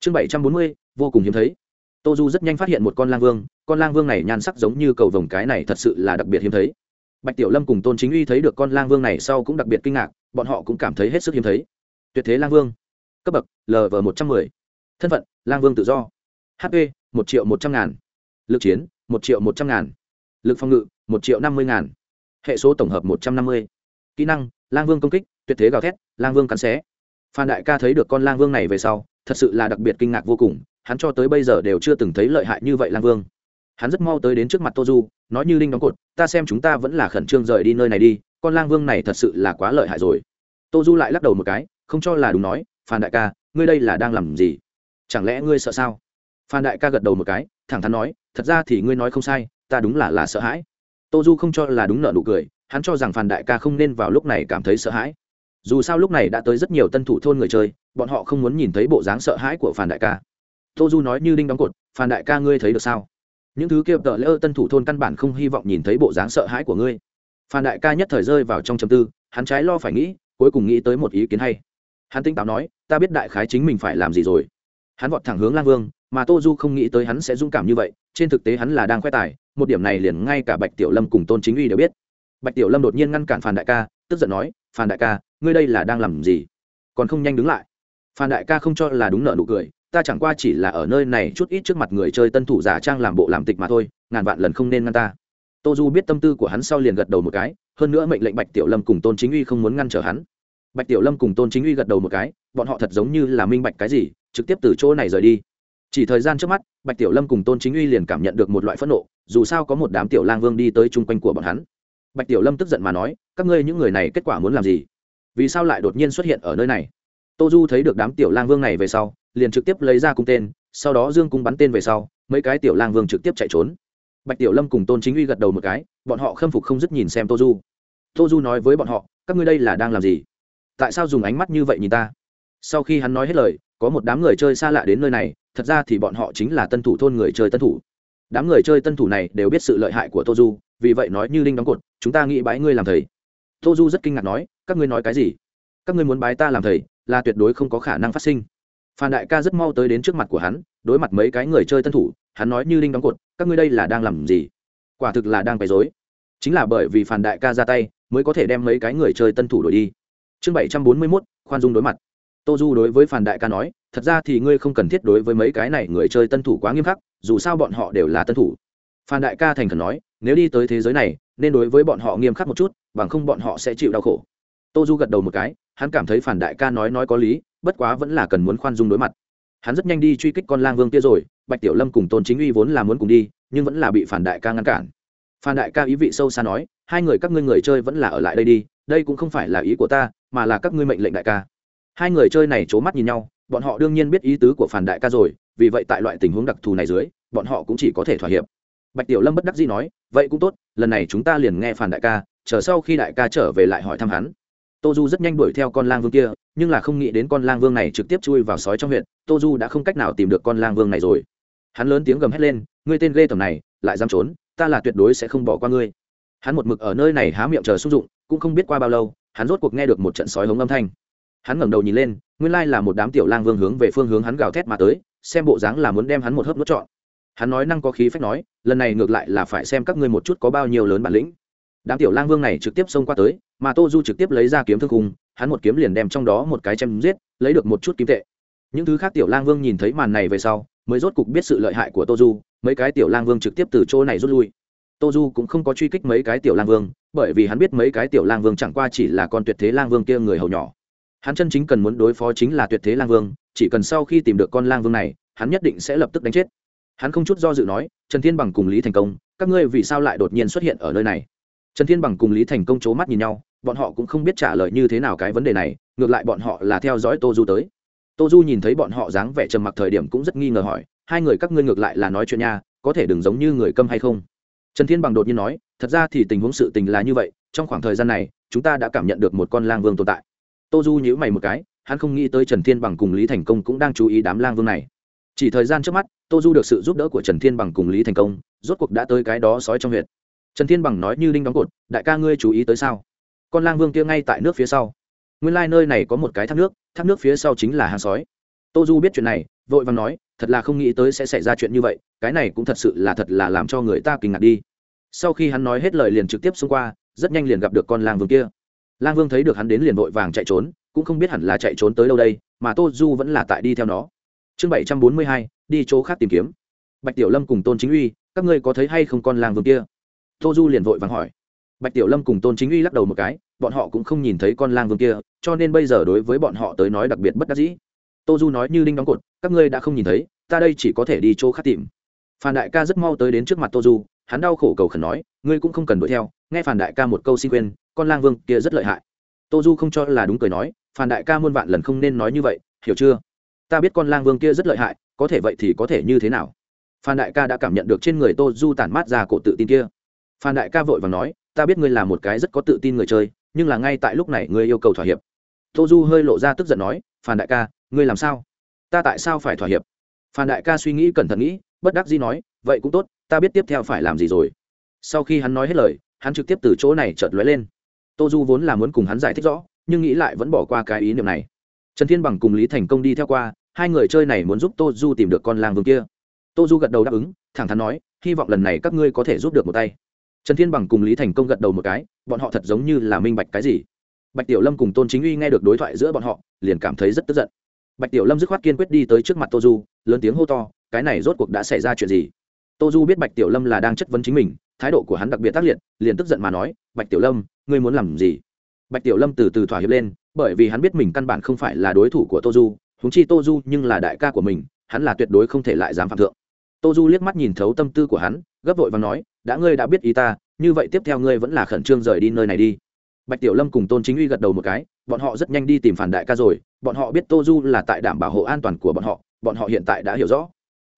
[SPEAKER 1] Chương bảy trăm bốn mươi, vô cùng hiếm thấy. Tô du rất nhanh phát hiện một con lang vương, con lang vương này nhan sắc giống như cầu vồng cái này thật sự là đặc biệt hiếm thấy. Bạch tiểu lâm cùng tôn chính uy thấy được con lang vương này sau cũng đặc biệt kinh ngạc bọn họ cũng cảm thấy hết sức hiếm thấy. Tuyệt thế lang vương. Cấp bậc lv một trăm m ư ơ i thân phận, lang vương tự do. Hp một triệu một trăm ngàn. Lực chiến, một triệu một trăm ngàn. Lực phòng ngự, một triệu năm mươi ngàn. Hệ số tổng hợp một trăm năm mươi. Kỹ năng, lang vương công kích, tuyệt thế gào thét, lang vương cắn xé. Phan đại ca thấy được con lang vương này về sau, thật sự là đặc biệt kinh ngạc vô cùng, hắn cho tới bây giờ đều chưa từng thấy lợi hại như vậy lang vương. Hắn rất mau tới đến trước mặt tô du, nói như linh đóng cột, ta xem chúng ta vẫn là khẩn trương rời đi nơi này đi con lang vương này thật sự là quá lợi hại rồi. Tô du lại lắc đầu một cái, không cho là đúng nói, phan đại ca, ngươi đây là đang làm gì? Chẳng lẽ ngươi sợ sao? Phan đại ca gật đầu một cái, thẳng thắn nói, thật ra thì ngươi nói không sai, ta đúng là là sợ hãi. Tô du không cho là đúng nợ nụ cười, hắn cho rằng phan đại ca không nên vào lúc này cảm thấy sợ hãi. Dù sao lúc này đã tới rất nhiều tân thủ thôn người chơi, bọn họ không muốn nhìn thấy bộ dáng sợ hãi của phan đại ca. Tô du nói như đinh đóng cột, phan đại ca ngươi thấy được sao? Những thứ kia tợ lỡ tân thủ thôn căn bản không hy vọng nhìn thấy bộ dáng sợ hãi của ngươi phan đại ca nhất thời rơi vào trong chầm tư, hắn trái lo phải nghĩ, cuối cùng nghĩ tới một ý kiến hay. Hắn tinh táo nói, ta biết đại khái chính mình phải làm gì rồi. Hắn vọt thẳng hướng lang vương, mà tô du không nghĩ tới hắn sẽ dũng cảm như vậy, trên thực tế hắn là đang khoe tài, một điểm này liền ngay cả bạch tiểu lâm cùng tôn chính uy đều biết. Bạch tiểu lâm đột nhiên ngăn cản Phan đại ca, tức giận nói, Phan đại ca, ngươi đây là đang làm gì? Còn không nhanh đứng lại. Phan đại ca không cho là đúng nợ nụ cười, ta chẳng qua chỉ là ở nơi này chút ít trước mặt người chơi tân thủ giả trang làm bộ làm tịch mà thôi, ngàn vạn lần không nên ngăn ta tô du biết tâm tư của hắn sau liền gật đầu một cái, hơn nữa mệnh lệnh bạch tiểu lâm cùng tôn chính uy không muốn ngăn trở hắn. Bạch tiểu lâm cùng tôn chính uy gật đầu một cái, bọn họ thật giống như là minh bạch cái gì, trực tiếp từ chỗ này rời đi. Chỉ thời gian trước mắt, bạch tiểu lâm cùng tôn chính uy liền cảm nhận được một loại phẫn nộ, dù sao có một đám tiểu lang vương đi tới chung quanh của bọn hắn. Bạch tiểu lâm tức giận mà nói, các ngươi những người này kết quả muốn làm gì? Vì sao lại đột nhiên xuất hiện ở nơi này? Tô du thấy được đám tiểu lang vương này về sau, liền trực tiếp lấy ra cung tên, sau đó dương cung bắn tên về sau, mấy cái tiểu lang vương trực tiếp chạy trốn bạch tiểu lâm cùng tôn chính uy gật đầu một cái, bọn họ khâm phục không dứt nhìn xem tô du. Tô du nói với bọn họ, các ngươi đây là đang làm gì? Tại sao dùng ánh mắt như vậy nhìn ta? Sau khi hắn nói hết lời, có một đám người chơi xa lạ đến nơi này, thật ra thì bọn họ chính là tân thủ thôn người chơi tân thủ. Đám người chơi tân thủ này đều biết sự lợi hại của tô du, vì vậy nói như linh đóng cột, chúng ta nghĩ bái ngươi làm thầy. Tô du rất kinh ngạc nói, các ngươi nói cái gì? Các ngươi muốn bái ta làm thầy, là tuyệt đối không có khả năng phát sinh. Phan đại ca rất mau tới đến trước mặt của hắn, đối mặt mấy cái người chơi tân thủ hắn nói như linh đóng cột, các ngươi đây là đang làm gì? Quả thực là đang bày dối chính là bởi vì phản đại ca ra tay, mới có thể đem mấy cái người chơi tân thủ đổi đi. Chương bảy trăm bốn mươi mốt, khoan dung đối mặt. Tô du đối với phản đại ca nói, thật ra thì ngươi không cần thiết đối với mấy cái này người chơi tân thủ quá nghiêm khắc, dù sao bọn họ đều là tân thủ. Phan đại ca thành khẩn nói, nếu đi tới thế giới này, nên đối với bọn họ nghiêm khắc một chút, bằng không bọn họ sẽ chịu đau khổ. Tô du gật đầu một cái, hắn cảm thấy phản đại ca nói nói có lý, bất quá vẫn là cần muốn khoan dung đối mặt hắn rất nhanh đi truy kích con lang vương kia rồi, bạch tiểu lâm cùng tôn chính uy vốn là muốn cùng đi, nhưng vẫn là bị phản đại ca ngăn cản. Phản đại ca ý vị sâu xa nói, hai người các ngươi người chơi vẫn là ở lại đây đi, đây cũng không phải là ý của ta, mà là các ngươi mệnh lệnh đại ca. Hai người chơi này c h ố mắt nhìn nhau, bọn họ đương nhiên biết ý tứ của phản đại ca rồi, vì vậy tại loại tình huống đặc thù này dưới, bọn họ cũng chỉ có thể thỏa hiệp. Bạch tiểu lâm bất đắc dĩ nói, vậy cũng tốt, lần này chúng ta liền nghe phản đại ca, chờ sau khi đại ca trở về lại hỏi thăm hắn tô du rất nhanh đuổi theo con lang vương kia, nhưng là không nghĩ đến con lang vương này trực tiếp chui vào sói trong huyện tô du đã không cách nào tìm được con lang vương này rồi. Hắn lớn tiếng gầm hét lên, ngươi tên ghê tầm này, lại dám trốn, ta là tuyệt đối sẽ không bỏ qua ngươi. Hắn một mực ở nơi này há miệng chờ xung dụng, cũng không biết qua bao lâu, hắn rốt cuộc nghe được một trận sói hống âm thanh. Hắn ngẩng đầu nhìn lên, nguyên lai là một đám tiểu lang vương hướng về phương hướng hắn gào thét mà tới, xem bộ dáng là muốn đem hắn một hớp nuốt trọn. Hắn nói năng có khí phách nói, lần này ngược lại là phải xem các ngươi một chút có bao nhiêu lớn bản lĩnh. Đám tiểu lang vương này trực tiếp xông qua tới mà tô du trực tiếp lấy ra kiếm thương khung, hắn một kiếm liền đem trong đó một cái chém giết, lấy được một chút kim tệ. Những thứ khác tiểu lang vương nhìn thấy màn này về sau, mới rốt cục biết sự lợi hại của tô du, mấy cái tiểu lang vương trực tiếp từ chỗ này rút lui. Tô du cũng không có truy kích mấy cái tiểu lang vương, bởi vì hắn biết mấy cái tiểu lang vương chẳng qua chỉ là con tuyệt thế lang vương kia người hầu nhỏ. Hắn chân chính cần muốn đối phó chính là tuyệt thế lang vương, chỉ cần sau khi tìm được con lang vương này, hắn nhất định sẽ lập tức đánh chết. Hắn không chút do dự nói, trần thiên bằng cùng lý thành công, các ngươi vì sao lại đột nhiên xuất hiện ở nơi này? Trần thiên bằng cùng lý thành công c h ố mắt nhìn nhau bọn họ cũng không biết trả lời như thế nào cái vấn đề này, ngược lại bọn họ là theo dõi tô du tới. Tô du nhìn thấy bọn họ dáng vẻ trầm mặc thời điểm cũng rất nghi ngờ hỏi, hai người các ngươi ngược lại là nói chuyện nha, có thể đừng giống như người câm hay không? Trần thiên bằng đột nhiên nói, thật ra thì tình huống sự tình là như vậy, trong khoảng thời gian này, chúng ta đã cảm nhận được một con lang vương tồn tại. Tô du nhữ mày một cái, hắn không nghĩ tới trần thiên bằng cùng lý thành công cũng đang chú ý đám lang vương này. Chỉ thời gian trước mắt, tô du được sự giúp đỡ của trần thiên bằng cùng lý thành công, rốt cuộc đã tới cái đó sói trong huyện trần thiên bằng nói như đinh đóng cột, đại ca ngươi chú ý tới sao? Con lang vương kia ngay tại nước phía sau. Nguyên lai、like、nơi này có một cái thác nước thác nước phía sau chính là hang sói. Tô du biết chuyện này, vội vàng nói, thật là không nghĩ tới sẽ xảy ra chuyện như vậy, cái này cũng thật sự là thật là làm cho người ta kinh ngạc đi. Sau khi hắn nói hết lời liền trực tiếp xông qua, rất nhanh liền gặp được con lang vương kia. Lang vương thấy được hắn đến liền vội vàng chạy trốn, cũng không biết hẳn là chạy trốn tới đâu đây, mà tô du vẫn là tại đi theo nó. Chương bảy trăm bốn mươi hai, đi chỗ khác tìm kiếm. Bạch tiểu lâm cùng tôn chính uy, các ngươi có thấy hay không con lang vương kia? Tô du liền vội vàng hỏi bạch tiểu lâm cùng tôn chính uy lắc đầu một cái, bọn họ cũng không nhìn thấy con lang vương kia, cho nên bây giờ đối với bọn họ tới nói đặc biệt bất đắc dĩ. Tô du nói như đinh đóng cột, các ngươi đã không nhìn thấy, ta đây chỉ có thể đi chỗ khác tìm. Phan đại ca rất mau tới đến trước mặt tô du, hắn đau khổ cầu khẩn nói, ngươi cũng không cần đuổi theo, nghe phan đại ca một câu xin quên con lang vương kia rất lợi hại. Tô du không cho là đúng cười nói, phan đại ca muôn vạn lần không nên nói như vậy, hiểu chưa? Ta biết con lang vương kia rất lợi hại, có thể vậy thì có thể như thế nào? Phan đại ca đã cảm nhận được trên người tô du tản mát ra cổ tự tin kia. Phan đại ca vội và nói ta biết ngươi là một cái rất có tự tin người chơi, nhưng là ngay tại lúc này ngươi yêu cầu thỏa hiệp. Tô du hơi lộ ra tức giận nói, phan đại ca, ngươi làm sao? Ta tại sao phải thỏa hiệp? Phan đại ca suy nghĩ cẩn thận nghĩ, bất đắc dĩ nói, vậy cũng tốt, ta biết tiếp theo phải làm gì rồi. Sau khi hắn nói hết lời, hắn trực tiếp từ chỗ này chợt lóe lên. Tô du vốn là muốn cùng hắn giải thích rõ, nhưng nghĩ lại vẫn bỏ qua cái ý niệm này. Trần thiên bằng cùng lý thành công đi theo qua, hai người chơi này muốn giúp tô du tìm được con lang vương kia. Tô du gật đầu đáp ứng, thẳng thắn nói, hy vọng lần này các ngươi có thể giúp được một tay trần thiên bằng cùng lý thành công gật đầu một cái, bọn họ thật giống như là minh bạch cái gì. Bạch tiểu lâm cùng tôn chính uy nghe được đối thoại giữa bọn họ, liền cảm thấy rất tức giận. Bạch tiểu lâm dứt khoát kiên quyết đi tới trước mặt tô du, lớn tiếng hô to, cái này rốt cuộc đã xảy ra chuyện gì? Tô du biết bạch tiểu lâm là đang chất vấn chính mình, thái độ của hắn đặc biệt tác liệt, liền tức giận mà nói, bạch tiểu lâm, ngươi muốn làm gì? Bạch tiểu lâm từ từ thỏa hiệp lên, bởi vì hắn biết mình căn bản không phải là đối thủ của tô du húng chi tô du nhưng là đại ca của mình, hắn là tuyệt đối không thể lại dám phạm thượng. Tô du liếc mắt nhìn thấu tâm tư của hắn gấp vội và nói, đã ngươi đã biết ý ta, như vậy tiếp theo ngươi vẫn là khẩn trương rời đi nơi này đi. Bạch tiểu lâm cùng tôn chính uy gật đầu một cái, bọn họ rất nhanh đi tìm phản đại ca rồi, bọn họ biết tô du là tại đảm bảo hộ an toàn của bọn họ bọn họ hiện tại đã hiểu rõ.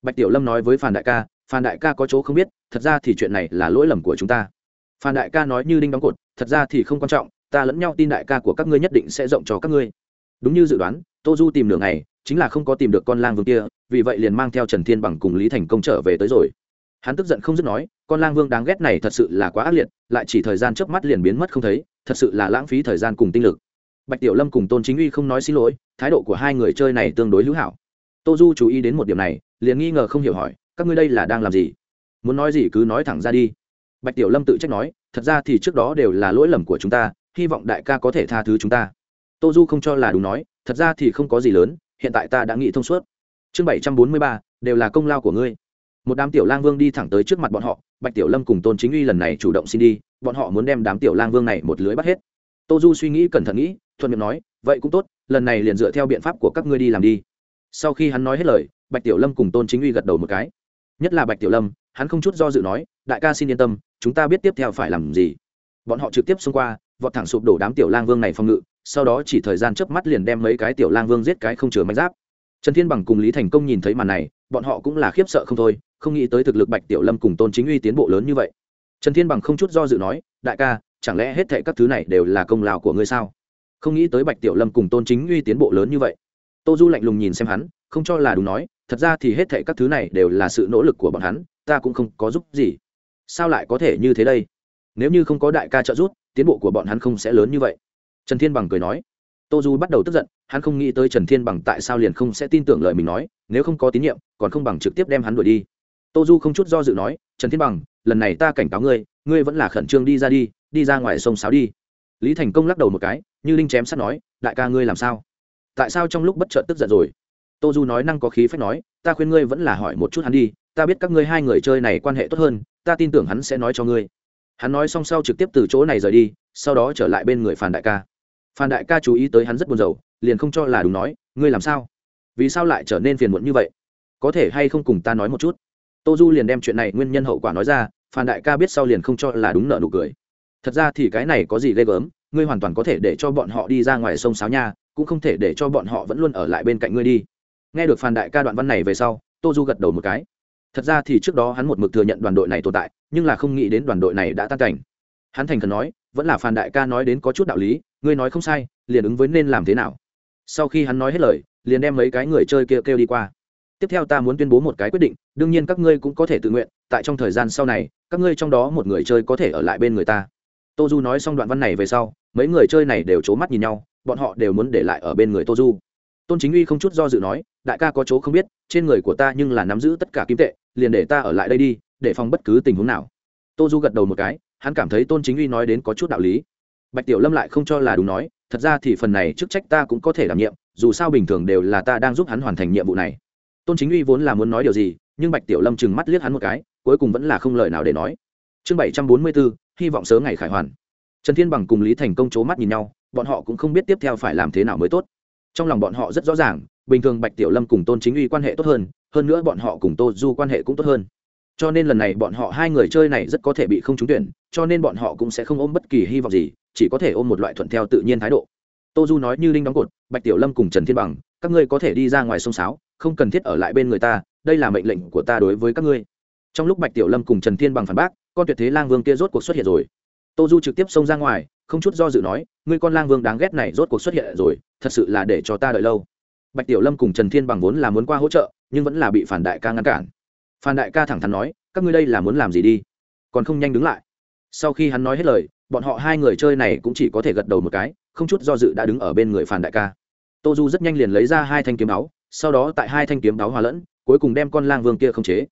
[SPEAKER 1] Bạch tiểu lâm nói với phản đại ca phan đại ca có chỗ không biết, thật ra thì chuyện này là lỗi lầm của chúng ta. Phan đại ca nói như đinh đóng cột, thật ra thì không quan trọng, ta lẫn nhau tin đại ca của các ngươi nhất định sẽ rộng cho các ngươi. Đúng như dự đoán, tô du tìm đường này chính là không có tìm được con lang vương kia, vì vậy liền mang theo trần thiên bằng cùng lý thành công trở về tới rồi hắn tức giận không dứt nói, con lang vương đáng ghét này thật sự là quá ác liệt, lại chỉ thời gian trước mắt liền biến mất không thấy, thật sự là lãng phí thời gian cùng tinh lực. Bạch tiểu lâm cùng tôn chính uy không nói xin lỗi, thái độ của hai người chơi này tương đối hữu hảo. Tô du chú ý đến một điểm này, liền nghi ngờ không hiểu hỏi, các ngươi đây là đang làm gì? Muốn nói gì cứ nói thẳng ra đi. Bạch tiểu lâm tự trách nói, thật ra thì trước đó đều là lỗi lầm của chúng ta, hy vọng đại ca có thể tha thứ chúng ta. Tô du không cho là đúng nói, thật ra thì không có gì lớn, hiện tại ta đã nghĩ thông suốt. Chương bảy trăm bốn mươi ba, đều là công lao của ngươi một đám tiểu lang vương đi thẳng tới trước mặt bọn họ, bạch tiểu lâm cùng tôn chính uy lần này chủ động xin đi, bọn họ muốn đem đám tiểu lang vương này một lưới bắt hết. Tô du suy nghĩ cẩn thận nghĩ, thuận miệng nói, vậy cũng tốt, lần này liền dựa theo biện pháp của các ngươi đi làm đi. Sau khi hắn nói hết lời, bạch tiểu lâm cùng tôn chính uy gật đầu một cái. Nhất là bạch tiểu lâm, hắn không chút do dự nói, đại ca xin yên tâm, chúng ta biết tiếp theo phải làm gì. Bọn họ trực tiếp xông qua, vọt thẳng sụp đổ đám tiểu lang vương này phòng ngự, sau đó chỉ thời gian chớp mắt liền đem mấy cái tiểu lang vương giết cái không chừa mánh giáp. Trần thiên bằng cùng lý thành công nhìn thấy màn này, bọn họ cũng là khiếp sợ không thôi không nghĩ tới thực lực bạch tiểu lâm cùng tôn chính uy tiến bộ lớn như vậy. Trần thiên bằng không chút do dự nói, đại ca, chẳng lẽ hết thệ các thứ này đều là công lao của ngươi sao? Không nghĩ tới bạch tiểu lâm cùng tôn chính uy tiến bộ lớn như vậy. Tô du lạnh lùng nhìn xem hắn, không cho là đúng nói, thật ra thì hết thệ các thứ này đều là sự nỗ lực của bọn hắn, ta cũng không có giúp gì. Sao lại có thể như thế đây? Nếu như không có đại ca trợ giúp, tiến bộ của bọn hắn không sẽ lớn như vậy. Trần thiên bằng cười nói. Tô du bắt đầu tức giận, hắn không nghĩ tới trần thiên bằng tại sao liền không sẽ tin tưởng lời mình nói, nếu không có tín nhiệm, còn không bằng trực tiếp đem hắn đuổi đi tô du không chút do dự nói, trần thiên bằng, lần này ta cảnh cáo ngươi ngươi vẫn là khẩn trương đi ra đi đi ra ngoài sông sáo đi. Lý thành công lắc đầu một cái, như linh chém sắt nói, đại ca ngươi làm sao? Tại sao trong lúc bất chợt tức giận rồi? Tô du nói năng có khí phách nói, ta khuyên ngươi vẫn là hỏi một chút hắn đi, ta biết các ngươi hai người chơi này quan hệ tốt hơn, ta tin tưởng hắn sẽ nói cho ngươi. Hắn nói xong sau trực tiếp từ chỗ này rời đi, sau đó trở lại bên người phản đại ca. Phan đại ca chú ý tới hắn rất buồn rầu, liền không cho là đúng nói, ngươi làm sao? Vì sao lại trở nên phiền muộn như vậy? Có thể hay không cùng ta nói một chút? Tô du liền đem chuyện này nguyên nhân hậu quả nói ra phan đại ca biết sau liền không cho là đúng nợ nụ cười. Thật ra thì cái này có gì ghê gớm ngươi hoàn toàn có thể để cho bọn họ đi ra ngoài sông sáo nha cũng không thể để cho bọn họ vẫn luôn ở lại bên cạnh ngươi đi. Nghe được phan đại ca đoạn văn này về sau tô du gật đầu một cái. Thật ra thì trước đó hắn một mực thừa nhận đoàn đội này tồn tại nhưng là không nghĩ đến đoàn đội này đã tan cảnh. Hắn thành khẩn nói vẫn là phan đại ca nói đến có chút đạo lý ngươi nói không sai liền ứng với nên làm thế nào. Sau khi hắn nói hết lời liền đem mấy cái người chơi kia kêu, kêu đi qua tiếp theo ta muốn tuyên bố một cái quyết định, đương nhiên các ngươi cũng có thể tự nguyện, tại trong thời gian sau này, các ngươi trong đó một người chơi có thể ở lại bên người ta. Tô du nói xong đoạn văn này về sau, mấy người chơi này đều c h ố mắt nhìn nhau, bọn họ đều muốn để lại ở bên người tô du tôn chính uy không chút do dự nói, đại ca có chỗ không biết, trên người của ta nhưng là nắm giữ tất cả kim tệ, liền để ta ở lại đây đi, để phòng bất cứ tình huống nào. Tô du gật đầu một cái, hắn cảm thấy tôn chính uy nói đến có chút đạo lý. Bạch tiểu lâm lại không cho là đúng nói, thật ra thì phần này chức trách ta cũng có thể đảm nhiệm, dù sao bình thường đều là ta đang giúp hắn hoàn thành nhiệm vụ này tôn chính uy vốn là muốn nói điều gì, nhưng bạch tiểu lâm chừng mắt liếc hắn một cái, cuối cùng vẫn là không lời nào để nói. Chương bảy trăm bốn mươi bốn hy vọng sớm ngày khải hoàn. Trần thiên bằng cùng lý thành công c h ố mắt nhìn nhau, bọn họ cũng không biết tiếp theo phải làm thế nào mới tốt. Trong lòng bọn họ rất rõ ràng, bình thường bạch tiểu lâm cùng tôn chính uy quan hệ tốt hơn hơn nữa bọn họ cùng tô du quan hệ cũng tốt hơn. Cho nên lần này bọn họ hai người chơi này rất có thể bị không trúng tuyển, cho nên bọn họ cũng sẽ không ôm bất kỳ hy vọng gì, chỉ có thể ôm một loại thuận theo tự nhiên thái độ. Tô du nói như linh đóng cột, bạch tiểu lâm cùng trần thiên bằng, các ngươi có thể đi ra ngoài sông sáo không cần thiết ở lại bên người ta, đây là mệnh lệnh của ta đối với các ngươi. Trong lúc bạch tiểu lâm cùng trần thiên bằng phản bác, con tuyệt thế lang vương kia rốt cuộc xuất hiện rồi. Tô du trực tiếp xông ra ngoài, không chút do dự nói, ngươi con lang vương đáng ghét này rốt cuộc xuất hiện rồi, thật sự là để cho ta đợi lâu. Bạch tiểu lâm cùng trần thiên bằng vốn là muốn qua hỗ trợ, nhưng vẫn là bị phản đại ca ngăn cản. Phản đại ca thẳng thắn nói, các ngươi đây là muốn làm gì đi? Còn không nhanh đứng lại. Sau khi hắn nói hết lời, bọn họ hai người chơi này cũng chỉ có thể gật đầu một cái, không chút do dự đã đứng ở bên người phản đại ca. Tô du rất nhanh liền lấy ra hai thanh kiếm áo sau đó tại hai thanh kiếm đáo hòa lẫn, cuối cùng đem con lang vương kia không chế.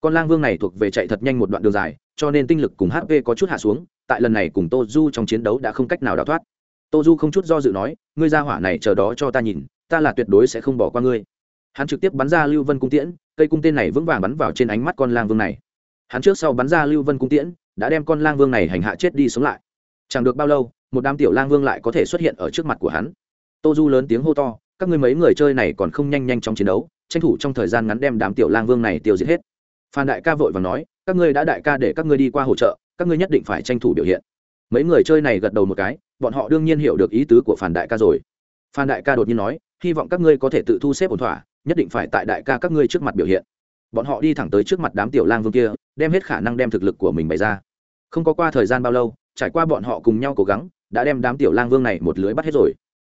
[SPEAKER 1] Con lang vương này thuộc về chạy thật nhanh một đoạn đường dài, cho nên tinh lực cùng hp có chút hạ xuống, tại lần này cùng tô du trong chiến đấu đã không cách nào đào thoát. Tô du không chút do dự nói, ngươi ra hỏa này chờ đó cho ta nhìn, ta là tuyệt đối sẽ không bỏ qua ngươi. Hắn trực tiếp bắn ra lưu vân cung tiễn, cây cung tên này vững vàng bắn vào trên ánh mắt con lang vương này. Hắn trước sau bắn ra lưu vân cung tiễn, đã đem con lang vương này hành hạ chết đi sống lại. Chẳng được bao lâu, một đám tiểu lang vương lại có thể xuất hiện ở trước mặt của hắn. Tô du lớn tiếng hô to các ngươi mấy người chơi này còn không nhanh nhanh trong chiến đấu, tranh thủ trong thời gian ngắn đem đám tiểu lang vương này tiêu diệt hết. Phan đại ca vội và nói, các ngươi đã đại ca để các ngươi đi qua hỗ trợ, các ngươi nhất định phải tranh thủ biểu hiện. Mấy người chơi này gật đầu một cái, bọn họ đương nhiên hiểu được ý tứ của phan đại ca rồi. Phan đại ca đột nhiên nói, hy vọng các ngươi có thể tự thu xếp ổn thỏa, nhất định phải tại đại ca các ngươi trước mặt biểu hiện. Bọn họ đi thẳng tới trước mặt đám tiểu lang vương kia, đem hết khả năng đem thực lực của mình bày ra. Không có qua thời gian bao lâu, trải qua bọn họ cùng nhau cố gắng, đã đem đám tiểu lang vương này một lưới bắt hết rồi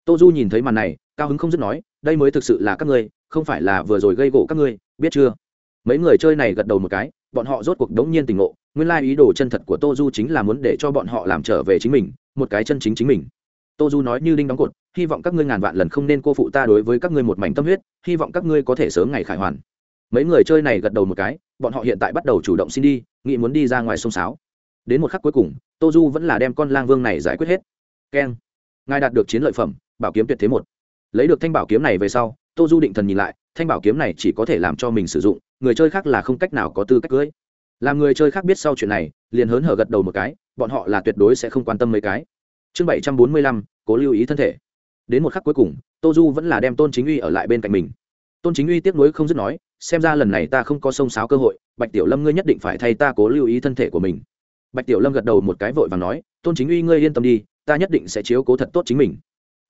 [SPEAKER 1] tô du nhìn thấy màn này, cao hứng không dứt nói, đây mới thực sự là các ngươi, không phải là vừa rồi gây gỗ các ngươi, biết chưa? Mấy người chơi này gật đầu một cái, bọn họ rốt cuộc đống nhiên tình ngộ, nguyên lai ý đồ chân thật của tô du chính là muốn để cho bọn họ làm trở về chính mình, một cái chân chính chính mình. Tô du nói như đinh đóng cột, hy vọng các ngươi ngàn vạn lần không nên cô phụ ta đối với các ngươi một mảnh tâm huyết, hy vọng các ngươi có thể sớm ngày khải hoàn. Mấy người chơi này gật đầu một cái, bọn họ hiện tại bắt đầu chủ động xin đi, nghĩ muốn đi ra ngoài sông sáo. Đến một khắc cuối cùng, tô du vẫn là đem con lang vương này giải quyết hết. Keng, ngài đạt được chiến lợi phẩm bảo kiếm tuyệt thế một. Lấy được thanh bảo kiếm này về sau, tô du định thần nhìn lại, thanh bảo kiếm này chỉ có thể làm cho mình sử dụng, người chơi khác là không cách nào có tư cách cưới. Làm người chơi khác biết sau chuyện này, liền hớn hở gật đầu một cái, bọn họ là tuyệt đối sẽ không quan tâm mấy cái. Chương bảy trăm bốn mươi lăm, cố lưu ý thân thể. Đến một khắc cuối cùng, tô du vẫn là đem tôn chính uy ở lại bên cạnh mình. Tôn chính uy tiếc nuối không dứt nói, xem ra lần này ta không có sông sáo cơ hội, bạch tiểu lâm ngươi nhất định phải thay ta cố lưu ý thân thể của mình. Bạch tiểu lâm gật đầu một cái vội và nói, tôn chính uy ngươi yên tâm đi, ta nhất định sẽ chiếu cố thật tốt chính mình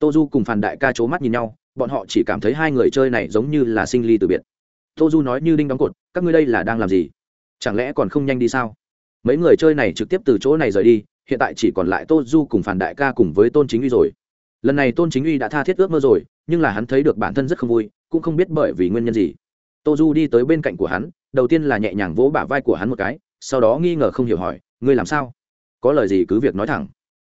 [SPEAKER 1] tô du cùng phàn đại ca c h ố mắt nhìn nhau, bọn họ chỉ cảm thấy hai người chơi này giống như là sinh ly từ biệt. Tô du nói như đinh đóng cột, các ngươi đây là đang làm gì? Chẳng lẽ còn không nhanh đi sao? Mấy người chơi này trực tiếp từ chỗ này rời đi, hiện tại chỉ còn lại tô du cùng phàn đại ca cùng với tôn chính uy rồi. Lần này tôn chính uy đã tha thiết ước mơ rồi, nhưng là hắn thấy được bản thân rất không vui, cũng không biết bởi vì nguyên nhân gì. Tô du đi tới bên cạnh của hắn, đầu tiên là nhẹ nhàng vỗ bả vai của hắn một cái, sau đó nghi ngờ không hiểu hỏi, ngươi làm sao? Có lời gì cứ việc nói thẳng.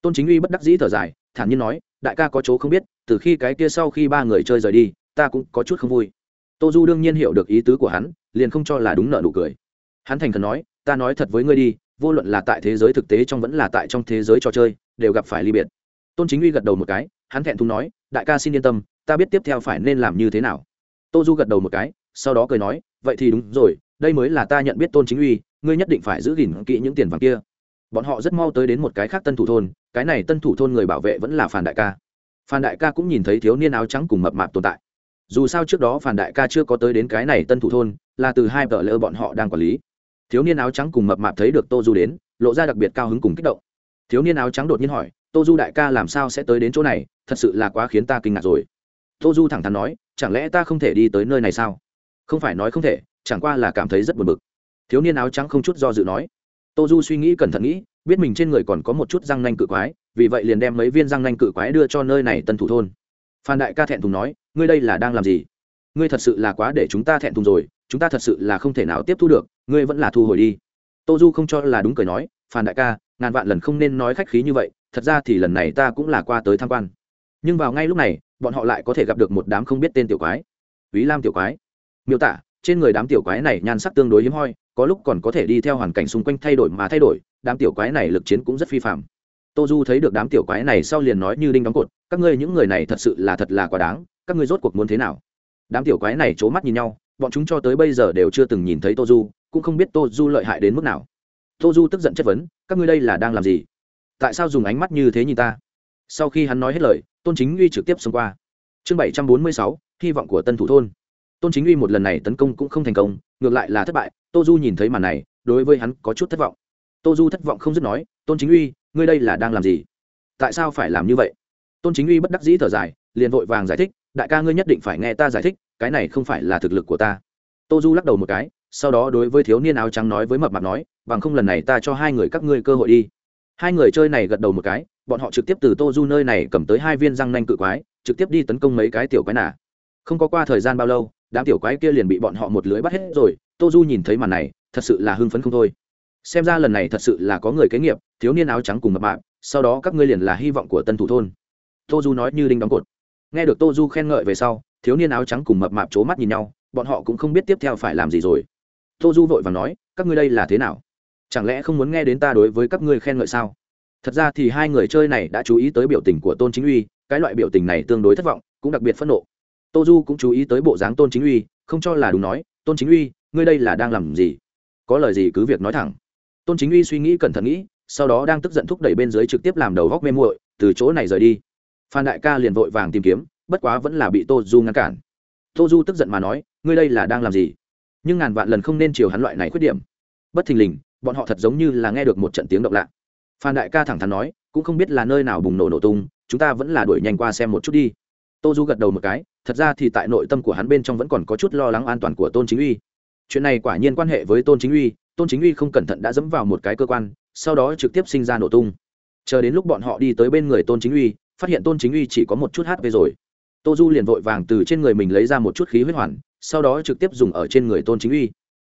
[SPEAKER 1] Tôn chính uy bất đắc dĩ thở dài, thản nhiên nói đại ca có chỗ không biết, từ khi cái kia sau khi ba người chơi rời đi, ta cũng có chút không vui. Tô du đương nhiên hiểu được ý tứ của hắn, liền không cho là đúng nợ nụ cười. Hắn thành khẩn nói, ta nói thật với ngươi đi, vô luận là tại thế giới thực tế trong vẫn là tại trong thế giới trò chơi, đều gặp phải ly biệt. Tôn chính uy gật đầu một cái, hắn thẹn thùng nói, đại ca xin yên tâm, ta biết tiếp theo phải nên làm như thế nào. Tô du gật đầu một cái, sau đó cười nói, vậy thì đúng rồi, đây mới là ta nhận biết tôn chính uy, ngươi nhất định phải giữ gìn kỹ những tiền vàng kia bọn họ rất mau tới đến một cái khác tân thủ thôn, cái này tân thủ thôn người bảo vệ vẫn là phản đại ca. Phan đại ca cũng nhìn thấy thiếu niên áo trắng cùng mập mạp tồn tại. Dù sao trước đó phản đại ca chưa có tới đến cái này tân thủ thôn, là từ hai vợ lỡ bọn họ đang quản lý. Thiếu niên áo trắng cùng mập mạp thấy được tô du đến, lộ ra đặc biệt cao hứng cùng kích động. Thiếu niên áo trắng đột nhiên hỏi, tô du đại ca làm sao sẽ tới đến chỗ này? Thật sự là quá khiến ta kinh ngạc rồi. Tô du thẳng thắn nói, chẳng lẽ ta không thể đi tới nơi này sao? Không phải nói không thể, chẳng qua là cảm thấy rất buồn bực. Thiếu niên áo trắng không chút do dự nói tô du suy nghĩ cẩn thận nghĩ, biết mình trên người còn có một chút răng nanh cự quái, vì vậy liền đem mấy viên răng nanh cự quái đưa cho nơi này tân thủ thôn. Phan đại ca thẹn thùng nói, ngươi đây là đang làm gì? Ngươi thật sự là quá để chúng ta thẹn thùng rồi, chúng ta thật sự là không thể nào tiếp thu được, ngươi vẫn là thu hồi đi. Tô du không cho là đúng cười nói, phan đại ca, ngàn vạn lần không nên nói khách khí như vậy, thật ra thì lần này ta cũng là qua tới tham quan. Nhưng vào ngay lúc này, bọn họ lại có thể gặp được một đám không biết tên tiểu quái. Ví lam tiểu quái. Miêu tả trên người đám tiểu quái này nhan sắc tương đối hiếm hoi, có lúc còn có thể đi theo hoàn cảnh xung quanh thay đổi mà thay đổi, đám tiểu quái này lực chiến cũng rất phi phạm tô du thấy được đám tiểu quái này sau liền nói như đinh đóng cột, các ngươi những người này thật sự là thật là quá đáng, các ngươi rốt cuộc muốn thế nào? Đám tiểu quái này c h ố mắt nhìn nhau, bọn chúng cho tới bây giờ đều chưa từng nhìn thấy tô du, cũng không biết tô du lợi hại đến mức nào. Tô du tức giận chất vấn, các ngươi đây là đang làm gì? Tại sao dùng ánh mắt như thế nhìn ta? Sau khi hắn nói hết lời, tôn chính uy trực tiếp xông qua. Chương bảy trăm bốn mươi sáu, hy vọng của tân thủ thôn tôn chính uy một lần này tấn công cũng không thành công, ngược lại là thất bại, tô du nhìn thấy màn này, đối với hắn có chút thất vọng. Tô du thất vọng không dứt nói, tôn chính uy, ngươi đây là đang làm gì? Tại sao phải làm như vậy? Tôn chính uy bất đắc dĩ thở dài, liền vội vàng giải thích, đại ca ngươi nhất định phải nghe ta giải thích, cái này không phải là thực lực của ta. Tô du lắc đầu một cái, sau đó đối với thiếu niên áo trắng nói với mập mạp nói, bằng không lần này ta cho hai người các ngươi cơ hội đi. Hai người chơi này gật đầu một cái, bọn họ trực tiếp từ tô du nơi này cầm tới hai viên răng nanh cự quái, trực tiếp đi tấn công mấy cái tiểu quái nả không có qua thời gian bao lâu đám tiểu quái kia liền bị bọn họ một lưới bắt hết rồi, tô du nhìn thấy màn này, thật sự là hưng phấn không thôi. Xem ra lần này thật sự là có người kế nghiệp, thiếu niên áo trắng cùng mập mạp, sau đó các ngươi liền là hy vọng của tân thủ thôn. Tô du nói như đinh đóng cột. Nghe được tô du khen ngợi về sau, thiếu niên áo trắng cùng mập mạp c h ố mắt nhìn nhau, bọn họ cũng không biết tiếp theo phải làm gì rồi. Tô du vội và nói, các ngươi đây là thế nào? Chẳng lẽ không muốn nghe đến ta đối với các ngươi khen ngợi sao? Thật ra thì hai người chơi này đã chú ý tới biểu tình của tôn chính uy, cái loại biểu tình này tương đối thất vọng, cũng đặc biệt phẫn nộ tô du cũng chú ý tới bộ dáng tôn chính uy, không cho là đúng nói, tôn chính uy, ngươi đây là đang làm gì? Có lời gì cứ việc nói thẳng. Tôn chính uy suy nghĩ cẩn thận nghĩ, sau đó đang tức giận thúc đẩy bên dưới trực tiếp làm đầu góc mê muội, từ chỗ này rời đi. Phan đại ca liền vội vàng tìm kiếm, bất quá vẫn là bị tô du ngăn cản. Tô du tức giận mà nói, ngươi đây là đang làm gì? Nhưng ngàn vạn lần không nên chiều hắn loại này khuyết điểm. Bất thình lình, bọn họ thật giống như là nghe được một trận tiếng động lạ. Phan đại ca thẳng thắn nói, cũng không biết là nơi nào bùng nổ nổ tung, chúng ta vẫn là đuổi nhanh qua xem một chút đi tô du gật đầu một cái, thật ra thì tại nội tâm của hắn bên trong vẫn còn có chút lo lắng an toàn của tôn chính uy. Chuyện này quả nhiên quan hệ với tôn chính uy, tôn chính uy không cẩn thận đã dẫm vào một cái cơ quan, sau đó trực tiếp sinh ra nổ tung. Chờ đến lúc bọn họ đi tới bên người tôn chính uy, phát hiện tôn chính uy chỉ có một chút hp rồi. Tô du liền vội vàng từ trên người mình lấy ra một chút khí huyết hoàn, sau đó trực tiếp dùng ở trên người tôn chính uy.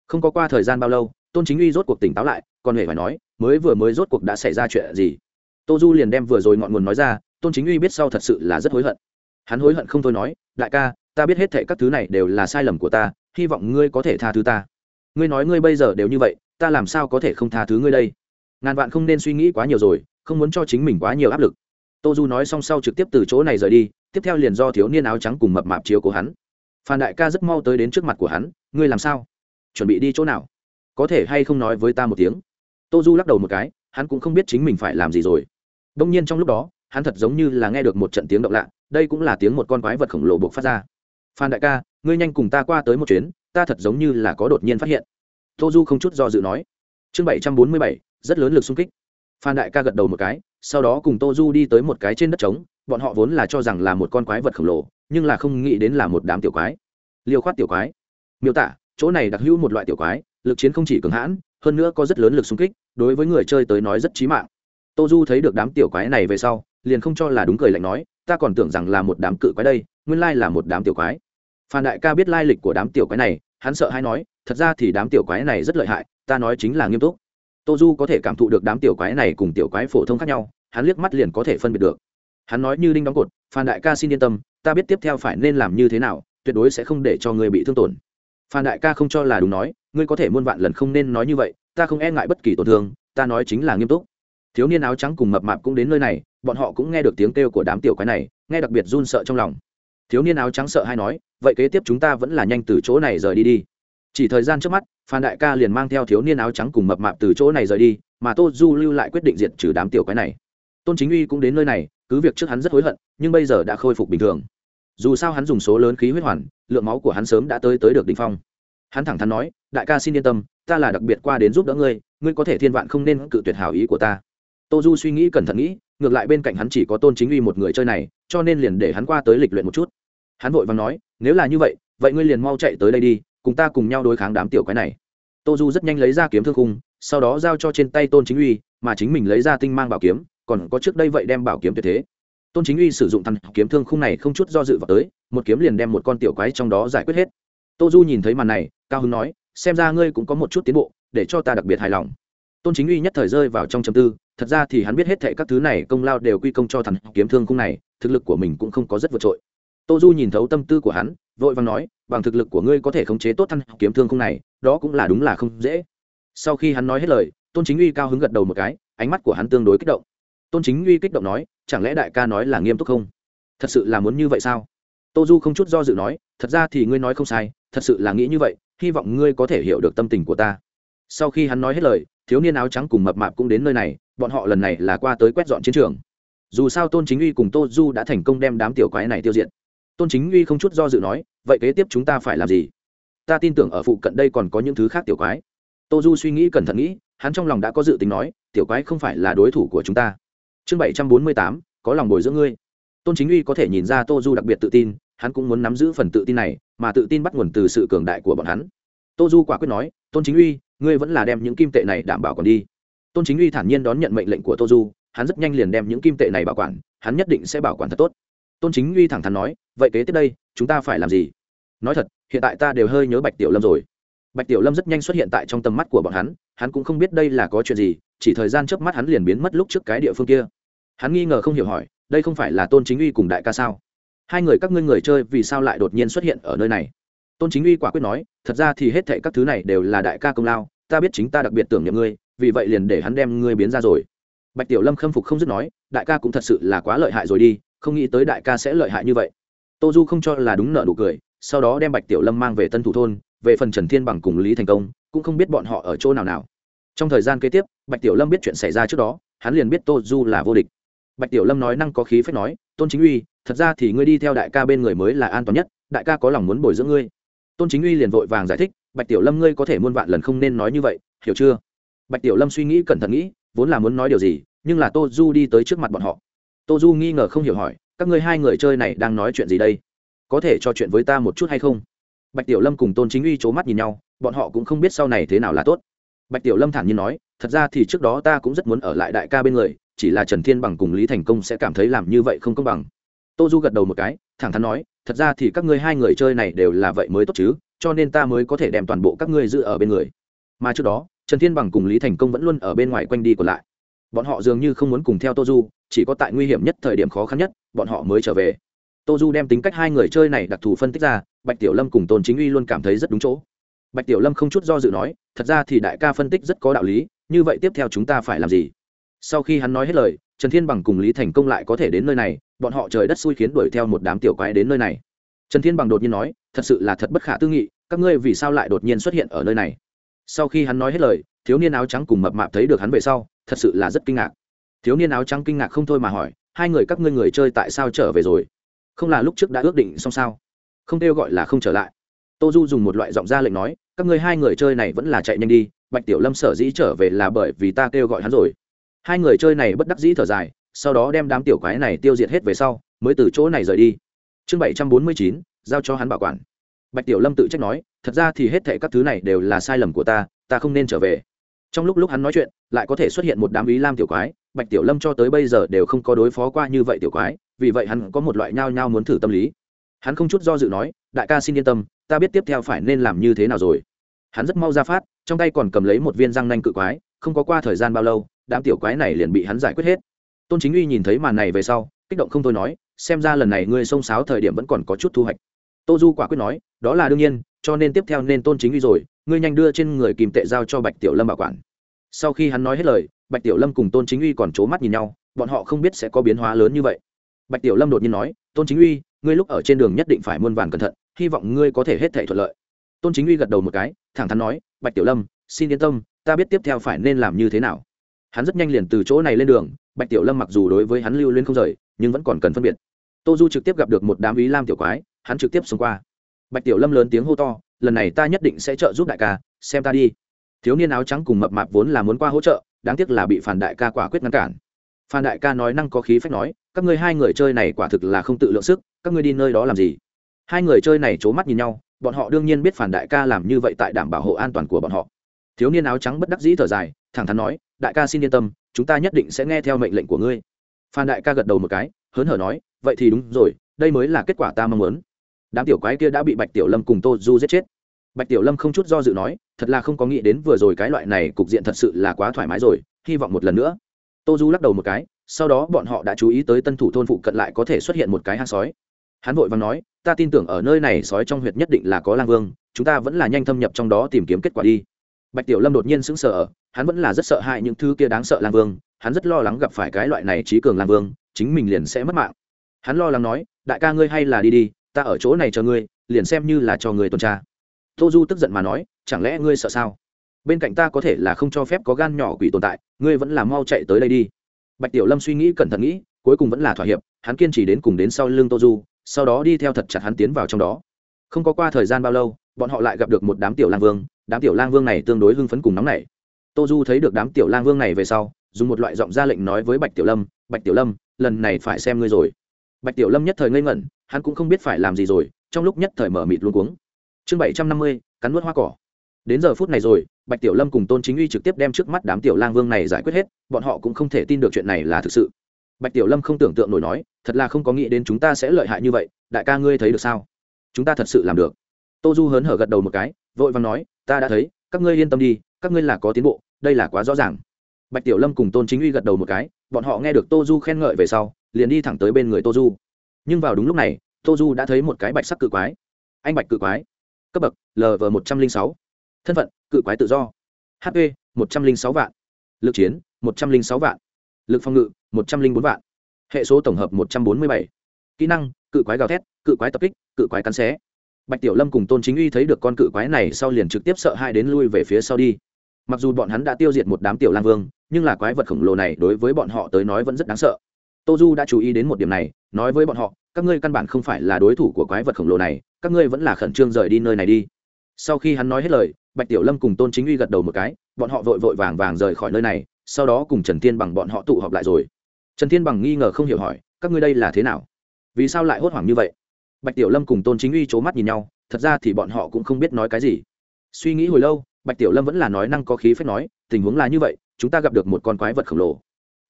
[SPEAKER 1] Không có qua thời gian bao lâu, tôn chính uy rốt cuộc tỉnh táo lại, còn hề phải nói, mới vừa mới rốt cuộc đã xảy ra chuyện gì. Tô du liền đem vừa rồi ngọn nguồn nói ra, tôn chính uy biết sau thật sự là rất hối hận hắn hối hận không thôi nói, đại ca, ta biết hết thệ các thứ này đều là sai lầm của ta, hy vọng ngươi có thể tha thứ ta. Ngươi nói ngươi bây giờ đều như vậy, ta làm sao có thể không tha thứ ngươi đây? Ngàn vạn không nên suy nghĩ quá nhiều rồi, không muốn cho chính mình quá nhiều áp lực. Tô du nói xong sau trực tiếp từ chỗ này rời đi, tiếp theo liền do thiếu niên áo trắng cùng mập mạp chiếu của hắn. Phan đại ca rất mau tới đến trước mặt của hắn, ngươi làm sao? Chuẩn bị đi chỗ nào? Có thể hay không nói với ta một tiếng? Tô du lắc đầu một cái, hắn cũng không biết chính mình phải làm gì rồi. Đông nhiên trong lúc đó hắn thật giống như là nghe được một trận tiếng động lạ, đây cũng là tiếng một con quái vật khổng lồ buộc phát ra. Phan đại ca, ngươi nhanh cùng ta qua tới một chuyến, ta thật giống như là có đột nhiên phát hiện. Tô du không chút do dự nói. Chương bảy trăm bốn mươi bảy, rất lớn lực xung kích. Phan đại ca gật đầu một cái, sau đó cùng tô du đi tới một cái trên đất trống, bọn họ vốn là cho rằng là một con quái vật khổng lồ, nhưng là không nghĩ đến là một đám tiểu quái. Liều khoát tiểu quái. Miêu tả, chỗ này đặc hữu một loại tiểu quái, lực chiến không chỉ cường hãn, hơn nữa có rất lớn lực xung kích, đối với người chơi tới nói rất trí mạng. Tô du thấy được đám tiểu quái này về sau liền không cho là đúng cười lạnh nói, ta còn tưởng rằng là một đám cự quái đây, nguyên lai là một đám tiểu quái. Phan đại ca biết lai lịch của đám tiểu quái này, hắn sợ hay nói, thật ra thì đám tiểu quái này rất lợi hại, ta nói chính là nghiêm túc. Tô du có thể cảm thụ được đám tiểu quái này cùng tiểu quái phổ thông khác nhau, hắn liếc mắt liền có thể phân biệt được. Hắn nói như đinh đóng cột, phan đại ca xin yên tâm, ta biết tiếp theo phải nên làm như thế nào, tuyệt đối sẽ không để cho người bị thương tổn. Phan đại ca không cho là đúng nói, ngươi có thể muôn vạn lần không nên nói như vậy, ta không e ngại bất kỳ tổn thương, ta nói chính là nghiêm túc thiếu niên áo trắng cùng mập mạp cũng đến nơi này, bọn họ cũng nghe được tiếng kêu của đám tiểu quái này, nghe đặc biệt run sợ trong lòng. Thiếu niên áo trắng sợ hay nói, vậy kế tiếp chúng ta vẫn là nhanh từ chỗ này rời đi đi. Chỉ thời gian trước mắt, phan đại ca liền mang theo thiếu niên áo trắng cùng mập mạp từ chỗ này rời đi, mà tô du lưu lại quyết định diệt trừ đám tiểu quái này. Tôn chính uy cũng đến nơi này, cứ việc trước hắn rất hối hận, nhưng bây giờ đã khôi phục bình thường. Dù sao hắn dùng số lớn khí huyết hoàn, lượng máu của hắn sớm đã tới tới được đ ỉ n h phong. Hắn thẳng thắn nói, đại ca xin yên tâm, ta là đặc biệt qua đến giúp đỡ ngươi ngươi có thể thiên vạn không nên cự tuyệt hảo ý của ta tô du suy nghĩ cẩn thận nghĩ, ngược lại bên cạnh hắn chỉ có tôn chính uy một người chơi này, cho nên liền để hắn qua tới lịch luyện một chút. Hắn vội và nói, nếu là như vậy vậy ngươi liền mau chạy tới đây đi, cùng ta cùng nhau đối kháng đám tiểu quái này. Tô du rất nhanh lấy ra kiếm thương khung, sau đó giao cho trên tay tôn chính uy, mà chính mình lấy ra tinh mang bảo kiếm, còn có trước đây vậy đem bảo kiếm tuyệt thế. Tôn chính uy sử dụng thằng kiếm thương khung này không chút do dự vào tới, một kiếm liền đem một con tiểu quái trong đó giải quyết hết. Tô du nhìn thấy màn này, cao hưng nói, xem ra ngươi cũng có một chút tiến bộ, để cho ta đặc biệt hài lòng. Tôn chính uy nhất thời rơi vào trong chầm tư thật ra thì hắn biết hết thệ các thứ này công lao đều quy công cho thằng kiếm thương khung này, thực lực của mình cũng không có rất vượt trội. Tô du nhìn thấu tâm tư của hắn, vội vàng nói, bằng thực lực của ngươi có thể khống chế tốt thằng kiếm thương khung này, đó cũng là đúng là không dễ. Sau khi hắn nói hết lời, tôn chính uy cao hứng gật đầu một cái, ánh mắt của hắn tương đối kích động. Tôn chính uy kích động nói, chẳng lẽ đại ca nói là nghiêm túc không? Thật sự là muốn như vậy sao? Tô du không chút do dự nói, thật ra thì ngươi nói không sai, thật sự là nghĩ như vậy, hy vọng ngươi có thể hiểu được tâm tình của ta. Sau khi hắn nói hết lời thiếu niên áo trắng cùng mập mạp cũng đến nơi này, bọn họ lần này là qua tới quét dọn chiến trường. Dù sao tôn chính uy cùng tô du đã thành công đem đám tiểu quái này tiêu diệt. Tôn chính uy không chút do dự nói, vậy kế tiếp chúng ta phải làm gì? Ta tin tưởng ở phụ cận đây còn có những thứ khác tiểu quái. Tô du suy nghĩ cẩn thận nghĩ, hắn trong lòng đã có dự tính nói, tiểu quái không phải là đối thủ của chúng ta. Chương bảy trăm bốn mươi tám, có lòng bồi dưỡng ngươi. Tôn chính uy có thể nhìn ra tô du đặc biệt tự tin, hắn cũng muốn nắm giữ phần tự tin này, mà tự tin bắt nguồn từ sự cường đại của bọn hắn. Tô du quả quyết nói, tôn chính uy ngươi vẫn là đem những kim tệ này đảm bảo còn đi. Tôn chính uy thản nhiên đón nhận mệnh lệnh của tô du, hắn rất nhanh liền đem những kim tệ này bảo quản, hắn nhất định sẽ bảo quản thật tốt. Tôn chính uy thẳng thắn nói, vậy kế tiếp đây, chúng ta phải làm gì? Nói thật, hiện tại ta đều hơi nhớ bạch tiểu lâm rồi. Bạch tiểu lâm rất nhanh xuất hiện tại trong tầm mắt của bọn hắn hắn cũng không biết đây là có chuyện gì, chỉ thời gian trước mắt hắn liền biến mất lúc trước cái địa phương kia. Hắn nghi ngờ không hiểu hỏi, đây không phải là tôn chính uy cùng đại ca sao? Hai người các ngươi người chơi vì sao lại đột nhiên xuất hiện ở nơi này? Tôn chính uy quả quyết nói, thật ra thì hết thệ các thứ này đều là đại ca công lao, ta biết chính ta đặc biệt tưởng nhầm ngươi, vì vậy liền để hắn đem ngươi biến ra rồi. Bạch tiểu lâm khâm phục không dứt nói, đại ca cũng thật sự là quá lợi hại rồi đi, không nghĩ tới đại ca sẽ lợi hại như vậy. Tô du không cho là đúng nợ nụ cười, sau đó đem bạch tiểu lâm mang về tân thủ thôn, về phần trần thiên bằng cùng lý thành công, cũng không biết bọn họ ở chỗ nào nào. Trong thời gian kế tiếp, bạch tiểu lâm biết chuyện xảy ra trước đó, hắn liền biết tô du là vô địch. Bạch tiểu lâm nói năng có khí phép nói, tôn chính uy, thật ra thì ngươi đi theo đại ca bên người mới là an toàn nhất, đại ca có lòng muốn bồi dưỡng ngươi tôn chính uy liền vội vàng giải thích, bạch tiểu lâm ngươi có thể muôn vạn lần không nên nói như vậy, hiểu chưa? Bạch tiểu lâm suy nghĩ cẩn thận nghĩ, vốn là muốn nói điều gì, nhưng là tô du đi tới trước mặt bọn họ. Tô du nghi ngờ không hiểu hỏi, các ngươi hai người chơi này đang nói chuyện gì đây? Có thể trò chuyện với ta một chút hay không? Bạch tiểu lâm cùng tôn chính uy c h ố mắt nhìn nhau, bọn họ cũng không biết sau này thế nào là tốt. Bạch tiểu lâm thản nhiên nói, thật ra thì trước đó ta cũng rất muốn ở lại đại ca bên người, chỉ là trần thiên bằng cùng lý thành công sẽ cảm thấy làm như vậy không công bằng tô du gật đầu một cái, thẳng thắn nói, thật ra thì các ngươi hai người chơi này đều là vậy mới tốt chứ, cho nên ta mới có thể đem toàn bộ các ngươi giữ ở bên người. Mà trước đó, trần thiên bằng cùng lý thành công vẫn luôn ở bên ngoài quanh đi còn lại. Bọn họ dường như không muốn cùng theo tô du, chỉ có tại nguy hiểm nhất thời điểm khó khăn nhất, bọn họ mới trở về. Tô du đem tính cách hai người chơi này đặc thù phân tích ra, bạch tiểu lâm cùng tôn chính uy luôn cảm thấy rất đúng chỗ. Bạch tiểu lâm không chút do dự nói, thật ra thì đại ca phân tích rất có đạo lý, như vậy tiếp theo chúng ta phải làm gì? Sau khi hắn nói hết lời trần thiên bằng cùng lý thành công lại có thể đến nơi này, bọn họ trời đất xui khiến đuổi theo một đám tiểu quái đến nơi này. Trần thiên bằng đột nhiên nói, thật sự là thật bất khả tư nghị, các ngươi vì sao lại đột nhiên xuất hiện ở nơi này? Sau khi hắn nói hết lời, thiếu niên áo trắng cùng mập mạp thấy được hắn về sau, thật sự là rất kinh ngạc. Thiếu niên áo trắng kinh ngạc không thôi mà hỏi, hai người các ngươi người chơi tại sao trở về rồi? Không là lúc trước đã ước định xong sao? Không kêu gọi là không trở lại. Tô du dùng một loại giọng ra lệnh nói, các ngươi hai người chơi này vẫn là chạy nhanh đi, bạch tiểu lâm sở dĩ trở về là bởi vì ta kêu gọi hắn rồi hai người chơi này bất đắc dĩ thở dài, sau đó đem đám tiểu quái này tiêu diệt hết về sau, mới từ chỗ này rời đi. Chương bảy trăm bốn mươi chín, giao cho hắn bảo quản. Bạch tiểu lâm tự trách nói, thật ra thì hết thệ các thứ này đều là sai lầm của ta ta không nên trở về. Trong lúc lúc hắn nói chuyện, lại có thể xuất hiện một đám ý lam tiểu quái, bạch tiểu lâm cho tới bây giờ đều không có đối phó qua như vậy tiểu quái, vì vậy hắn có một loại nhao nhao muốn thử tâm lý. Hắn không chút do dự nói, đại ca xin yên tâm, ta biết tiếp theo phải nên làm như thế nào rồi. Hắn rất mau ra phát, trong tay còn cầm lấy một viên răng nanh cự quái, không có qua thời gian bao lâu đám tiểu quái này liền bị hắn giải quyết hết. Tôn chính uy nhìn thấy màn này về sau, kích động không thôi nói, xem ra lần này ngươi xông xáo thời điểm vẫn còn có chút thu hoạch. Tô du quả quyết nói, đó là đương nhiên, cho nên tiếp theo nên tôn chính uy rồi, ngươi nhanh đưa trên người kìm tệ giao cho bạch tiểu lâm bảo quản. Sau khi hắn nói hết lời, bạch tiểu lâm cùng tôn chính uy còn c h ố mắt nhìn nhau, bọn họ không biết sẽ có biến hóa lớn như vậy. Bạch tiểu lâm đột nhiên nói, tôn chính uy, ngươi lúc ở trên đường nhất định phải muôn vàn cẩn thận, hy vọng ngươi có thể hết thể thuận lợi. Tôn chính uy gật đầu một cái, thẳng thắn nói, bạch tiểu lâm, xin yên tâm, ta biết tiếp theo phải nên làm như thế nào hắn rất nhanh liền từ chỗ này lên đường, bạch tiểu lâm mặc dù đối với hắn lưu lên không rời, nhưng vẫn còn cần phân biệt. Tô du trực tiếp gặp được một đám ý lam tiểu quái, hắn trực tiếp xông qua. Bạch tiểu lâm lớn tiếng hô to, lần này ta nhất định sẽ trợ giúp đại ca, xem ta đi. Thiếu niên áo trắng cùng mập mạp vốn là muốn qua hỗ trợ, đáng tiếc là bị phản đại ca quả quyết ngăn cản. Phan đại ca nói năng có khí phách nói, các ngươi hai người chơi này quả thực là không tự lượng sức, các ngươi đi nơi đó làm gì? Hai người chơi này c h ố mắt nhìn nhau, bọn họ đương nhiên biết phản đại ca làm như vậy tại đảm bảo hộ an toàn của bọn họ. Thiếu niên áo trắng bất đắc dĩ thở dài, thẳng thắn nói đại ca xin yên tâm, chúng ta nhất định sẽ nghe theo mệnh lệnh của ngươi. Phan đại ca gật đầu một cái, hớn hở nói, vậy thì đúng rồi, đây mới là kết quả ta mong muốn. Đám tiểu quái kia đã bị bạch tiểu lâm cùng tô du giết chết. Bạch tiểu lâm không chút do dự nói, thật là không có nghĩ đến vừa rồi cái loại này cục diện thật sự là quá thoải mái rồi, hy vọng một lần nữa. Tô du lắc đầu một cái, sau đó bọn họ đã chú ý tới tân thủ thôn phụ cận lại có thể xuất hiện một cái hang sói. Hắn vội và nói, ta tin tưởng ở nơi này sói trong huyệt nhất định là có lang vương, chúng ta vẫn là nhanh thâm nhập trong đó tìm kiếm kết quả đi bạch tiểu lâm đột nhiên sững sờ hắn vẫn là rất sợ hãi những thứ kia đáng sợ lang vương, hắn rất lo lắng gặp phải cái loại này trí cường lang vương, chính mình liền sẽ mất mạng. Hắn lo lắng nói, đại ca ngươi hay là đi đi, ta ở chỗ này chờ ngươi, liền xem như là cho người tuần tra. Tô du tức giận mà nói, chẳng lẽ ngươi sợ sao? Bên cạnh ta có thể là không cho phép có gan nhỏ quỷ tồn tại, ngươi vẫn là mau chạy tới đây đi. Bạch tiểu lâm suy nghĩ cẩn thận nghĩ, cuối cùng vẫn là thỏa hiệp, hắn kiên trì đến cùng đến sau lưng tô du, sau đó đi theo thật chặt hắn tiến vào trong đó. Không có qua thời gian bao lâu, bọn họ lại gặp được một đám tiểu lang vương đám tiểu lang vương này tương đối hưng phấn cùng nóng nảy. Tô du thấy được đám tiểu lang vương này về sau, dùng một loại giọng ra lệnh nói với bạch tiểu lâm, bạch tiểu lâm, lần này phải xem ngươi rồi. Bạch tiểu lâm nhất thời ngây ngẩn, hắn cũng không biết phải làm gì rồi, trong lúc nhất thời mở mịt luôn cuống. Chương bảy trăm năm mươi, cắn nuốt hoa cỏ. Đến giờ phút này rồi, bạch tiểu lâm cùng tôn chính uy trực tiếp đem trước mắt đám tiểu lang vương này giải quyết hết, bọn họ cũng không thể tin được chuyện này là thực sự. Bạch tiểu lâm không tưởng tượng nổi nói, thật là không có nghĩ đến chúng ta sẽ lợi hại như vậy, đại ca ngươi thấy được sao? Chúng ta thật sự làm được. Tô du hớn hở gật đầu một cái, vội vàng nói ta đã thấy, các ngươi yên tâm đi, các ngươi là có tiến bộ, đây là quá rõ ràng. Bạch tiểu lâm cùng tôn chính uy gật đầu một cái, bọn họ nghe được tô du khen ngợi về sau, liền đi thẳng tới bên người tô du. Nhưng vào đúng lúc này, tô du đã thấy một cái bạch sắc cự quái. Anh bạch cự quái. Cấp bậc lv một trăm linh sáu. Thân phận, cự quái tự do. Hp một trăm linh sáu vạn. Lực chiến, một trăm linh sáu vạn. Lực phòng ngự, một trăm linh bốn vạn. Hệ số tổng hợp, một trăm bốn mươi bảy. Kỹ năng, cự quái gào thét, cự quái tập kích, cự quái cắn xé bạch tiểu lâm cùng tôn chính uy thấy được con cự quái này sau liền trực tiếp sợ hai đến lui về phía sau đi. Mặc dù bọn hắn đã tiêu diệt một đám tiểu lang vương, nhưng là quái vật khổng lồ này đối với bọn họ tới nói vẫn rất đáng sợ. Tô du đã chú ý đến một điểm này, nói với bọn họ, các ngươi căn bản không phải là đối thủ của quái vật khổng lồ này, các ngươi vẫn là khẩn trương rời đi nơi này đi. Sau khi hắn nói hết lời, bạch tiểu lâm cùng tôn chính uy gật đầu một cái, bọn họ vội vội vàng vàng rời khỏi nơi này, sau đó cùng trần thiên bằng bọn họ tụ họp lại rồi. Trần thiên bằng nghi ngờ không hiểu hỏi, các ngươi đây là thế nào? Vì sao lại hốt hoảng như vậy? Bạch tiểu lâm cùng tôn chính uy c h ố mắt nhìn nhau, thật ra thì bọn họ cũng không biết nói cái gì. Suy nghĩ hồi lâu, bạch tiểu lâm vẫn là nói năng có khí phép nói, tình huống là như vậy, chúng ta gặp được một con quái vật khổng lồ.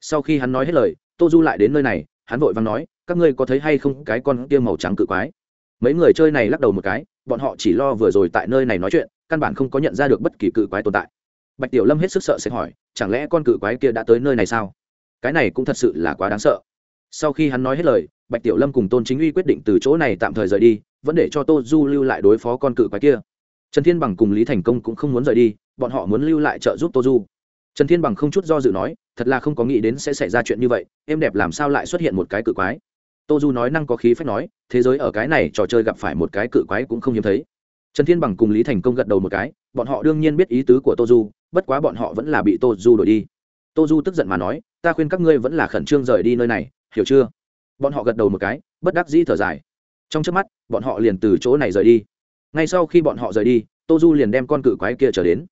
[SPEAKER 1] Sau khi hắn nói hết lời, tô du lại đến nơi này, hắn vội vàng nói, các ngươi có thấy hay không cái con kia màu trắng cự quái? Mấy người chơi này lắc đầu một cái, bọn họ chỉ lo vừa rồi tại nơi này nói chuyện, căn bản không có nhận ra được bất kỳ cự quái tồn tại. Bạch tiểu lâm hết sức sợ sẽ hỏi, chẳng lẽ con cự quái kia đã tới nơi này sao? Cái này cũng thật sự là quá đáng sợ. Sau khi hắn nói hết lời bạch tiểu lâm cùng tôn chính uy quyết định từ chỗ này tạm thời rời đi, vẫn để cho tô du lưu lại đối phó con cự quái kia. Trần thiên bằng cùng lý thành công cũng không muốn rời đi, bọn họ muốn lưu lại trợ giúp tô du. Trần thiên bằng không chút do dự nói, thật là không có nghĩ đến sẽ xảy ra chuyện như vậy, em đẹp làm sao lại xuất hiện một cái cự quái. Tô du nói năng có khí phách nói, thế giới ở cái này trò chơi gặp phải một cái cự quái cũng không hiếm thấy. Trần thiên bằng cùng lý thành công gật đầu một cái, bọn họ đương nhiên biết ý tứ của tô du, bất quá bọn họ vẫn là bị tô du đổi đi. Tô du tức giận mà nói, ta khuyên các ngươi vẫn là khẩn trương rời đi nơi này, hiểu chưa? Bọn họ gật đầu một cái, bất đắc dĩ thở dài. Trong trước mắt, bọn họ liền từ chỗ này rời đi. Ngay sau khi bọn họ rời đi, tô du liền đem con cự quái kia trở đến.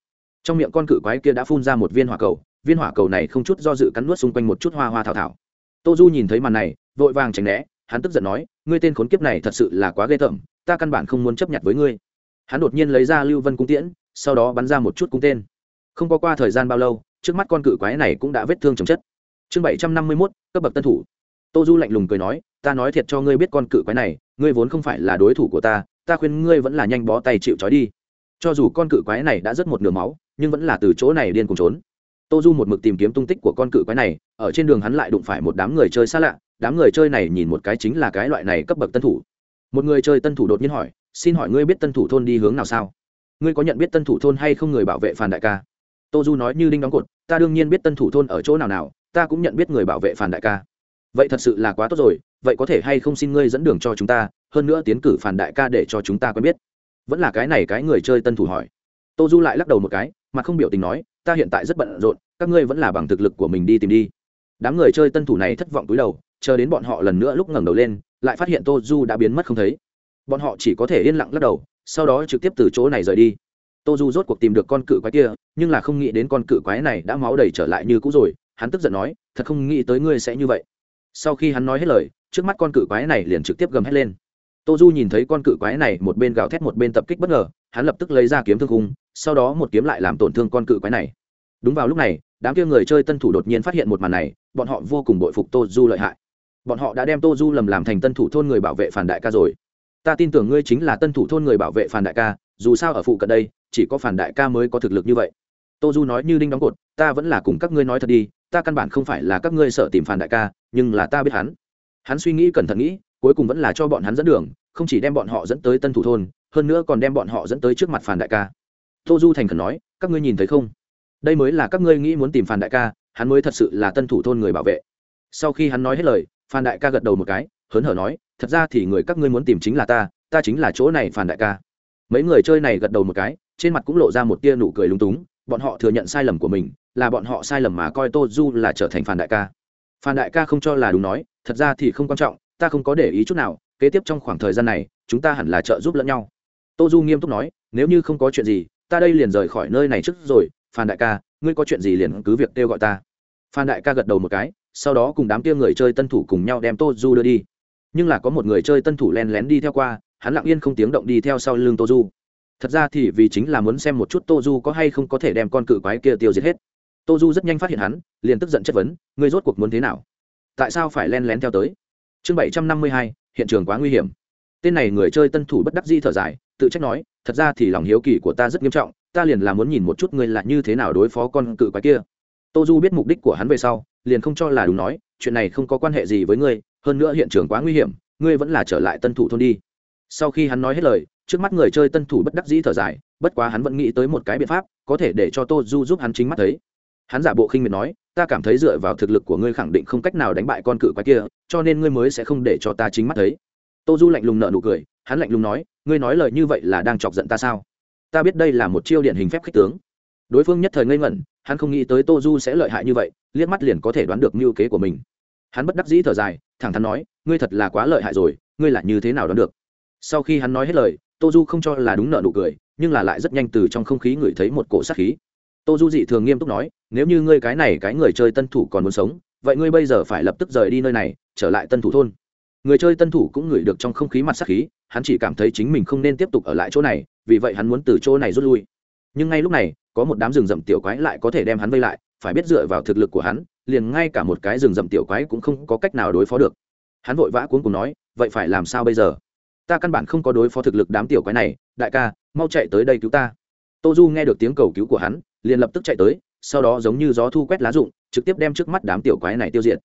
[SPEAKER 1] Trong miệng con cự quái kia đã phun ra một viên hỏa cầu, viên hỏa cầu này không chút do dự cắn nuốt xung quanh một chút hoa hoa thảo thảo. Tô du nhìn thấy màn này, vội vàng tránh né, hắn tức giận nói, ngươi tên khốn kiếp này thật sự là quá ghê tởm, ta căn bản không muốn chấp nhận với ngươi. Hắn đột nhiên lấy ra lưu vân cung tiễn, sau đó bắn ra một chút cung tên. Không có qua thời gian bao lâu, trước mắt con cự quái này cũng đã vết thương chồng chất. Chương bảy trăm năm mươi mốt, cấp bậc tân thủ tô du lạnh lùng cười nói, ta nói thiệt cho ngươi biết con cự quái này, ngươi vốn không phải là đối thủ của ta ta khuyên ngươi vẫn là nhanh bó tay chịu trói đi. Cho dù con cự quái này đã rất một nửa máu, nhưng vẫn là từ chỗ này điên cùng trốn. Tô du một mực tìm kiếm tung tích của con cự quái này, ở trên đường hắn lại đụng phải một đám người chơi xa lạ, đám người chơi này nhìn một cái chính là cái loại này cấp bậc tân thủ. Một người chơi tân thủ đột nhiên hỏi, xin hỏi ngươi biết tân thủ thôn đi hướng nào sao? Ngươi có nhận biết tân thủ thôn hay không người bảo vệ phản đại ca? Tô du nói như đinh đóng cột, ta đương nhiên biết tân thủ thôn ở chỗ nào nào, ta cũng nhận biết người bảo vệ phản đại ca vậy thật sự là quá tốt rồi, vậy có thể hay không xin ngươi dẫn đường cho chúng ta, hơn nữa tiến cử phản đại ca để cho chúng ta quen biết. Vẫn là cái này cái người chơi tân thủ hỏi. Tô du lại lắc đầu một cái, mà không biểu tình nói, ta hiện tại rất bận rộn, các ngươi vẫn là bằng thực lực của mình đi tìm đi. Đám người chơi tân thủ này thất vọng túi đầu, chờ đến bọn họ lần nữa lúc ngẩng đầu lên, lại phát hiện tô du đã biến mất không thấy. Bọn họ chỉ có thể yên lặng lắc đầu, sau đó trực tiếp từ chỗ này rời đi. Tô du rốt cuộc tìm được con cự quái kia, nhưng là không nghĩ đến con cự quái này đã máu đầy trở lại như cũ rồi, hắn tức giận nói, thật không nghĩ tới ngươi sẽ như vậy sau khi hắn nói hết lời, trước mắt con cự quái này liền trực tiếp gầm hét lên. Tô du nhìn thấy con cự quái này một bên gào thét một bên tập kích bất ngờ, hắn lập tức lấy ra kiếm thương cung sau đó một kiếm lại làm tổn thương con cự quái này. Đúng vào lúc này, đám kia người chơi tân thủ đột nhiên phát hiện một màn này, bọn họ vô cùng bội phục tô du lợi hại. Bọn họ đã đem tô du lầm làm thành tân thủ thôn người bảo vệ phản đại ca rồi. Ta tin tưởng ngươi chính là tân thủ thôn người bảo vệ phản đại ca, dù sao ở phụ cận đây, chỉ có phản đại ca mới có thực lực như vậy. Tô du nói như đinh đóng cột, ta vẫn là cùng các ngươi nói thật đi ta căn bản không phải là các ngươi sợ tìm phản đại ca, nhưng là ta biết hắn. Hắn suy nghĩ cẩn thận nghĩ, cuối cùng vẫn là cho bọn hắn dẫn đường, không chỉ đem bọn họ dẫn tới tân thủ thôn, hơn nữa còn đem bọn họ dẫn tới trước mặt phản đại ca. Tô du thành khẩn nói, các ngươi nhìn thấy không? Đây mới là các ngươi nghĩ muốn tìm phản đại ca, hắn mới thật sự là tân thủ thôn người bảo vệ. Sau khi hắn nói hết lời phan đại ca gật đầu một cái, hớn hở nói, thật ra thì người các ngươi muốn tìm chính là ta ta chính là chỗ này phản đại ca. Mấy người chơi này gật đầu một cái, trên mặt cũng lộ ra một tia nụ cười lúng túng bọn họ thừa nhận sai lầm của mình, là bọn họ sai lầm mà coi tô du là trở thành phản đại ca. Phản đại ca không cho là đúng nói, thật ra thì không quan trọng, ta không có để ý chút nào, kế tiếp trong khoảng thời gian này, chúng ta hẳn là trợ giúp lẫn nhau. Tô du nghiêm túc nói, nếu như không có chuyện gì, ta đây liền rời khỏi nơi này trước rồi, phan đại ca, ngươi có chuyện gì liền cứ việc kêu gọi ta. Phan đại ca gật đầu một cái, sau đó cùng đám kia người chơi tân thủ cùng nhau đem tô du đưa đi. Nhưng là có một người chơi tân thủ len lén đi theo qua, hắn lặng yên không tiếng động đi theo sau lưng tô du thật ra thì vì chính là muốn xem một chút tô du có hay không có thể đem con cự quái kia tiêu diệt hết. Tô du rất nhanh phát hiện hắn, liền tức giận chất vấn, ngươi rốt cuộc muốn thế nào? Tại sao phải len lén theo tới? Chương bảy trăm năm mươi hai, hiện trường quá nguy hiểm. Tên này người chơi tân thủ bất đắc di thở dài, tự trách nói, thật ra thì lòng hiếu kỳ của ta rất nghiêm trọng, ta liền là muốn nhìn một chút ngươi là như thế nào đối phó con cự quái kia. Tô du biết mục đích của hắn về sau, liền không cho là đúng nói, chuyện này không có quan hệ gì với ngươi, hơn nữa hiện trường quá nguy hiểm, ngươi vẫn là trở lại tân thủ thôn đi. Sau khi hắn nói hết lời trước mắt người chơi tân thủ bất đắc dĩ thở dài, bất quá hắn vẫn nghĩ tới một cái biện pháp, có thể để cho tô du giúp hắn chính mắt thấy. Hắn giả bộ khinh miệt nói, ta cảm thấy dựa vào thực lực của ngươi khẳng định không cách nào đánh bại con cự quái kia, cho nên ngươi mới sẽ không để cho ta chính mắt thấy. Tô du lạnh lùng nợ nụ cười, hắn lạnh lùng nói, ngươi nói lời như vậy là đang chọc giận ta sao? Ta biết đây là một chiêu điển hình phép khích tướng. Đối phương nhất thời ngây ngẩn, hắn không nghĩ tới tô du sẽ lợi hại như vậy, liếc mắt liền có thể đoán được mưu kế của mình. Hắn bất đắc dĩ thở dài, thẳng thắn nói, ngươi thật là quá lợi hại rồi, ngươi là như thế nào đoán được? Sau khi hắn nói hết lời tô du không cho là đúng nợ nụ cười, nhưng là lại rất nhanh từ trong không khí ngửi thấy một cổ sát khí. Tô du dị thường nghiêm túc nói, nếu như ngươi cái này cái người chơi tân thủ còn muốn sống, vậy ngươi bây giờ phải lập tức rời đi nơi này, trở lại tân thủ thôn. Người chơi tân thủ cũng ngửi được trong không khí mặt sát khí, hắn chỉ cảm thấy chính mình không nên tiếp tục ở lại chỗ này, vì vậy hắn muốn từ chỗ này rút lui. Nhưng ngay lúc này, có một đám rừng rậm tiểu quái lại có thể đem hắn vây lại, phải biết dựa vào thực lực của hắn, liền ngay cả một cái rừng rậm tiểu quái cũng không có cách nào đối phó được. Hắn vội vã cuống cùng nói, vậy phải làm sao bây giờ? Ta căn bản không có đối phó thực lực đám tiểu quái này, đại ca, mau chạy tới đây cứu ta. Tô du nghe được tiếng cầu cứu của hắn, liền lập tức chạy tới, sau đó giống như gió thu quét lá rụng, trực tiếp đem trước mắt đám tiểu quái này tiêu diệt.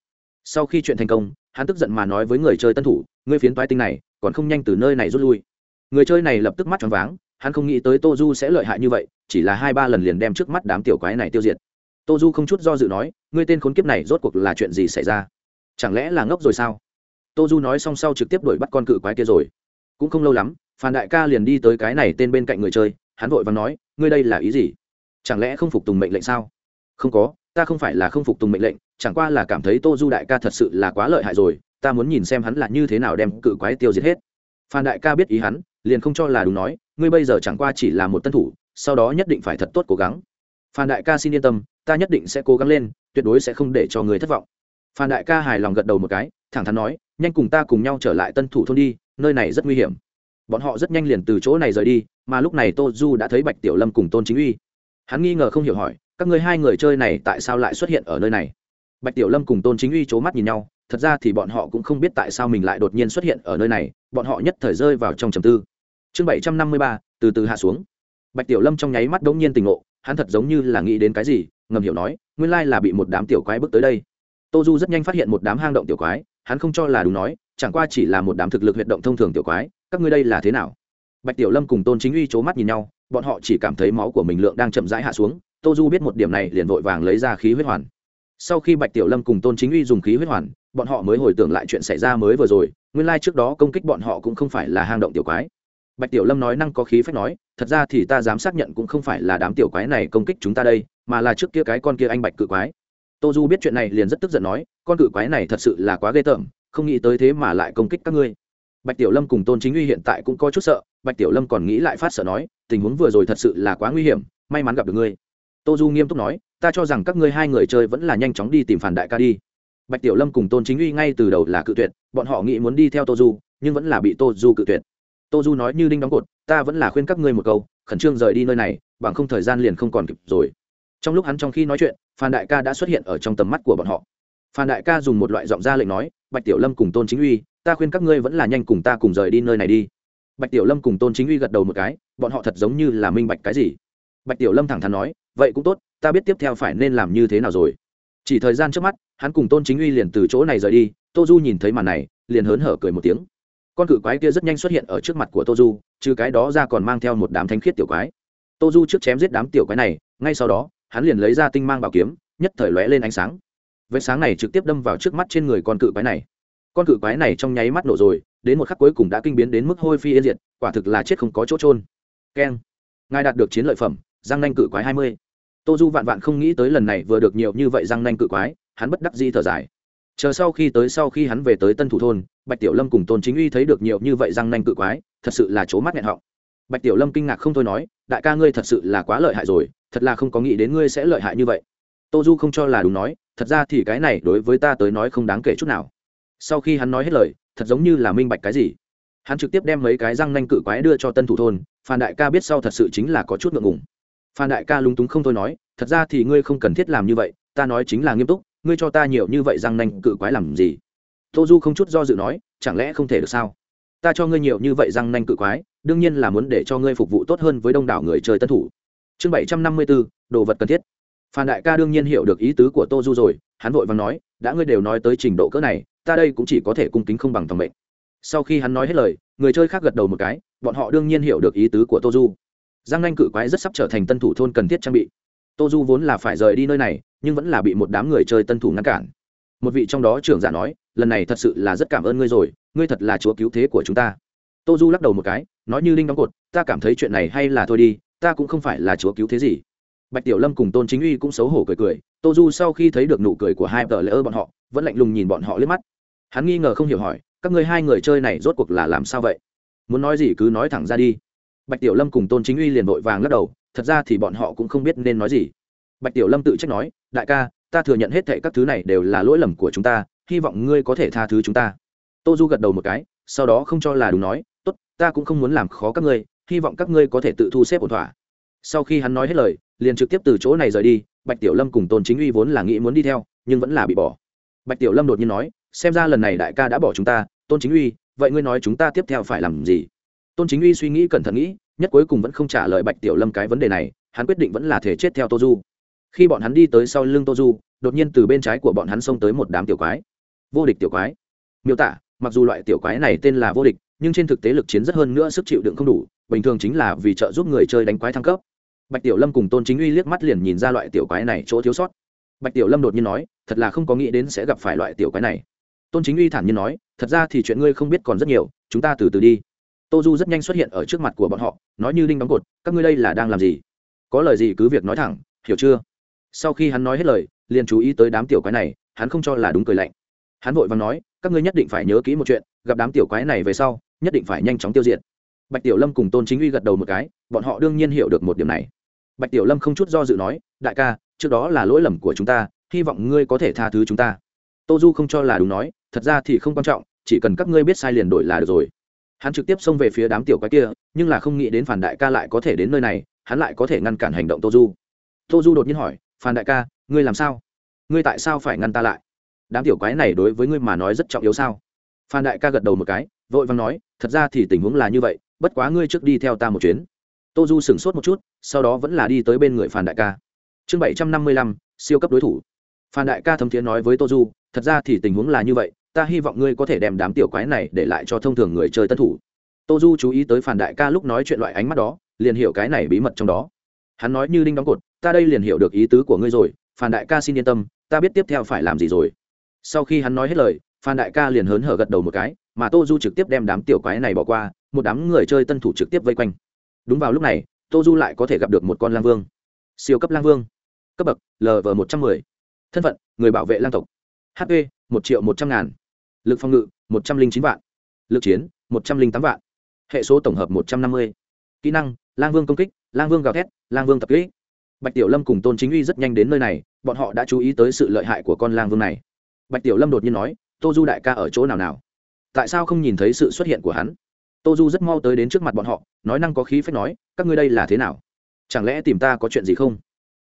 [SPEAKER 1] Sau khi chuyện thành công, hắn tức giận mà nói với người chơi tân thủ, ngươi phiến toái tinh này, còn không nhanh từ nơi này rút lui. Người chơi này lập tức mắt choáng váng, hắn không nghĩ tới tô du sẽ lợi hại như vậy, chỉ là hai ba lần liền đem trước mắt đám tiểu quái này tiêu diệt. Tô du không chút do dự nói, ngươi tên khốn kiếp này rốt cuộc là chuyện gì xảy ra? Chẳng lẽ là ngốc rồi sao? Tô du nói xong sau trực tiếp đuổi bắt con cự quái kia rồi cũng không lâu lắm, phan đại ca liền đi tới cái này tên bên cạnh người chơi, hắn vội và nói, ngươi đây là ý gì? Chẳng lẽ không phục tùng mệnh lệnh sao? Không có, ta không phải là không phục tùng mệnh lệnh, chẳng qua là cảm thấy tô du đại ca thật sự là quá lợi hại rồi, ta muốn nhìn xem hắn là như thế nào đem cự quái tiêu diệt hết. Phan đại ca biết ý hắn, liền không cho là đúng nói, ngươi bây giờ chẳng qua chỉ là một tân thủ, sau đó nhất định phải thật tốt cố gắng. Phan đại ca xin yên tâm, ta nhất định sẽ cố gắng lên, tuyệt đối sẽ không để cho người thất vọng. Phan đại ca hài lòng gật đầu một cái, thẳng thắn nói, nhanh cùng ta cùng nhau trở lại tân thủ thôn đi nơi này rất nguy hiểm. Bọn họ rất nhanh liền từ chỗ này rời đi, mà lúc này tô du đã thấy bạch tiểu lâm cùng tôn chính uy. Hắn nghi ngờ không hiểu hỏi, các ngươi hai người chơi này tại sao lại xuất hiện ở nơi này? Bạch tiểu lâm cùng tôn chính uy c h ố mắt nhìn nhau, thật ra thì bọn họ cũng không biết tại sao mình lại đột nhiên xuất hiện ở nơi này, bọn họ nhất thời rơi vào trong trầm tư. Chương bảy trăm năm mươi ba, từ từ hạ xuống. Bạch tiểu lâm trong nháy mắt đ ỗ n g nhiên tình ngộ, hắn thật giống như là nghĩ đến cái gì, ngầm hiểu nói, nguyên lai là bị một đám tiểu quái bước tới đây. Tô du rất nhanh phát hiện một đám hang động tiểu quái, hắn không cho là đúng nói chẳng qua chỉ là một đám thực lực huyệt động thông thường tiểu quái, các ngươi đây là thế nào? Bạch tiểu lâm cùng tôn chính uy c h ố mắt nhìn nhau, bọn họ chỉ cảm thấy máu của mình lượng đang chậm rãi hạ xuống, tô du biết một điểm này liền vội vàng lấy ra khí huyết hoàn. Sau khi bạch tiểu lâm cùng tôn chính uy dùng khí huyết hoàn, bọn họ mới hồi tưởng lại chuyện xảy ra mới vừa rồi, nguyên lai、like、trước đó công kích bọn họ cũng không phải là hang động tiểu quái. Bạch tiểu lâm nói năng có khí phách nói, thật ra thì ta dám xác nhận cũng không phải là đám tiểu quái này công kích chúng ta đây, mà là trước kia cái con kia anh bạch cự quái. Tô du biết chuyện này liền rất tức giận nói, con cự quái này thật sự là quá ghê tởm không nghĩ tới thế mà lại công kích các ngươi. Bạch tiểu lâm cùng tôn chính uy hiện tại cũng có chút sợ, bạch tiểu lâm còn nghĩ lại phát sợ nói, tình huống vừa rồi thật sự là quá nguy hiểm, may mắn gặp được ngươi. Tô du nghiêm túc nói, ta cho rằng các ngươi hai người chơi vẫn là nhanh chóng đi tìm phản đại ca đi. Bạch tiểu lâm cùng tôn chính uy ngay từ đầu là cự tuyệt, bọn họ nghĩ muốn đi theo tô du, nhưng vẫn là bị tô du cự tuyệt. Tô du nói như đinh đóng cột, ta vẫn là khuyên các ngươi một câu, khẩn trương rời đi nơi này, bằng không thời gian liền không còn kịp rồi. Trong lúc hắn trong khi nói chuyện phan đại ca đã xuất hiện ở trong tầm mắt của bọn họ. Phan đại ca dùng một loại giọng ra lệnh nói bạch tiểu lâm cùng tôn chính uy, ta khuyên các ngươi vẫn là nhanh cùng ta cùng rời đi nơi này đi. Bạch tiểu lâm cùng tôn chính uy gật đầu một cái, bọn họ thật giống như là minh bạch cái gì. Bạch tiểu lâm thẳng thắn nói, vậy cũng tốt, ta biết tiếp theo phải nên làm như thế nào rồi. Chỉ thời gian trước mắt, hắn cùng tôn chính uy liền từ chỗ này rời đi, tô du nhìn thấy màn này, liền hớn hở cười một tiếng. Con cự quái kia rất nhanh xuất hiện ở trước mặt của tô du, trừ cái đó ra còn mang theo một đám thanh khiết tiểu quái. Tô du trước chém giết đám tiểu quái này, ngay sau đó, hắn liền lấy ra tinh mang bảo kiếm, nhất thời lóe lên ánh sáng vết sáng này trực tiếp đâm vào trước mắt trên người con cự quái này. Con cự quái này trong nháy mắt nổ rồi, đến một khắc cuối cùng đã kinh biến đến mức hôi phi yên diệt, quả thực là chết không có chỗ trôn keng. Ngài đạt được chiến lợi phẩm giang nanh cự quái hai mươi. Tô du vạn vạn không nghĩ tới lần này vừa được nhiều như vậy giang nanh cự quái, hắn bất đắc di thở dài. Chờ sau khi tới sau khi hắn về tới tân thủ thôn, bạch tiểu lâm cùng tôn chính uy thấy được nhiều như vậy răng nanh cự quái, thật sự là c mắt nghẹn họng. Bạch tiểu lâm kinh ngạc không thôi nói, đại ca ngươi thật sự là quá lợi hại rồi, thật là không có nghĩ đến ngươi sẽ lợi hại như vậy. Tô du không cho là đúng nói thật ra thì cái này đối với ta tới nói không đáng kể chút nào. Sau khi hắn nói hết lời, thật giống như là minh bạch cái gì. Hắn trực tiếp đem mấy cái răng nanh cự quái đưa cho tân thủ thôn, phan đại ca biết sau thật sự chính là có chút ngượng ngùng. Phan đại ca lúng túng không thôi nói, thật ra thì ngươi không cần thiết làm như vậy, ta nói chính là nghiêm túc, ngươi cho ta nhiều như vậy răng nanh cự quái làm gì? Tô du không chút do dự nói, chẳng lẽ không thể được sao? Ta cho ngươi nhiều như vậy răng nanh cự quái, đương nhiên là muốn để cho ngươi phục vụ tốt hơn với đông đảo người chơi tân thủ. Chương bảy trăm năm mươi bốn, đồ vật cần thiết phan đại ca đương nhiên hiểu được ý tứ của tô du rồi, hắn vội và nói, đã ngươi đều nói tới trình độ cỡ này, ta đây cũng chỉ có thể cung kính không bằng thòng mệnh. Sau khi hắn nói hết lời, người chơi khác gật đầu một cái, bọn họ đương nhiên hiểu được ý tứ của tô du. Giang Anh cự quái rất sắp trở thành tân thủ thôn cần thiết trang bị. Tô du vốn là phải rời đi nơi này, nhưng vẫn là bị một đám người chơi tân thủ ngăn cản. Một vị trong đó trưởng giả nói, lần này thật sự là rất cảm ơn ngươi rồi, ngươi thật là chúa cứu thế của chúng ta. Tô du lắc đầu một cái, nói như linh đóng cột, ta cảm thấy chuyện này hay là thôi đi, ta cũng không phải là chúa cứu thế gì bạch tiểu lâm cùng tôn chính uy cũng xấu hổ cười cười, tô du sau khi thấy được nụ cười của hai tờ lỡ bọn họ, vẫn lạnh lùng nhìn bọn họ liếc mắt. Hắn nghi ngờ không hiểu hỏi, các ngươi hai người chơi này rốt cuộc là làm sao vậy? Muốn nói gì cứ nói thẳng ra đi. Bạch tiểu lâm cùng tôn chính uy liền vội vàng lắc đầu, thật ra thì bọn họ cũng không biết nên nói gì. Bạch tiểu lâm tự trách nói, đại ca, ta thừa nhận hết thệ các thứ này đều là lỗi lầm của chúng ta, hy vọng ngươi có thể tha thứ chúng ta. Tô du gật đầu một cái, sau đó không cho là đúng nói, tốt, ta cũng không muốn làm khó các ngươi, hy vọng các ngươi có thể tự thu xếp ổn thỏa sau khi hắn nói hết lời, liền trực tiếp từ chỗ này rời đi, bạch tiểu lâm cùng tôn chính uy vốn là nghĩ muốn đi theo, nhưng vẫn là bị bỏ. Bạch tiểu lâm đột nhiên nói, xem ra lần này đại ca đã bỏ chúng ta, tôn chính uy, vậy ngươi nói chúng ta tiếp theo phải làm gì? Tôn chính uy suy nghĩ cẩn thận nghĩ, nhất cuối cùng vẫn không trả lời bạch tiểu lâm cái vấn đề này, hắn quyết định vẫn là thể chết theo tô du. Khi bọn hắn đi tới sau lưng tô du, đột nhiên từ bên trái của bọn hắn xông tới một đám tiểu quái. Vô địch tiểu quái. Miêu tả, mặc dù loại tiểu quái này tên là vô địch, nhưng trên thực tế lực chiến rất hơn nữa sức chịu đựng không đủ, bình thường chính là vì trợ giúp người chơi đánh quái thăng cấp bạch tiểu lâm cùng tôn chính uy liếc mắt liền nhìn ra loại tiểu quái này chỗ thiếu sót. Bạch tiểu lâm đột nhiên nói, thật là không có nghĩ đến sẽ gặp phải loại tiểu quái này. Tôn chính uy thản nhiên nói, thật ra thì chuyện ngươi không biết còn rất nhiều, chúng ta từ từ đi. Tô du rất nhanh xuất hiện ở trước mặt của bọn họ, nói như đinh đóng cột, các ngươi đây là đang làm gì? Có lời gì cứ việc nói thẳng, hiểu chưa? Sau khi hắn nói hết lời, liền chú ý tới đám tiểu quái này, hắn không cho là đúng cười lạnh. Hắn vội và nói, các ngươi nhất định phải nhớ kỹ một chuyện, gặp đám tiểu quái này về sau, nhất định phải nhanh chóng tiêu diệt. Bạch tiểu lâm cùng tôn chính uy gật đầu một cái, bọn họ đương nhiên hiểu được một điểm này bạch tiểu lâm không chút do dự nói, đại ca, trước đó là lỗi lầm của chúng ta, hy vọng ngươi có thể tha thứ chúng ta. Tô du không cho là đúng nói, thật ra thì không quan trọng, chỉ cần các ngươi biết sai liền đổi là được rồi. Hắn trực tiếp xông về phía đám tiểu quái kia, nhưng là không nghĩ đến phản đại ca lại có thể đến nơi này, hắn lại có thể ngăn cản hành động tô du. Tô du đột nhiên hỏi, phản đại ca, ngươi làm sao? Ngươi tại sao phải ngăn ta lại? Đám tiểu quái này đối với ngươi mà nói rất trọng yếu sao? Phan đại ca gật đầu một cái, vội vàng nói, thật ra thì tình huống là như vậy, bất quá ngươi trước đi theo ta một chuyến tô du sửng sốt một chút, sau đó vẫn là đi tới bên người phan đại ca. Chương bảy trăm năm mươi lăm, siêu cấp đối thủ. Phan đại ca thấm thiế nói với tô du, thật ra thì tình huống là như vậy, ta hy vọng ngươi có thể đem đám tiểu quái này để lại cho thông thường người chơi tân thủ. Tô du chú ý tới phản đại ca lúc nói chuyện loại ánh mắt đó, liền hiểu cái này bí mật trong đó. Hắn nói như đinh đóng cột, ta đây liền hiểu được ý tứ của ngươi rồi phản đại ca xin yên tâm, ta biết tiếp theo phải làm gì rồi. Sau khi hắn nói hết lời, phan đại ca liền hớn hở gật đầu một cái, mà tô du trực tiếp đem đám tiểu quái này bỏ qua, một đám người chơi tân thủ trực tiếp vây quanh đúng vào lúc này tô du lại có thể gặp được một con lang vương. Siêu cấp lang vương. Cấp bậc lv một trăm m ư ơ i thân phận, người bảo vệ lang tộc. Hp một triệu một trăm ngàn. Lực phòng ngự, một trăm linh chín vạn. Lực chiến, một trăm linh tám vạn. Hệ số tổng hợp một trăm năm mươi. Kỹ năng, lang vương công kích, lang vương gào thét, lang vương tập kỹ bạch tiểu lâm cùng tôn chính uy rất nhanh đến nơi này, bọn họ đã chú ý tới sự lợi hại của con lang vương này. Bạch tiểu lâm đột nhiên nói tô du đại ca ở chỗ nào nào? Tại sao không nhìn thấy sự xuất hiện của hắn? Tô du rất mau tới đến trước mặt bọn họ, nói năng có khí phép nói, các ngươi đây là thế nào? Chẳng lẽ tìm ta có chuyện gì không?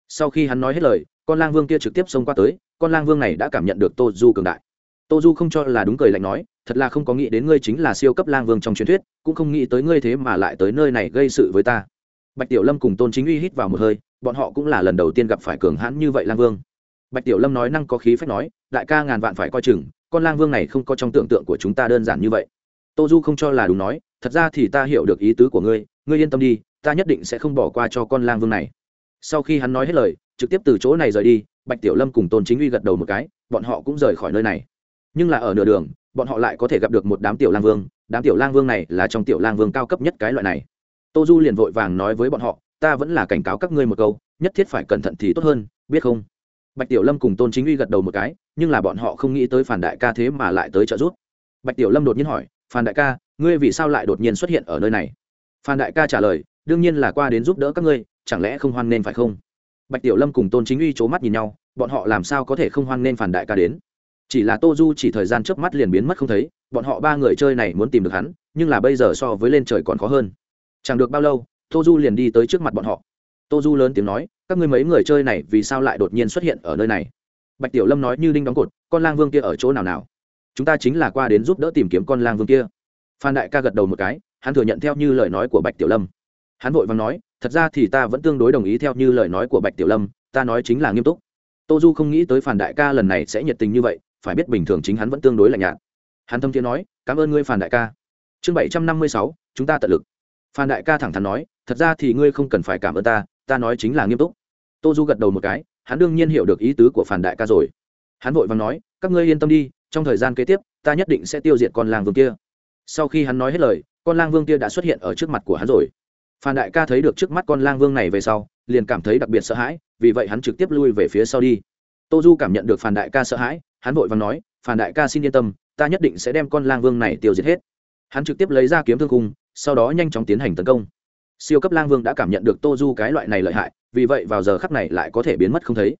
[SPEAKER 1] Sau khi hắn nói hết lời, con lang vương kia trực tiếp xông qua tới, con lang vương này đã cảm nhận được tô du cường đại. Tô du không cho là đúng cười lạnh nói, thật là không có nghĩ đến ngươi chính là siêu cấp lang vương trong truyền thuyết, cũng không nghĩ tới ngươi thế mà lại tới nơi này gây sự với ta. Bạch tiểu lâm cùng tôn chính uy hít vào một hơi, bọn họ cũng là lần đầu tiên gặp phải cường hãn như vậy lang vương. Bạch tiểu lâm nói năng có khí phách nói, đại ca ngàn vạn phải coi chừng, con lang vương này không có trong tưởng tượng của chúng ta đơn giản như vậy. Tô du không cho là đúng nói thật ra thì ta hiểu được ý tứ của ngươi ngươi yên tâm đi, ta nhất định sẽ không bỏ qua cho con lang vương này. Sau khi hắn nói hết lời, trực tiếp từ chỗ này rời đi, bạch tiểu lâm cùng tôn chính uy gật đầu một cái, bọn họ cũng rời khỏi nơi này. Nhưng là ở nửa đường, bọn họ lại có thể gặp được một đám tiểu lang vương, đám tiểu lang vương này là trong tiểu lang vương cao cấp nhất cái loại này. Tô du liền vội vàng nói với bọn họ, ta vẫn là cảnh cáo các ngươi một câu, nhất thiết phải cẩn thận thì tốt hơn, biết không? Bạch tiểu lâm cùng tôn chính uy gật đầu một cái, nhưng là bọn họ không nghĩ tới phản đại ca thế mà lại tới trợ giúp. Bạch tiểu lâm đột nhiên hỏi phan đại ca, ngươi vì sao lại đột nhiên xuất hiện ở nơi này? Phan đại ca trả lời, đương nhiên là qua đến giúp đỡ các ngươi, chẳng lẽ không hoan nên phải không? Bạch tiểu lâm cùng tôn chính uy c h ố mắt nhìn nhau, bọn họ làm sao có thể không hoan nên phản đại ca đến? Chỉ là tô du chỉ thời gian trước mắt liền biến mất không thấy, bọn họ ba người chơi này muốn tìm được hắn, nhưng là bây giờ so với lên trời còn khó hơn. Chẳng được bao lâu, tô du liền đi tới trước mặt bọn họ. Tô du lớn tiếng nói, các ngươi mấy người chơi này vì sao lại đột nhiên xuất hiện ở nơi này? Bạch tiểu lâm nói như đinh đóng cột, con lang vương kia ở chỗ nào nào? Chúng ta chính là qua đến giúp đỡ tìm kiếm con lang vương kia. Phan đại ca gật đầu một cái, hắn thừa nhận theo như lời nói của bạch tiểu lâm. Hắn vội vàng nói, thật ra thì ta vẫn tương đối đồng ý theo như lời nói của bạch tiểu lâm, ta nói chính là nghiêm túc. Tô du không nghĩ tới phản đại ca lần này sẽ nhiệt tình như vậy, phải biết bình thường chính hắn vẫn tương đối lạnh nhạt. Hắn thâm thiên nói, cảm ơn ngươi phản đại ca. Chương bảy trăm năm mươi sáu, chúng ta tận lực. Phan đại ca thẳng thắn nói, thật ra thì ngươi không cần phải cảm ơn ta ta nói chính là nghiêm túc. Tô du gật đầu một cái, hắn đương nhiên hiểu được ý tứ của phản đại ca rồi. Hắn vội vàng nói, các ngươi yên tâm đi trong thời gian kế tiếp, ta nhất định sẽ tiêu diệt con lang vương kia. Sau khi hắn nói hết lời, con lang vương kia đã xuất hiện ở trước mặt của hắn rồi. Phan đại ca thấy được trước mắt con lang vương này về sau, liền cảm thấy đặc biệt sợ hãi, vì vậy hắn trực tiếp lui về phía sau đi. Tô du cảm nhận được phan đại ca sợ hãi, hắn vội vàng nói, phan đại ca xin yên tâm, ta nhất định sẽ đem con lang vương này tiêu diệt hết. Hắn trực tiếp lấy ra kiếm thương cung, sau đó nhanh chóng tiến hành tấn công. Siêu cấp lang vương đã cảm nhận được tô du cái loại này lợi hại, vì vậy vào giờ khắc này lại có thể biến mất không thấy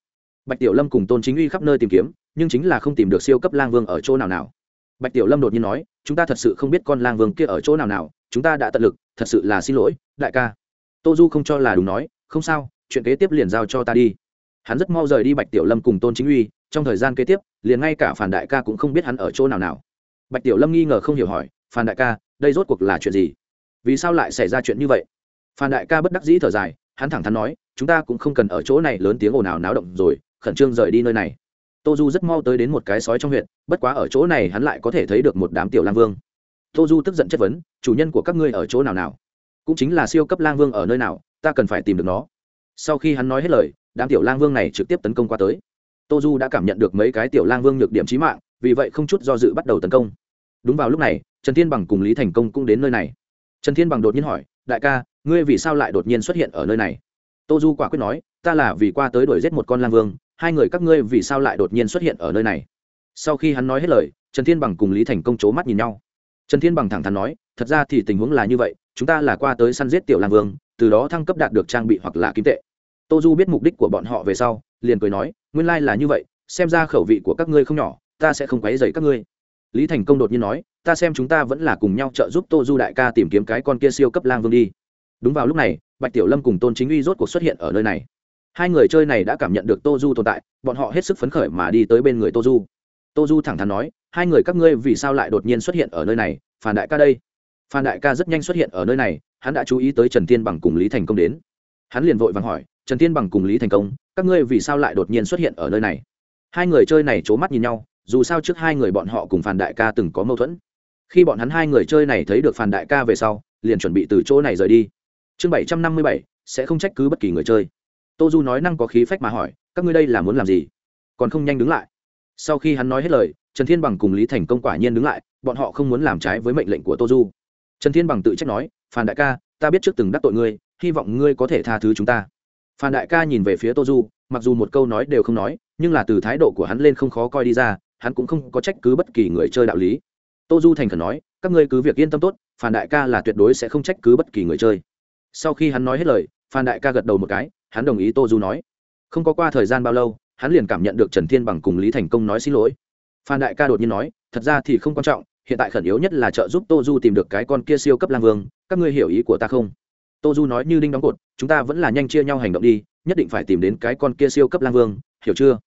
[SPEAKER 1] bạch tiểu lâm cùng tôn chính uy khắp nơi tìm kiếm, nhưng chính là không tìm được siêu cấp lang vương ở chỗ nào nào. Bạch tiểu lâm đột nhiên nói, chúng ta thật sự không biết con lang vương kia ở chỗ nào nào, chúng ta đã tận lực, thật sự là xin lỗi, đại ca. Tô du không cho là đúng nói, không sao, chuyện kế tiếp liền giao cho ta đi. Hắn rất mau rời đi bạch tiểu lâm cùng tôn chính uy, trong thời gian kế tiếp, liền ngay cả phản đại ca cũng không biết hắn ở chỗ nào nào. Bạch tiểu lâm nghi ngờ không hiểu hỏi, phản đại ca, đây rốt cuộc là chuyện gì? Vì sao lại xảy ra chuyện như vậy? Phan đại ca bất đắc dĩ thở dài, hắn thẳng thắn nói, chúng ta cũng không cần ở chỗ này lớn tiếng ồn ào náo động rồi khẩn trương rời đi nơi này. Tô du rất mau tới đến một cái sói trong huyện, bất quá ở chỗ này hắn lại có thể thấy được một đám tiểu lang vương. Tô du tức giận chất vấn, chủ nhân của các ngươi ở chỗ nào nào? Cũng chính là siêu cấp lang vương ở nơi nào, ta cần phải tìm được nó. Sau khi hắn nói hết lời, đám tiểu lang vương này trực tiếp tấn công qua tới. Tô du đã cảm nhận được mấy cái tiểu lang vương nhược điểm trí mạng, vì vậy không chút do dự bắt đầu tấn công. Đúng vào lúc này, trần thiên bằng cùng lý thành công cũng đến nơi này. Trần thiên bằng đột nhiên hỏi, đại ca, ngươi vì sao lại đột nhiên xuất hiện ở nơi này? Tô du quả quyết nói, ta là vì qua tới đuổi giết một con lang vương hai người các ngươi vì sao lại đột nhiên xuất hiện ở nơi này? Sau khi hắn nói hết lời, trần thiên bằng cùng lý thành công c h ố mắt nhìn nhau. Trần thiên bằng thẳng thắn nói, thật ra thì tình huống là như vậy, chúng ta là qua tới săn giết tiểu lang vương, từ đó thăng cấp đạt được trang bị hoặc là kim tệ. Tô du biết mục đích của bọn họ về sau, liền cười nói, nguyên lai、like、là như vậy, xem ra khẩu vị của các ngươi không nhỏ, ta sẽ không quấy dày các ngươi. Lý thành công đột nhiên nói, ta xem chúng ta vẫn là cùng nhau trợ giúp tô du đại ca tìm kiếm cái con kia siêu cấp lang vương đi. Đúng vào lúc này, bạch tiểu lâm cùng tôn chính uy rốt cuộc xuất hiện ở nơi này hai người chơi này đã cảm nhận được tô du tồn tại, bọn họ hết sức phấn khởi mà đi tới bên người tô du. Tô du thẳng thắn nói, hai người các ngươi vì sao lại đột nhiên xuất hiện ở nơi này? Phản đại ca đây. Phan đại ca rất nhanh xuất hiện ở nơi này, hắn đã chú ý tới trần tiên bằng cùng lý thành công đến. Hắn liền vội vàng hỏi, trần tiên bằng cùng lý thành công, các ngươi vì sao lại đột nhiên xuất hiện ở nơi này? Hai người chơi này c h ố mắt nhìn nhau, dù sao trước hai người bọn họ cùng phản đại ca từng có mâu thuẫn. Khi bọn hắn hai người chơi này thấy được phản đại ca về sau, liền chuẩn bị từ chỗ này rời đi. Chương bảy trăm năm mươi bảy, sẽ không trách cứ bất kỳ người chơi tô du nói năng có khí phách mà hỏi, các ngươi đây là muốn làm gì? Còn không nhanh đứng lại. Sau khi hắn nói hết lời, trần thiên bằng cùng lý thành công quả nhiên đứng lại, bọn họ không muốn làm trái với mệnh lệnh của tô du. Trần thiên bằng tự trách nói, phan đại ca, ta biết trước từng đắc tội ngươi, hy vọng ngươi có thể tha thứ chúng ta. Phan đại ca nhìn về phía tô du, mặc dù một câu nói đều không nói, nhưng là từ thái độ của hắn lên không khó coi đi ra, hắn cũng không có trách cứ bất kỳ người chơi đạo lý. Tô du thành khẩn nói, các ngươi cứ việc yên tâm tốt, phan đại ca là tuyệt đối sẽ không trách cứ bất kỳ người chơi. Sau khi hắn nói hết lời, phan đại ca gật đầu một cái hắn đồng ý tô du nói. Không có qua thời gian bao lâu, hắn liền cảm nhận được trần thiên bằng cùng lý thành công nói xin lỗi. Phan đại ca đột nhiên nói, thật ra thì không quan trọng, hiện tại khẩn yếu nhất là trợ giúp tô du tìm được cái con kia siêu cấp lang vương, các ngươi hiểu ý của ta không? Tô du nói như đinh đóng cột, chúng ta vẫn là nhanh chia nhau hành động đi, nhất định phải tìm đến cái con kia siêu cấp lang vương, hiểu chưa?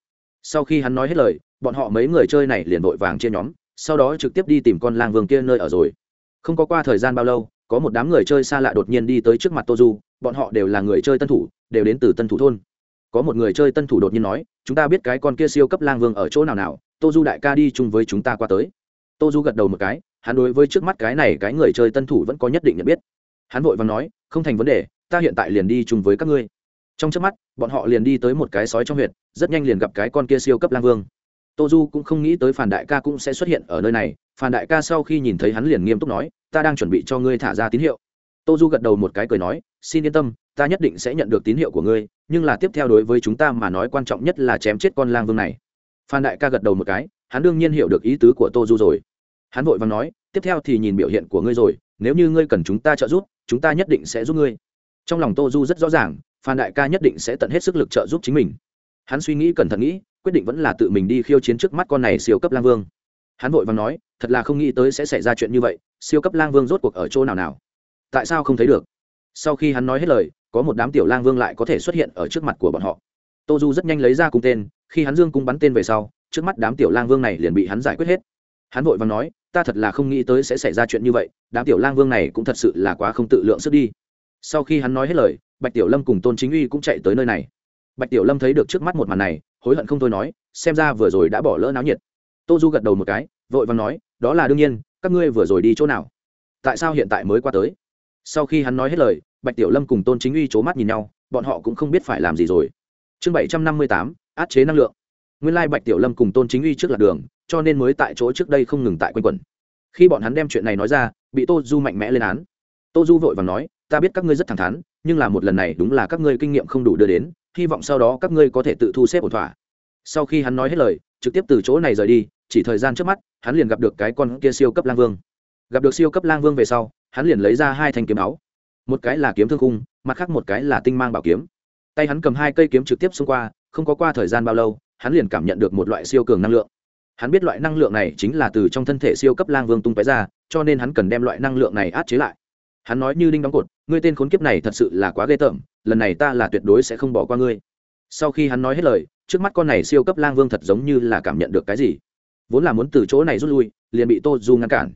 [SPEAKER 1] Sau khi hắn nói hết lời, bọn họ mấy người chơi này liền vội vàng chia nhóm, sau đó trực tiếp đi tìm con lang vương kia nơi ở rồi. Không có qua thời gian bao lâu, có một đám người chơi xa lạ đột nhiên đi tới trước mặt tô du, bọn họ đều là người chơi tân thủ đều đến từ tân thủ thôn. Có một người chơi tân thủ đột nhiên nói chúng ta biết cái con kia siêu cấp lang vương ở chỗ nào nào tô du đại ca đi chung với chúng ta qua tới. Tô du gật đầu một cái hắn đối với trước mắt cái này cái người chơi tân thủ vẫn có nhất định nhận biết. Hắn vội và nói không thành vấn đề ta hiện tại liền đi chung với các ngươi. Trong trước mắt bọn họ liền đi tới một cái sói trong huyện, rất nhanh liền gặp cái con kia siêu cấp lang vương. Tô du cũng không nghĩ tới phản đại ca cũng sẽ xuất hiện ở nơi này. Phản đại ca sau khi nhìn thấy hắn liền nghiêm túc nói ta đang chuẩn bị cho ngươi thả ra tín hiệu. Tô du gật đầu một cái cười nói xin yên tâm ta nhất định sẽ nhận được tín hiệu của ngươi, nhưng là tiếp theo đối với chúng ta mà nói quan trọng nhất là chém chết con lang vương này. Phan đại ca gật đầu một cái, hắn đương nhiên hiểu được ý tứ của tô du rồi. Hắn vội và nói, tiếp theo thì nhìn biểu hiện của ngươi rồi, nếu như ngươi cần chúng ta trợ giúp, chúng ta nhất định sẽ giúp ngươi. Trong lòng tô du rất rõ ràng, phan đại ca nhất định sẽ tận hết sức lực trợ giúp chính mình. Hắn suy nghĩ cẩn thận nghĩ, quyết định vẫn là tự mình đi khiêu chiến trước mắt con này siêu cấp lang vương. Hắn vội và nói, thật là không nghĩ tới sẽ xảy ra chuyện như vậy, siêu cấp lang vương rốt cuộc ở chỗ nào nào? Tại sao không thấy được? Sau khi hắn nói hết lời, có một đám tiểu lang vương lại có thể xuất hiện ở trước mặt của bọn họ. Tô du rất nhanh lấy ra cung tên, khi hắn dương cung bắn tên về sau, trước mắt đám tiểu lang vương này liền bị hắn giải quyết hết. Hắn vội và nói, ta thật là không nghĩ tới sẽ xảy ra chuyện như vậy, đám tiểu lang vương này cũng thật sự là quá không tự lượng sức đi. Sau khi hắn nói hết lời, bạch tiểu lâm cùng tôn chính uy cũng chạy tới nơi này. Bạch tiểu lâm thấy được trước mắt một màn này, hối hận không thôi nói, xem ra vừa rồi đã bỏ lỡ náo nhiệt. Tô du gật đầu một cái, vội vàng nói, đó là đương nhiên, các ngươi vừa rồi đi chỗ nào? Tại sao hiện tại mới qua tới? Sau khi hắn nói hết lời, bạch tiểu lâm cùng tôn chính uy c h ố mắt nhìn nhau, bọn họ cũng không biết phải làm gì rồi. Chương bảy trăm năm mươi tám át chế năng lượng. Nguyên lai bạch tiểu lâm cùng tôn chính uy trước lạc đường, cho nên mới tại chỗ trước đây không ngừng tại quanh quẩn. Khi bọn hắn đem chuyện này nói ra, bị tô du mạnh mẽ lên án. Tô du vội và nói, ta biết các ngươi rất thẳng thắn, nhưng là một lần này đúng là các ngươi kinh nghiệm không đủ đưa đến, hy vọng sau đó các ngươi có thể tự thu xếp ổn thỏa. Sau khi hắn nói hết lời, trực tiếp từ chỗ này rời đi, chỉ thời gian trước mắt, hắn liền gặp được cái con kia siêu cấp lang vương. Gặp được siêu cấp lang vương về sau hắn liền lấy ra hai thanh kiếm áo. Một cái là kiếm thương khung, mặt khác một cái là tinh mang bảo kiếm. Tay hắn cầm hai cây kiếm trực tiếp xông qua, không có qua thời gian bao lâu, hắn liền cảm nhận được một loại siêu cường năng lượng. Hắn biết loại năng lượng này chính là từ trong thân thể siêu cấp lang vương tung tóe ra, cho nên hắn cần đem loại năng lượng này át chế lại. Hắn nói như đinh đóng cột, ngươi tên khốn kiếp này thật sự là quá ghê tởm, lần này ta là tuyệt đối sẽ không bỏ qua ngươi. Sau khi hắn nói hết lời, trước mắt con này siêu cấp lang vương thật giống như là cảm nhận được cái gì. Vốn là muốn từ chỗ này rút lui, liền bị tô du ngăn cản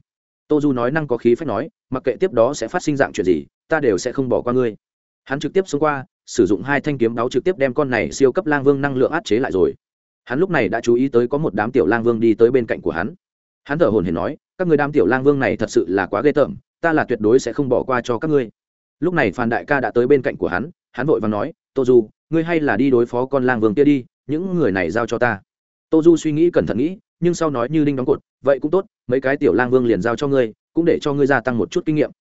[SPEAKER 1] tô du nói năng có khí phép nói, mặc kệ tiếp đó sẽ phát sinh dạng chuyện gì, ta đều sẽ không bỏ qua ngươi. Hắn trực tiếp xông qua, sử dụng hai thanh kiếm đáo trực tiếp đem con này siêu cấp lang vương năng lượng át chế lại rồi. Hắn lúc này đã chú ý tới có một đám tiểu lang vương đi tới bên cạnh của hắn. Hắn thở hồn hển nói, các người đám tiểu lang vương này thật sự là quá ghê tởm, ta là tuyệt đối sẽ không bỏ qua cho các ngươi. Lúc này phan đại ca đã tới bên cạnh của hắn hắn vội và nói, tô du, ngươi hay là đi đối phó con lang vương kia đi, những người này giao cho ta. Tô du suy nghĩ cẩn thận nghĩ nhưng sau nói như đinh đóng cột, vậy cũng tốt, mấy cái tiểu lang vương liền giao cho ngươi, cũng để cho ngươi gia tăng một chút kinh nghiệm.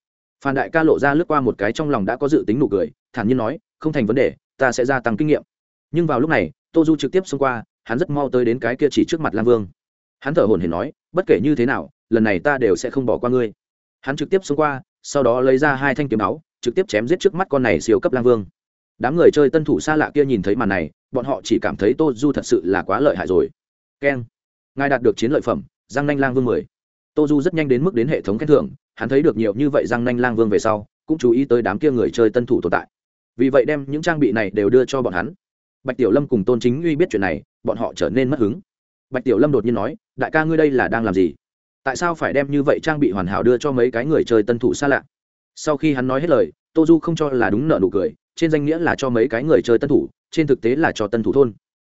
[SPEAKER 1] Phan đại ca lộ ra lướt qua một cái trong lòng đã có dự tính nụ cười, thản nhiên nói, không thành vấn đề, ta sẽ gia tăng kinh nghiệm. Nhưng vào lúc này, tô du trực tiếp xông qua, hắn rất mau tới đến cái kia chỉ trước mặt lang vương. Hắn thở hồn hển nói, bất kể như thế nào, lần này ta đều sẽ không bỏ qua ngươi. Hắn trực tiếp xông qua, sau đó lấy ra hai thanh kiếm áo, trực tiếp chém giết trước mắt con này siêu cấp lang vương. Đám người chơi tân thủ xa lạ kia nhìn thấy màn này, bọn họ chỉ cảm thấy tô du thật sự là quá lợi hại rồi. Keng ngài đạt được chiến lợi phẩm, giang nanh lang vương mười. Tô du rất nhanh đến mức đến hệ thống khen thưởng, hắn thấy được nhiều như vậy giang nanh lang vương về sau, cũng chú ý tới đám kia người chơi tân thủ tồn tại. Vì vậy đem những trang bị này đều đưa cho bọn hắn. Bạch tiểu lâm cùng tôn chính uy biết chuyện này, bọn họ trở nên mất hứng. Bạch tiểu lâm đột nhiên nói, đại ca ngươi đây là đang làm gì? Tại sao phải đem như vậy trang bị hoàn hảo đưa cho mấy cái người chơi tân thủ xa lạ? Sau khi hắn nói hết lời, tô du không cho là đúng nợ nụ cười, trên danh nghĩa là cho mấy cái người chơi tân thủ, trên thực tế là cho tân thủ thôn.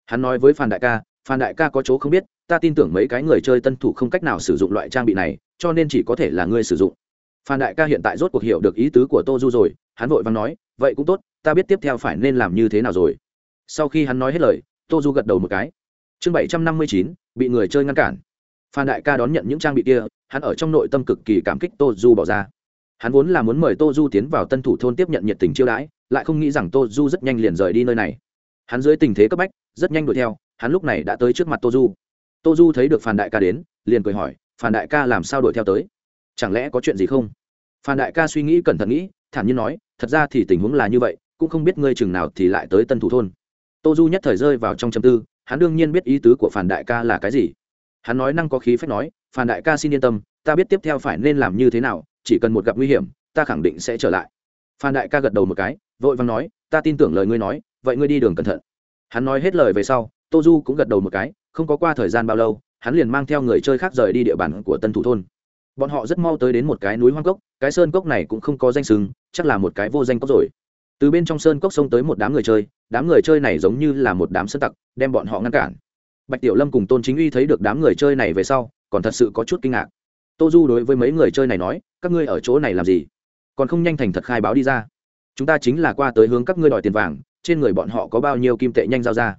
[SPEAKER 1] Hắn nói với phan đại ca, phan đại ca có chỗ không biết ta tin tưởng mấy cái người chơi tân thủ không cách nào sử dụng loại trang bị này, cho nên chỉ có thể là ngươi sử dụng. Phan đại ca hiện tại rốt cuộc hiểu được ý tứ của tô du rồi, hắn vội vàng nói, vậy cũng tốt, ta biết tiếp theo phải nên làm như thế nào rồi. Sau khi hắn nói hết lời, tô du gật đầu một cái. Chương bảy trăm năm mươi chín, bị người chơi ngăn cản. Phan đại ca đón nhận những trang bị kia, hắn ở trong nội tâm cực kỳ cảm kích tô du bỏ ra. Hắn vốn là muốn mời tô du tiến vào tân thủ thôn tiếp nhận nhiệt tình chiêu đãi, lại không nghĩ rằng tô du rất nhanh liền rời đi nơi này. Hắn dưới tình thế cấp bách, rất nhanh đuổi theo, hắn lúc này đã tới trước mặt tô du tô du thấy được phan đại ca đến, liền cười hỏi, phan đại ca làm sao đuổi theo tới? Chẳng lẽ có chuyện gì không? Phan đại ca suy nghĩ cẩn thận nghĩ, thản nhiên nói, thật ra thì tình huống là như vậy, cũng không biết ngươi chừng nào thì lại tới tân thủ thôn. Tô du nhất thời rơi vào trong châm tư, hắn đương nhiên biết ý tứ của phan đại ca là cái gì. Hắn nói năng có khí phép nói, phan đại ca xin yên tâm, ta biết tiếp theo phải nên làm như thế nào, chỉ cần một gặp nguy hiểm, ta khẳng định sẽ trở lại. Phan đại ca gật đầu một cái, vội vàng nói, ta tin tưởng lời ngươi nói, vậy ngươi đi đường cẩn thận. Hắn nói hết lời về sau, tô du cũng gật đầu một cái không có qua thời gian bao lâu, hắn liền mang theo người chơi khác rời đi địa bàn của tân thủ thôn. Bọn họ rất mau tới đến một cái núi hoang cốc, cái sơn cốc này cũng không có danh sừng chắc là một cái vô danh cốc rồi. Từ bên trong sơn cốc xông tới một đám người chơi, đám người chơi này giống như là một đám sơn tặc, đem bọn họ ngăn cản. Bạch tiểu lâm cùng tôn chính uy thấy được đám người chơi này về sau, còn thật sự có chút kinh ngạc. Tô du đối với mấy người chơi này nói, các ngươi ở chỗ này làm gì? Còn không nhanh thành thật khai báo đi ra. Chúng ta chính là qua tới hướng các ngươi đòi tiền vàng, trên người bọn họ có bao nhiêu kim tệ nhanh giao ra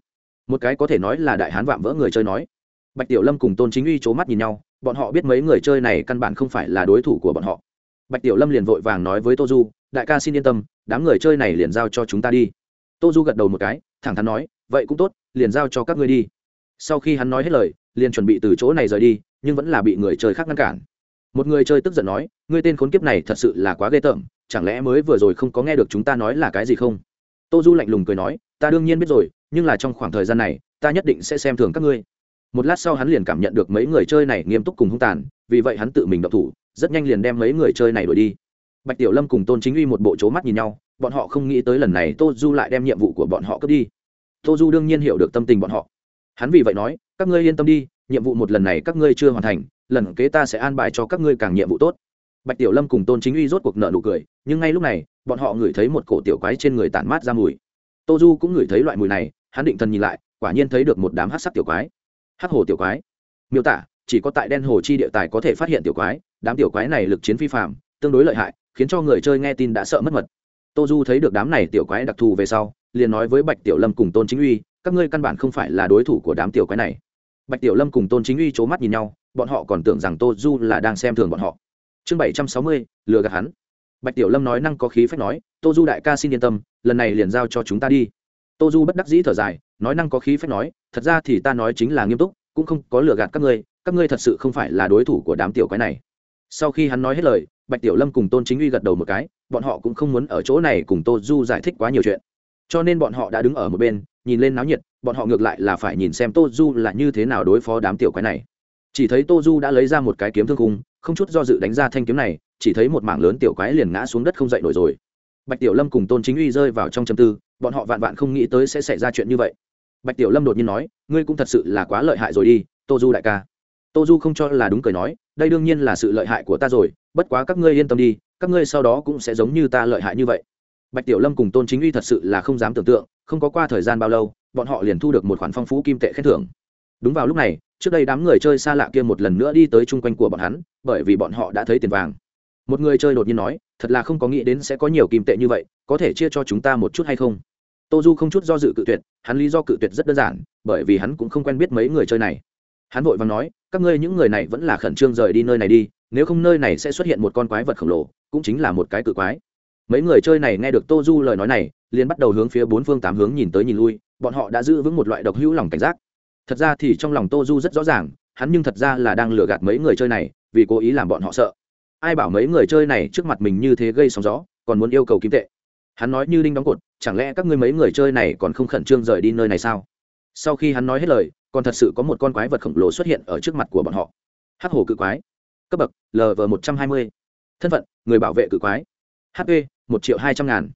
[SPEAKER 1] một cái có thể nói là đại hán vạm vỡ người chơi nói. Bạch tiểu lâm cùng tôn chính uy c h ố mắt nhìn nhau, bọn họ biết mấy người chơi này căn bản không phải là đối thủ của bọn họ. Bạch tiểu lâm liền vội vàng nói với tô du, đại ca xin yên tâm, đám người chơi này liền giao cho chúng ta đi. Tô du gật đầu một cái, thẳng thắn nói, vậy cũng tốt, liền giao cho các ngươi đi. Sau khi hắn nói hết lời, liền chuẩn bị từ chỗ này rời đi, nhưng vẫn là bị người chơi khác ngăn cản. Một người chơi tức giận nói, ngươi tên khốn kiếp này thật sự là quá ghê tởm, chẳng lẽ mới vừa rồi không có nghe được chúng ta nói là cái gì không? Tô du lạnh lùng cười nói, ta đương nhiên biết rồi nhưng là trong khoảng thời gian này, ta nhất định sẽ xem thường các ngươi. Một lát sau hắn liền cảm nhận được mấy người chơi này nghiêm túc cùng hung tàn, vì vậy hắn tự mình động thủ, rất nhanh liền đem mấy người chơi này đuổi đi. Bạch tiểu lâm cùng tôn chính uy một bộ c mắt nhìn nhau, bọn họ không nghĩ tới lần này tô du lại đem nhiệm vụ của bọn họ cướp đi. Tô du đương nhiên hiểu được tâm tình bọn họ. Hắn vì vậy nói, các ngươi yên tâm đi, nhiệm vụ một lần này các ngươi chưa hoàn thành, lần kế ta sẽ an bài cho các ngươi càng nhiệm vụ tốt. Bạch tiểu lâm cùng tôn chính uy rốt cuộc nợ nụ cười, nhưng ngay lúc này, bọn họ ngửi thấy một cổ tiểu quái trên người tản mát ra mùi. Tô du cũng ngửi thấy loại mùi này hắn định thần nhìn lại, quả nhiên thấy được một đám hát sắc tiểu quái. Hát hồ tiểu quái. Miêu tả, chỉ có tại đen hồ chi địa tài có thể phát hiện tiểu quái, đám tiểu quái này lực chiến phi phạm tương đối lợi hại, khiến cho người chơi nghe tin đã sợ mất mật. Tô du thấy được đám này tiểu quái đặc thù về sau, liền nói với bạch tiểu lâm cùng tôn chính uy, các ngươi căn bản không phải là đối thủ của đám tiểu quái này. Bạch tiểu lâm cùng tôn chính uy c h ố mắt nhìn nhau, bọn họ còn tưởng rằng tô du là đang xem thường bọn họ. Chương bảy trăm sáu mươi, lừa gạt hắn. Bạch tiểu lâm nói năng có khí phách nói, tô du đại ca xin yên tâm, lần này liền giao cho chúng ta đi tô du bất đắc dĩ thở dài, nói năng có khí phách nói, thật ra thì ta nói chính là nghiêm túc, cũng không có lừa gạt các ngươi các ngươi thật sự không phải là đối thủ của đám tiểu quái này. Sau khi hắn nói hết lời, bạch tiểu lâm cùng tôn chính uy gật đầu một cái, bọn họ cũng không muốn ở chỗ này cùng tô du giải thích quá nhiều chuyện. Cho nên bọn họ đã đứng ở một bên, nhìn lên náo nhiệt, bọn họ ngược lại là phải nhìn xem tô du là như thế nào đối phó đám tiểu quái này. Chỉ thấy tô du đã lấy ra một cái kiếm thương cung không chút do dự đánh ra thanh kiếm này, chỉ thấy một mảng lớn tiểu quái liền ngã xuống đất không dậy nổi rồi bạch tiểu lâm cùng tôn chính uy rơi vào trong châm tư, bọn họ vạn vạn không nghĩ tới sẽ xảy ra chuyện như vậy. Bạch tiểu lâm đột nhiên nói, ngươi cũng thật sự là quá lợi hại rồi đi tô du đại ca. Tô du không cho là đúng cười nói, đây đương nhiên là sự lợi hại của ta rồi, bất quá các ngươi yên tâm đi, các ngươi sau đó cũng sẽ giống như ta lợi hại như vậy. Bạch tiểu lâm cùng tôn chính uy thật sự là không dám tưởng tượng, không có qua thời gian bao lâu, bọn họ liền thu được một khoản phong phú kim tệ khen thưởng. Đúng vào lúc này, trước đây đám người chơi xa lạ kia một lần nữa đi tới chung quanh của bọn hắn, bởi vì bọn họ đã thấy tiền vàng một người chơi đột nhiên nói, thật là không có nghĩ đến sẽ có nhiều kim tệ như vậy, có thể chia cho chúng ta một chút hay không? Tô du không chút do dự cự tuyệt, hắn lý do cự tuyệt rất đơn giản, bởi vì hắn cũng không quen biết mấy người chơi này. Hắn vội vàng nói, các ngươi những người này vẫn là khẩn trương rời đi nơi này đi, nếu không nơi này sẽ xuất hiện một con quái vật khổng lồ, cũng chính là một cái cự quái. Mấy người chơi này nghe được tô du lời nói này, liền bắt đầu hướng phía bốn phương tám hướng nhìn tới nhìn lui, bọn họ đã giữ vững một loại độc hữu lòng cảnh giác. Thật ra thì trong lòng tô du rất rõ ràng, hắn nhưng thật ra là đang lừa gạt mấy người chơi này, vì cố ý làm bọn họ sợ ai bảo mấy người chơi này trước mặt mình như thế gây sóng gió, còn muốn yêu cầu kim tệ. Hắn nói như đinh đóng cột, chẳng lẽ các ngươi mấy người chơi này còn không khẩn trương rời đi nơi này sao? Sau khi hắn nói hết lời, còn thật sự có một con quái vật khổng lồ xuất hiện ở trước mặt của bọn họ. Hắc hồ cự quái. Cấp bậc lv một trăm hai mươi. Thân phận, người bảo vệ cự quái. Hp một triệu hai trăm ngàn.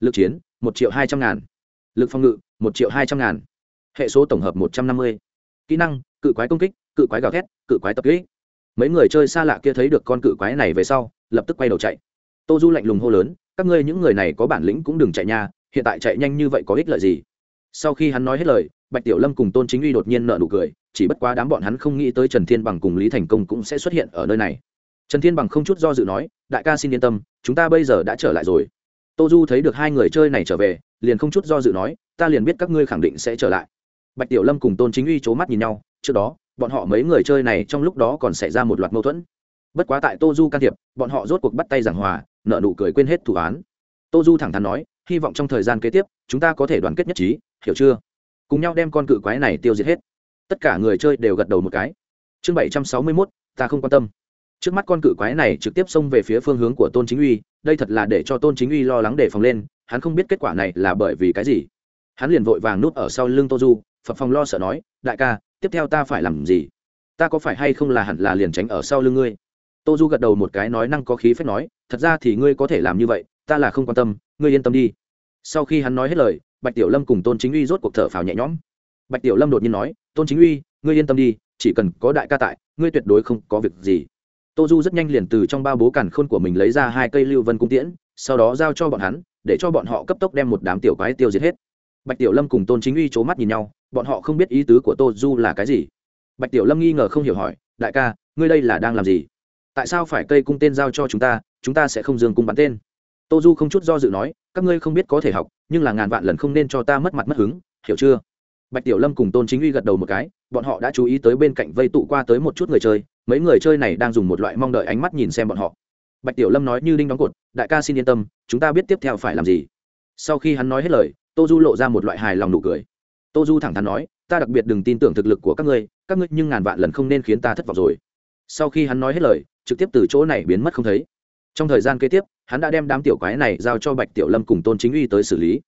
[SPEAKER 1] Lực chiến, một triệu hai trăm ngàn. Lực phòng ngự, một triệu hai trăm ngàn. Hệ số tổng hợp một trăm năm mươi. Kỹ năng, cự quái công kích, cự quái gào thét, cự quái tập kỹ mấy người chơi xa lạ kia thấy được con cự quái này về sau, lập tức quay đầu chạy. Tô du lạnh lùng hô lớn, các ngươi những người này có bản lĩnh cũng đừng chạy nha, hiện tại chạy nhanh như vậy có ích lợi gì? Sau khi hắn nói hết lời, bạch tiểu lâm cùng tôn chính uy đột nhiên nợ nụ cười, chỉ bất quá đám bọn hắn không nghĩ tới trần thiên bằng cùng lý thành công cũng sẽ xuất hiện ở nơi này. Trần thiên bằng không chút do dự nói, đại ca xin yên tâm, chúng ta bây giờ đã trở lại rồi. Tô du thấy được hai người chơi này trở về, liền không chút do dự nói, ta liền biết các ngươi khẳng định sẽ trở lại. Bạch tiểu lâm cùng tôn chính uy c h ố mắt nhìn nhau, trước đó bọn họ mấy người chơi này trong lúc đó còn xảy ra một loạt mâu thuẫn. Bất quá tại tô du can thiệp, bọn họ rốt cuộc bắt tay giảng hòa, nợ nụ cười quên hết thủ án. Tô du thẳng thắn nói, hy vọng trong thời gian kế tiếp, chúng ta có thể đoàn kết nhất trí, hiểu chưa? Cùng nhau đem con cự quái này tiêu diệt hết. Tất cả người chơi đều gật đầu một cái. Chương bảy trăm sáu mươi mốt, ta không quan tâm. Trước mắt con cự quái này trực tiếp xông về phía phương hướng của tôn chính uy, đây thật là để cho tôn chính uy lo lắng để phòng lên, hắn không biết kết quả này là bởi vì cái gì. Hắn liền vội vàng núp ở sau lưng tô du phật phòng lo sợ nói, đại ca tiếp theo ta phải làm gì? Ta có phải hay không là hẳn là liền tránh ở sau lưng ngươi? Tô du gật đầu một cái nói năng có khí phép nói, thật ra thì ngươi có thể làm như vậy, ta là không quan tâm, ngươi yên tâm đi. Sau khi hắn nói hết lời, bạch tiểu lâm cùng tôn chính uy rốt cuộc thở phào nhẹ nhõm. Bạch tiểu lâm đột nhiên nói, tôn chính uy, ngươi yên tâm đi, chỉ cần có đại ca tại, ngươi tuyệt đối không có việc gì. Tô du rất nhanh liền từ trong bao bố cản khôn của mình lấy ra hai cây lưu vân cung tiễn, sau đó giao cho bọn hắn, để cho bọn họ cấp tốc đem một đám tiểu quái tiêu diệt hết bạch tiểu lâm cùng tôn chính uy c h ố mắt nhìn nhau, bọn họ không biết ý tứ của tô du là cái gì. Bạch tiểu lâm nghi ngờ không hiểu hỏi, đại ca, ngươi đây là đang làm gì? Tại sao phải cây cung tên giao cho chúng ta chúng ta sẽ không dường cung bắn tên? Tô du không chút do dự nói, các ngươi không biết có thể học, nhưng là ngàn vạn lần không nên cho ta mất mặt mất hứng, hiểu chưa? Bạch tiểu lâm cùng tôn chính uy gật đầu một cái, bọn họ đã chú ý tới bên cạnh vây tụ qua tới một chút người chơi, mấy người chơi này đang dùng một loại mong đợi ánh mắt nhìn xem bọn họ. Bạch tiểu lâm nói như đinh đóng cột, đại ca xin yên tâm, chúng ta biết tiếp theo phải làm gì. Sau khi hắn nói hết lời tô du lộ ra một loại hài lòng nụ cười. Tô du thẳng thắn nói, ta đặc biệt đừng tin tưởng thực lực của các ngươi các ngươi nhưng ngàn vạn lần không nên khiến ta thất vọng rồi. Sau khi hắn nói hết lời, trực tiếp từ chỗ này biến mất không thấy. Trong thời gian kế tiếp, hắn đã đem đám tiểu quái này giao cho bạch tiểu lâm cùng tôn chính uy tới xử lý.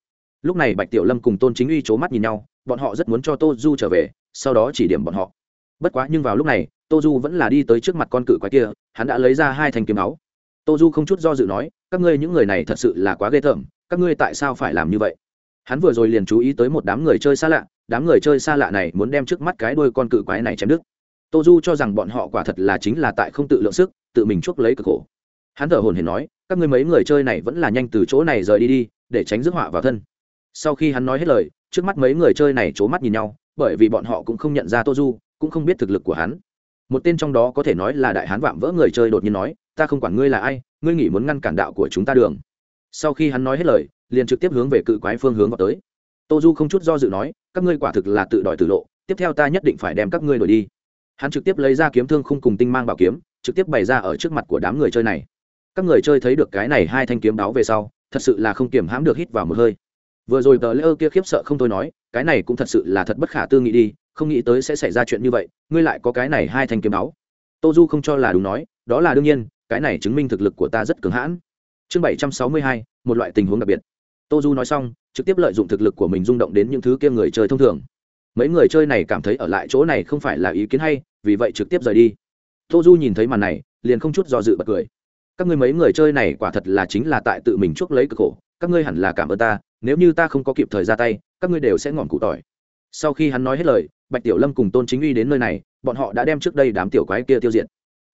[SPEAKER 1] Lúc này bạch tiểu lâm cùng tôn chính uy c h ố mắt nhìn nhau, bọn họ rất muốn cho tô du trở về, sau đó chỉ điểm bọn họ. Bất quá nhưng vào lúc này, tô du vẫn là đi tới trước mặt con cự quái kia, hắn đã lấy ra hai thanh kiếm máu tô du không chút do dự nói, các ngươi những người này thật sự là quá ghê tởm, các ngươi tại sao phải làm như vậy? Hắn vừa rồi liền chú ý tới một đám người chơi xa lạ, đám người chơi xa lạ này muốn đem trước mắt cái đôi con cự quái này chém đứt. Tô du cho rằng bọn họ quả thật là chính là tại không tự lượng sức, tự mình chuốc lấy cực khổ. Hắn thở hồn hển nói, các ngươi mấy người chơi này vẫn là nhanh từ chỗ này rời đi đi, để tránh rước họa vào thân. Sau khi hắn nói hết lời, trước mắt mấy người chơi này c h ố mắt nhìn nhau, bởi vì bọn họ cũng không nhận ra tô du, cũng không biết thực lực của hắn. Một tên trong đó có thể nói là đại hán vạm vỡ người chơi đột nhiên nói, ta không quản ngươi là ai, ngươi nghĩ muốn ngăn cản đạo của chúng ta đường sau khi hắn nói hết lời, liền trực tiếp hướng về cự quái phương hướng vào tới. Tô du không chút do dự nói, các ngươi quả thực là tự đòi tự lộ, tiếp theo ta nhất định phải đem các ngươi đổi đi. Hắn trực tiếp lấy ra kiếm thương khung cùng tinh mang bảo kiếm, trực tiếp bày ra ở trước mặt của đám người chơi này. Các người chơi thấy được cái này hai thanh kiếm báo về sau, thật sự là không kiềm hãm được hít vào một hơi. Vừa rồi tờ lễ ơ kia khiếp sợ không thôi nói, cái này cũng thật sự là thật bất khả tư nghị đi, không nghĩ tới sẽ xảy ra chuyện như vậy, ngươi lại có cái này hai thanh kiếm đáo. tô du không cho là đúng nói, đó là đương nhiên, cái này chứng minh thực lực của ta rất cứng hãn chương bảy trăm sáu mươi hai, một loại tình huống đặc biệt. Tô du nói xong, trực tiếp lợi dụng thực lực của mình rung động đến những thứ kia người chơi thông thường. Mấy người chơi này cảm thấy ở lại chỗ này không phải là ý kiến hay, vì vậy trực tiếp rời đi. Tô du nhìn thấy màn này, liền không chút do dự bật cười. Các ngươi mấy người chơi này quả thật là chính là tại tự mình chuốc lấy cực khổ, các ngươi hẳn là cảm ơn ta, nếu như ta không có kịp thời ra tay, các ngươi đều sẽ ngọn cụ tỏi. Sau khi hắn nói hết lời, bạch tiểu lâm cùng tôn chính uy đến nơi này, bọn họ đã đem trước đây đám tiểu quái kia tiêu diệt.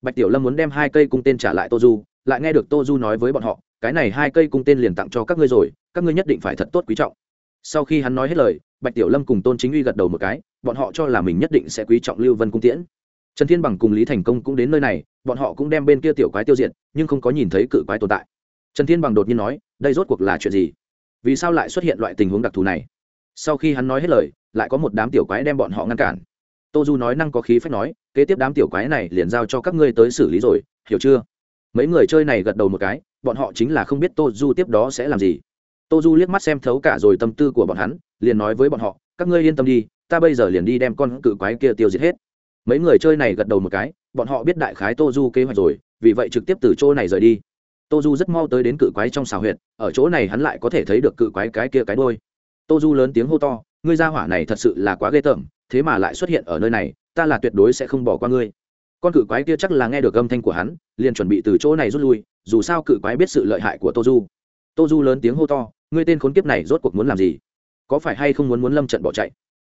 [SPEAKER 1] Bạch tiểu lâm muốn đem hai cây cung tên trả lại tô du, lại nghe được tô du nói với bọn họ cái này hai cây cung tên liền tặng cho các ngươi rồi, các ngươi nhất định phải thật tốt quý trọng. Sau khi hắn nói hết lời, bạch tiểu lâm cùng tôn chính uy gật đầu một cái, bọn họ cho là mình nhất định sẽ quý trọng lưu vân cung tiễn. Trần thiên bằng cùng lý thành công cũng đến nơi này, bọn họ cũng đem bên kia tiểu quái tiêu diệt, nhưng không có nhìn thấy cự quái tồn tại. Trần thiên bằng đột nhiên nói, đây rốt cuộc là chuyện gì? Vì sao lại xuất hiện loại tình huống đặc thù này? Sau khi hắn nói hết lời, lại có một đám tiểu quái đem bọn họ ngăn cản. Tô du nói năng có khí phách nói, kế tiếp đám tiểu quái này liền giao cho các ngươi tới xử lý rồi, hiểu chưa? Mấy người chơi này gật đầu một cái, bọn họ chính là không biết tô du tiếp đó sẽ làm gì. Tô du liếc mắt xem thấu cả rồi tâm tư của bọn hắn, liền nói với bọn họ, các ngươi yên tâm đi, ta bây giờ liền đi đem con cự quái kia tiêu diệt hết. Mấy người chơi này gật đầu một cái, bọn họ biết đại khái tô du kế hoạch rồi, vì vậy trực tiếp từ chỗ này rời đi. Tô du rất mau tới đến cự quái trong xào huyệt, ở chỗ này hắn lại có thể thấy được cự quái cái kia cái đôi tô du lớn tiếng hô to, ngươi ra hỏa này thật sự là quá ghê tởm, thế mà lại xuất hiện ở nơi này, ta là tuyệt đối sẽ không bỏ qua ngươi con cự quái kia chắc là nghe được âm thanh của hắn, liền chuẩn bị từ chỗ này rút lui, dù sao cự quái biết sự lợi hại của tô du tô du lớn tiếng hô to, ngươi tên khốn kiếp này rốt cuộc muốn làm gì? Có phải hay không muốn muốn lâm trận bỏ chạy?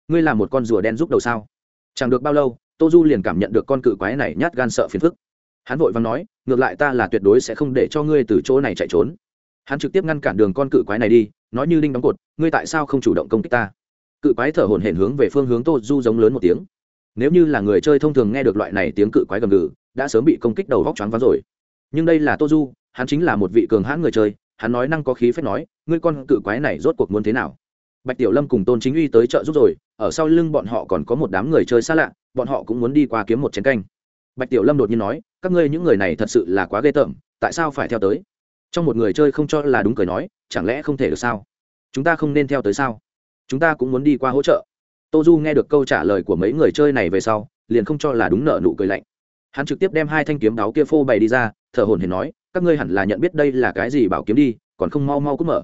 [SPEAKER 1] Ngươi là một con rùa đen giúp đầu sao? Chẳng được bao lâu tô du liền cảm nhận được con cự quái này nhát gan sợ phiền phức. Hắn vội vàng nói, ngược lại ta là tuyệt đối sẽ không để cho ngươi từ chỗ này chạy trốn. Hắn trực tiếp ngăn cản đường con cự quái này đi, nói như đinh đóng cột, ngươi tại sao không chủ động công kích ta? Cự quái thở hổn hển hướng về phương hướng tô du giống lớn một tiếng nếu như là người chơi thông thường nghe được loại này tiếng cự quái gầm gừ, đã sớm bị công kích đầu vóc choáng váng rồi. Nhưng đây là tô du hắn chính là một vị cường hãn người chơi, hắn nói năng có khí phép nói, ngươi con cự quái này rốt cuộc muốn thế nào? Bạch tiểu lâm cùng tôn chính uy tới chợ giúp rồi, ở sau lưng bọn họ còn có một đám người chơi xa lạ, bọn họ cũng muốn đi qua kiếm một chén canh. Bạch tiểu lâm đột nhiên nói, các ngươi những người này thật sự là quá ghê tởm, tại sao phải theo tới? Trong một người chơi không cho là đúng cười nói, chẳng lẽ không thể được sao? Chúng ta không nên theo tới sao? Chúng ta cũng muốn đi qua hỗ trợ tô du nghe được câu trả lời của mấy người chơi này về sau, liền không cho là đúng nợ nụ cười lạnh. Hắn trực tiếp đem hai thanh kiếm đáo kia phô bày đi ra, thở hồn hển nói, các ngươi hẳn là nhận biết đây là cái gì bảo kiếm đi, còn không mau mau cút mở.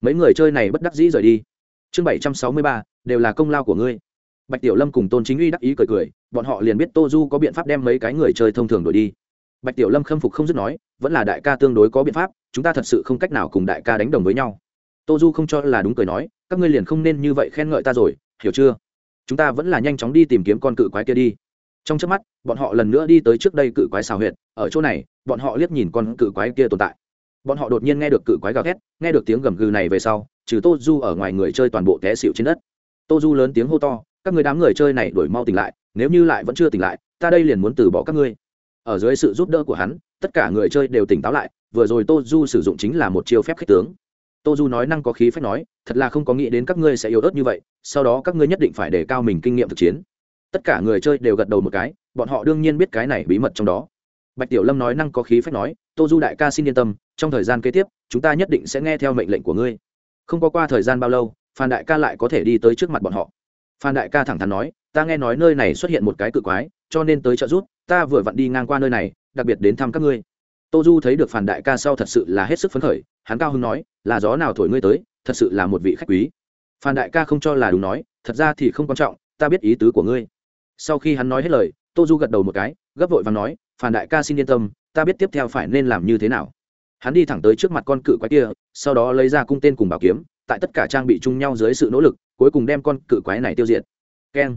[SPEAKER 1] Mấy người chơi này bất đắc dĩ rời đi. Chương bảy trăm sáu mươi ba, đều là công lao của ngươi. Bạch tiểu lâm cùng tôn chính uy đắc ý cười cười, bọn họ liền biết tô du có biện pháp đem mấy cái người chơi thông thường đổi đi. Bạch tiểu lâm khâm phục không dứt nói, vẫn là đại ca tương đối có biện pháp, chúng ta thật sự không cách nào cùng đại ca đánh đồng với nhau. Tô du không cho là đúng cười nói, các ngươi liền không nên như vậy khen ngợi ta rồi, hiểu chưa? Chúng ta vẫn là nhanh chóng đi tìm kiếm con cự quái kia đi. Trong trước mắt, bọn họ lần nữa đi tới trước đây cự quái xào huyệt, ở chỗ này, bọn họ liếc nhìn con cự quái kia tồn tại. Bọn họ đột nhiên nghe được cự quái gào thét, nghe được tiếng gầm gừ này về sau, trừ tô du ở ngoài người chơi toàn bộ té xịu trên đất. Tô du lớn tiếng hô to, các người đám người chơi này đổi mau tỉnh lại, nếu như lại vẫn chưa tỉnh lại, ta đây liền muốn từ bỏ các ngươi. Ở dưới sự giúp đỡ của hắn, tất cả người chơi đều tỉnh táo lại, vừa rồi tô du sử dụng chính là một chiêu phép khích tướng tô du nói năng có khí phách nói, thật là không có nghĩ đến các ngươi sẽ yếu ớt như vậy, sau đó các ngươi nhất định phải đề cao mình kinh nghiệm thực chiến. Tất cả người chơi đều gật đầu một cái, bọn họ đương nhiên biết cái này bí mật trong đó. Bạch tiểu lâm nói năng có khí phách nói, tô du đại ca xin yên tâm, trong thời gian kế tiếp, chúng ta nhất định sẽ nghe theo mệnh lệnh của ngươi. Không có qua thời gian bao lâu, phan đại ca lại có thể đi tới trước mặt bọn họ. Phan đại ca thẳng thắn nói, ta nghe nói nơi này xuất hiện một cái cự quái, cho nên tới trợ giúp, ta vừa vặn đi ngang qua nơi này, đặc biệt đến thăm các ngươi tô du thấy được phan đại ca sau thật sự là hết sức phấn khởi, hắn cao hưng nói, là gió nào thổi ngươi tới, thật sự là một vị khách quý. Phan đại ca không cho là đúng nói, thật ra thì không quan trọng, ta biết ý tứ của ngươi. Sau khi hắn nói hết lời, tô du gật đầu một cái, gấp vội và nói phan đại ca xin yên tâm, ta biết tiếp theo phải nên làm như thế nào. Hắn đi thẳng tới trước mặt con cự quái kia, sau đó lấy ra cung tên cùng bảo kiếm, tại tất cả trang bị chung nhau dưới sự nỗ lực, cuối cùng đem con cự quái này tiêu diệt. Keng.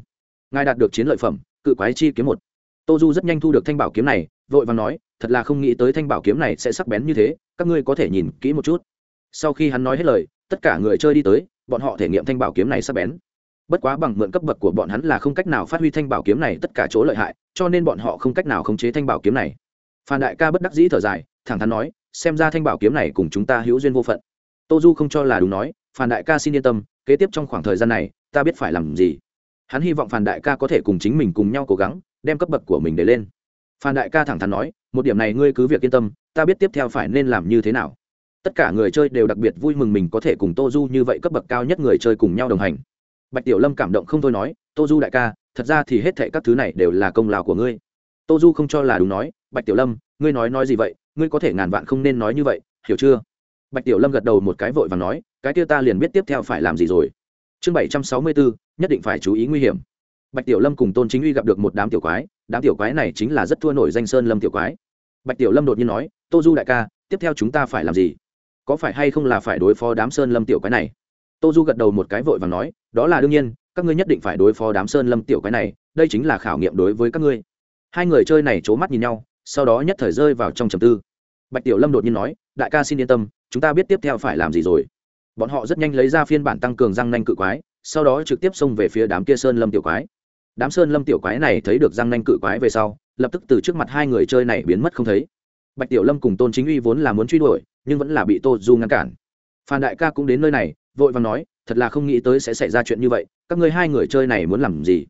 [SPEAKER 1] Ngài đạt được chiến lợi phẩm, cự quái chi kiếm một. Tô du rất nhanh thu được thanh bảo kiếm này, vội và nói thật là không nghĩ tới thanh bảo kiếm này sẽ sắc bén như thế, các ngươi có thể nhìn kỹ một chút. Sau khi hắn nói hết lời, tất cả người chơi đi tới, bọn họ thể nghiệm thanh bảo kiếm này sắc bén. Bất quá bằng mượn cấp bậc của bọn hắn là không cách nào phát huy thanh bảo kiếm này tất cả chỗ lợi hại, cho nên bọn họ không cách nào khống chế thanh bảo kiếm này. Phan đại ca bất đắc dĩ thở dài, thẳng thắn nói, xem ra thanh bảo kiếm này cùng chúng ta hữu duyên vô phận. Tô du không cho là đúng nói, phan đại ca xin yên tâm, kế tiếp trong khoảng thời gian này, ta biết phải làm gì. Hắn hy vọng phan đại ca có thể cùng chính mình cùng nhau cố gắng, đem cấp bậc của mình để lên. Phan đại ca thẳng thắn nói một điểm này ngươi cứ việc yên tâm, ta biết tiếp theo phải nên làm như thế nào. Tất cả người chơi đều đặc biệt vui mừng mình có thể cùng tô du như vậy cấp bậc cao nhất người chơi cùng nhau đồng hành. Bạch tiểu lâm cảm động không thôi nói, tô du đại ca, thật ra thì hết thệ các thứ này đều là công lao của ngươi. Tô du không cho là đúng nói, bạch tiểu lâm, ngươi nói nói gì vậy? Ngươi có thể ngàn vạn không nên nói như vậy, hiểu chưa? Bạch tiểu lâm gật đầu một cái vội và nói, cái kia ta liền biết tiếp theo phải làm gì rồi. Chương bảy trăm sáu mươi bốn, nhất định phải chú ý nguy hiểm. Bạch tiểu lâm cùng tôn chính uy gặp được một đám tiểu quái đám tiểu quái này chính là rất thua nổi danh sơn lâm tiểu quái. Bạch tiểu lâm đột nhiên nói, tô du đại ca, tiếp theo chúng ta phải làm gì? Có phải hay không là phải đối phó đám sơn lâm tiểu quái này? Tô du gật đầu một cái vội và nói, đó là đương nhiên, các ngươi nhất định phải đối phó đám sơn lâm tiểu quái này, đây chính là khảo nghiệm đối với các ngươi. Hai người chơi này c h ố mắt nhìn nhau, sau đó nhất thời rơi vào trong trầm tư. Bạch tiểu lâm đột nhiên nói, đại ca xin yên tâm, chúng ta biết tiếp theo phải làm gì rồi. Bọn họ rất nhanh lấy ra phiên bản tăng cường răng nanh cự quái, sau đó trực tiếp xông về phía đám kia sơn lâm tiểu quái đám sơn lâm tiểu quái này thấy được răng nanh cự quái về sau, lập tức từ trước mặt hai người chơi này biến mất không thấy. Bạch tiểu lâm cùng tôn chính uy vốn là muốn truy đuổi, nhưng vẫn là bị tô du ngăn cản. Phan đại ca cũng đến nơi này, vội vàng nói, thật là không nghĩ tới sẽ xảy ra chuyện như vậy, các ngươi hai người chơi này muốn làm gì?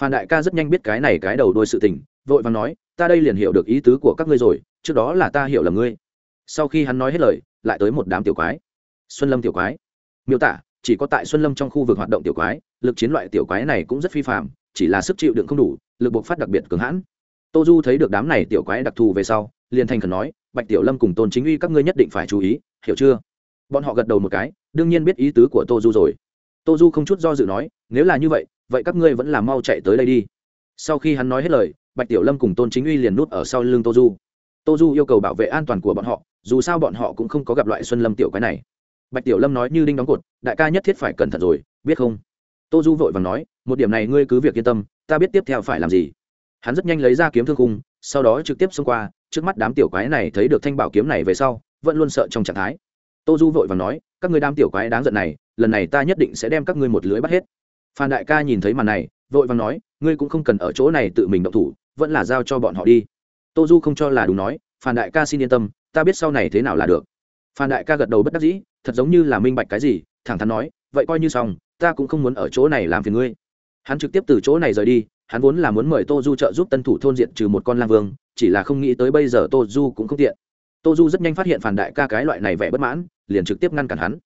[SPEAKER 1] Phan đại ca rất nhanh biết cái này cái đầu đôi sự tình, vội vàng nói, ta đây liền hiểu được ý tứ của các ngươi rồi, trước đó là ta hiểu là ngươi. Sau khi hắn nói hết lời, lại tới một đám tiểu quái. Xuân lâm tiểu quái. Miêu tả, chỉ có tại xuân lâm trong khu vực hoạt động tiểu quái, lực chiến loại tiểu quái này cũng rất phi phạm chỉ là sức chịu đựng không đủ, lực buộc phát đặc biệt cường hãn. Tô du thấy được đám này tiểu quái đặc thù về sau, liền thành khẩn nói, bạch tiểu lâm cùng tôn chính uy các ngươi nhất định phải chú ý, hiểu chưa? Bọn họ gật đầu một cái, đương nhiên biết ý tứ của tô du rồi. Tô du không chút do dự nói, nếu là như vậy vậy các ngươi vẫn là mau chạy tới đây đi. Sau khi hắn nói hết lời, bạch tiểu lâm cùng tôn chính uy liền nút ở sau lưng tô du. Tô du yêu cầu bảo vệ an toàn của bọn họ, dù sao bọn họ cũng không có gặp loại xuân lâm tiểu cái này. Bạch tiểu lâm nói như đinh đóng cột, đại ca nhất thiết phải cẩn thận rồi, biết không? Tô du vội vàng nói một điểm này ngươi cứ việc yên tâm, ta biết tiếp theo phải làm gì. Hắn rất nhanh lấy ra kiếm thương cung sau đó trực tiếp xông qua, trước mắt đám tiểu quái này thấy được thanh bảo kiếm này về sau, vẫn luôn sợ trong trạng thái. Tô du vội và nói, các ngươi đám tiểu quái đáng giận này, lần này ta nhất định sẽ đem các ngươi một lưới bắt hết. Phan đại ca nhìn thấy màn này, vội và nói, ngươi cũng không cần ở chỗ này tự mình động thủ, vẫn là giao cho bọn họ đi. Tô du không cho là đúng nói, phan đại ca xin yên tâm, ta biết sau này thế nào là được. Phan đại ca gật đầu bất đắc dĩ, thật giống như là minh bạch cái gì, thẳng thắn nói, vậy coi như xong, ta cũng không muốn ở chỗ này làm phiền ngươi hắn trực tiếp từ chỗ này rời đi, hắn vốn là muốn mời tô du trợ giúp tân thủ thôn diện trừ một con lang vương, chỉ là không nghĩ tới bây giờ tô du cũng không tiện. Tô du rất nhanh phát hiện phản đại ca cái loại này vẻ bất mãn, liền trực tiếp ngăn cản hắn.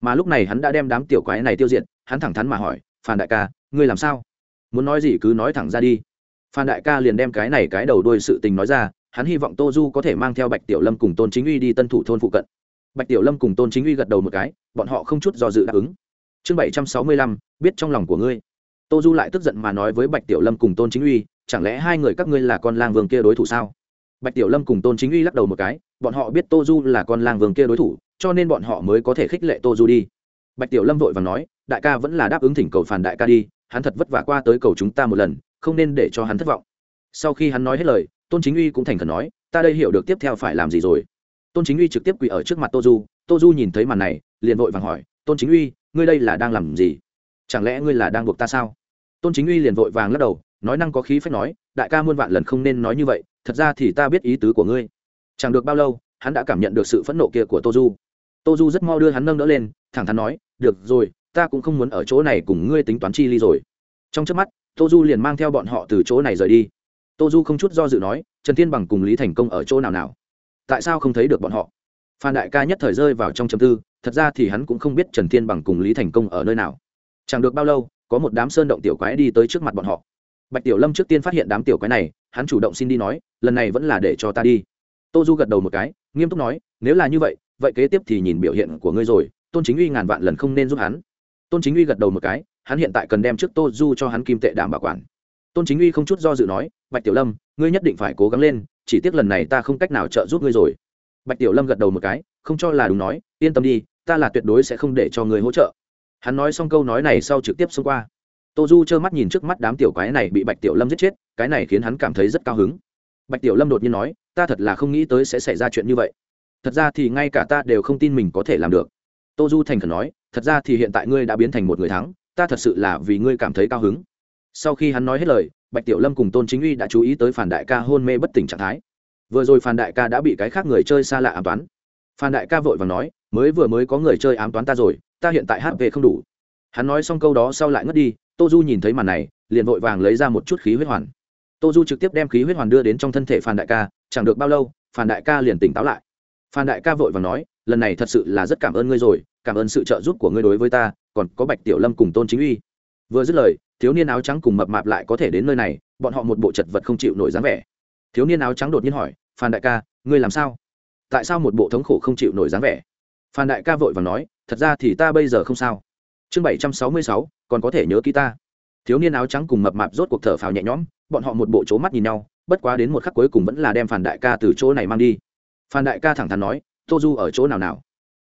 [SPEAKER 1] Mà lúc này hắn đã đem đám tiểu quái này tiêu diệt, hắn thẳng thắn mà hỏi, phản đại ca, ngươi làm sao? Muốn nói gì cứ nói thẳng ra đi. Phan đại ca liền đem cái này cái đầu đuôi sự tình nói ra, hắn hy vọng tô du có thể mang theo bạch tiểu lâm cùng tôn chính uy đi tân thủ thôn phụ cận. Bạch tiểu lâm cùng tôn chính uy gật đầu một cái, bọn họ không chút do dự đáp ứng. Chương bảy trăm sáu mươi lăm, biết trong lòng của ngươi tô du lại tức giận mà nói với bạch tiểu lâm cùng tôn chính uy, chẳng lẽ hai người các ngươi là con lang vương kia đối thủ sao? Bạch tiểu lâm cùng tôn chính uy lắc đầu một cái, bọn họ biết tô du là con lang vương kia đối thủ, cho nên bọn họ mới có thể khích lệ tô du đi. Bạch tiểu lâm vội và nói, đại ca vẫn là đáp ứng thỉnh cầu phản đại ca đi, hắn thật vất vả qua tới cầu chúng ta một lần, không nên để cho hắn thất vọng. Sau khi hắn nói hết lời, tôn chính uy cũng thành khẩn nói, ta đây hiểu được tiếp theo phải làm gì rồi. Tôn chính uy trực tiếp quỳ ở trước mặt tô du tô du nhìn thấy màn này, liền vội vàng hỏi, tôn chính uy, ngươi đây là đang làm gì? Chẳng lẽ ngươi là đang buộc ta sao? Tôn chính uy liền vội vàng lắc đầu, nói năng có khí phách nói, đại ca muôn vạn lần không nên nói như vậy, thật ra thì ta biết ý tứ của ngươi. Chẳng được bao lâu, hắn đã cảm nhận được sự phẫn nộ kia của tô du tô du rất mau đưa hắn nâng đỡ lên, thẳng thắn nói, được rồi, ta cũng không muốn ở chỗ này cùng ngươi tính toán chi ly rồi. Trong trước mắt tô du liền mang theo bọn họ từ chỗ này rời đi. Tô du không chút do dự nói, trần thiên bằng cùng lý thành công ở chỗ nào nào? Tại sao không thấy được bọn họ? Phan đại ca nhất thời rơi vào trong châm tư, thật ra thì hắn cũng không biết trần thiên bằng cùng lý thành công ở nơi nào. Chẳng được bao lâu có một đám sơn động tiểu quái đi tới trước mặt bọn họ. Bạch tiểu lâm trước tiên phát hiện đám tiểu quái này, hắn chủ động xin đi nói, lần này vẫn là để cho ta đi. Tô du gật đầu một cái, nghiêm túc nói, nếu là như vậy vậy kế tiếp thì nhìn biểu hiện của ngươi rồi, tôn chính uy ngàn vạn lần không nên giúp hắn. Tôn chính uy gật đầu một cái, hắn hiện tại cần đem trước tô du cho hắn kim tệ đảm bảo quản. Tôn chính uy không chút do dự nói, bạch tiểu lâm, ngươi nhất định phải cố gắng lên, chỉ tiếc lần này ta không cách nào trợ giúp ngươi rồi. Bạch tiểu lâm gật đầu một cái, không cho là đúng nói, yên tâm đi, ta là tuyệt đối sẽ không để cho ngươi hỗ trợ hắn nói xong câu nói này sau trực tiếp xông qua. Tô du trơ mắt nhìn trước mắt đám tiểu quái này bị bạch tiểu lâm giết chết, cái này khiến hắn cảm thấy rất cao hứng. Bạch tiểu lâm đột nhiên nói, ta thật là không nghĩ tới sẽ xảy ra chuyện như vậy. Thật ra thì ngay cả ta đều không tin mình có thể làm được. Tô du thành khẩn nói, thật ra thì hiện tại ngươi đã biến thành một người thắng, ta thật sự là vì ngươi cảm thấy cao hứng. Sau khi hắn nói hết lời, bạch tiểu lâm cùng tôn chính uy đã chú ý tới phản đại ca hôn mê bất tỉnh trạng thái. Vừa rồi phản đại ca đã bị cái khác người chơi xa lạ ám toán. Phan đại ca vội và nói, mới vừa mới có người chơi ám toán ta rồi ta hiện tại hp không đủ. Hắn nói xong câu đó sau lại ngất đi, tô du nhìn thấy màn này, liền vội vàng lấy ra một chút khí huyết hoàn. Tô du trực tiếp đem khí huyết hoàn đưa đến trong thân thể phan đại ca, chẳng được bao lâu, phan đại ca liền tỉnh táo lại. Phan đại ca vội vàng nói, lần này thật sự là rất cảm ơn ngươi rồi, cảm ơn sự trợ giúp của ngươi đối với ta, còn có bạch tiểu lâm cùng tôn chính uy. Vừa dứt lời, thiếu niên áo trắng cùng mập mạp lại có thể đến nơi này, bọn họ một bộ chật vật không chịu nổi dáng vẻ. Thiếu niên áo trắng đột nhiên hỏi, phan đại ca, ngươi làm sao? Tại sao một bộ thống khổ không chịu nổi dáng vẻ? Phan đại ca vội và nói thật ra thì ta bây giờ không sao. Chương bảy trăm sáu mươi sáu, còn có thể nhớ ký ta. Thiếu niên áo trắng cùng mập mạp rốt cuộc thở phào nhẹ nhõm, bọn họ một bộ c mắt nhìn nhau, bất quá đến một khắc cuối cùng vẫn là đem phản đại ca từ chỗ này mang đi. Phan đại ca thẳng thắn nói, tô du ở chỗ nào nào?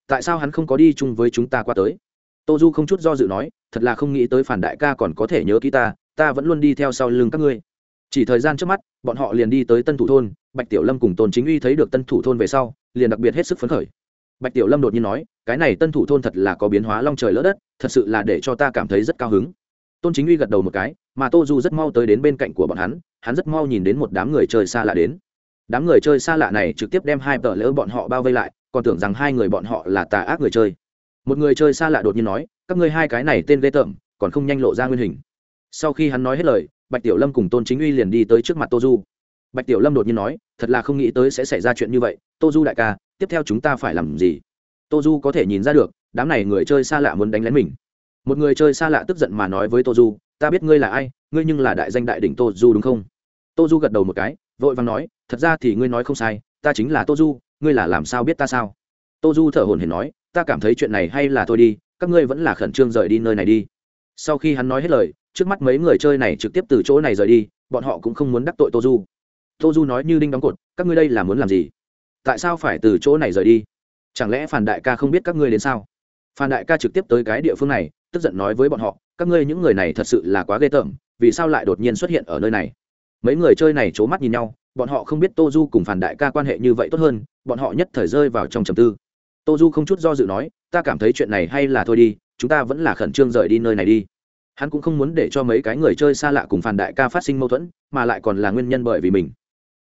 [SPEAKER 1] Tại sao hắn không có đi chung với chúng ta qua tới? Tô du không chút do dự nói, thật là không nghĩ tới phản đại ca còn có thể nhớ ký ta ta vẫn luôn đi theo sau lưng các ngươi. Chỉ thời gian trước mắt, bọn họ liền đi tới tân thủ thôn, bạch tiểu lâm cùng tôn chính uy thấy được tân thủ thôn về sau, liền đặc biệt hết sức phấn khởi. Bạch tiểu lâm đột nhiên nói cái này tân thủ thôn thật là có biến hóa long trời lỡ đất, thật sự là để cho ta cảm thấy rất cao hứng. Tôn chính uy gật đầu một cái, mà tô du rất mau tới đến bên cạnh của bọn hắn hắn rất mau nhìn đến một đám người chơi xa lạ đến. Đám người chơi xa lạ này trực tiếp đem hai tờ lỡ bọn họ bao vây lại, còn tưởng rằng hai người bọn họ là tà ác người chơi. Một người chơi xa lạ đột nhiên nói, các ngươi hai cái này tên ghê tởm, còn không nhanh lộ ra nguyên hình. Sau khi hắn nói hết lời, bạch tiểu lâm cùng tôn chính uy liền đi tới trước mặt tô du. Bạch tiểu lâm đột nhiên nói, thật là không nghĩ tới sẽ xảy ra chuyện như vậy, tô du đại ca, tiếp theo chúng ta phải làm gì? Tô du có thể nhìn ra được, đám này người chơi xa lạ muốn đánh lén mình. Một người chơi xa lạ tức giận mà nói với tô du, ta biết ngươi là ai, ngươi nhưng là đại danh đại đỉnh tô du đúng không? Tô du gật đầu một cái, vội vàng nói, thật ra thì ngươi nói không sai, ta chính là tô du, ngươi là làm sao biết ta sao? Tô du thở hồn hển nói, ta cảm thấy chuyện này hay là thôi đi, các ngươi vẫn là khẩn trương rời đi nơi này đi. Sau khi hắn nói hết lời, trước mắt mấy người chơi này trực tiếp từ chỗ này rời đi, bọn họ cũng không muốn đắc tội tô du. Tô du nói như đinh đóng cột, các ngươi đây là muốn làm gì? Tại sao phải từ chỗ này rời đi? Chẳng lẽ phản đại ca không biết các ngươi đến sao? Phản đại ca trực tiếp tới cái địa phương này, tức giận nói với bọn họ, các ngươi những người này thật sự là quá ghê tởm, vì sao lại đột nhiên xuất hiện ở nơi này? Mấy người chơi này c h ố mắt nhìn nhau, bọn họ không biết tô du cùng phản đại ca quan hệ như vậy tốt hơn, bọn họ nhất thời rơi vào trong trầm tư. Tô du không chút do dự nói, ta cảm thấy chuyện này hay là thôi đi, chúng ta vẫn là khẩn trương rời đi nơi này đi. Hắn cũng không muốn để cho mấy cái người chơi xa lạ cùng phản đại ca phát sinh mâu thuẫn, mà lại còn là nguyên nhân bởi vì mình.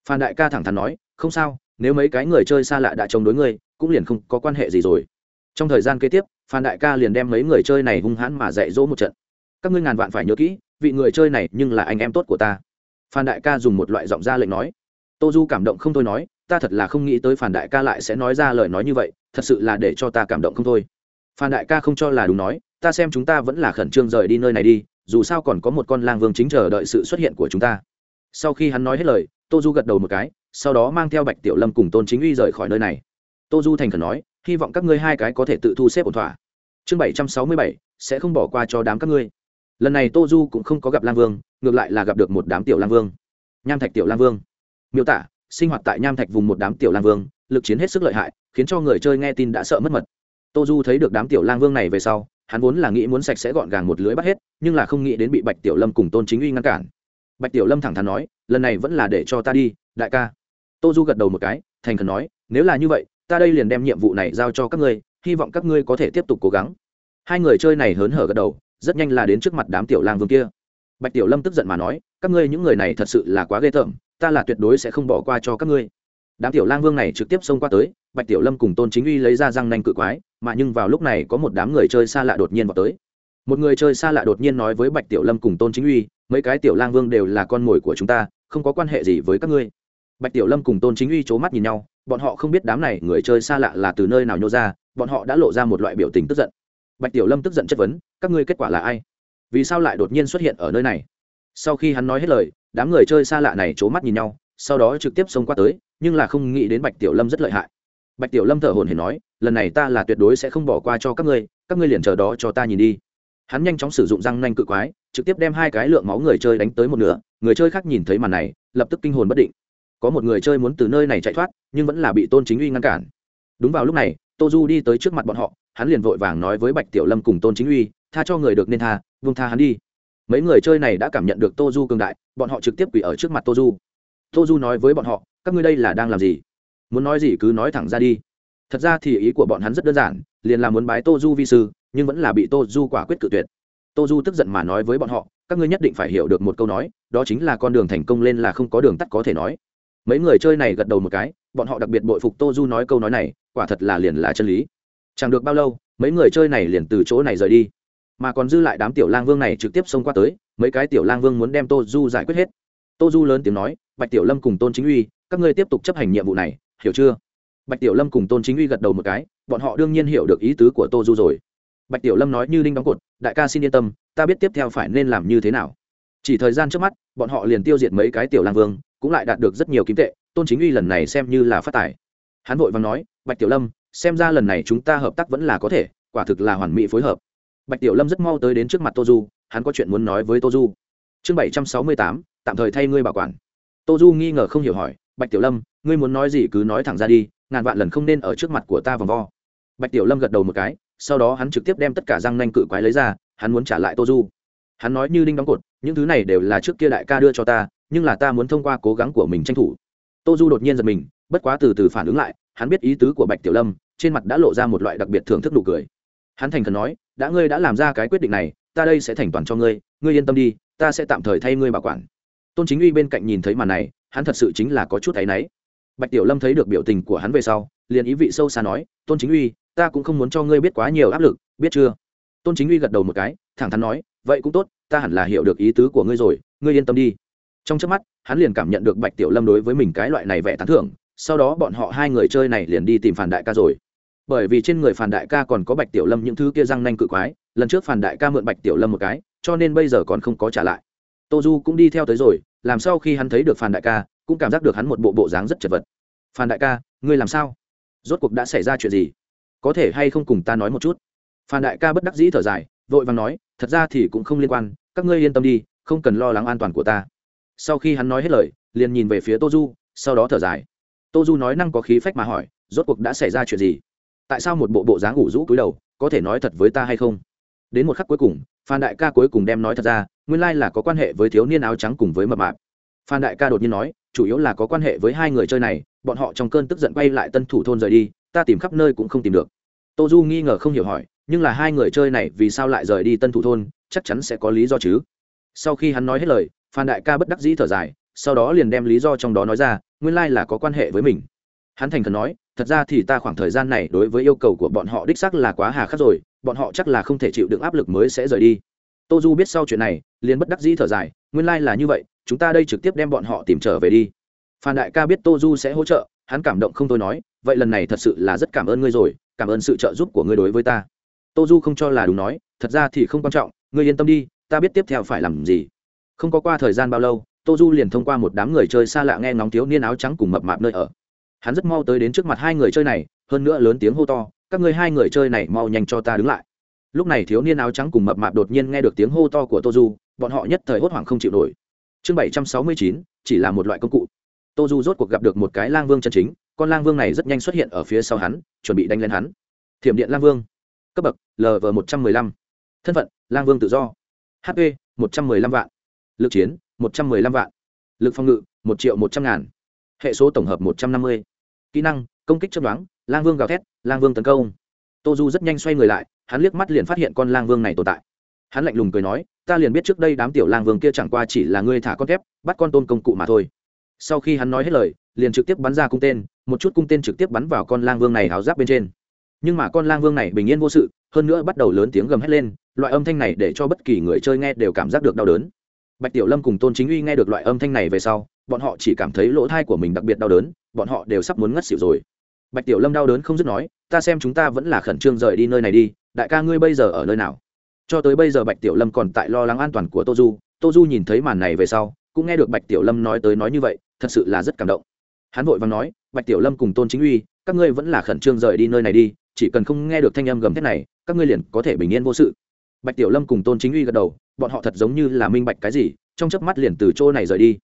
[SPEAKER 1] Phản đại ca thẳng thắn nói, không sao, nếu mấy cái người chơi xa lạ đã chống đối ngươi cũng liền không có quan hệ gì rồi. Trong thời gian kế tiếp, phan đại ca liền đem mấy người chơi này hung hãn mà dạy dỗ một trận. Các ngươi ngàn vạn phải nhớ kỹ, vị người chơi này nhưng là anh em tốt của ta. Phan đại ca dùng một loại giọng ra lệnh nói. Tô du cảm động không thôi nói, ta thật là không nghĩ tới phan đại ca lại sẽ nói ra lời nói như vậy, thật sự là để cho ta cảm động không thôi. Phan đại ca không cho là đúng nói, ta xem chúng ta vẫn là khẩn trương rời đi nơi này đi, dù sao còn có một con lang vương chính chờ đợi sự xuất hiện của chúng ta. Sau khi hắn nói hết lời, tô du gật đầu một cái, sau đó mang theo bạch tiểu lâm cùng tôn chính uy rời khỏi nơi này tô du thành khẩn nói, hy vọng các ngươi hai cái có thể tự thu xếp ổn thỏa. Chương bảy trăm sáu mươi bảy, sẽ không bỏ qua cho đám các ngươi. Lần này tô du cũng không có gặp lang vương, ngược lại là gặp được một đám tiểu lang vương. Nham thạch tiểu lang vương. Miêu tả, sinh hoạt tại nham thạch vùng một đám tiểu lang vương, lực chiến hết sức lợi hại, khiến cho người chơi nghe tin đã sợ mất mật. Tô du thấy được đám tiểu lang vương này về sau, hắn vốn là nghĩ muốn sạch sẽ gọn gàng một lưới bắt hết, nhưng là không nghĩ đến bị bạch tiểu lâm cùng tôn chính uy ngăn cản. Bạch tiểu lâm thẳng thắn nói, lần này vẫn là để cho ta đi, đại ca. Tô du gật đầu một cái, thành khẩn nói, nếu là như vậy ta đây liền đem nhiệm vụ này giao cho các ngươi, hy vọng các ngươi có thể tiếp tục cố gắng. Hai người chơi này hớn hở gật đầu, rất nhanh là đến trước mặt đám tiểu lang vương kia. Bạch tiểu lâm tức giận mà nói, các ngươi những người này thật sự là quá ghê tởm, ta là tuyệt đối sẽ không bỏ qua cho các ngươi. Đám tiểu lang vương này trực tiếp xông qua tới, bạch tiểu lâm cùng tôn chính uy lấy ra răng nanh cự quái, mà nhưng vào lúc này có một đám người chơi xa lạ đột nhiên vào tới. Một người chơi xa lạ đột nhiên nói với bạch tiểu lâm cùng tôn chính uy, mấy cái tiểu lang vương đều là con mồi của chúng ta, không có quan hệ gì với các ngươi bạch tiểu lâm cùng tôn chính uy c h ố mắt nhìn nhau, bọn họ không biết đám này người chơi xa lạ là từ nơi nào nhô ra, bọn họ đã lộ ra một loại biểu tình tức giận. Bạch tiểu lâm tức giận chất vấn, các ngươi kết quả là ai? Vì sao lại đột nhiên xuất hiện ở nơi này? Sau khi hắn nói hết lời, đám người chơi xa lạ này c h ố mắt nhìn nhau, sau đó trực tiếp xông qua tới, nhưng là không nghĩ đến bạch tiểu lâm rất lợi hại. Bạch tiểu lâm thở hồn hề nói, lần này ta là tuyệt đối sẽ không bỏ qua cho các ngươi các ngươi liền chờ đó cho ta nhìn đi. Hắn nhanh chóng sử dụng răng nanh cự quái, trực tiếp đem hai cái lượng máu người chơi đánh tới một nửa, người chơi khác nhìn thấy màn này, lập tức kinh hồn bất định có một người chơi muốn từ nơi này chạy thoát, nhưng vẫn là bị tôn chính uy ngăn cản. Đúng vào lúc này, tô du đi tới trước mặt bọn họ, hắn liền vội vàng nói với bạch tiểu lâm cùng tôn chính uy, tha cho người được nên tha vương tha hắn đi. Mấy người chơi này đã cảm nhận được tô du cường đại, bọn họ trực tiếp quỷ ở trước mặt tô du. Tô du nói với bọn họ, các ngươi đây là đang làm gì? Muốn nói gì cứ nói thẳng ra đi. Thật ra thì ý của bọn hắn rất đơn giản, liền là muốn bái tô du vi sư, nhưng vẫn là bị tô du quả quyết cự tuyệt. Tô du tức giận mà nói với bọn họ, các ngươi nhất định phải hiểu được một câu nói, đó chính là con đường thành công lên là không có đường tắt có thể nói mấy người chơi này gật đầu một cái, bọn họ đặc biệt bội phục tô du nói câu nói này, quả thật là liền là chân lý. Chẳng được bao lâu, mấy người chơi này liền từ chỗ này rời đi. Mà còn dư lại đám tiểu lang vương này trực tiếp xông qua tới, mấy cái tiểu lang vương muốn đem tô du giải quyết hết. Tô du lớn tiếng nói, bạch tiểu lâm cùng tôn chính uy, các ngươi tiếp tục chấp hành nhiệm vụ này, hiểu chưa? Bạch tiểu lâm cùng tôn chính uy gật đầu một cái, bọn họ đương nhiên hiểu được ý tứ của tô du rồi. Bạch tiểu lâm nói, như đinh đóng cột, đại ca xin yên tâm, ta biết tiếp theo phải nên làm như thế nào. Chỉ thời gian trước mắt, bọn họ liền tiêu diệt mấy cái tiểu lang vương cũng lại đạt được rất nhiều kim tệ, tôn chính uy lần này xem như là phát tài. Hắn vội và nói, bạch tiểu lâm, xem ra lần này chúng ta hợp tác vẫn là có thể, quả thực là hoàn mỹ phối hợp. Bạch tiểu lâm rất mau tới đến trước mặt tô du, hắn có chuyện muốn nói với tô du. Chương bảy trăm sáu mươi tám, tạm thời thay ngươi bảo quản. Tô du nghi ngờ không hiểu hỏi, bạch tiểu lâm, ngươi muốn nói gì cứ nói thẳng ra đi, ngàn vạn lần không nên ở trước mặt của ta vòng vo. Bạch tiểu lâm gật đầu một cái, sau đó hắn trực tiếp đem tất cả răng nanh cự quái lấy ra, hắn muốn trả lại tô du. Hắn nói như đinh đóng cột, những thứ này đều là trước kia đại ca đưa cho ta nhưng là ta muốn thông qua cố gắng của mình tranh thủ. Tô du đột nhiên giật mình, bất quá từ từ phản ứng lại, hắn biết ý tứ của bạch tiểu lâm, trên mặt đã lộ ra một loại đặc biệt thưởng thức nụ cười. Hắn thành khẩn nói, đã ngươi đã làm ra cái quyết định này, ta đây sẽ thành toàn cho ngươi ngươi yên tâm đi, ta sẽ tạm thời thay ngươi bảo quản. Tôn chính uy bên cạnh nhìn thấy màn này, hắn thật sự chính là có chút thấy náy. Bạch tiểu lâm thấy được biểu tình của hắn về sau, liền ý vị sâu xa nói, tôn chính uy, ta cũng không muốn cho ngươi biết quá nhiều áp lực, biết chưa? Tôn chính uy gật đầu một cái, thẳng thắn nói, vậy cũng tốt, ta hẳn là hiểu được ý tứ của ngươi rồi, ngươi yên tâm đi trong trước mắt, hắn liền cảm nhận được bạch tiểu lâm đối với mình cái loại này vẻ tán thưởng, sau đó bọn họ hai người chơi này liền đi tìm phản đại ca rồi. Bởi vì trên người phản đại ca còn có bạch tiểu lâm những thứ kia răng nanh cự quái, lần trước phản đại ca mượn bạch tiểu lâm một cái, cho nên bây giờ còn không có trả lại. Tô du cũng đi theo tới rồi, làm sau khi hắn thấy được phản đại ca, cũng cảm giác được hắn một bộ bộ dáng rất chật vật. Phản đại ca, ngươi làm sao? Rốt cuộc đã xảy ra chuyện gì? Có thể hay không cùng ta nói một chút? Phản đại ca bất đắc dĩ thở dài, vội vàng nói, thật ra thì cũng không liên quan, các ngươi yên tâm đi, không cần lo lắng an toàn của ta sau khi hắn nói hết lời, liền nhìn về phía tô du sau đó thở dài. Tô du nói năng có khí phách mà hỏi, rốt cuộc đã xảy ra chuyện gì? Tại sao một bộ bộ dáng ủ rũ cúi đầu, có thể nói thật với ta hay không? Đến một khắc cuối cùng, phan đại ca cuối cùng đem nói thật ra, nguyên lai là có quan hệ với thiếu niên áo trắng cùng với mập mạp. Phan đại ca đột nhiên nói, chủ yếu là có quan hệ với hai người chơi này, bọn họ trong cơn tức giận quay lại tân thủ thôn rời đi, ta tìm khắp nơi cũng không tìm được. Tô du nghi ngờ không hiểu hỏi, nhưng là hai người chơi này vì sao lại rời đi tân thủ thôn, chắc chắn sẽ có lý do chứ? Sau khi hắn nói hết lời phan đại ca bất đắc dĩ thở dài, sau đó liền đem lý do trong đó nói ra, nguyên lai là có quan hệ với mình. Hắn thành Thần nói, thật ra thì ta khoảng thời gian này đối với yêu cầu của bọn họ đích xác là quá hà khắc rồi, bọn họ chắc là không thể chịu đựng áp lực mới sẽ rời đi. Tô du biết sau chuyện này, liền bất đắc dĩ thở dài, nguyên lai là như vậy, chúng ta đây trực tiếp đem bọn họ tìm trở về đi. Phan đại ca biết tô du sẽ hỗ trợ, hắn cảm động không thôi nói, vậy lần này thật sự là rất cảm ơn ngươi rồi, cảm ơn sự trợ giúp của ngươi đối với ta. Tô du không cho là đúng nói, thật ra thì không quan trọng, ngươi yên tâm đi, ta biết tiếp theo phải làm gì không có qua thời gian bao lâu, tô du liền thông qua một đám người chơi xa lạ nghe ngóng thiếu niên áo trắng cùng mập mạp nơi ở. Hắn rất mau tới đến trước mặt hai người chơi này, hơn nữa lớn tiếng hô to, các ngươi hai người chơi này mau nhanh cho ta đứng lại. Lúc này thiếu niên áo trắng cùng mập mạp đột nhiên nghe được tiếng hô to của tô du, bọn họ nhất thời hốt hoảng không chịu nổi. Chương bảy trăm sáu mươi chín, chỉ là một loại công cụ. Tô du rốt cuộc gặp được một cái lang vương chân chính, con lang vương này rất nhanh xuất hiện ở phía sau hắn, chuẩn bị đánh lên hắn. Thiểm điện lang vương. Cấp bậc lv một trăm m ư ơ i năm thân phận, lang vương tự do. Hp một trăm m ư ơ i năm vạn lực chiến, một trăm m ư ơ i năm vạn. Lực phòng ngự, một triệu một trăm ngàn. Hệ số tổng hợp một trăm năm mươi. Kỹ năng, công kích chấp đoán lang vương gào thét, lang vương tấn công. Tô du rất nhanh xoay người lại, hắn liếc mắt liền phát hiện con lang vương này tồn tại. Hắn lạnh lùng cười nói, ta liền biết trước đây đám tiểu lang vương kia chẳng qua chỉ là ngươi thả con thép, bắt con tôn công cụ mà thôi. Sau khi hắn nói hết lời, liền trực tiếp bắn ra cung tên, một chút cung tên trực tiếp bắn vào con lang vương này háo giáp bên trên. Nhưng mà con lang vương này bình yên vô sự, hơn nữa bắt đầu lớn tiếng gầm hét lên, loại âm thanh này để cho bất kỳ người chơi nghe đều cảm giác được đau đớn bạch tiểu lâm cùng tôn chính uy nghe được loại âm thanh này về sau, bọn họ chỉ cảm thấy lỗ thai của mình đặc biệt đau đớn, bọn họ đều sắp muốn ngất xỉu rồi. Bạch tiểu lâm đau đớn không dứt nói, ta xem chúng ta vẫn là khẩn trương rời đi nơi này đi, đại ca ngươi bây giờ ở nơi nào? Cho tới bây giờ bạch tiểu lâm còn tại lo lắng an toàn của tô du tô du nhìn thấy màn này về sau, cũng nghe được bạch tiểu lâm nói tới nói như vậy, thật sự là rất cảm động. Hắn vội và nói, bạch tiểu lâm cùng tôn chính uy, các ngươi vẫn là khẩn trương rời đi nơi này đi, chỉ cần không nghe được thanh âm gầm thét này, các ngươi liền có thể bình yên vô sự bạch tiểu lâm cùng tôn chính uy gật đầu, bọn họ thật giống như là minh bạch cái gì, trong chớp mắt liền từ chỗ này rời đi.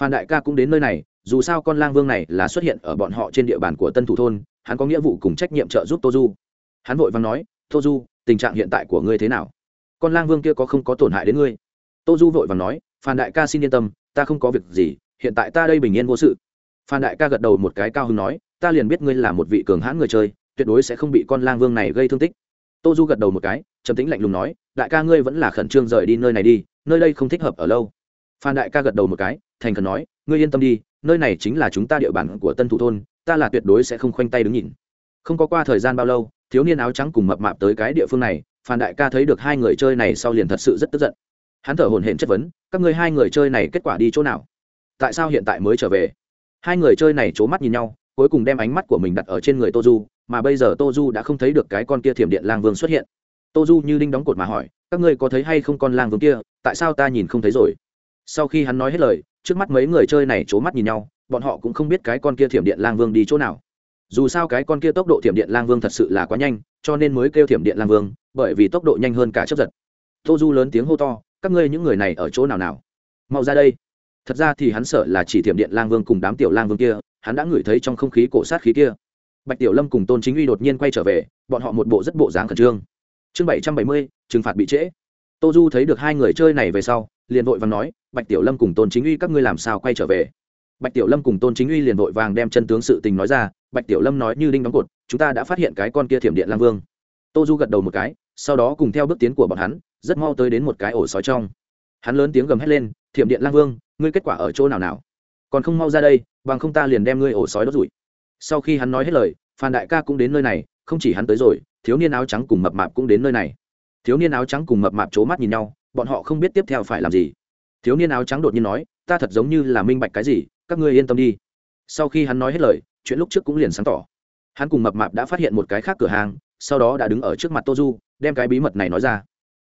[SPEAKER 1] Phan đại ca cũng đến nơi này, dù sao con lang vương này là xuất hiện ở bọn họ trên địa bàn của tân thủ thôn, hắn có nghĩa vụ cùng trách nhiệm trợ giúp tô du. Hắn vội vàng nói, tô du, tình trạng hiện tại của ngươi thế nào? Con lang vương kia có không có tổn hại đến ngươi? Tô du vội vàng nói, phan đại ca xin yên tâm, ta không có việc gì, hiện tại ta đây bình yên vô sự. Phan đại ca gật đầu một cái cao hứng nói, ta liền biết ngươi là một vị cường hãn người chơi, tuyệt đối sẽ không bị con lang vương này gây thương tích tô du gật đầu một cái, trầm tĩnh lạnh lùng nói, đại ca ngươi vẫn là khẩn trương rời đi nơi này đi, nơi đây không thích hợp ở lâu. Phan đại ca gật đầu một cái, thành khẩn nói, ngươi yên tâm đi, nơi này chính là chúng ta địa bàn của tân thủ thôn, ta là tuyệt đối sẽ không khoanh tay đứng nhìn. Không có qua thời gian bao lâu, thiếu niên áo trắng cùng mập mạp tới cái địa phương này, phan đại ca thấy được hai người chơi này sau liền thật sự rất tức giận. Hắn thở hổn hển chất vấn, các ngươi hai người chơi này kết quả đi chỗ nào? Tại sao hiện tại mới trở về? Hai người chơi này c h ố mắt nhìn nhau, cuối cùng đem ánh mắt của mình đặt ở trên người tô du mà bây giờ tô du đã không thấy được cái con kia thiểm điện lang vương xuất hiện. Tô du như đinh đóng cột mà hỏi, các ngươi có thấy hay không con lang vương kia? Tại sao ta nhìn không thấy rồi? Sau khi hắn nói hết lời, trước mắt mấy người chơi này c h ố mắt nhìn nhau, bọn họ cũng không biết cái con kia thiểm điện lang vương đi chỗ nào. Dù sao cái con kia tốc độ thiểm điện lang vương thật sự là quá nhanh, cho nên mới kêu thiểm điện lang vương, bởi vì tốc độ nhanh hơn cả chấp giật. Tô du lớn tiếng hô to, các ngươi những người này ở chỗ nào nào? Mau ra đây. Thật ra thì hắn sợ là chỉ thiểm điện lang vương cùng đám tiểu lang vương kia, hắn đã ngửi thấy trong không khí cổ sát khí kia bạch tiểu lâm cùng tôn chính uy đột nhiên quay trở về, bọn họ một bộ rất bộ dáng khẩn trương. Chương bảy trăm bảy mươi, trừng phạt bị trễ. Tô du thấy được hai người chơi này về sau, liền vội vàng nói, bạch tiểu lâm cùng tôn chính uy các ngươi làm sao quay trở về? Bạch tiểu lâm cùng tôn chính uy liền vội vàng đem chân tướng sự tình nói ra, bạch tiểu lâm nói như đinh đóng cột, chúng ta đã phát hiện cái con kia thiểm điện lang vương. Tô du gật đầu một cái, sau đó cùng theo bước tiến của bọn hắn, rất mau tới đến một cái ổ sói trong. Hắn lớn tiếng gầm hét lên, thiểm điện lang vương, ngươi kết quả ở chỗ nào nào? Còn không mau ra đây, bằng không ta liền đem ngươi ổ sói đốt rủi sau khi hắn nói hết lời, phan đại ca cũng đến nơi này, không chỉ hắn tới rồi, thiếu niên áo trắng cùng mập mạp cũng đến nơi này. Thiếu niên áo trắng cùng mập mạp c h ố mắt nhìn nhau, bọn họ không biết tiếp theo phải làm gì. Thiếu niên áo trắng đột nhiên nói, ta thật giống như là minh bạch cái gì, các ngươi yên tâm đi. Sau khi hắn nói hết lời, chuyện lúc trước cũng liền sáng tỏ. Hắn cùng mập mạp đã phát hiện một cái khác cửa hàng, sau đó đã đứng ở trước mặt tô du đem cái bí mật này nói ra.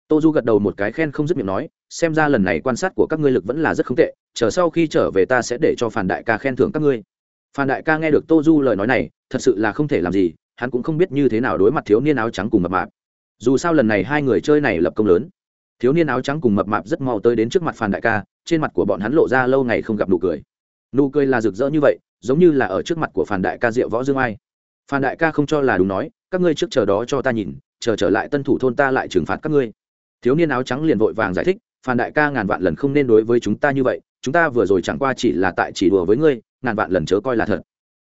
[SPEAKER 1] Tô du gật đầu một cái khen không dứt miệng nói, xem ra lần này quan sát của các ngươi lực vẫn là rất không tệ, chờ sau khi trở về ta sẽ để cho phản đại ca khen thưởng các ngươi phan đại ca nghe được tô du lời nói này, thật sự là không thể làm gì, hắn cũng không biết như thế nào đối mặt thiếu niên áo trắng cùng mập mạp. Dù sao lần này hai người chơi này lập công lớn. Thiếu niên áo trắng cùng mập mạp rất mau tới đến trước mặt phan đại ca, trên mặt của bọn hắn lộ ra lâu ngày không gặp nụ cười. Nụ cười là rực rỡ như vậy, giống như là ở trước mặt của phan đại ca diệu võ dương ai. Phan đại ca không cho là đúng nói, các ngươi trước chờ đó cho ta nhìn, chờ trở lại tân thủ thôn ta lại trừng phạt các ngươi. Thiếu niên áo trắng liền vội vàng giải thích, phan đại ca ngàn vạn lần không nên đối với chúng ta như vậy, chúng ta vừa rồi chẳng qua chỉ là tại chỉ đùa với ngươi ngàn vạn lần chớ coi là thật.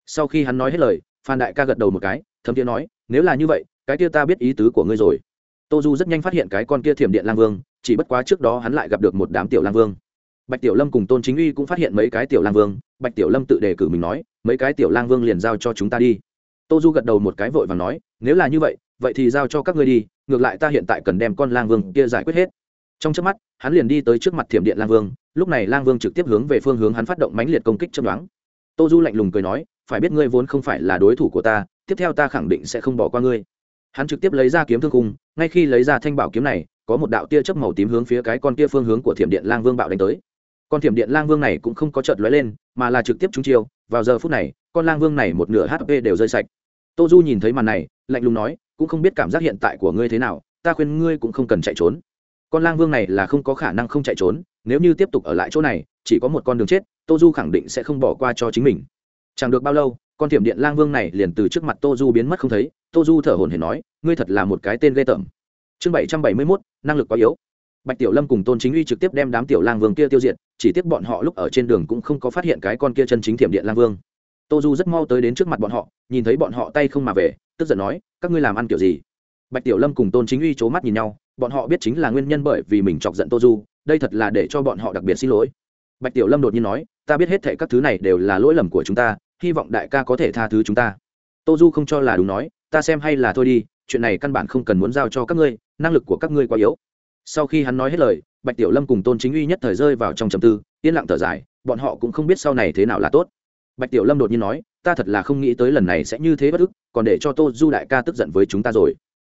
[SPEAKER 1] Sau khi hắn nói hết lời, phan đại ca gật đầu một cái, thấm Thiên nói, nếu là như vậy, cái kia ta biết ý tứ của ngươi rồi. Tô du rất nhanh phát hiện cái con kia thiểm điện lang vương, chỉ bất quá trước đó hắn lại gặp được một đám tiểu lang vương. Bạch tiểu lâm cùng tôn chính uy cũng phát hiện mấy cái tiểu lang vương, bạch tiểu lâm tự đề cử mình nói, mấy cái tiểu lang vương liền giao cho chúng ta đi. Tô du gật đầu một cái vội và nói, nếu là như vậy vậy thì giao cho các ngươi đi, ngược lại ta hiện tại cần đem con lang vương kia giải quyết hết. Trong trước mắt, hắn liền đi tới trước mặt thiểm điện lang vương, lúc này lang vương trực tiếp hướng về phương hướng hắn phát động mãnh liệt công kích chấm đoán tô du lạnh lùng cười nói, phải biết ngươi vốn không phải là đối thủ của ta, tiếp theo ta khẳng định sẽ không bỏ qua ngươi. Hắn trực tiếp lấy ra kiếm thương cung ngay khi lấy ra thanh bảo kiếm này, có một đạo tia chớp màu tím hướng phía cái con kia phương hướng của thiểm điện lang vương bạo đánh tới. Con thiểm điện lang vương này cũng không có trợt lóe lên, mà là trực tiếp trúng chiêu. Vào giờ phút này, con lang vương này một nửa hp đều rơi sạch. Tô du nhìn thấy màn này, lạnh lùng nói, cũng không biết cảm giác hiện tại của ngươi thế nào, ta khuyên ngươi cũng không cần chạy trốn con lang vương này là không có khả năng không chạy trốn, nếu như tiếp tục ở lại chỗ này, chỉ có một con đường chết, tô du khẳng định sẽ không bỏ qua cho chính mình. Chẳng được bao lâu, con thiểm điện lang vương này liền từ trước mặt tô du biến mất không thấy, tô du thở hồn hển nói, ngươi thật là một cái tên ghê tởm. Chương bảy trăm bảy mươi mốt, năng lực quá yếu. Bạch tiểu lâm cùng tôn chính uy trực tiếp đem đám tiểu lang vương kia tiêu diệt, chỉ tiếp bọn họ lúc ở trên đường cũng không có phát hiện cái con kia chân chính thiểm điện lang vương. Tô du rất mau tới đến trước mặt bọn họ, nhìn thấy bọn họ tay không mà về, tức giận nói, các ngươi làm ăn kiểu gì? Bạch tiểu lâm cùng tôn chính uy c h ố mắt nhìn nhau bọn họ biết chính là nguyên nhân bởi vì mình chọc giận tô du, đây thật là để cho bọn họ đặc biệt xin lỗi. Bạch tiểu lâm đột nhiên nói, ta biết hết thệ các thứ này đều là lỗi lầm của chúng ta, hy vọng đại ca có thể tha thứ chúng ta. Tô du không cho là đúng nói, ta xem hay là thôi đi, chuyện này căn bản không cần muốn giao cho các ngươi, năng lực của các ngươi quá yếu. Sau khi hắn nói hết lời, bạch tiểu lâm cùng tôn chính uy nhất thời rơi vào trong trầm tư, yên lặng thở dài, bọn họ cũng không biết sau này thế nào là tốt. Bạch tiểu lâm đột nhiên nói, ta thật là không nghĩ tới lần này sẽ như thế bất ức, còn để cho tô du đại ca tức giận với chúng ta rồi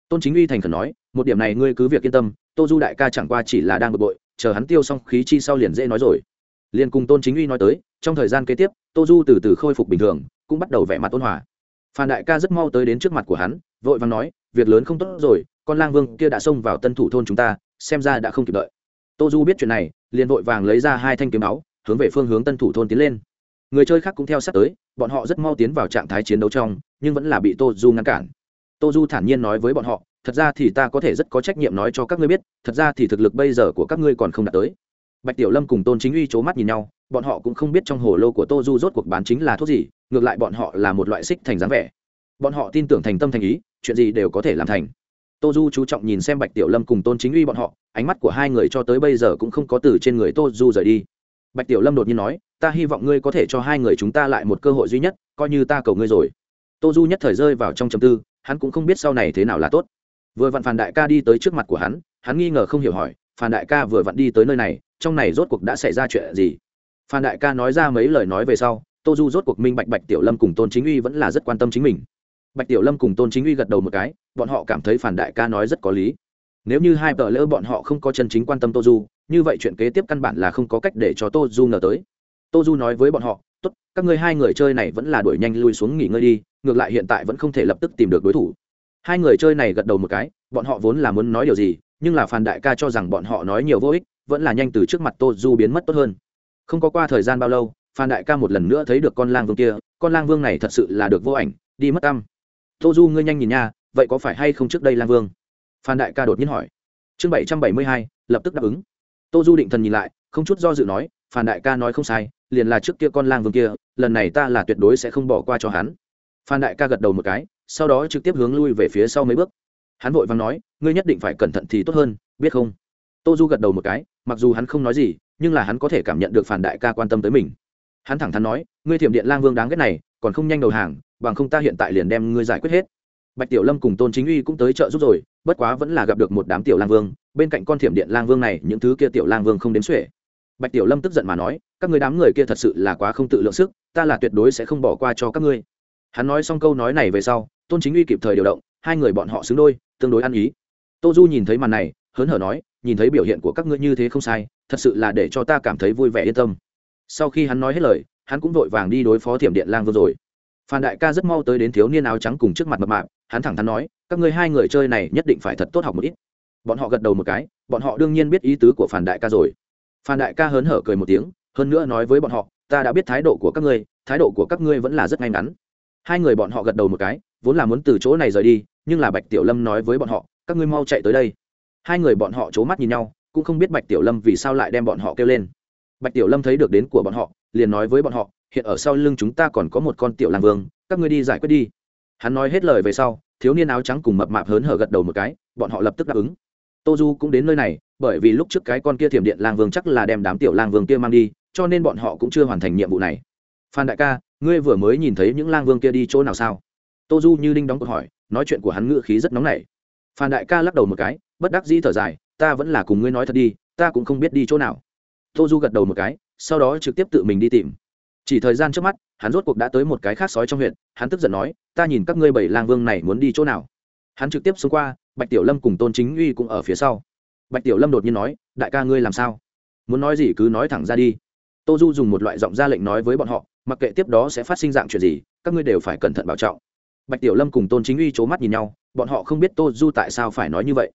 [SPEAKER 1] tôn chính uy thành khẩn nói, một điểm này ngươi cứ việc yên tâm, tô du đại ca chẳng qua chỉ là đang bực bội, chờ hắn tiêu xong khí chi sau liền dễ nói rồi. Liền cùng tôn chính uy nói tới, trong thời gian kế tiếp, tô du từ từ khôi phục bình thường, cũng bắt đầu vẻ mặt ôn hòa. Phan đại ca rất mau tới đến trước mặt của hắn, vội vàng nói, việc lớn không tốt rồi, con lang vương kia đã xông vào tân thủ thôn chúng ta, xem ra đã không kịp đợi. Tô du biết chuyện này, liền vội vàng lấy ra hai thanh kiếm máu hướng về phương hướng tân thủ thôn tiến lên. Người chơi khác cũng theo sát tới, bọn họ rất mau tiến vào trạng thái chiến đấu trong, nhưng vẫn là bị tô du ngăn cản tô du thản nhiên nói với bọn họ, thật ra thì ta có thể rất có trách nhiệm nói cho các ngươi biết, thật ra thì thực lực bây giờ của các ngươi còn không đạt tới. Bạch tiểu lâm cùng tôn chính uy c h ố mắt nhìn nhau, bọn họ cũng không biết trong hồ lô của tô du rốt cuộc bán chính là thuốc gì, ngược lại bọn họ là một loại xích thành dáng vẻ. Bọn họ tin tưởng thành tâm thành ý, chuyện gì đều có thể làm thành. Tô du chú trọng nhìn xem bạch tiểu lâm cùng tôn chính uy bọn họ, ánh mắt của hai người cho tới bây giờ cũng không có từ trên người tô du rời đi. Bạch tiểu lâm đột nhiên nói, ta hy vọng ngươi có thể cho hai người chúng ta lại một cơ hội duy nhất, coi như ta cầu ngươi rồi. Tô du nhất thời rơi vào trong chầm tư hắn cũng không biết sau này thế nào là tốt. Vừa vặn phàn đại ca đi tới trước mặt của hắn hắn nghi ngờ không hiểu hỏi, phàn đại ca vừa vặn đi tới nơi này, trong này rốt cuộc đã xảy ra chuyện gì? Phan đại ca nói ra mấy lời nói về sau, tô du rốt cuộc minh bạch bạch tiểu lâm cùng tôn chính uy vẫn là rất quan tâm chính mình. Bạch tiểu lâm cùng tôn chính uy gật đầu một cái, bọn họ cảm thấy phản đại ca nói rất có lý. Nếu như hai vợ lỡ bọn họ không có chân chính quan tâm tô du, như vậy chuyện kế tiếp căn bản là không có cách để cho tô du ngờ tới. Tô du nói với bọn họ tốt, các ngươi hai người chơi này vẫn là đuổi nhanh lui xuống nghỉ ngơi đi, ngược lại hiện tại vẫn không thể lập tức tìm được đối thủ. Hai người chơi này gật đầu một cái, bọn họ vốn là muốn nói điều gì, nhưng là phan đại ca cho rằng bọn họ nói nhiều vô ích, vẫn là nhanh từ trước mặt tô du biến mất tốt hơn. Không có qua thời gian bao lâu, phan đại ca một lần nữa thấy được con lang vương kia, con lang vương này thật sự là được vô ảnh, đi mất tâm. Tô du ngươi nhanh nhìn nha, vậy có phải hay không trước đây lang vương? Phan đại ca đột nhiên hỏi. Chương bảy trăm bảy mươi hai, lập tức đáp ứng. Tô du định thần nhìn lại, không chút do dự nói phan đại ca nói không sai, liền là trước kia con lang vương kia, lần này ta là tuyệt đối sẽ không bỏ qua cho hắn. Phan đại ca gật đầu một cái, sau đó trực tiếp hướng lui về phía sau mấy bước. Hắn vội vàng nói, ngươi nhất định phải cẩn thận thì tốt hơn, biết không? Tô du gật đầu một cái, mặc dù hắn không nói gì, nhưng là hắn có thể cảm nhận được phản đại ca quan tâm tới mình. Hắn thẳng thắn nói, ngươi thiểm điện lang vương đáng ghét này, còn không nhanh đầu hàng, bằng không ta hiện tại liền đem ngươi giải quyết hết. Bạch tiểu lâm cùng tôn chính uy cũng tới chợ giúp rồi, bất quá vẫn là gặp được một đám tiểu lang vương, bên cạnh con thiểm điện lang vương này, những thứ kia tiểu lang vương không đếm xuể bạch tiểu lâm tức giận mà nói, các người đám người kia thật sự là quá không tự lượng sức, ta là tuyệt đối sẽ không bỏ qua cho các ngươi. Hắn nói xong câu nói này về sau, tôn chính uy kịp thời điều động, hai người bọn họ xứng đôi, tương đối ăn ý. Tô du nhìn thấy màn này, hớn hở nói, nhìn thấy biểu hiện của các ngươi như thế không sai, thật sự là để cho ta cảm thấy vui vẻ yên tâm. Sau khi hắn nói hết lời, hắn cũng vội vàng đi đối phó thiểm điện lang vừa rồi. Phan đại ca rất mau tới đến thiếu niên áo trắng cùng trước mặt mập mạp, hắn thẳng thắn nói, các ngươi hai người chơi này nhất định phải thật tốt học một ít. Bọn họ gật đầu một cái, bọn họ đương nhiên biết ý tứ của phan đại ca rồi phan đại ca hớn hở cười một tiếng, hơn nữa nói với bọn họ, ta đã biết thái độ của các ngươi, thái độ của các ngươi vẫn là rất ngay ngắn. Hai người bọn họ gật đầu một cái, vốn là muốn từ chỗ này rời đi, nhưng là bạch tiểu lâm nói với bọn họ, các ngươi mau chạy tới đây. Hai người bọn họ c h ố mắt nhìn nhau, cũng không biết bạch tiểu lâm vì sao lại đem bọn họ kêu lên. Bạch tiểu lâm thấy được đến của bọn họ, liền nói với bọn họ, hiện ở sau lưng chúng ta còn có một con tiểu lang vương, các ngươi đi giải quyết đi. Hắn nói hết lời về sau, thiếu niên áo trắng cùng mập mạp hớn hở gật đầu một cái, bọn họ lập tức đáp ứng. Tô du cũng đến nơi này bởi vì lúc trước cái con kia thiểm điện lang vương chắc là đem đám tiểu lang vương kia mang đi, cho nên bọn họ cũng chưa hoàn thành nhiệm vụ này. Phan đại ca, ngươi vừa mới nhìn thấy những lang vương kia đi chỗ nào sao? Tô du như đinh đóng câu hỏi, nói chuyện của hắn ngựa khí rất nóng nảy. Phan đại ca lắc đầu một cái, bất đắc dĩ thở dài, ta vẫn là cùng ngươi nói thật đi, ta cũng không biết đi chỗ nào. Tô du gật đầu một cái, sau đó trực tiếp tự mình đi tìm. Chỉ thời gian trước mắt, hắn rốt cuộc đã tới một cái khác sói trong huyện, hắn tức giận nói, ta nhìn các ngươi bảy lang vương này muốn đi chỗ nào. Hắn trực tiếp xông qua, bạch tiểu lâm cùng tôn chính uy cũng ở phía sau bạch tiểu lâm đột nhiên nói, đại ca ngươi làm sao? Muốn nói gì cứ nói thẳng ra đi. Tô du dùng một loại giọng ra lệnh nói với bọn họ, mặc kệ tiếp đó sẽ phát sinh dạng chuyện gì, các ngươi đều phải cẩn thận bảo trọng. Bạch tiểu lâm cùng tôn chính uy c h ố mắt nhìn nhau, bọn họ không biết tô du tại sao phải nói như vậy.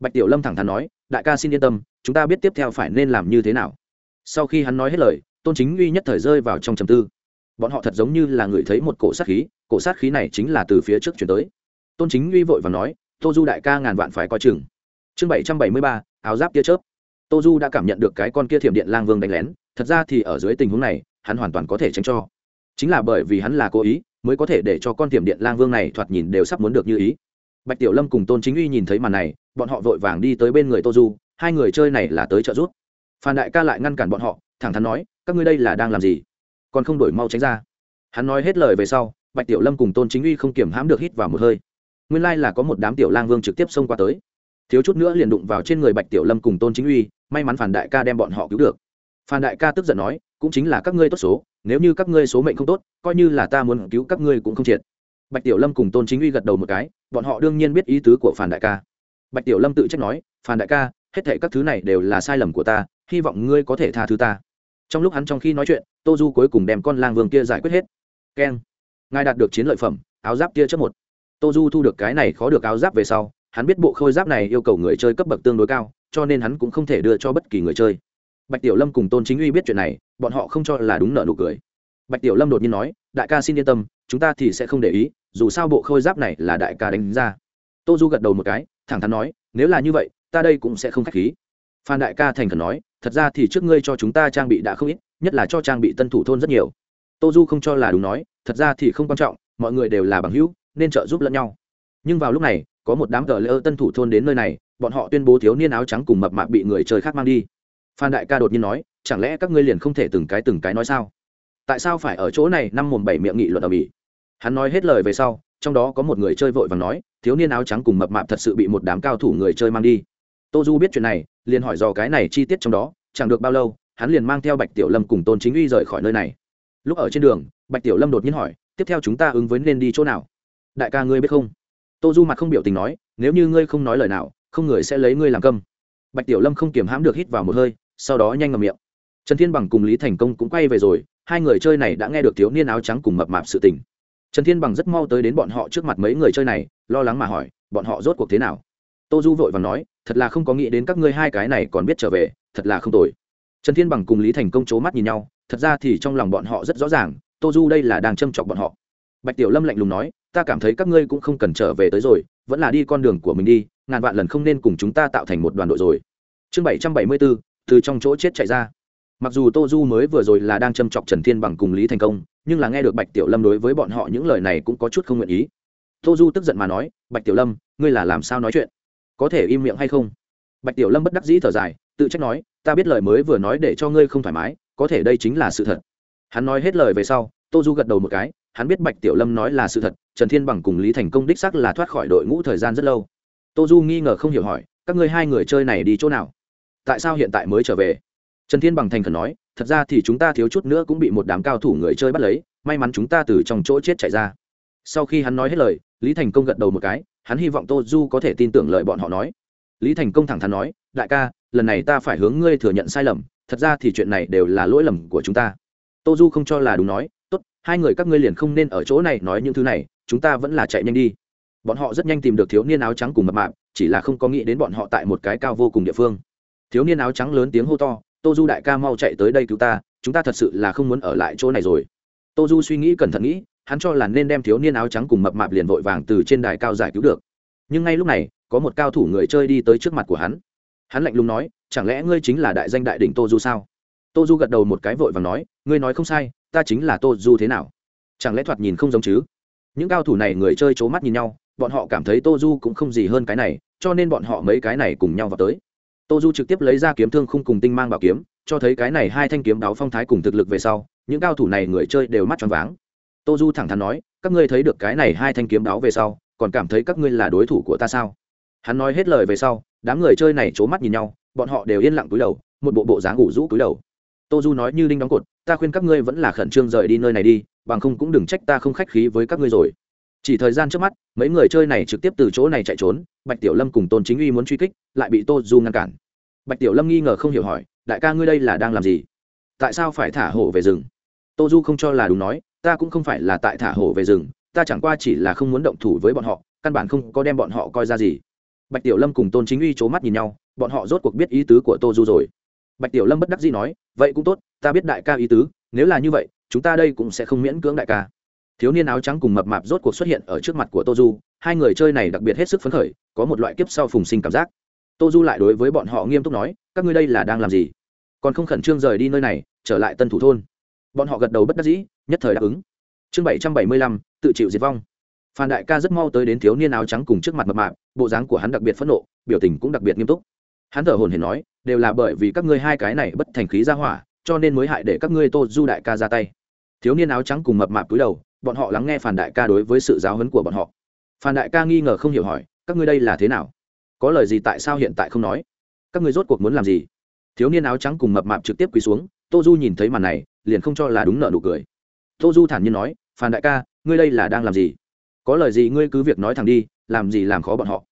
[SPEAKER 1] Bạch tiểu lâm thẳng thắn nói, đại ca xin yên tâm, chúng ta biết tiếp theo phải nên làm như thế nào. Sau khi hắn nói hết lời, tôn chính uy nhất thời rơi vào trong trầm tư. Bọn họ thật giống như là người thấy một cổ sát khí, cổ sát khí này chính là từ phía trước chuyển tới. Tôn chính uy vội và nói, tô du đại ca ngàn vạn phải coi chừng chương bảy trăm bảy mươi ba, áo giáp tia chớp. Tô du đã cảm nhận được cái con kia thiểm điện lang vương đánh lén, thật ra thì ở dưới tình huống này, hắn hoàn toàn có thể tránh cho. Chính là bởi vì hắn là cố ý, mới có thể để cho con thiểm điện lang vương này thoạt nhìn đều sắp muốn được như ý. Bạch tiểu lâm cùng tôn chính uy nhìn thấy màn này, bọn họ vội vàng đi tới bên người tô du, hai người chơi này là tới trợ giúp. Phan đại ca lại ngăn cản bọn họ, thẳng thắn nói, các ngươi đây là đang làm gì? Còn không đổi mau tránh ra. Hắn nói hết lời về sau, bạch tiểu lâm cùng tôn chính uy không kiểm hãm được hít vào một hơi. Nguyên lai là có một đám tiểu lang vương trực tiếp xông qua tới thiếu chút nữa liền đụng vào trên người bạch tiểu lâm cùng tôn chính uy, may mắn phản đại ca đem bọn họ cứu được. Phan đại ca tức giận nói, cũng chính là các ngươi tốt số, nếu như các ngươi số mệnh không tốt, coi như là ta muốn cứu các ngươi cũng không triệt. Bạch tiểu lâm cùng tôn chính uy gật đầu một cái, bọn họ đương nhiên biết ý tứ của phản đại ca. Bạch tiểu lâm tự trách nói, phản đại ca, hết thệ các thứ này đều là sai lầm của ta, hy vọng ngươi có thể tha thứ ta. Trong lúc hắn trong khi nói chuyện, tô du cuối cùng đem con lang vương kia giải quyết hết. Keng. Ngài đạt được chiến lợi phẩm, áo giáp kia chất một. Tô du thu được cái này khó được áo giáp về sau hắn biết bộ khôi giáp này yêu cầu người chơi cấp bậc tương đối cao, cho nên hắn cũng không thể đưa cho bất kỳ người chơi. Bạch tiểu lâm cùng tôn chính uy biết chuyện này, bọn họ không cho là đúng nợ nụ cười. Bạch tiểu lâm đột nhiên nói, đại ca xin yên tâm, chúng ta thì sẽ không để ý, dù sao bộ khôi giáp này là đại ca đánh ra. Tô du gật đầu một cái, thẳng thắn nói, nếu là như vậy, ta đây cũng sẽ không k h á c h khí. Phan đại ca thành khẩn nói, thật ra thì trước ngươi cho chúng ta trang bị đã không ít, nhất là cho trang bị tân thủ thôn rất nhiều. Tô du không cho là đúng nói, thật ra thì không quan trọng, mọi người đều là bằng hữu, nên trợ giúp lẫn nhau. Nhưng vào lúc này có một đám cờ lỡ tân thủ thôn đến nơi này, bọn họ tuyên bố thiếu niên áo trắng cùng mập mạp bị người chơi khác mang đi. Phan đại ca đột nhiên nói, chẳng lẽ các ngươi liền không thể từng cái từng cái nói sao? Tại sao phải ở chỗ này năm mồm bảy miệng nghị luận ở bỉ hắn nói hết lời về sau, trong đó có một người chơi vội và nói, thiếu niên áo trắng cùng mập mạp thật sự bị một đám cao thủ người chơi mang đi. Tô du biết chuyện này, liền hỏi dò cái này chi tiết trong đó, chẳng được bao lâu, hắn liền mang theo bạch tiểu lâm cùng tôn chính uy rời khỏi nơi này. Lúc ở trên đường, bạch tiểu lâm đột nhiên hỏi, tiếp theo chúng ta ứng với nên đi chỗ nào? Đại ca ngươi biết không? Tô du mặt không biểu tình nói, nếu như ngươi không nói lời nào, không người sẽ lấy ngươi làm câm. Bạch tiểu lâm không kiềm hãm được hít vào một hơi, sau đó nhanh ngầm miệng. Trần thiên bằng cùng lý thành công cũng quay về rồi, hai người chơi này đã nghe được thiếu niên áo trắng cùng mập mạp sự tình. Trần thiên bằng rất mau tới đến bọn họ trước mặt mấy người chơi này, lo lắng mà hỏi, bọn họ rốt cuộc thế nào? Tô du vội và nói, thật là không có nghĩ đến các ngươi hai cái này còn biết trở về, thật là không tồi. Trần thiên bằng cùng lý thành công c h ố mắt nhìn nhau, thật ra thì trong lòng bọn họ rất rõ ràng, tô du đây là đang châm chọc bọn họ. Bạch tiểu lâm lạnh lùng nói ta cảm thấy các ngươi cũng không cần trở về tới rồi, vẫn là đi con đường của mình đi, ngàn vạn lần không nên cùng chúng ta tạo thành một đoàn đội rồi. Chương bảy trăm bảy mươi bốn từ trong chỗ chết chạy ra. Mặc dù tô du mới vừa rồi là đang châm chọc trần thiên bằng cùng lý thành công, nhưng là nghe được bạch tiểu lâm đối với bọn họ những lời này cũng có chút không nguyện ý. Tô du tức giận mà nói, bạch tiểu lâm, ngươi là làm sao nói chuyện? Có thể im miệng hay không? Bạch tiểu lâm bất đắc dĩ thở dài, tự trách nói, ta biết lời mới vừa nói để cho ngươi không thoải mái, có thể đây chính là sự thật. Hắn nói hết lời về sau, tô du gật đầu một cái hắn biết bạch tiểu lâm nói là sự thật, trần thiên bằng cùng lý thành công đích sắc là thoát khỏi đội ngũ thời gian rất lâu. Tô du nghi ngờ không hiểu hỏi, các ngươi hai người chơi này đi chỗ nào? Tại sao hiện tại mới trở về? Trần thiên bằng thành khẩn nói, thật ra thì chúng ta thiếu chút nữa cũng bị một đám cao thủ người chơi bắt lấy, may mắn chúng ta từ trong chỗ chết chạy ra. Sau khi hắn nói hết lời, lý thành công gật đầu một cái, hắn hy vọng tô du có thể tin tưởng lời bọn họ nói. Lý thành công thẳng thắn nói, đại ca, lần này ta phải hướng ngươi thừa nhận sai lầm, thật ra thì chuyện này đều là lỗi lầm của chúng ta. Tô du không cho là đúng nói hai người các ngươi liền không nên ở chỗ này nói những thứ này, chúng ta vẫn là chạy nhanh đi. Bọn họ rất nhanh tìm được thiếu niên áo trắng cùng mập mạp, chỉ là không có nghĩ đến bọn họ tại một cái cao vô cùng địa phương. Thiếu niên áo trắng lớn tiếng hô to, tô du đại ca mau chạy tới đây cứu ta, chúng ta thật sự là không muốn ở lại chỗ này rồi. Tô du suy nghĩ cẩn thận nghĩ, hắn cho là nên đem thiếu niên áo trắng cùng mập mạp liền vội vàng từ trên đài cao giải cứu được. Nhưng ngay lúc này, có một cao thủ người chơi đi tới trước mặt của hắn. Hắn lạnh lùng nói, chẳng lẽ ngươi chính là đại danh đại đỉnh tô du sao? Tô du gật đầu một cái vội và nói, ngươi nói không sai ta chính là tô du thế nào? Chẳng lẽ thoạt nhìn không giống chứ? Những cao thủ này người chơi c h ố mắt nhìn nhau, bọn họ cảm thấy tô du cũng không gì hơn cái này, cho nên bọn họ mấy cái này cùng nhau vào tới. Tô du trực tiếp lấy ra kiếm thương không cùng tinh mang bảo kiếm, cho thấy cái này hai thanh kiếm đáo phong thái cùng thực lực về sau, những cao thủ này người chơi đều mắt tròn váng. Tô du thẳng thắn nói, các ngươi thấy được cái này hai thanh kiếm đáo về sau, còn cảm thấy các ngươi là đối thủ của ta sao? Hắn nói hết lời về sau, đám người chơi này c h ố mắt nhìn nhau, bọn họ đều yên lặng túi đầu, một bộ bộ dáng ngủ rũ túi đầu tô du nói như đinh đóng cột, ta khuyên các ngươi vẫn là khẩn trương rời đi nơi này đi, bằng không cũng đừng trách ta không khách khí với các ngươi rồi. Chỉ thời gian trước mắt, mấy người chơi này trực tiếp từ chỗ này chạy trốn, bạch tiểu lâm cùng tôn chính uy muốn truy kích, lại bị tô du ngăn cản. Bạch tiểu lâm nghi ngờ không hiểu hỏi, đại ca ngươi đây là đang làm gì? Tại sao phải thả hổ về rừng? Tô du không cho là đúng nói, ta cũng không phải là tại thả hổ về rừng, ta chẳng qua chỉ là không muốn động thủ với bọn họ, căn bản không có đem bọn họ coi ra gì. Bạch tiểu lâm cùng tôn chính uy c h ố mắt nhìn nhau, bọn họ rốt cuộc biết ý tứ của tô du rồi bạch tiểu lâm bất đắc dĩ nói, vậy cũng tốt, ta biết đại ca ý tứ, nếu là như vậy, chúng ta đây cũng sẽ không miễn cưỡng đại ca. Thiếu niên áo trắng cùng mập mạp rốt cuộc xuất hiện ở trước mặt của tô du, hai người chơi này đặc biệt hết sức phấn khởi, có một loại kiếp sau phùng sinh cảm giác. Tô du lại đối với bọn họ nghiêm túc nói, các ngươi đây là đang làm gì? Còn không khẩn trương rời đi nơi này, trở lại tân thủ thôn. Bọn họ gật đầu bất đắc dĩ, nhất thời đáp ứng. Chương bảy trăm bảy mươi lăm, tự chịu diệt vong. Phan đại ca rất mau tới đến thiếu niên áo trắng cùng trước mặt mập mạp, bộ dáng của hắn đặc biệt phẫn nộ, biểu tình cũng đặc biệt nghiêm túc hắn thở hồn hển nói, đều là bởi vì các ngươi hai cái này bất thành khí ra hỏa, cho nên mới hại để các ngươi tô du đại ca ra tay. Thiếu niên áo trắng cùng mập mạp cúi đầu, bọn họ lắng nghe phản đại ca đối với sự giáo huấn của bọn họ. Phản đại ca nghi ngờ không hiểu hỏi, các ngươi đây là thế nào? Có lời gì tại sao hiện tại không nói? Các ngươi rốt cuộc muốn làm gì? Thiếu niên áo trắng cùng mập mạp trực tiếp quỳ xuống, tô du nhìn thấy màn này, liền không cho là đúng nợ nụ cười. Tô du thản nhiên nói phản đại ca, ngươi đây là đang làm gì? Có lời gì ngươi cứ việc nói thẳng đi, làm gì làm khó bọn họ?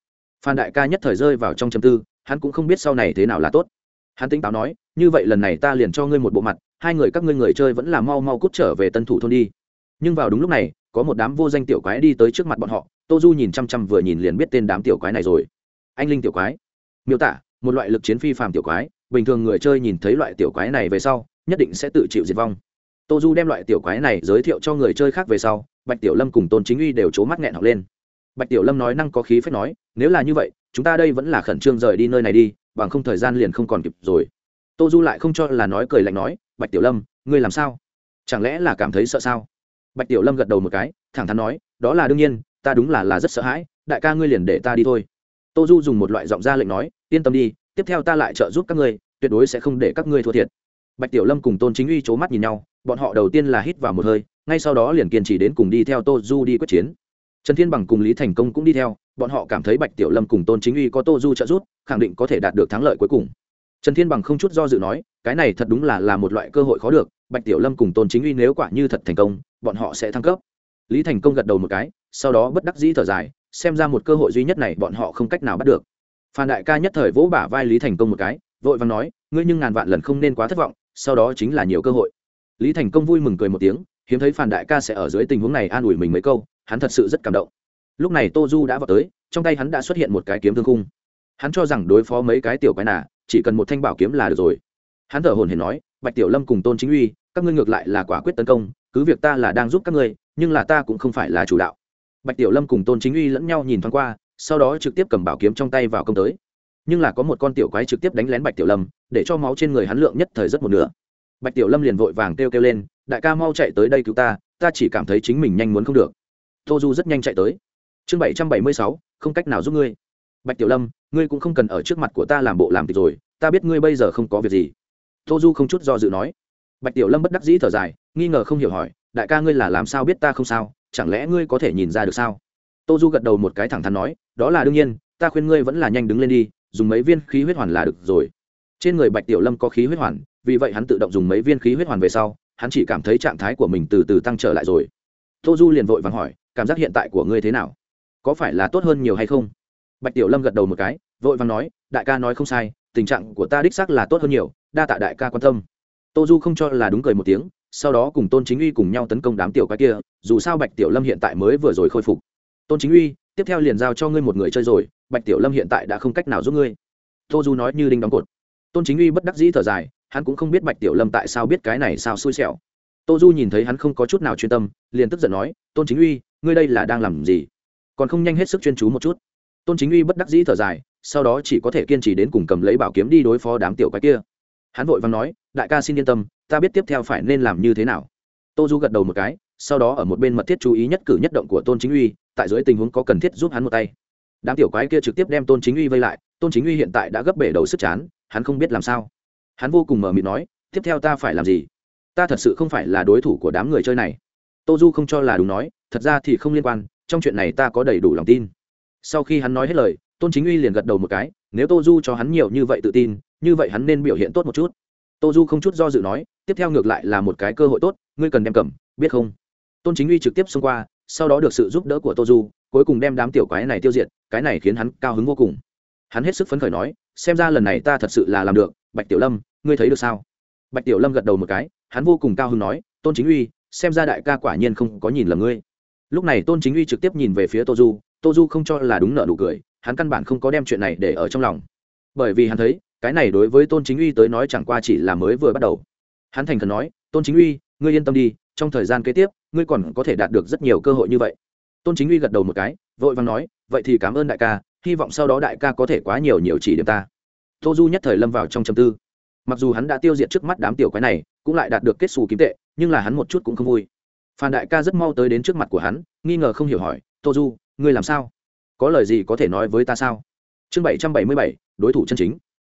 [SPEAKER 1] Phan đại ca nhất thời rơi vào trong châm tư hắn cũng không biết sau này thế nào là tốt. Hắn tính táo nói, như vậy lần này ta liền cho ngươi một bộ mặt, hai người các ngươi người chơi vẫn là mau mau cút trở về tân thủ thôn đi. Nhưng vào đúng lúc này, có một đám vô danh tiểu quái đi tới trước mặt bọn họ, tô du nhìn chăm chăm vừa nhìn liền biết tên đám tiểu quái này rồi. Anh linh tiểu quái, miêu tả, một loại lực chiến phi phàm tiểu quái, bình thường người chơi nhìn thấy loại tiểu quái này về sau, nhất định sẽ tự chịu diệt vong. Tô du đem loại tiểu quái này giới thiệu cho người chơi khác về sau, bạch tiểu lâm cùng tôn chính uy đều c h ố mắt nghẹn học lên. Bạch tiểu lâm nói năng có khí phép nói, nếu là như vậy chúng ta đây vẫn là khẩn trương rời đi nơi này đi, bằng không thời gian liền không còn kịp rồi. Tô du lại không cho là nói cười lạnh nói, bạch tiểu lâm, ngươi làm sao? Chẳng lẽ là cảm thấy sợ sao? Bạch tiểu lâm gật đầu một cái, thẳng thắn nói, đó là đương nhiên, ta đúng là là rất sợ hãi, đại ca ngươi liền để ta đi thôi. Tô du dùng một loại giọng ra lệnh nói, yên tâm đi, tiếp theo ta lại trợ giúp các ngươi, tuyệt đối sẽ không để các ngươi thua thiệt. Bạch tiểu lâm cùng tôn chính uy c h ố mắt nhìn nhau, bọn họ đầu tiên là hít vào một hơi, ngay sau đó liền kiên trì đến cùng đi theo tô du đi quyết chiến trần thiên bằng cùng lý thành công cũng đi theo, bọn họ cảm thấy bạch tiểu lâm cùng tôn chính uy có tô du trợ giúp, khẳng định có thể đạt được thắng lợi cuối cùng. Trần thiên bằng không chút do dự nói, cái này thật đúng là là một loại cơ hội khó được, bạch tiểu lâm cùng tôn chính uy nếu quả như thật thành công, bọn họ sẽ thăng cấp. Lý thành công gật đầu một cái, sau đó bất đắc dĩ thở dài, xem ra một cơ hội duy nhất này bọn họ không cách nào bắt được. Phan đại ca nhất thời vỗ bả vai lý thành công một cái, vội vàng nói, ngươi nhưng ngàn vạn lần không nên quá thất vọng, sau đó chính là nhiều cơ hội. Lý thành công vui mừng cười một tiếng, hiếm thấy phan đại ca sẽ ở dưới tình huống này an ủi mình mấy câu hắn thật sự rất cảm động. Lúc này tô du đã vào tới, trong tay hắn đã xuất hiện một cái kiếm thương khung. Hắn cho rằng đối phó mấy cái tiểu quái nà, chỉ cần một thanh bảo kiếm là được rồi. Hắn thở hồn hển nói, bạch tiểu lâm cùng tôn chính uy, các ngươi ngược lại là quả quyết tấn công, cứ việc ta là đang giúp các ngươi, nhưng là ta cũng không phải là chủ đạo. Bạch tiểu lâm cùng tôn chính uy lẫn nhau nhìn thoáng qua, sau đó trực tiếp cầm bảo kiếm trong tay vào công tới. Nhưng là có một con tiểu quái trực tiếp đánh lén bạch tiểu lâm, để cho máu trên người hắn lượng nhất thời rất một nửa. Bạch tiểu lâm liền vội vàng kêu kêu lên, đại ca mau chạy tới đây cứu ta ta chỉ cảm thấy chính mình nhanh muốn không được tô du rất nhanh chạy tới. Chương bảy trăm bảy mươi sáu, không cách nào giúp ngươi. Bạch tiểu lâm, ngươi cũng không cần ở trước mặt của ta làm bộ làm tịch rồi, ta biết ngươi bây giờ không có việc gì. Tô du không chút do dự nói. Bạch tiểu lâm bất đắc dĩ thở dài, nghi ngờ không hiểu hỏi, đại ca ngươi là làm sao biết ta không sao? Chẳng lẽ ngươi có thể nhìn ra được sao? Tô du gật đầu một cái thẳng thắn nói, đó là đương nhiên, ta khuyên ngươi vẫn là nhanh đứng lên đi, dùng mấy viên khí huyết hoàn là được rồi. Trên người bạch tiểu lâm có khí huyết hoàn, vì vậy hắn tự động dùng mấy viên khí huyết hoàn về sau, hắn chỉ cảm thấy trạng thái của mình từ từ tăng trở lại rồi tô du liền vội vàng hỏi, cảm giác hiện tại của ngươi thế nào? Có phải là tốt hơn nhiều hay không? Bạch tiểu lâm gật đầu một cái, vội vàng nói, đại ca nói không sai, tình trạng của ta đích xác là tốt hơn nhiều, đa tạ đại ca quan tâm. Tô du không cho là đúng cười một tiếng, sau đó cùng tôn chính uy cùng nhau tấn công đám tiểu quái kia, dù sao bạch tiểu lâm hiện tại mới vừa rồi khôi phục. Tôn chính uy, tiếp theo liền giao cho ngươi một người chơi rồi, bạch tiểu lâm hiện tại đã không cách nào giúp ngươi. Tô du nói như đinh đóng cột. Tôn chính uy bất đắc dĩ thở dài, hắn cũng không biết bạch tiểu lâm tại sao biết cái này sao xui xẻo tô du nhìn thấy hắn không có chút nào chuyên tâm, liền tức giận nói, tôn chính uy, ngươi đây là đang làm gì? Còn không nhanh hết sức chuyên chú một chút. Tôn chính uy bất đắc dĩ thở dài, sau đó chỉ có thể kiên trì đến cùng cầm lấy bảo kiếm đi đối phó đám tiểu quái kia. Hắn vội vàng nói, đại ca xin yên tâm, ta biết tiếp theo phải nên làm như thế nào. Tô du gật đầu một cái, sau đó ở một bên mật thiết chú ý nhất cử nhất động của tôn chính uy, tại dưới tình huống có cần thiết giúp hắn một tay. Đám tiểu quái kia trực tiếp đem tôn chính uy vây lại, tôn chính uy hiện tại đã gấp bể đầu sức chán, hắn không biết làm sao. Hắn vô cùng mờ mịt nói, tiếp theo ta phải làm gì? Ta thật sự không phải là đối thủ của đám người chơi này. Tô du không cho là đúng nói, thật ra thì không liên quan, trong chuyện này ta có đầy đủ lòng tin. Sau khi hắn nói hết lời, tôn chính uy liền gật đầu một cái, nếu tô du cho hắn nhiều như vậy tự tin, như vậy hắn nên biểu hiện tốt một chút. Tô du không chút do dự nói, tiếp theo ngược lại là một cái cơ hội tốt, ngươi cần đem cầm, biết không? Tôn chính uy trực tiếp xông qua, sau đó được sự giúp đỡ của tô du, cuối cùng đem đám tiểu quái này tiêu diệt, cái này khiến hắn cao hứng vô cùng. Hắn hết sức phấn khởi nói, xem ra lần này ta thật sự là làm được, bạch tiểu lâm, ngươi thấy được sao? Bạch tiểu lâm gật đầu một cái hắn vô cùng cao hứng nói, tôn chính uy, xem ra đại ca quả nhiên không có nhìn lầm ngươi. Lúc này tôn chính uy trực tiếp nhìn về phía tô du tô du không cho là đúng nợ nụ cười, hắn căn bản không có đem chuyện này để ở trong lòng. Bởi vì hắn thấy, cái này đối với tôn chính uy tới nói chẳng qua chỉ là mới vừa bắt đầu. Hắn thành khẩn nói, tôn chính uy, ngươi yên tâm đi, trong thời gian kế tiếp, ngươi còn có thể đạt được rất nhiều cơ hội như vậy. Tôn chính uy gật đầu một cái, vội vàng nói, vậy thì cảm ơn đại ca, hy vọng sau đó đại ca có thể quá nhiều nhiều chỉ điểm ta. Tô du nhất thời lâm vào trong chầm tư. Mặc dù hắn đã tiêu diệt trước mắt đám tiểu quái này cũng lại đạt được kết xù kiếm tệ, nhưng là hắn một chút cũng không vui. Phan đại ca rất mau tới đến trước mặt của hắn, nghi ngờ không hiểu hỏi, tô du, ngươi làm sao? Có lời gì có thể nói với ta sao? Chương bảy trăm bảy mươi bảy, đối thủ chân chính.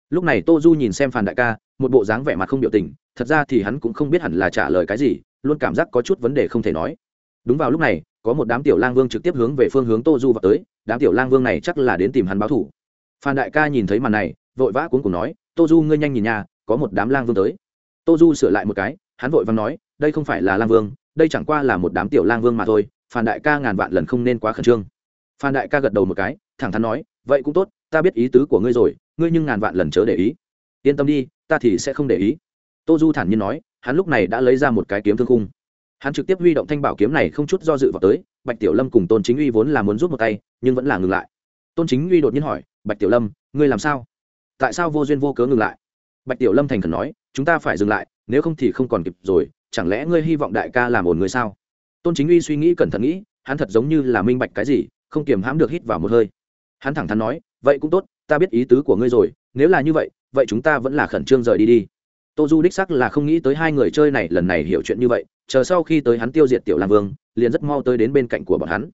[SPEAKER 1] Lúc này tô du nhìn xem phan đại ca, một bộ dáng vẻ mặt không biểu tình, thật ra thì hắn cũng không biết hẳn là trả lời cái gì, luôn cảm giác có chút vấn đề không thể nói. Đúng vào lúc này, có một đám tiểu lang vương trực tiếp hướng về phương hướng tô du vào tới, đám tiểu lang vương này chắc là đến tìm hắn báo thủ. Phan đại ca nhìn thấy màn này, vội vã cuốn cùng nói, tô du, ngươi nhanh nhìn nhà có một đám lang vương tới tô du sửa lại một cái, hắn vội và nói, đây không phải là lang vương, đây chẳng qua là một đám tiểu lang vương mà thôi, phan đại ca ngàn vạn lần không nên quá khẩn trương. Phan đại ca gật đầu một cái, thẳng thắn nói, vậy cũng tốt, ta biết ý tứ của ngươi rồi, ngươi nhưng ngàn vạn lần chớ để ý. Yên tâm đi, ta thì sẽ không để ý. Tô du thản nhiên nói, hắn lúc này đã lấy ra một cái kiếm thương khung. Hắn trực tiếp huy động thanh bảo kiếm này không chút do dự vào tới, bạch tiểu lâm cùng tôn chính uy vốn là muốn rút một tay, nhưng vẫn là ngừng lại. Tôn chính uy đột nhiên hỏi, bạch tiểu lâm, ngươi làm sao? Tại sao vô duyên vô cớ ngừng lại? Bạch tiểu lâm thành khẩn nói chúng ta phải dừng lại, nếu không thì không còn kịp rồi, chẳng lẽ ngươi hy vọng đại ca làm ổn người sao? Tôn chính uy suy nghĩ cẩn thận nghĩ, hắn thật giống như là minh bạch cái gì, không kiềm hãm được hít vào một hơi. Hắn thẳng thắn nói, vậy cũng tốt, ta biết ý tứ của ngươi rồi, nếu là như vậy vậy chúng ta vẫn là khẩn trương rời đi đi. Tô du đích sắc là không nghĩ tới hai người chơi này lần này hiểu chuyện như vậy, chờ sau khi tới hắn tiêu diệt tiểu lam vương, liền rất mau tới đến bên cạnh của bọn hắn.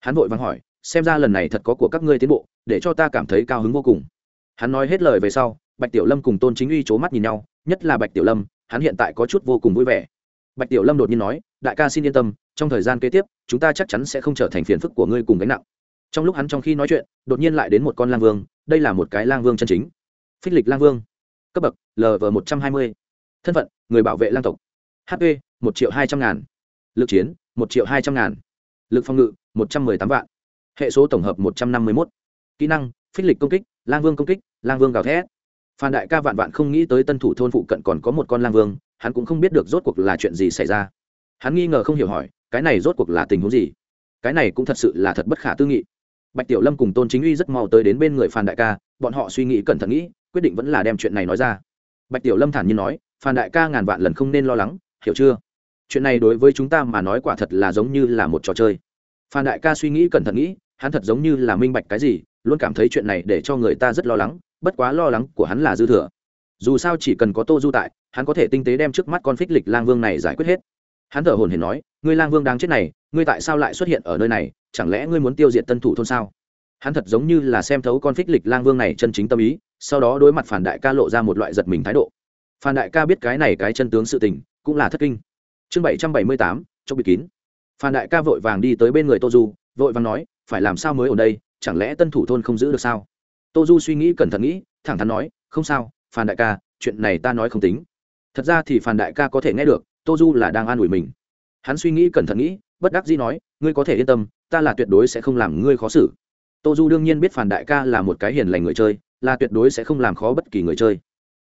[SPEAKER 1] Hắn vội vàng hỏi, xem ra lần này thật có của các ngươi tiến bộ, để cho ta cảm thấy cao hứng vô cùng. Hắn nói hết lời về sau, bạch tiểu lâm cùng tôn chính uy c h ố mắt nhìn nhau nhất là bạch tiểu lâm, hắn hiện tại có chút vô cùng vui vẻ. Bạch tiểu lâm đột nhiên nói, đại ca xin yên tâm, trong thời gian kế tiếp, chúng ta chắc chắn sẽ không trở thành phiền phức của ngươi cùng gánh nặng. Trong lúc hắn trong khi nói chuyện, đột nhiên lại đến một con lang vương, đây là một cái lang vương chân chính. Phích lịch lang vương. Cấp bậc lv một trăm hai mươi. Thân phận, người bảo vệ lang tộc. Hp một triệu hai trăm ngàn. Lực chiến, một triệu hai trăm ngàn. Lực phòng ngự, một trăm m ư ơ i tám vạn. Hệ số tổng hợp một trăm năm mươi một kỹ năng, phích lịch công kích, lang vương công kích, lang vương gào thét phan đại ca vạn vạn không nghĩ tới tân thủ thôn phụ cận còn có một con lang vương, hắn cũng không biết được rốt cuộc là chuyện gì xảy ra. Hắn nghi ngờ không hiểu hỏi, cái này rốt cuộc là tình huống gì? Cái này cũng thật sự là thật bất khả tư nghị. Bạch tiểu lâm cùng tôn chính uy rất mau tới đến bên người phan đại ca, bọn họ suy nghĩ cẩn thận nghĩ, quyết định vẫn là đem chuyện này nói ra. Bạch tiểu lâm thản nhiên nói, phan đại ca ngàn vạn lần không nên lo lắng, hiểu chưa? Chuyện này đối với chúng ta mà nói quả thật là giống như là một trò chơi. Phan đại ca suy nghĩ cẩn thận nghĩ, hắn thật giống như là minh bạch cái gì, luôn cảm thấy chuyện này để cho người ta rất lo lắng bất quá lo lắng của hắn là dư thừa. Dù sao chỉ cần có tô du tại, hắn có thể tinh tế đem trước mắt con phích lịch lang vương này giải quyết hết. Hắn thở hồn hển nói, ngươi lang vương đang chết này, ngươi tại sao lại xuất hiện ở nơi này? Chẳng lẽ ngươi muốn tiêu diệt tân thủ thôn sao? Hắn thật giống như là xem thấu con phích lịch lang vương này chân chính tâm ý, sau đó đối mặt phản đại ca lộ ra một loại giật mình thái độ. Phản đại ca biết cái này cái chân tướng sự tình, cũng là thất kinh. Chương bảy trăm bảy mươi tám trong bịt kín. Phan đại ca vội vàng đi tới bên người tô du, vội vàng nói, phải làm sao mới ở đây? Chẳng lẽ tân thủ thôn không giữ được sao? Tô du suy nghĩ cẩn thận nghĩ, thẳng thắn nói, không sao, phan đại ca, chuyện này ta nói không tính. Thật ra thì phan đại ca có thể nghe được, tô du là đang an ủi mình. Hắn suy nghĩ cẩn thận nghĩ, bất đắc dĩ nói, ngươi có thể yên tâm, ta là tuyệt đối sẽ không làm ngươi khó xử. Tô du đương nhiên biết Phàn đại ca là một cái hiền lành người chơi, là tuyệt đối sẽ không làm khó bất kỳ người chơi.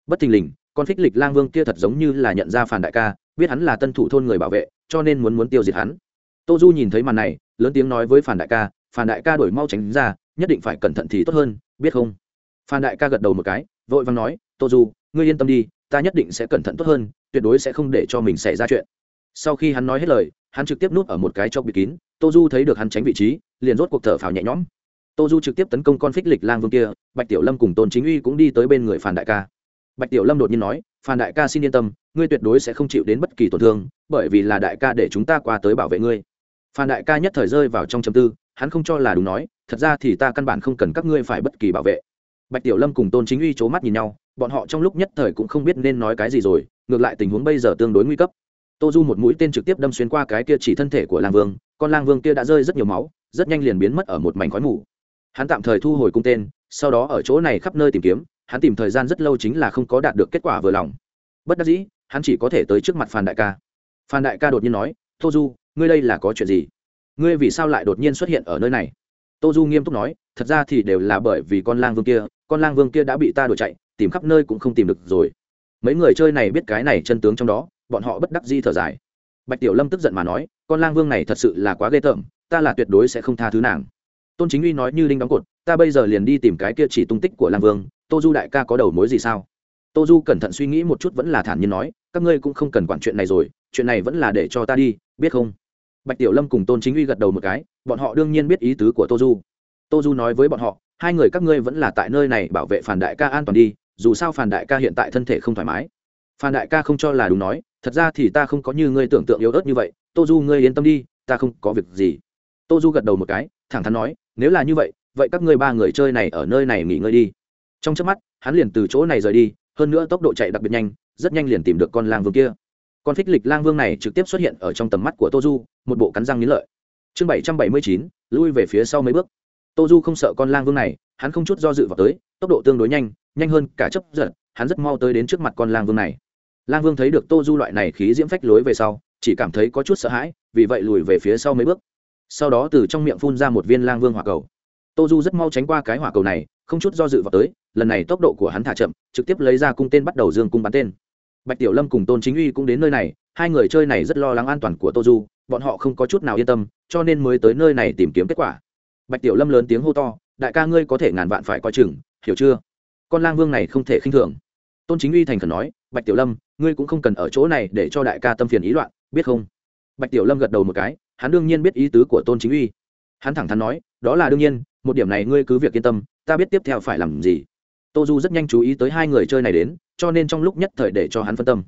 [SPEAKER 1] Bất thình lình, con phích lịch lang vương kia thật giống như là nhận ra Phàn đại ca, biết hắn là tân thủ thôn người bảo vệ, cho nên muốn muốn tiêu diệt hắn. Tô du nhìn thấy màn này, lớn tiếng nói với Phàn đại ca Phàn đại ca đổi mau tránh ra, nhất định phải cẩn thận thì tốt hơn biết không? Phan đại ca gật đầu một cái, vội vàng nói, tô du, ngươi yên tâm đi, ta nhất định sẽ cẩn thận tốt hơn, tuyệt đối sẽ không để cho mình xảy ra chuyện. Sau khi hắn nói hết lời, hắn trực tiếp núp ở một cái trong bịt kín, tô du thấy được hắn tránh vị trí, liền rốt cuộc thở phào nhẹ nhõm. Tô du trực tiếp tấn công con phích lịch lang vương kia, bạch tiểu lâm cùng tôn chính uy cũng đi tới bên người phan đại ca. Bạch tiểu lâm đột nhiên nói, phan đại ca xin yên tâm, ngươi tuyệt đối sẽ không chịu đến bất kỳ tổn thương, bởi vì là đại ca để chúng ta qua tới bảo vệ ngươi. Phan đại ca nhất thời rơi vào trong chầm tư, hắn không cho là đúng nói thật ra thì ta căn bản không cần các ngươi phải bất kỳ bảo vệ. Bạch tiểu lâm cùng tôn chính uy c h ố mắt nhìn nhau, bọn họ trong lúc nhất thời cũng không biết nên nói cái gì rồi, ngược lại tình huống bây giờ tương đối nguy cấp. Tô du một mũi tên trực tiếp đâm xuyên qua cái kia chỉ thân thể của lang vương, con lang vương kia đã rơi rất nhiều máu, rất nhanh liền biến mất ở một mảnh khói mù. Hắn tạm thời thu hồi cung tên, sau đó ở chỗ này khắp nơi tìm kiếm, hắn tìm thời gian rất lâu chính là không có đạt được kết quả vừa lòng. Bất đắc dĩ, hắn chỉ có thể tới trước mặt phan đại ca. Phan đại ca đột nhiên nói, tô du, ngươi đây là có chuyện gì? Ngươi vì sao lại đột nhiên xuất hiện ở nơi này? Tô du nghiêm túc nói, thật ra thì đều là bởi vì con lang vương kia, con lang vương kia đã bị ta đuổi chạy, tìm khắp nơi cũng không tìm được rồi. Mấy người chơi này biết cái này chân tướng trong đó, bọn họ bất đắc di thở dài. Bạch tiểu lâm tức giận mà nói, con lang vương này thật sự là quá ghê tởm, ta là tuyệt đối sẽ không tha thứ nàng. Tôn chính uy nói như linh đóng cột, ta bây giờ liền đi tìm cái kia chỉ tung tích của lang vương, tô du đại ca có đầu mối gì sao? Tô du cẩn thận suy nghĩ một chút vẫn là thản nhiên nói, các ngươi cũng không cần quản chuyện này rồi, chuyện này vẫn là để cho ta đi, biết không? Bạch tiểu lâm cùng tôn chính uy gật đầu một cái, bọn họ đương nhiên biết ý tứ của tô du. Tô du nói với bọn họ, hai người các ngươi vẫn là tại nơi này bảo vệ phản đại ca an toàn đi, dù sao phản đại ca hiện tại thân thể không thoải mái. Phản đại ca không cho là đúng nói, thật ra thì ta không có như ngươi tưởng tượng yếu ớt như vậy, tô du ngươi yên tâm đi, ta không có việc gì. Tô du gật đầu một cái, thẳng thắn nói, nếu là như vậy vậy các ngươi ba người chơi này ở nơi này nghỉ ngơi đi. Trong trước mắt, hắn liền từ chỗ này rời đi, hơn nữa tốc độ chạy đặc biệt nhanh, rất nhanh liền tìm được con lang vương kia con phích lịch lang vương này trực tiếp xuất hiện ở trong tầm mắt của tô du, một bộ cắn răng nghiến lợi. Chương bảy trăm bảy mươi chín, lui về phía sau mấy bước. Tô du không sợ con lang vương này, hắn không chút do dự vào tới, tốc độ tương đối nhanh nhanh hơn cả chấp giật, hắn rất mau tới đến trước mặt con lang vương này. Lang vương thấy được tô du loại này khí diễm phách lối về sau, chỉ cảm thấy có chút sợ hãi, vì vậy lùi về phía sau mấy bước. Sau đó từ trong miệng phun ra một viên lang vương hỏa cầu. Tô du rất mau tránh qua cái hỏa cầu này, không chút do dự vào tới, lần này tốc độ của hắn thả chậm, trực tiếp lấy ra cung tên bắt đầu dương cung bắn tên bạch tiểu lâm cùng tôn chính uy cũng đến nơi này, hai người chơi này rất lo lắng an toàn của tô du, bọn họ không có chút nào yên tâm, cho nên mới tới nơi này tìm kiếm kết quả. Bạch tiểu lâm lớn tiếng hô to, đại ca ngươi có thể ngàn vạn phải coi chừng, hiểu chưa? Con lang vương này không thể khinh thường. Tôn chính uy thành khẩn nói, bạch tiểu lâm, ngươi cũng không cần ở chỗ này để cho đại ca tâm phiền ý loạn, biết không? Bạch tiểu lâm gật đầu một cái, hắn đương nhiên biết ý tứ của tôn chính uy. Hắn thẳng thắn nói, đó là đương nhiên, một điểm này ngươi cứ việc yên tâm, ta biết tiếp theo phải làm gì tô du rất nhanh chú ý tới hai người chơi này đến, cho nên trong lúc nhất thời để cho hắn phân tâm.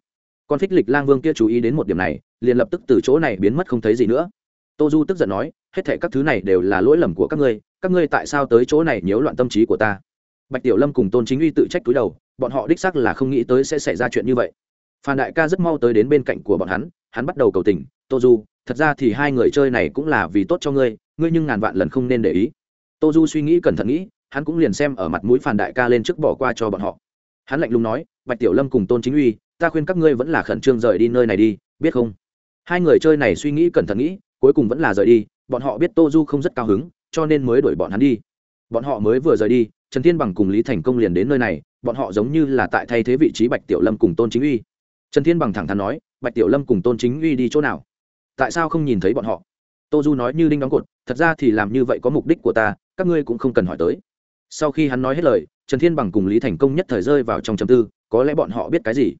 [SPEAKER 1] Con phích lịch lang vương kia chú ý đến một điểm này, liền lập tức từ chỗ này biến mất không thấy gì nữa. Tô du tức giận nói, hết thể các thứ này đều là lỗi lầm của các ngươi các ngươi tại sao tới chỗ này nhiễu loạn tâm trí của ta? Bạch tiểu lâm cùng tôn chính uy tự trách túi đầu, bọn họ đích xác là không nghĩ tới sẽ xảy ra chuyện như vậy. Phan đại ca rất mau tới đến bên cạnh của bọn hắn hắn bắt đầu cầu tình, tô du, thật ra thì hai người chơi này cũng là vì tốt cho ngươi ngươi nhưng ngàn vạn lần không nên để ý. Tô du suy nghĩ cẩn thận nghĩ hắn cũng liền xem ở mặt mũi phản đại ca lên trước bỏ qua cho bọn họ. Hắn lạnh lùng nói, bạch tiểu lâm cùng tôn chính uy, ta khuyên các ngươi vẫn là khẩn trương rời đi nơi này đi, biết không? Hai người chơi này suy nghĩ cẩn thận nghĩ, cuối cùng vẫn là rời đi, bọn họ biết tô du không rất cao hứng, cho nên mới đuổi bọn hắn đi. Bọn họ mới vừa rời đi, trần thiên bằng cùng lý thành công liền đến nơi này, bọn họ giống như là tại thay thế vị trí bạch tiểu lâm cùng tôn chính uy. Trần thiên bằng thẳng thắn nói, bạch tiểu lâm cùng tôn chính uy đi chỗ nào? Tại sao không nhìn thấy bọn họ? Tô du nói như đinh đóng cột, thật ra thì làm như vậy có mục đích của ta, các ngươi cũng không cần hỏi tới sau khi hắn nói hết lời, trần thiên bằng cùng lý thành công nhất thời rơi vào trong chầm tư, có lẽ bọn họ biết cái gì?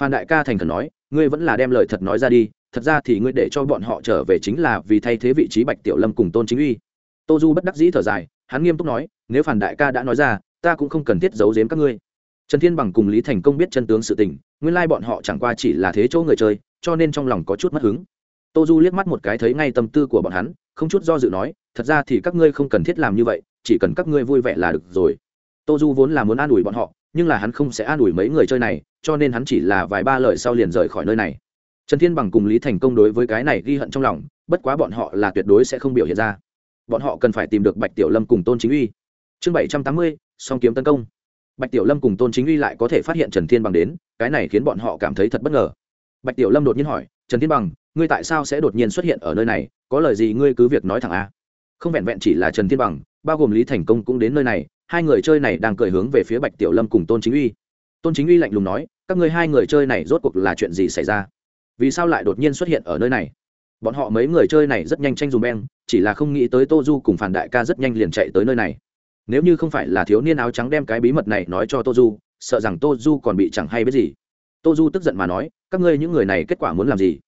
[SPEAKER 1] Phan đại ca thành khẩn nói, ngươi vẫn là đem lời thật nói ra đi, thật ra thì ngươi để cho bọn họ trở về chính là vì thay thế vị trí bạch tiểu lâm cùng tôn chính uy. Tô du bất đắc dĩ thở dài, hắn nghiêm túc nói, nếu phản đại ca đã nói ra, ta cũng không cần thiết giấu giếm các ngươi. Trần thiên bằng cùng lý thành công biết chân tướng sự tình, nguyên lai bọn họ chẳng qua chỉ là thế chỗ người chơi, cho nên trong lòng có chút mất hứng. Tô du liếc mắt một cái thấy ngay tâm tư của bọn hắn, không chút do dự nói, thật ra thì các ngươi không cần thiết làm như vậy chỉ cần các ngươi vui vẻ là được rồi. Tô du vốn là muốn an ủi bọn họ, nhưng là hắn không sẽ an ủi mấy người chơi này, cho nên hắn chỉ là vài ba lời sau liền rời khỏi nơi này. Trần thiên bằng cùng lý thành công đối với cái này ghi hận trong lòng, bất quá bọn họ là tuyệt đối sẽ không biểu hiện ra. Bọn họ cần phải tìm được bạch tiểu lâm cùng tôn chính uy. Chương bảy trăm tám mươi, song kiếm tấn công. Bạch tiểu lâm cùng tôn chính uy lại có thể phát hiện trần thiên bằng đến, cái này khiến bọn họ cảm thấy thật bất ngờ. Bạch tiểu lâm đột nhiên hỏi, trần thiên bằng, ngươi tại sao sẽ đột nhiên xuất hiện ở nơi này? Có lời gì ngươi cứ việc nói thẳng a. Không vẹn vẹn chỉ là trần thiên bằng bao gồm lý thành công cũng đến nơi này, hai người chơi này đang cười hướng về phía bạch tiểu lâm cùng tôn chính uy. Tôn chính uy lạnh lùng nói, các ngươi hai người chơi này rốt cuộc là chuyện gì xảy ra? Vì sao lại đột nhiên xuất hiện ở nơi này? Bọn họ mấy người chơi này rất nhanh tranh dùm beng, chỉ là không nghĩ tới tô du cùng phản đại ca rất nhanh liền chạy tới nơi này. Nếu như không phải là thiếu niên áo trắng đem cái bí mật này nói cho tô du, sợ rằng tô du còn bị chẳng hay biết gì. Tô du tức giận mà nói, các ngươi những người này kết quả muốn làm gì?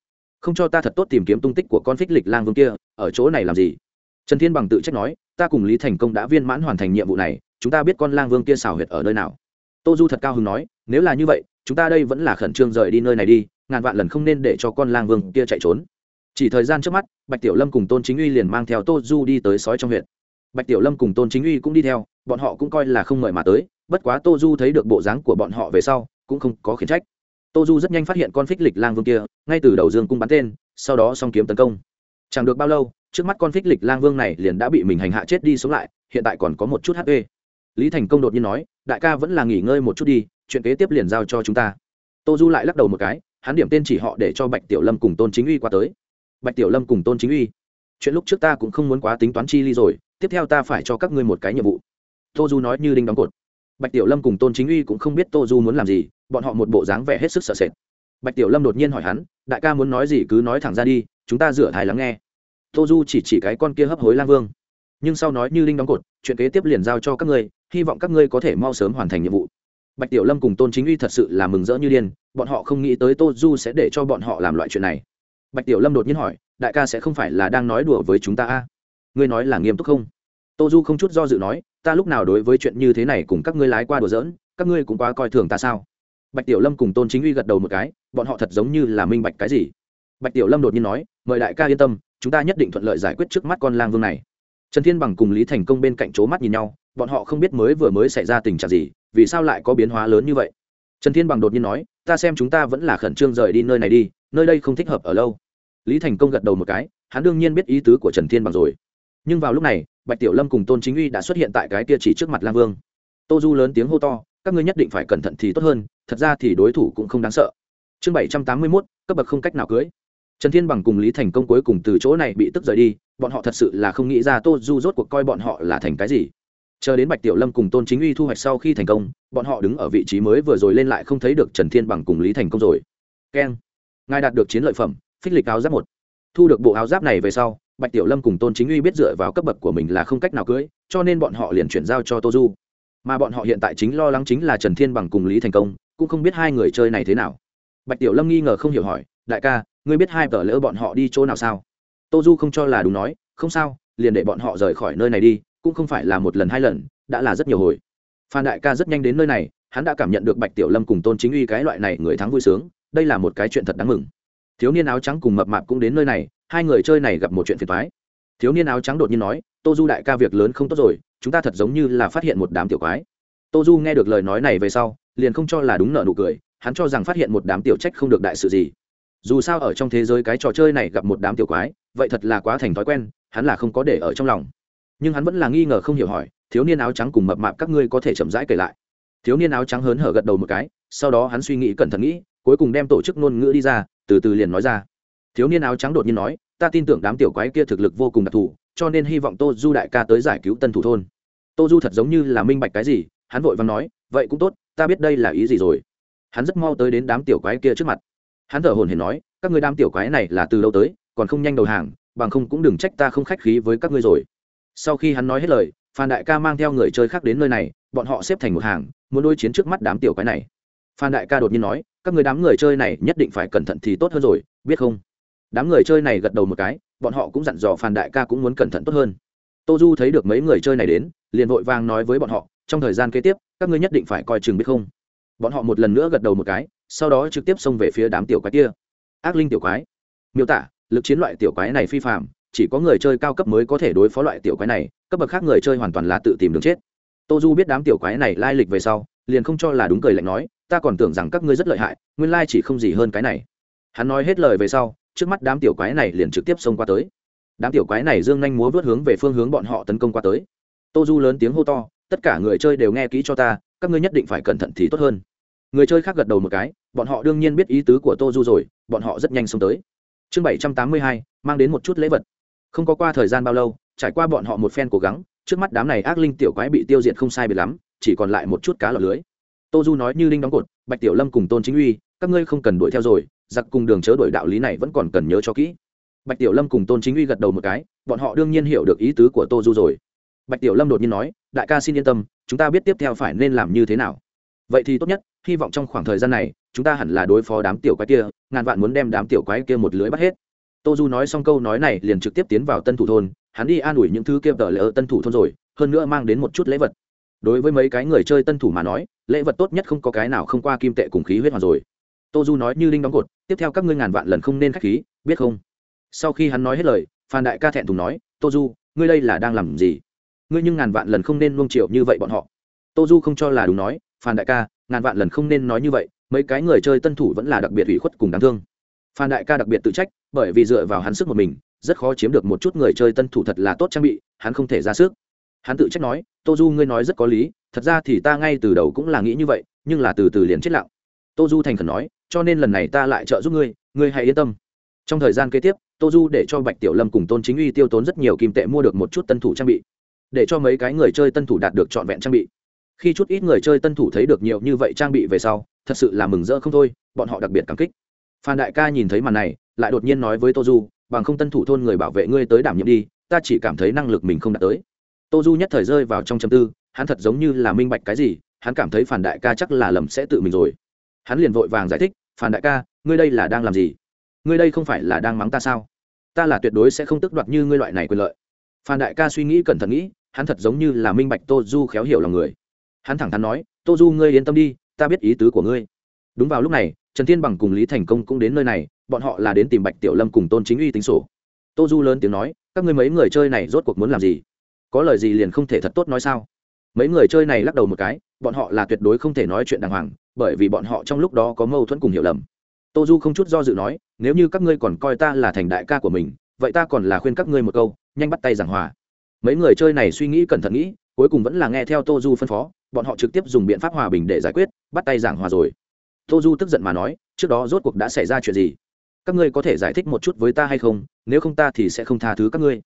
[SPEAKER 1] Không cho ta thật tốt tìm kiếm tung tích của con phích lịch lang vương kia, ở chỗ này làm gì? Trần thiên bằng tự trách nói, ta cùng lý thành công đã viên mãn hoàn thành nhiệm vụ này, chúng ta biết con lang vương kia xào huyệt ở nơi nào. Tô du thật cao hứng nói, nếu là như vậy, chúng ta đây vẫn là khẩn trương rời đi nơi này đi, ngàn vạn lần không nên để cho con lang vương kia chạy trốn. Chỉ thời gian trước mắt, bạch tiểu lâm cùng tôn chính uy liền mang theo tô du đi tới sói trong huyện bạch tiểu lâm cùng tôn chính uy cũng đi theo, bọn họ cũng coi là không mời mà tới, bất quá tô du thấy được bộ dáng của bọn họ về sau, cũng không có khiển trách. Tô du rất nhanh phát hiện con phích lịch lang vương kia, ngay từ đầu dương cung bắn tên, sau đó song kiếm tấn công chẳng được bao lâu, trước mắt con phích lịch lang vương này liền đã bị mình hành hạ chết đi sống lại, hiện tại còn có một chút hp lý thành công đột nhiên nói, đại ca vẫn là nghỉ ngơi một chút đi, chuyện kế tiếp liền giao cho chúng ta. Tô du lại lắc đầu một cái, hắn điểm tên chỉ họ để cho bạch tiểu lâm cùng tôn chính uy qua tới. Bạch tiểu lâm cùng tôn chính uy. Chuyện lúc trước ta cũng không muốn quá tính toán chi ly rồi, tiếp theo ta phải cho các ngươi một cái nhiệm vụ. Tô du nói như đinh đóng cột. Bạch tiểu lâm cùng tôn chính uy cũng không biết tô du muốn làm gì, bọn họ một bộ dáng vẻ hết sức sợ sệt. Bạch tiểu lâm đột nhiên hỏi hắn, đại ca muốn nói gì cứ nói thẳng ra đi chúng ta rửa thai lắng nghe. Tô du chỉ chỉ cái con kia hấp hối lang vương. Nhưng sau nói như linh đóng cột, chuyện kế tiếp liền giao cho các ngươi, hy vọng các ngươi có thể mau sớm hoàn thành nhiệm vụ. Bạch tiểu lâm cùng tôn chính uy thật sự là mừng rỡ như điên, bọn họ không nghĩ tới tô du sẽ để cho bọn họ làm loại chuyện này. Bạch tiểu lâm đột nhiên hỏi, đại ca sẽ không phải là đang nói đùa với chúng ta a? À? ngươi nói là nghiêm túc không? Tô du không chút do dự nói, ta lúc nào đối với chuyện như thế này cùng các ngươi lái qua đùa giỡn, các ngươi cũng quá coi thường ta sao? Bạch tiểu lâm cùng tôn chính uy gật đầu một cái, bọn họ thật giống như là minh bạch cái gì? Bạch tiểu lâm đột nhiên nói, mời đại ca yên tâm, chúng ta nhất định thuận lợi giải quyết trước mắt con lang vương này. Trần thiên bằng cùng lý thành công bên cạnh c mắt nhìn nhau, bọn họ không biết mới vừa mới xảy ra tình trạng gì, vì sao lại có biến hóa lớn như vậy? Trần thiên bằng đột nhiên nói, ta xem chúng ta vẫn là khẩn trương rời đi nơi này đi, nơi đây không thích hợp ở lâu. Lý thành công gật đầu một cái, hắn đương nhiên biết ý tứ của trần thiên bằng rồi. Nhưng vào lúc này, bạch tiểu lâm cùng tôn chính uy đã xuất hiện tại cái kia chỉ trước mặt lang vương. Tô du lớn tiếng hô to, các ngươi nhất định phải cẩn thận thì tốt hơn, thật ra thì đối thủ cũng không đáng sợ. Chương bảy trăm tám mươi mốt, cấp bậc không cách nào cưới trần thiên bằng cùng lý thành công cuối cùng từ chỗ này bị tức rời đi, bọn họ thật sự là không nghĩ ra tô du rốt cuộc coi bọn họ là thành cái gì. Chờ đến bạch tiểu lâm cùng tôn chính uy thu hoạch sau khi thành công, bọn họ đứng ở vị trí mới vừa rồi lên lại không thấy được trần thiên bằng cùng lý thành công rồi. Keng ngài đạt được chiến lợi phẩm, phích lịch áo giáp một. Thu được bộ áo giáp này về sau, bạch tiểu lâm cùng tôn chính uy biết dựa vào cấp bậc của mình là không cách nào cưới cho nên bọn họ liền chuyển giao cho tô du. Mà bọn họ hiện tại chính lo lắng chính là trần thiên bằng cùng lý thành công, cũng không biết hai người chơi này thế nào. Bạch tiểu lâm nghi ngờ không hiểu hỏi, đại ca ngươi biết hai tờ lỡ bọn họ đi chỗ nào sao? Tô du không cho là đúng nói, không sao, liền để bọn họ rời khỏi nơi này đi, cũng không phải là một lần hai lần, đã là rất nhiều hồi. Phan đại ca rất nhanh đến nơi này, hắn đã cảm nhận được bạch tiểu lâm cùng tôn chính uy cái loại này người thắng vui sướng, đây là một cái chuyện thật đáng mừng. Thiếu niên áo trắng cùng mập mạp cũng đến nơi này, hai người chơi này gặp một chuyện phiền thoái thiếu niên áo trắng đột nhiên nói, tô du đại ca việc lớn không tốt rồi, chúng ta thật giống như là phát hiện một đám tiểu quái. Tô du nghe được lời nói này về sau, liền không cho là đúng nợ nụ cười, hắn cho rằng phát hiện một đám tiểu trách không được đại sự gì dù sao ở trong thế giới cái trò chơi này gặp một đám tiểu quái, vậy thật là quá thành thói quen, hắn là không có để ở trong lòng. Nhưng hắn vẫn là nghi ngờ không hiểu hỏi, thiếu niên áo trắng cùng mập mạp các ngươi có thể chậm rãi kể lại? Thiếu niên áo trắng hớn hở gật đầu một cái, sau đó hắn suy nghĩ cẩn thận nghĩ, cuối cùng đem tổ chức ngôn ngữ đi ra, từ từ liền nói ra. Thiếu niên áo trắng đột nhiên nói, ta tin tưởng đám tiểu quái kia thực lực vô cùng đặc thù, cho nên hy vọng tô du đại ca tới giải cứu tân thủ thôn. Tô du thật giống như là minh bạch cái gì, hắn vội và nói, vậy cũng tốt, ta biết đây là ý gì rồi. Hắn rất mau tới đến đám tiểu quái kia trước mặt hắn thở hồn hển nói, các người đam tiểu quái này là từ đâu tới, còn không nhanh đầu hàng, bằng không cũng đừng trách ta không khách khí với các ngươi rồi. Sau khi hắn nói hết lời, phan đại ca mang theo người chơi khác đến nơi này, bọn họ xếp thành một hàng, muốn đối chiến trước mắt đám tiểu quái này. Phan đại ca đột nhiên nói, các người đám người chơi này nhất định phải cẩn thận thì tốt hơn rồi, biết không? Đám người chơi này gật đầu một cái, bọn họ cũng dặn dò phan đại ca cũng muốn cẩn thận tốt hơn. Tô du thấy được mấy người chơi này đến, liền vội vàng nói với bọn họ, trong thời gian kế tiếp, các ngươi nhất định phải coi chừng biết không? Bọn họ một lần nữa gật đầu một cái sau đó trực tiếp xông về phía đám tiểu quái kia. Ác linh tiểu quái. Miêu tả, lực chiến loại tiểu quái này phi phạm chỉ có người chơi cao cấp mới có thể đối phó loại tiểu quái này, cấp bậc khác người chơi hoàn toàn là tự tìm đường chết. Tô du biết đám tiểu quái này lai lịch về sau, liền không cho là đúng cười lạnh nói, ta còn tưởng rằng các ngươi rất lợi hại, nguyên lai chỉ không gì hơn cái này. Hắn nói hết lời về sau, trước mắt đám tiểu quái này liền trực tiếp xông qua tới. Đám tiểu quái này dương nhanh múa vớt hướng về phương hướng bọn họ tấn công qua tới. Tô du lớn tiếng hô to, tất cả người chơi đều nghe kỹ cho ta, các ngươi nhất định phải cẩn thận thì tốt hơn. Người chơi khác gật đầu một cái bọn họ đương nhiên biết ý tứ của tô du rồi, bọn họ rất nhanh xông tới. Chương bảy trăm tám mươi hai, mang đến một chút lễ vật. Không có qua thời gian bao lâu, trải qua bọn họ một phen cố gắng, trước mắt đám này ác linh tiểu quái bị tiêu diệt không sai biệt lắm, chỉ còn lại một chút cá lọc lưới. Tô du nói như linh đóng cột, bạch tiểu lâm cùng tôn chính uy, các ngươi không cần đuổi theo rồi, giặc cùng đường chớ đổi đạo lý này vẫn còn cần nhớ cho kỹ. Bạch tiểu lâm cùng tôn chính uy gật đầu một cái, bọn họ đương nhiên hiểu được ý tứ của tô du rồi. Bạch tiểu lâm đột nhiên nói, đại ca xin yên tâm, chúng ta biết tiếp theo phải nên làm như thế nào. Vậy thì tốt nhất hy vọng trong khoảng thời gian này, chúng ta hẳn là đối phó đám tiểu quái kia, ngàn vạn muốn đem đám tiểu quái kia một lưới bắt hết. Tô du nói xong câu nói này liền trực tiếp tiến vào tân thủ thôn, hắn đi an ủi những thứ kia tờ lỡ tân thủ thôn rồi, hơn nữa mang đến một chút lễ vật. Đối với mấy cái người chơi tân thủ mà nói, lễ vật tốt nhất không có cái nào không qua kim tệ cùng khí huyết hoàn rồi. Tô du nói như linh đóng cột, tiếp theo các ngươi ngàn vạn lần không nên k h á c h khí, biết không? Sau khi hắn nói hết lời, phan đại ca thẹn thùng nói, tô du, ngươi đây là đang làm gì? Ngươi nhưng ngàn vạn lần không nên luông triệu như vậy bọn họ. Tô du không cho là đúng nói, phan đại ca ngàn vạn lần không nên nói như vậy, mấy cái người chơi tân thủ vẫn là đặc biệt ủy khuất cùng đáng thương. Phan đại ca đặc biệt tự trách, bởi vì dựa vào hắn sức một mình, rất khó chiếm được một chút người chơi tân thủ thật là tốt trang bị, hắn không thể ra sức. Hắn tự trách nói, tô du ngươi nói rất có lý, thật ra thì ta ngay từ đầu cũng là nghĩ như vậy, nhưng là từ từ liền chết lặng. Tô du thành khẩn nói, cho nên lần này ta lại trợ giúp ngươi ngươi hãy yên tâm. Trong thời gian kế tiếp, tô du để cho bạch tiểu lâm cùng tôn chính uy tiêu tốn rất nhiều kim tệ mua được một chút tân thủ trang bị, để cho mấy cái người chơi tân thủ đạt được trọn vẹn trang bị khi chút ít người chơi tân thủ thấy được nhiều như vậy trang bị về sau, thật sự là mừng rỡ không thôi, bọn họ đặc biệt cảm kích. Phan đại ca nhìn thấy màn này, lại đột nhiên nói với tô du bằng không tân thủ thôn người bảo vệ ngươi tới đảm nhiệm đi, ta chỉ cảm thấy năng lực mình không đạt tới. Tô du nhất thời rơi vào trong châm tư, hắn thật giống như là minh bạch cái gì, hắn cảm thấy phản đại ca chắc là lầm sẽ tự mình rồi. Hắn liền vội vàng giải thích phản đại ca, ngươi đây là đang làm gì? Ngươi đây không phải là đang mắng ta sao? Ta là tuyệt đối sẽ không tức đoạt như ngươi loại này quyền lợi. Phan đại ca suy nghĩ cẩn thận nghĩ, hắn thật giống như là minh bạch tô du khéo hiểu lòng người hắn thẳng thắn nói, tô du, ngươi yên tâm đi, ta biết ý tứ của ngươi. Đúng vào lúc này, trần thiên bằng cùng lý thành công cũng đến nơi này, bọn họ là đến tìm bạch tiểu lâm cùng tôn chính uy tính sổ. Tô du lớn tiếng nói, các ngươi mấy người chơi này rốt cuộc muốn làm gì? Có lời gì liền không thể thật tốt nói sao? Mấy người chơi này lắc đầu một cái, bọn họ là tuyệt đối không thể nói chuyện đàng hoàng, bởi vì bọn họ trong lúc đó có mâu thuẫn cùng hiểu lầm. Tô du không chút do dự nói, nếu như các ngươi còn coi ta là thành đại ca của mình, vậy ta còn là khuyên các ngươi một câu, nhanh bắt tay giảng hòa. Mấy người chơi này suy nghĩ cẩn thận nghĩ, cuối cùng vẫn là nghe theo tô du phân phó bọn họ trực tiếp dùng biện pháp hòa bình để giải quyết, bắt tay giảng hòa rồi. Tô du tức giận mà nói, trước đó rốt cuộc đã xảy ra chuyện gì? Các ngươi có thể giải thích một chút với ta hay không? Nếu không ta thì sẽ không tha thứ các ngươi.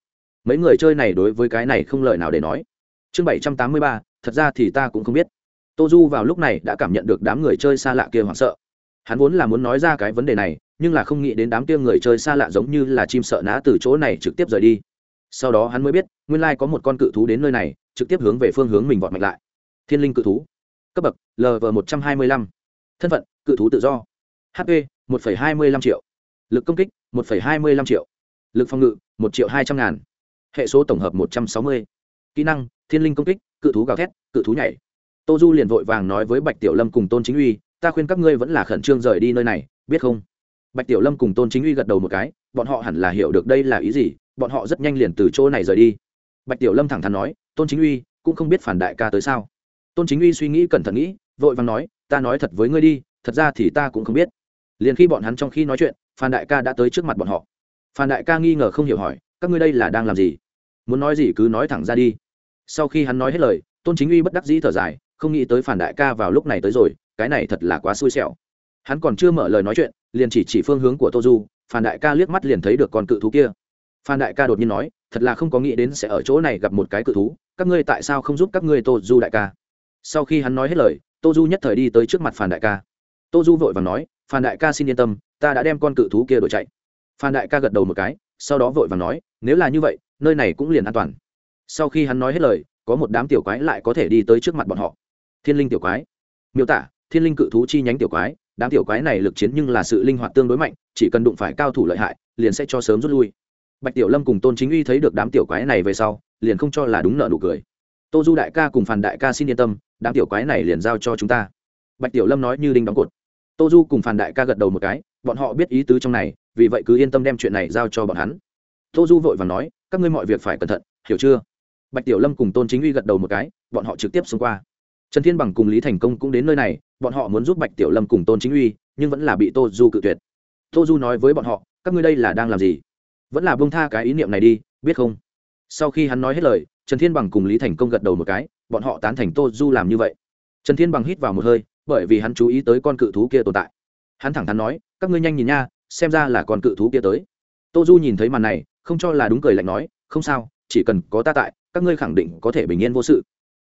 [SPEAKER 1] Mấy người chơi này đối với cái này không lời nào để nói. Chương bảy trăm tám mươi ba, thật ra thì ta cũng không biết. Tô du vào lúc này đã cảm nhận được đám người chơi xa lạ kia hoảng sợ. Hắn vốn là muốn nói ra cái vấn đề này, nhưng là không nghĩ đến đám kia người chơi xa lạ giống như là chim sợ nã từ chỗ này trực tiếp rời đi. Sau đó hắn mới biết, nguyên lai có một con cự thú đến nơi này, trực tiếp hướng về phương hướng mình vọt mạnh lại thiên linh cự thú. Cấp bậc lv một trăm hai mươi lăm. Thân phận, cự thú tự do. Hp một hai mươi lăm triệu. Lực công kích, một hai mươi lăm triệu. Lực phòng ngự, một triệu hai trăm ngàn. Hệ số tổng hợp một trăm sáu mươi. Kỹ năng, thiên linh công kích, cự thú gào thét, cự thú nhảy. Tô du liền vội vàng nói với bạch tiểu lâm cùng tôn chính uy, ta khuyên các ngươi vẫn là khẩn trương rời đi nơi này, biết không? Bạch tiểu lâm cùng tôn chính uy gật đầu một cái, bọn họ hẳn là hiểu được đây là ý gì, bọn họ rất nhanh liền từ chỗ này rời đi. Bạch tiểu lâm thẳng thắn nói, tôn chính uy, cũng không biết phản đại ca tới sao? Tôn chính uy suy nghĩ cẩn thận nghĩ, vội vàng nói, ta nói thật với ngươi đi, thật ra thì ta cũng không biết. Liền khi bọn hắn trong khi nói chuyện, phan đại ca đã tới trước mặt bọn họ. Phan đại ca nghi ngờ không hiểu hỏi, các ngươi đây là đang làm gì? Muốn nói gì cứ nói thẳng ra đi. Sau khi hắn nói hết lời, tôn chính uy bất đắc dĩ thở dài, không nghĩ tới phản đại ca vào lúc này tới rồi, cái này thật là quá xui xẻo. Hắn còn chưa mở lời nói chuyện, liền chỉ chỉ phương hướng của tô du, phan đại ca liếc mắt liền thấy được con cự thú kia. Phan đại ca đột nhiên nói, thật là không có nghĩ đến sẽ ở chỗ này gặp một cái cự thú, các ngươi tại sao không giúp các ngươi tô du đại ca? Sau khi hắn nói hết lời, tô du nhất thời đi tới trước mặt phản đại ca. Tô du vội và nói phản đại ca xin yên tâm, ta đã đem con cự thú kia đổi chạy. Phan đại ca gật đầu một cái, sau đó vội và nói, nếu là như vậy, nơi này cũng liền an toàn. Sau khi hắn nói hết lời, có một đám tiểu quái lại có thể đi tới trước mặt bọn họ. Thiên linh tiểu quái. Miêu tả, thiên linh cự thú chi nhánh tiểu quái, đám tiểu quái này lực chiến nhưng là sự linh hoạt tương đối mạnh, chỉ cần đụng phải cao thủ lợi hại, liền sẽ cho sớm rút lui. Bạch tiểu lâm cùng tôn chính uy thấy được đám tiểu quái này về sau, liền không cho là đúng nợ nụ cười tô du đại ca cùng phàn đại ca xin yên tâm, đám tiểu quái này liền giao cho chúng ta. Bạch tiểu lâm nói như đinh đóng cột. Tô du cùng phàn đại ca gật đầu một cái, bọn họ biết ý tứ trong này, vì vậy cứ yên tâm đem chuyện này giao cho bọn hắn. Tô du vội và nói, các ngươi mọi việc phải cẩn thận, hiểu chưa? Bạch tiểu lâm cùng tôn chính uy gật đầu một cái, bọn họ trực tiếp xông qua. Trần thiên bằng cùng lý thành công cũng đến nơi này, bọn họ muốn giúp bạch tiểu lâm cùng tôn chính uy, nhưng vẫn là bị tô du cự tuyệt. Tô du nói với bọn họ, các ngươi đây là đang làm gì? Vẫn là bông tha cái ý niệm này đi, biết không? Sau khi hắn nói hết lời trần thiên bằng cùng lý thành công gật đầu một cái, bọn họ tán thành tô du làm như vậy. Trần thiên bằng hít vào một hơi, bởi vì hắn chú ý tới con cự thú kia tồn tại. Hắn thẳng thắn nói, các ngươi nhanh nhìn nha, xem ra là con cự thú kia tới. Tô du nhìn thấy màn này, không cho là đúng cười lạnh nói, không sao, chỉ cần có ta tại, các ngươi khẳng định có thể bình yên vô sự.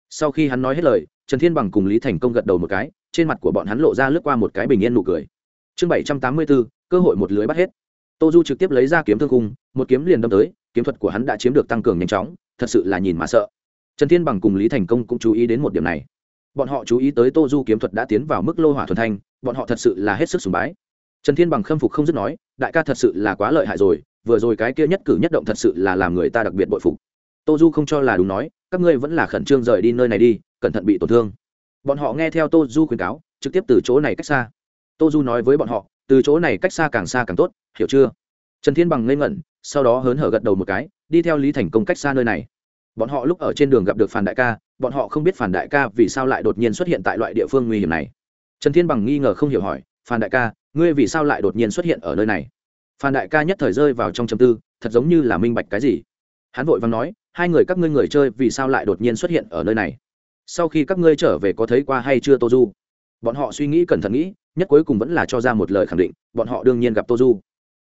[SPEAKER 1] Sau khi hắn nói hết lời, trần thiên bằng cùng lý thành công gật đầu một cái, trên mặt của bọn hắn lộ ra lướt qua một cái bình yên nụ cười. Chương bảy trăm tám mươi bốn, cơ hội một lưới bắt hết. Tô du trực tiếp lấy ra kiếm thương cung một kiếm liền đâm tới kiếm thuật của hắn đã chiếm được tăng cường nhanh chóng, thật sự là nhìn mà sợ. Trần thiên bằng cùng lý thành công cũng chú ý đến một điểm này. Bọn họ chú ý tới tô du kiếm thuật đã tiến vào mức lô hỏa thuần thanh, bọn họ thật sự là hết sức sùng bái. Trần thiên bằng khâm phục không dứt nói, đại ca thật sự là quá lợi hại rồi, vừa rồi cái kia nhất cử nhất động thật sự là làm người ta đặc biệt bội phục. Tô du không cho là đúng nói, các ngươi vẫn là khẩn trương rời đi nơi này đi, cẩn thận bị tổn thương. Bọn họ nghe theo tô du khuyến cáo, trực tiếp từ chỗ này cách xa. Tô du nói với bọn họ, từ chỗ này cách xa càng xa càng tốt, hiểu chưa? Trần thiên bằng ngây ngẩn sau đó hớn hở gật đầu một cái, đi theo lý thành công cách xa nơi này. Bọn họ lúc ở trên đường gặp được phản đại ca, bọn họ không biết phản đại ca vì sao lại đột nhiên xuất hiện tại loại địa phương nguy hiểm này. Trần thiên bằng nghi ngờ không hiểu hỏi phản đại ca, ngươi vì sao lại đột nhiên xuất hiện ở nơi này? Phan đại ca nhất thời rơi vào trong châm tư, thật giống như là minh bạch cái gì. Hắn vội vàng nói, hai người các ngươi người chơi vì sao lại đột nhiên xuất hiện ở nơi này? Sau khi các ngươi trở về có thấy qua hay chưa tô du? Bọn họ suy nghĩ cẩn thận nghĩ, nhất cuối cùng vẫn là cho ra một lời khẳng định, bọn họ đương nhiên gặp tô du.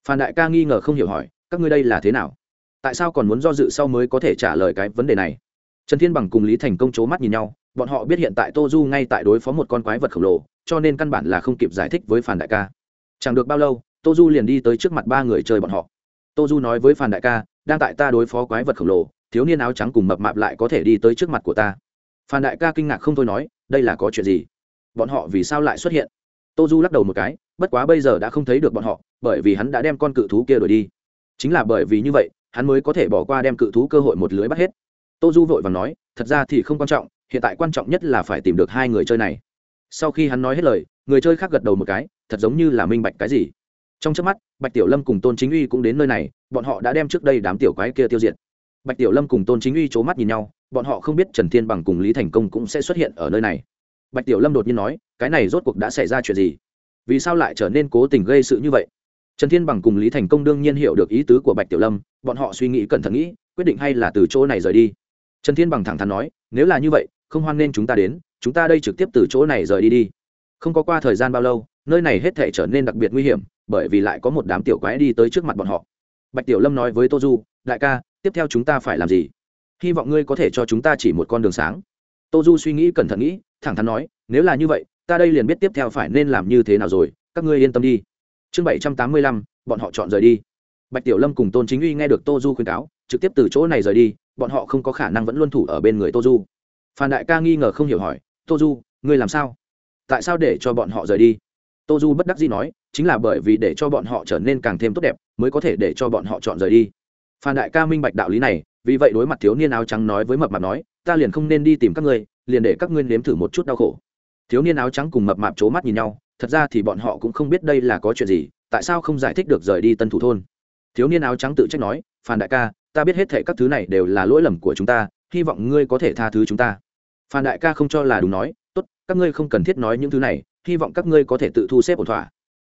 [SPEAKER 1] Phan đại ca nghi ngờ không hiểu hỏi các ngươi đây là thế nào? Tại sao còn muốn do dự sau mới có thể trả lời cái vấn đề này? Trần thiên bằng cùng lý thành công c h ố mắt nhìn nhau, bọn họ biết hiện tại tô du ngay tại đối phó một con quái vật khổng lồ, cho nên căn bản là không kịp giải thích với phản đại ca. Chẳng được bao lâu, tô du liền đi tới trước mặt ba người chơi bọn họ. Tô du nói với phản đại ca, đang tại ta đối phó quái vật khổng lồ, thiếu niên áo trắng cùng mập mạp lại có thể đi tới trước mặt của ta. Phản đại ca kinh ngạc không thôi nói, đây là có chuyện gì? Bọn họ vì sao lại xuất hiện? Tô du lắc đầu một cái, bất quá bây giờ đã không thấy được bọn họ, bởi vì hắn đã đem con cự thú kia đuổi đi chính là bởi vì như vậy, hắn mới có thể bỏ qua đem cự thú cơ hội một lưới bắt hết. Tô du vội và nói, thật ra thì không quan trọng, hiện tại quan trọng nhất là phải tìm được hai người chơi này. Sau khi hắn nói hết lời, người chơi khác gật đầu một cái, thật giống như là minh bạch cái gì. Trong trước mắt, bạch tiểu lâm cùng tôn chính uy cũng đến nơi này, bọn họ đã đem trước đây đám tiểu quái kia tiêu diệt. Bạch tiểu lâm cùng tôn chính uy c h ố mắt nhìn nhau, bọn họ không biết trần thiên bằng cùng lý thành công cũng sẽ xuất hiện ở nơi này. Bạch tiểu lâm đột nhiên nói, cái này rốt cuộc đã xảy ra chuyện gì? Vì sao lại trở nên cố tình gây sự như vậy? Trần thiên bằng cùng lý thành công đương nhiên hiểu được ý tứ của bạch tiểu lâm, bọn họ suy nghĩ cẩn thận nghĩ, quyết định hay là từ chỗ này rời đi. Trần thiên bằng thẳng thắn nói, nếu là như vậy, không hoan nên chúng ta đến, chúng ta đây trực tiếp từ chỗ này rời đi đi. Không có qua thời gian bao lâu, nơi này hết thể trở nên đặc biệt nguy hiểm, bởi vì lại có một đám tiểu quái đi tới trước mặt bọn họ. Bạch tiểu lâm nói với tô du, đại ca, tiếp theo chúng ta phải làm gì? Hy vọng ngươi có thể cho chúng ta chỉ một con đường sáng. Tô du suy nghĩ cẩn thận nghĩ, thẳng thắn nói, nếu là như vậy, ta đây liền biết tiếp theo phải nên làm như thế nào rồi, các ngươi yên tâm đi chương bảy trăm tám mươi lăm, bọn họ chọn rời đi. Bạch tiểu lâm cùng tôn chính uy nghe được tô du khuyên cáo, trực tiếp từ chỗ này rời đi, bọn họ không có khả năng vẫn luôn thủ ở bên người tô du. Phan đại ca nghi ngờ không hiểu hỏi, tô du, ngươi làm sao? Tại sao để cho bọn họ rời đi? Tô du bất đắc dĩ nói, chính là bởi vì để cho bọn họ trở nên càng thêm tốt đẹp, mới có thể để cho bọn họ chọn rời đi. Phan đại ca minh bạch đạo lý này, vì vậy đối mặt thiếu niên áo trắng nói với mập mạp nói, ta liền không nên đi tìm các ngươi, liền để các ngươi nếm thử một chút đau khổ. Thiếu niên áo trắng cùng mập mạp c mắt nhìn nhau thật ra thì bọn họ cũng không biết đây là có chuyện gì, tại sao không giải thích được rời đi tân thủ thôn? Thiếu niên áo trắng tự trách nói, phan đại ca, ta biết hết thệ các thứ này đều là lỗi lầm của chúng ta, hy vọng ngươi có thể tha thứ chúng ta. Phan đại ca không cho là đúng nói, tốt, các ngươi không cần thiết nói những thứ này, hy vọng các ngươi có thể tự thu xếp ổn thỏa.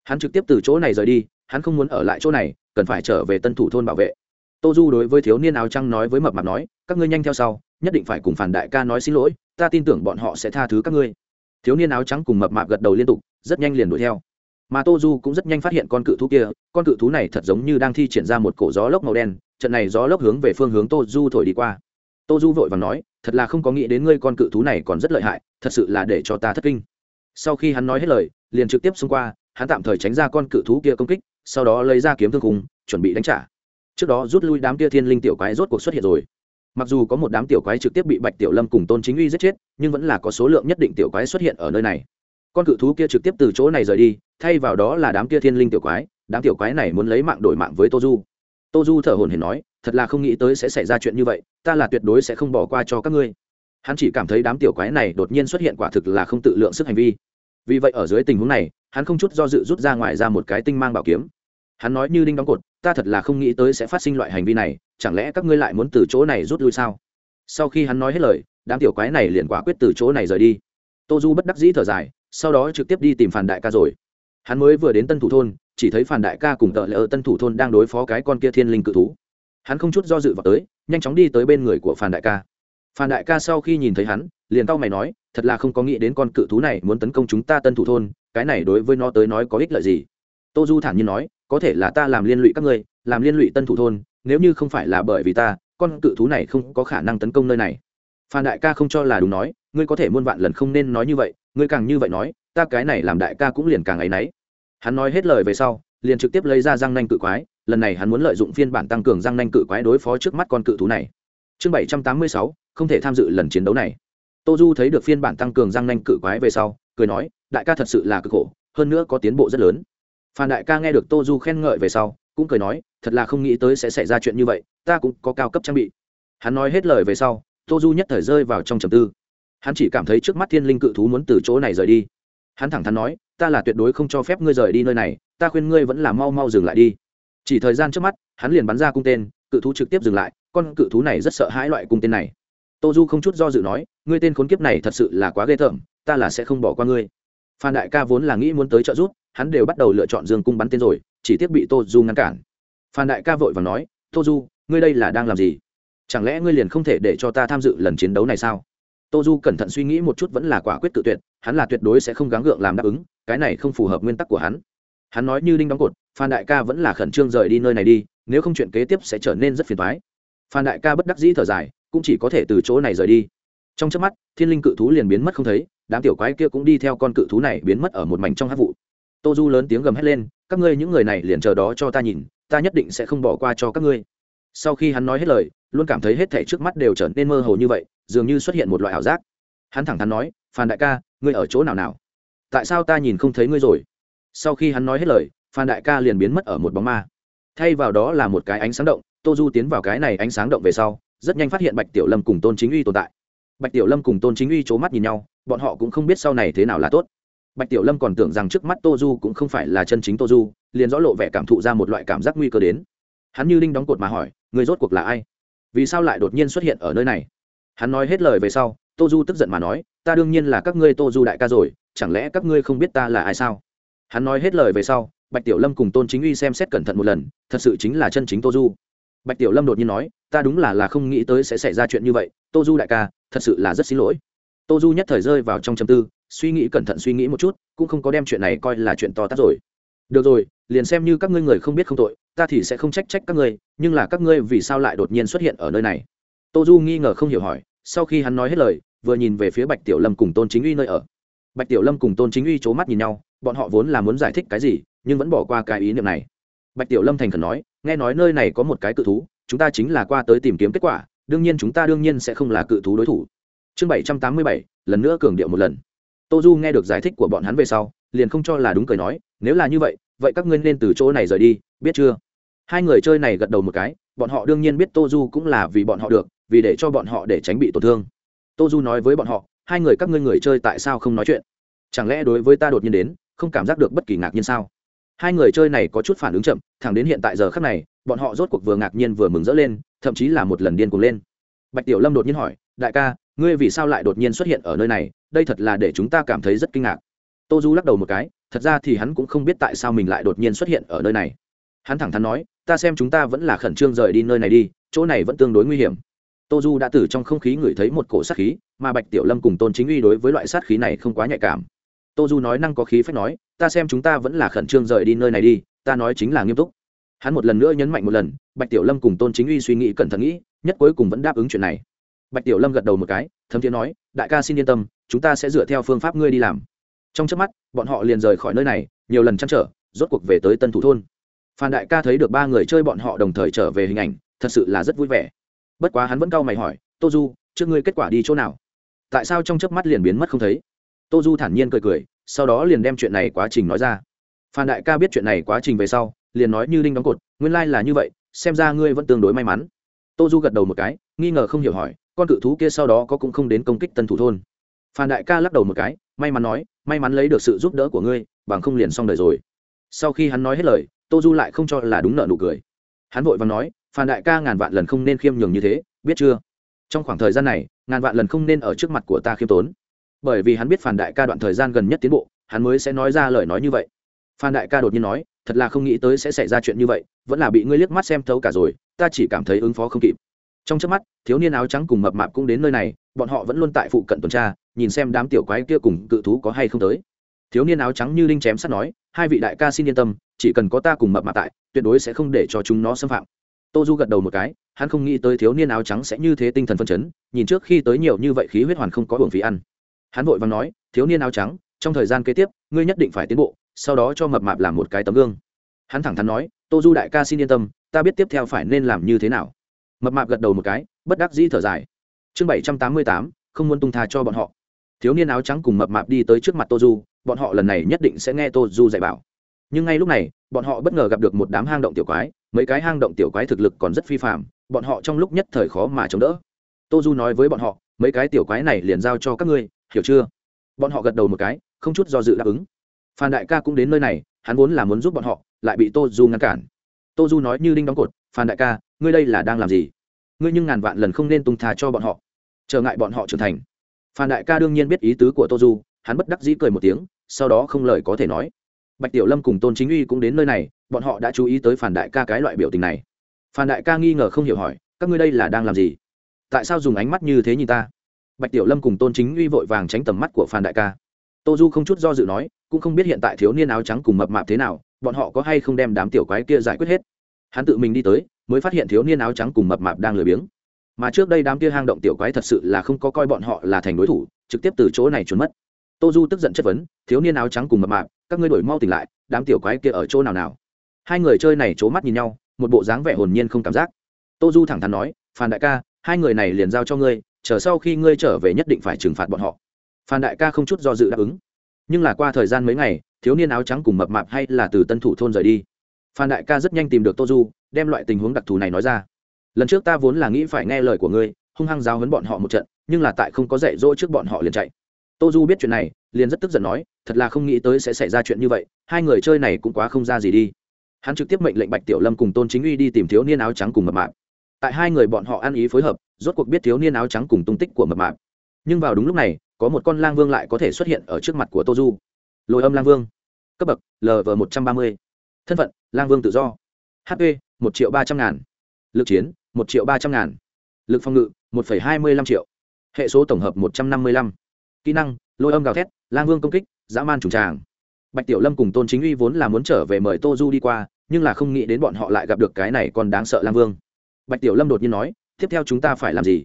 [SPEAKER 1] Hắn trực tiếp từ chỗ này rời đi, hắn không muốn ở lại chỗ này, cần phải trở về tân thủ thôn bảo vệ. Tô du đối với thiếu niên áo trắng nói với mập mạp nói, các ngươi nhanh theo sau, nhất định phải cùng phản đại ca nói xin lỗi, ta tin tưởng bọn họ sẽ tha thứ các ngươi. Thiếu niên áo trắng cùng mập mạp gật đầu liên tục rất nhanh liền đuổi theo. Mà tô du cũng rất nhanh phát hiện con cự thú kia, con cự thú này thật giống như đang thi triển ra một cổ gió lốc màu đen, trận này gió lốc hướng về phương hướng tô du thổi đi qua. Tô du vội và nói, thật là không có nghĩ đến ngươi con cự thú này còn rất lợi hại, thật sự là để cho ta thất kinh. Sau khi hắn nói hết lời, liền trực tiếp xông qua, hắn tạm thời tránh ra con cự thú kia công kích, sau đó lấy ra kiếm thương khung chuẩn bị đánh trả. Trước đó rút lui đám kia thiên linh tiểu quái rốt cuộc xuất hiện rồi. Mặc dù có một đám tiểu quái trực tiếp bị bạch tiểu lâm cùng tôn chính uy giết chết, nhưng vẫn là có số lượng nhất định tiểu quái xuất hiện ở nơi này con cự thú kia trực tiếp từ chỗ này rời đi, thay vào đó là đám kia thiên linh tiểu quái, đám tiểu quái này muốn lấy mạng đổi mạng với tô du. Tô du thở hồn hển nói, thật là không nghĩ tới sẽ xảy ra chuyện như vậy, ta là tuyệt đối sẽ không bỏ qua cho các ngươi. Hắn chỉ cảm thấy đám tiểu quái này đột nhiên xuất hiện quả thực là không tự lượng sức hành vi. Vì vậy ở dưới tình huống này, hắn không chút do dự rút ra ngoài ra một cái tinh mang bảo kiếm. Hắn nói như đinh đóng cột, ta thật là không nghĩ tới sẽ phát sinh loại hành vi này, chẳng lẽ các ngươi lại muốn từ chỗ này rút lui sao? Sau khi hắn nói hết lời, đám tiểu quái này liền quả quyết từ chỗ này rời đi. Tô du bất đắc dĩ thở dài sau đó trực tiếp đi tìm phản đại ca rồi. Hắn mới vừa đến tân thủ thôn, chỉ thấy phản đại ca cùng tợ lỡ tân thủ thôn đang đối phó cái con kia thiên linh cự thú. Hắn không chút do dự vào tới, nhanh chóng đi tới bên người của phản đại ca. Phản đại ca sau khi nhìn thấy hắn, liền tao mày nói, thật là không có nghĩ đến con cự thú này muốn tấn công chúng ta tân thủ thôn, cái này đối với nó tới nói có ích lợi gì? Tô du thản nhiên nói, có thể là ta làm liên lụy các ngươi, làm liên lụy tân thủ thôn, nếu như không phải là bởi vì ta, con cự thú này không có khả năng tấn công nơi này. Phan đại ca không cho là đúng nói, ngươi có thể muôn vạn lần không nên nói như vậy ngươi càng như vậy nói, ta cái này làm đại ca cũng liền càng ấ y n ấ y hắn nói hết lời về sau, liền trực tiếp lấy ra răng nanh cự quái, lần này hắn muốn lợi dụng phiên bản tăng cường răng nanh cự quái đối phó trước mắt con cự thú này. Chương bảy trăm tám mươi sáu, không thể tham dự lần chiến đấu này. Tô du thấy được phiên bản tăng cường răng nanh cự quái về sau, cười nói, đại ca thật sự là cực khổ, hơn nữa có tiến bộ rất lớn. Phan đại ca nghe được tô du khen ngợi về sau, cũng cười nói, thật là không nghĩ tới sẽ xảy ra chuyện như vậy, ta cũng có cao cấp trang bị. Hắn nói hết lời về sau, tô du nhất thời rơi vào trong trầm tư hắn chỉ cảm thấy trước mắt thiên linh cự thú muốn từ chỗ này rời đi. Hắn thẳng thắn nói, ta là tuyệt đối không cho phép ngươi rời đi nơi này, ta khuyên ngươi vẫn là mau mau dừng lại đi. Chỉ thời gian trước mắt, hắn liền bắn ra cung tên, cự thú trực tiếp dừng lại, con cự thú này rất sợ hãi loại cung tên này. Tô du không chút do dự nói, ngươi tên khốn kiếp này thật sự là quá ghê tởm, ta là sẽ không bỏ qua ngươi. Phan đại ca vốn là nghĩ muốn tới trợ giúp, hắn đều bắt đầu lựa chọn dương cung bắn tên rồi, chỉ tiếc bị tô du ngăn cản. Phan đại ca vội và nói tô du ngươi đây là đang làm gì? Chẳng lẽ ngươi liền không thể để cho ta tham dự lần chiến đấu này sao? Tô du cẩn thận suy nghĩ một chút vẫn là quả quyết tự tuyệt, hắn là tuyệt đối sẽ không gắng gượng làm đáp ứng, cái này không phù hợp nguyên tắc của hắn. Hắn nói như đinh đóng cột, phan đại ca vẫn là khẩn trương rời đi nơi này đi, nếu không chuyện kế tiếp sẽ trở nên rất phiền thoái phan đại ca bất đắc dĩ thở dài, cũng chỉ có thể từ chỗ này rời đi. Trong trước mắt, thiên linh cự thú liền biến mất không thấy, đám tiểu quái kia cũng đi theo con cự thú này biến mất ở một mảnh trong hát vụ. Tô du lớn tiếng gầm hét lên, các ngươi những người này liền chờ đó cho ta nhìn, ta nhất định sẽ không bỏ qua cho các ngươi. Sau khi hắn nói hết lời, luôn cảm thấy hết thảy trước mắt đều trở nên mơ hồ như vậy dường như xuất hiện một loại ảo giác. Hắn thẳng thắn nói, phan đại ca, ngươi ở chỗ nào nào? Tại sao ta nhìn không thấy ngươi rồi? Sau khi hắn nói hết lời, phan đại ca liền biến mất ở một bóng ma. Thay vào đó là một cái ánh sáng động, tô du tiến vào cái này ánh sáng động về sau, rất nhanh phát hiện bạch tiểu lâm cùng tôn chính uy tồn tại. Bạch tiểu lâm cùng tôn chính uy c h ố mắt nhìn nhau, bọn họ cũng không biết sau này thế nào là tốt. Bạch tiểu lâm còn tưởng rằng trước mắt tô du cũng không phải là chân chính tô du, liền rõ lộ vẻ cảm thụ ra một loại cảm giác nguy cơ đến. Hắn như linh đóng cột mà hỏi người rốt cuộc là ai? Vì sao lại đột nhiên xuất hiện ở nơi này? Hắn nói hết lời về sau tô du tức giận mà nói, ta đương nhiên là các ngươi tô du đại ca rồi, chẳng lẽ các ngươi không biết ta là ai sao? Hắn nói hết lời về sau, bạch tiểu lâm cùng tôn chính uy xem xét cẩn thận một lần, thật sự chính là chân chính tô du bạch tiểu lâm đột nhiên nói, ta đúng là là không nghĩ tới sẽ xảy ra chuyện như vậy tô du đại ca, thật sự là rất xin lỗi. Tô du nhất thời rơi vào trong châm tư, suy nghĩ cẩn thận suy nghĩ một chút, cũng không có đem chuyện này coi là chuyện to tát rồi. Được rồi, liền xem như các ngươi người không biết không tội, ta thì sẽ không trách trách các ngươi, nhưng là các ngươi vì sao lại đột nhiên xuất hiện ở nơi này? Tô du nghi ngờ không hiểu hỏi, sau khi hắn nói hết lời, vừa nhìn về phía bạch tiểu lâm cùng tôn chính uy nơi ở. Bạch tiểu lâm cùng tôn chính uy c h ố mắt nhìn nhau, bọn họ vốn là muốn giải thích cái gì, nhưng vẫn bỏ qua cái ý niệm này. Bạch tiểu lâm thành khẩn nói, nghe nói nơi này có một cái cự thú, chúng ta chính là qua tới tìm kiếm kết quả, đương nhiên chúng ta đương nhiên sẽ không là cự thú đối thủ. Chương bảy trăm tám mươi bảy, lần nữa cường điệu một lần. Tô du nghe được giải thích của bọn hắn về sau, liền không cho là đúng cười nói, nếu là như vậy vậy các ngươi nên từ chỗ này rời đi, biết chưa? Hai người chơi này gật đầu một cái, bọn họ đương nhiên biết tô du cũng là vì bọn họ được vì để cho bọn họ để tránh bị tổn thương. Tô du nói với bọn họ, hai người các ngươi người chơi tại sao không nói chuyện? Chẳng lẽ đối với ta đột nhiên đến, không cảm giác được bất kỳ ngạc nhiên sao? Hai người chơi này có chút phản ứng chậm, thẳng đến hiện tại giờ khắc này, bọn họ rốt cuộc vừa ngạc nhiên vừa mừng rỡ lên, thậm chí là một lần điên cuồng lên. Bạch tiểu lâm đột nhiên hỏi, đại ca, ngươi vì sao lại đột nhiên xuất hiện ở nơi này? Đây thật là để chúng ta cảm thấy rất kinh ngạc. Tô du lắc đầu một cái, thật ra thì hắn cũng không biết tại sao mình lại đột nhiên xuất hiện ở nơi này. Hắn thẳng thắn nói, ta xem chúng ta vẫn là khẩn trương rời đi nơi này đi, chỗ này vẫn tương đối nguy hiểm tô du đã từ trong không khí ngửi thấy một cổ sát khí, mà bạch tiểu lâm cùng tôn chính uy đối với loại sát khí này không quá nhạy cảm. Tô du nói năng có khí phách nói, ta xem chúng ta vẫn là khẩn trương rời đi nơi này đi, ta nói chính là nghiêm túc. Hắn một lần nữa nhấn mạnh một lần, bạch tiểu lâm cùng tôn chính uy suy nghĩ cẩn thận nghĩ, nhất cuối cùng vẫn đáp ứng chuyện này. Bạch tiểu lâm gật đầu một cái, thấm thiên nói, đại ca xin yên tâm, chúng ta sẽ dựa theo phương pháp ngươi đi làm. Trong trước mắt, bọn họ liền rời khỏi nơi này, nhiều lần chăn trở, rốt cuộc về tới tân thủ thôn. Phan đại ca thấy được ba người chơi bọn họ đồng thời trở về hình ảnh, thật sự là rất vui vẻ bất quá hắn vẫn cau mày hỏi, tô du, trước ngươi kết quả đi chỗ nào? Tại sao trong chớp mắt liền biến mất không thấy? Tô du thản nhiên cười cười, sau đó liền đem chuyện này quá trình nói ra. Phan đại ca biết chuyện này quá trình về sau, liền nói như đinh đóng cột, nguyên lai、like、là như vậy, xem ra ngươi vẫn tương đối may mắn. Tô du gật đầu một cái, nghi ngờ không hiểu hỏi, con cự thú kia sau đó có cũng không đến công kích tân thủ thôn? Phan đại ca lắc đầu một cái, may mắn nói, may mắn lấy được sự giúp đỡ của ngươi, bằng không liền xong đời rồi. Sau khi hắn nói hết lời, tô du lại không cho là đúng nợ nụ cười. Hắn vội và nói phan đại ca ngàn vạn lần không nên khiêm nhường như thế, biết chưa? Trong khoảng thời gian này, ngàn vạn lần không nên ở trước mặt của ta khiêm tốn. Bởi vì hắn biết phan đại ca đoạn thời gian gần nhất tiến bộ, hắn mới sẽ nói ra lời nói như vậy. Phan đại ca đột nhiên nói, thật là không nghĩ tới sẽ xảy ra chuyện như vậy, vẫn là bị ngươi liếc mắt xem thấu cả rồi, ta chỉ cảm thấy ứng phó không kịp. Trong trước mắt, thiếu niên áo trắng cùng mập mạp cũng đến nơi này, bọn họ vẫn luôn tại phụ cận tuần tra, nhìn xem đám tiểu quái kia cùng cự thú có hay không tới. Thiếu niên áo trắng như linh chém sắt nói, hai vị đại ca xin yên tâm, chỉ cần có ta cùng mập mạp tại, tuyệt đối sẽ không để cho chúng nó xâm phạm tô du gật đầu một cái, hắn không nghĩ tới thiếu niên áo trắng sẽ như thế tinh thần phân chấn, nhìn trước khi tới nhiều như vậy khí huyết hoàn không có hưởng phí ăn. Hắn vội và nói, thiếu niên áo trắng, trong thời gian kế tiếp, ngươi nhất định phải tiến bộ, sau đó cho mập mạp làm một cái tấm gương. Hắn thẳng thắn nói tô du đại ca xin yên tâm, ta biết tiếp theo phải nên làm như thế nào. Mập mạp gật đầu một cái, bất đắc dĩ thở dài. Chương bảy trăm tám mươi tám, không muốn tung tha cho bọn họ. Thiếu niên áo trắng cùng mập mạp đi tới trước mặt tô du bọn họ lần này nhất định sẽ nghe tô du dạy bảo nhưng ngay lúc này, bọn họ bất ngờ gặp được một đám hang động tiểu quái, mấy cái hang động tiểu quái thực lực còn rất phi phạm bọn họ trong lúc nhất thời khó mà chống đỡ. Tô du nói với bọn họ, mấy cái tiểu quái này liền giao cho các ngươi, hiểu chưa? Bọn họ gật đầu một cái, không chút do dự đáp ứng. Phan đại ca cũng đến nơi này, hắn vốn là muốn giúp bọn họ, lại bị tô du ngăn cản. Tô du nói như đinh đóng cột, phan đại ca, ngươi đây là đang làm gì? Ngươi nhưng ngàn vạn lần không nên tung thà cho bọn họ trở ngại bọn họ trưởng thành. Phan đại ca đương nhiên biết ý tứ của tô du, hắn bất đắc dĩ cười một tiếng, sau đó không lời có thể nói bạch tiểu lâm cùng tôn chính uy cũng đến nơi này, bọn họ đã chú ý tới phản đại ca cái loại biểu tình này. Phản đại ca nghi ngờ không hiểu hỏi, các ngươi đây là đang làm gì? Tại sao dùng ánh mắt như thế nhìn ta? Bạch tiểu lâm cùng tôn chính uy vội vàng tránh tầm mắt của phản đại ca. Tô du không chút do dự nói, cũng không biết hiện tại thiếu niên áo trắng cùng mập mạp thế nào, bọn họ có hay không đem đám tiểu quái kia giải quyết hết. Hắn tự mình đi tới, mới phát hiện thiếu niên áo trắng cùng mập mạp đang lười biếng. Mà trước đây đám kia hang động tiểu quái thật sự là không có coi bọn họ là thành đối thủ, trực tiếp từ chỗ này trốn mất tô du tức giận chất vấn, thiếu niên áo trắng cùng mập mạp, các ngươi đổi mau tỉnh lại, đám tiểu quái kia ở chỗ nào nào? Hai người chơi này c h ố mắt nhìn nhau, một bộ dáng vẻ hồn nhiên không cảm giác. Tô du thẳng thắn nói, phan đại ca, hai người này liền giao cho ngươi, chờ sau khi ngươi trở về nhất định phải trừng phạt bọn họ. Phan đại ca không chút do dự đáp ứng. Nhưng là qua thời gian mấy ngày, thiếu niên áo trắng cùng mập mạp hay là từ tân thủ thôn rời đi. Phan đại ca rất nhanh tìm được tô du, đem loại tình huống đặc thù này nói ra. Lần trước ta vốn là nghĩ phải nghe lời của ngươi, hung hăng giáo hấn bọn họ một trận, nhưng là tại không có dạy dỗ trước bọn họ liền chạy tô du biết chuyện này, liền rất tức giận nói, thật là không nghĩ tới sẽ xảy ra chuyện như vậy, hai người chơi này cũng quá không ra gì đi. Hắn trực tiếp mệnh lệnh bạch tiểu lâm cùng tôn chính uy đi tìm thiếu niên áo trắng cùng mập mạp. Tại hai người bọn họ ăn ý phối hợp, rốt cuộc biết thiếu niên áo trắng cùng tung tích của mập mạp. Nhưng vào đúng lúc này, có một con lang vương lại có thể xuất hiện ở trước mặt của tô du. Lôi âm lang vương. Cấp bậc lv một trăm ba mươi. Thân phận, lang vương tự do. Hp một triệu ba trăm ngàn. Lực chiến, một triệu ba trăm ngàn. Lực phòng ngự, một hai mươi năm triệu. Hệ số tổng hợp, một trăm năm mươi lăm kỹ năng, lôi âm gào thét, lang vương công kích, dã man trùng tràng. Bạch tiểu lâm cùng tôn chính uy vốn là muốn trở về mời tô du đi qua, nhưng là không nghĩ đến bọn họ lại gặp được cái này còn đáng sợ lang vương. Bạch tiểu lâm đột nhiên nói, tiếp theo chúng ta phải làm gì?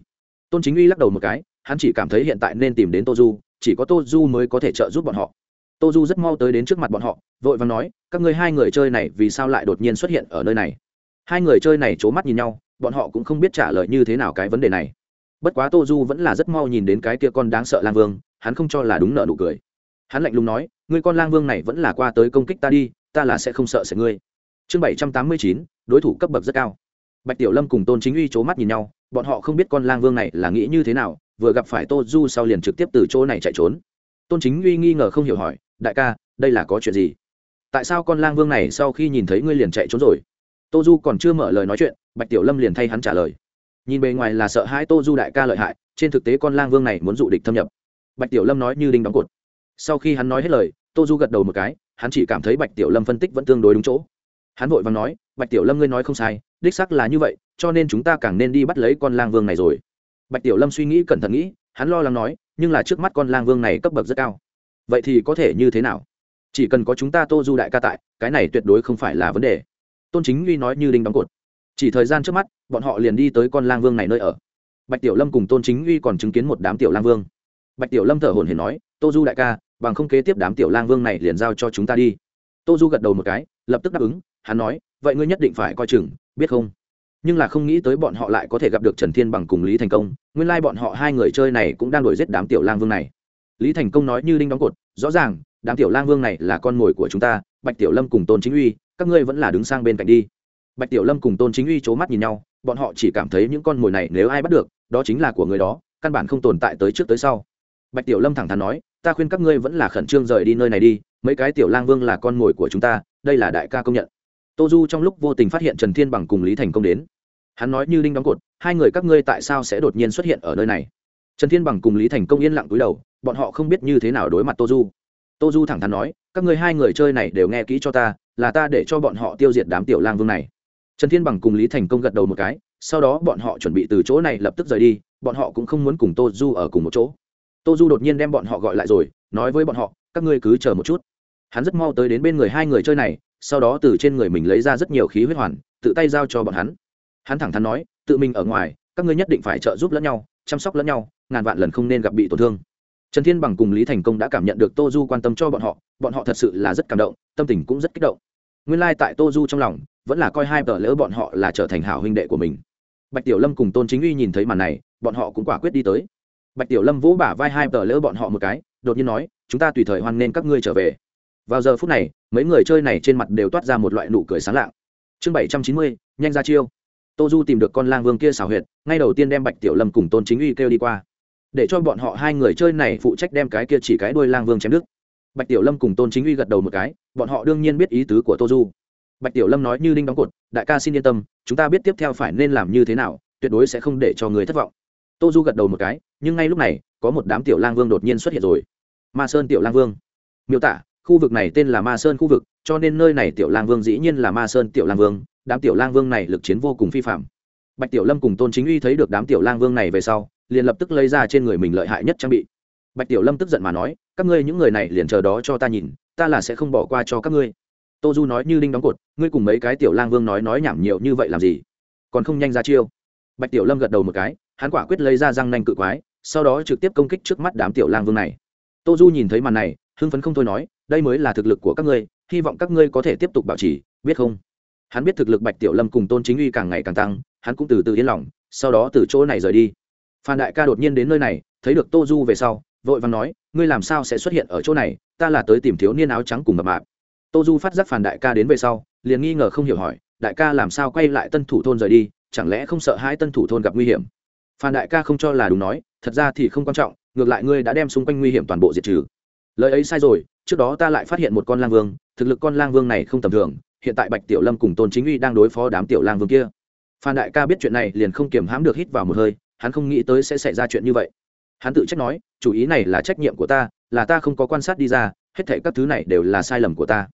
[SPEAKER 1] Tôn chính uy lắc đầu một cái, hắn chỉ cảm thấy hiện tại nên tìm đến tô du, chỉ có tô du mới có thể trợ giúp bọn họ. Tô du rất mau tới đến trước mặt bọn họ, vội và nói, các ngươi hai người chơi này vì sao lại đột nhiên xuất hiện ở nơi này? Hai người chơi này c h ố mắt nhìn nhau, bọn họ cũng không biết trả lời như thế nào cái vấn đề này. Bất quá tô du vẫn là rất mau nhìn đến cái kia con đáng sợ lang vương hắn không cho là đúng nợ nụ cười. Hắn lạnh lùng nói, ngươi con lang vương này vẫn là qua tới công kích ta đi, ta là sẽ không sợ sẽ ngươi. Chương bảy trăm tám mươi chín, đối thủ cấp bậc rất cao. Bạch tiểu lâm cùng tôn chính uy c h ố mắt nhìn nhau, bọn họ không biết con lang vương này là nghĩ như thế nào, vừa gặp phải tô du sau liền trực tiếp từ chỗ này chạy trốn. Tôn chính uy nghi ngờ không hiểu hỏi, đại ca, đây là có chuyện gì? Tại sao con lang vương này sau khi nhìn thấy ngươi liền chạy trốn rồi? Tô du còn chưa mở lời nói chuyện, bạch tiểu lâm liền thay hắn trả lời. Nhìn bề ngoài là sợ hãi tô du đại ca lợi hại, trên thực tế con lang vương này muốn dụ địch thâm nhập bạch tiểu lâm nói như đinh đóng cột. Sau khi hắn nói hết lời, tô du gật đầu một cái, hắn chỉ cảm thấy bạch tiểu lâm phân tích vẫn tương đối đúng chỗ. Hắn vội và nói, bạch tiểu lâm ngươi nói không sai, đích sắc là như vậy, cho nên chúng ta càng nên đi bắt lấy con lang vương này rồi. Bạch tiểu lâm suy nghĩ cẩn thận nghĩ, hắn lo lắng nói, nhưng là trước mắt con lang vương này cấp bậc rất cao. Vậy thì có thể như thế nào? Chỉ cần có chúng ta tô du đại ca tại, cái này tuyệt đối không phải là vấn đề. Tôn chính uy nói như đinh đóng cột. Chỉ thời gian trước mắt, bọn họ liền đi tới con lang vương này nơi ở. Bạch tiểu lâm cùng tôn chính uy còn chứng kiến một đám tiểu lang vương bạch tiểu lâm thở hồn hển nói, tô du đại ca, bằng không kế tiếp đám tiểu lang vương này liền giao cho chúng ta đi. Tô du gật đầu một cái, lập tức đáp ứng, hắn nói, vậy ngươi nhất định phải coi chừng, biết không? Nhưng là không nghĩ tới bọn họ lại có thể gặp được trần thiên bằng cùng lý thành công, nguyên lai bọn họ hai người chơi này cũng đang đổi giết đám tiểu lang vương này. Lý thành công nói như đinh đóng cột, rõ ràng, đám tiểu lang vương này là con mồi của chúng ta, bạch tiểu lâm cùng tôn chính uy, các ngươi vẫn là đứng sang bên cạnh đi. Bạch tiểu lâm cùng tôn chính uy c h ố mắt nhìn nhau, bọn họ chỉ cảm thấy những con mồi này nếu ai bắt được, đó chính là của người đó, căn bản không tồn tại tới trước tới sau bạch tiểu lâm thẳng thắn nói, ta khuyên các ngươi vẫn là khẩn trương rời đi nơi này đi, mấy cái tiểu lang vương là con mồi của chúng ta, đây là đại ca công nhận. Tô du trong lúc vô tình phát hiện trần thiên bằng cùng lý thành công đến. Hắn nói như đinh đóng cột, hai người các ngươi tại sao sẽ đột nhiên xuất hiện ở nơi này? Trần thiên bằng cùng lý thành công yên lặng cúi đầu, bọn họ không biết như thế nào đối mặt tô du. Tô du thẳng thắn nói, các ngươi hai người chơi này đều nghe kỹ cho ta, là ta để cho bọn họ tiêu diệt đám tiểu lang vương này. Trần thiên bằng cùng lý thành công gật đầu một cái, sau đó bọn họ chuẩn bị từ chỗ này lập tức rời đi, bọn họ cũng không muốn cùng tô du ở cùng một chỗ tô du đột nhiên đem bọn họ gọi lại rồi, nói với bọn họ, các ngươi cứ chờ một chút. Hắn rất mau tới đến bên người hai người chơi này, sau đó từ trên người mình lấy ra rất nhiều khí huyết hoàn, tự tay giao cho bọn hắn. Hắn thẳng thắn nói, tự mình ở ngoài, các ngươi nhất định phải trợ giúp lẫn nhau, chăm sóc lẫn nhau, ngàn vạn lần không nên gặp bị tổn thương. Trần thiên bằng cùng lý thành công đã cảm nhận được tô du quan tâm cho bọn họ bọn họ thật sự là rất cảm động, tâm tình cũng rất kích động. Nguyên lai、like、tại tô du trong lòng, vẫn là coi hai tờ lỡ bọn họ là trở thành hảo huynh đệ của mình. Bạch tiểu lâm cùng tôn chính uy nhìn thấy màn này, bọn họ cũng quả quyết đi tới bạch tiểu lâm vỗ bả vai hai tờ lỡ bọn họ một cái, đột nhiên nói, chúng ta tùy thời hoan nghênh các ngươi trở về. Vào giờ phút này, mấy người chơi này trên mặt đều toát ra một loại nụ cười sáng lạng. Chương bảy trăm chín mươi, nhanh ra chiêu. Tô du tìm được con lang vương kia xảo huyệt, ngay đầu tiên đem bạch tiểu lâm cùng tôn chính uy kêu đi qua. Để cho bọn họ hai người chơi này phụ trách đem cái kia chỉ cái đuôi lang vương chém đứt. Bạch tiểu lâm cùng tôn chính uy gật đầu một cái, bọn họ đương nhiên biết ý tứ của tô du. Bạch tiểu lâm nói như đinh đóng cột, đại ca xin yên tâm, chúng ta biết tiếp theo phải nên làm như thế nào, tuyệt đối sẽ không để cho người thất vọng tô du gật đầu một cái, nhưng ngay lúc này, có một đám tiểu lang vương đột nhiên xuất hiện rồi. Ma sơn tiểu lang vương. Miêu tả, khu vực này tên là ma sơn khu vực, cho nên nơi này tiểu lang vương dĩ nhiên là ma sơn tiểu lang vương, đám tiểu lang vương này lực chiến vô cùng phi phạm. Bạch tiểu lâm cùng tôn chính uy thấy được đám tiểu lang vương này về sau, liền lập tức lấy ra trên người mình lợi hại nhất trang bị. Bạch tiểu lâm tức giận mà nói, các ngươi những người này liền chờ đó cho ta nhìn, ta là sẽ không bỏ qua cho các ngươi. Tô du nói như đinh đóng cột, ngươi cùng mấy cái tiểu lang vương nói nói nhảm nhiều như vậy làm gì? Còn không nhanh ra chiêu. Bạch tiểu lâm gật đầu một cái hắn quả quyết lấy ra răng nanh cự quái, sau đó trực tiếp công kích trước mắt đám tiểu lang vương này. Tô du nhìn thấy màn này, hưng phấn không thôi nói, đây mới là thực lực của các ngươi, hy vọng các ngươi có thể tiếp tục bảo trì, biết không? Hắn biết thực lực bạch tiểu lâm cùng tôn chính uy càng ngày càng tăng, hắn cũng từ từ yên lòng, sau đó từ chỗ này rời đi. Phan đại ca đột nhiên đến nơi này, thấy được tô du về sau, vội vàng nói, ngươi làm sao sẽ xuất hiện ở chỗ này? Ta là tới tìm thiếu niên áo trắng cùng mập mạp. Tô du phát giác phản đại ca đến về sau, liền nghi ngờ không hiểu hỏi, đại ca làm sao quay lại tân thủ thôn rời đi? Chẳng lẽ không sợ hai tân thủ thôn gặp nguy hiểm? Phan đại ca không cho là đúng nói, thật ra thì không quan trọng, ngược lại ngươi đã đem xung quanh nguy hiểm toàn bộ diệt trừ. Lời ấy sai rồi, trước đó ta lại phát hiện một con lang vương, thực lực con lang vương này không tầm thường, hiện tại bạch tiểu lâm cùng tôn chính uy đang đối phó đám tiểu lang vương kia. Phan đại ca biết chuyện này liền không kiềm hãm được hít vào một hơi, hắn không nghĩ tới sẽ xảy ra chuyện như vậy. Hắn tự trách nói, chủ ý này là trách nhiệm của ta, là ta không có quan sát đi ra, hết thảy các thứ này đều là sai lầm của ta.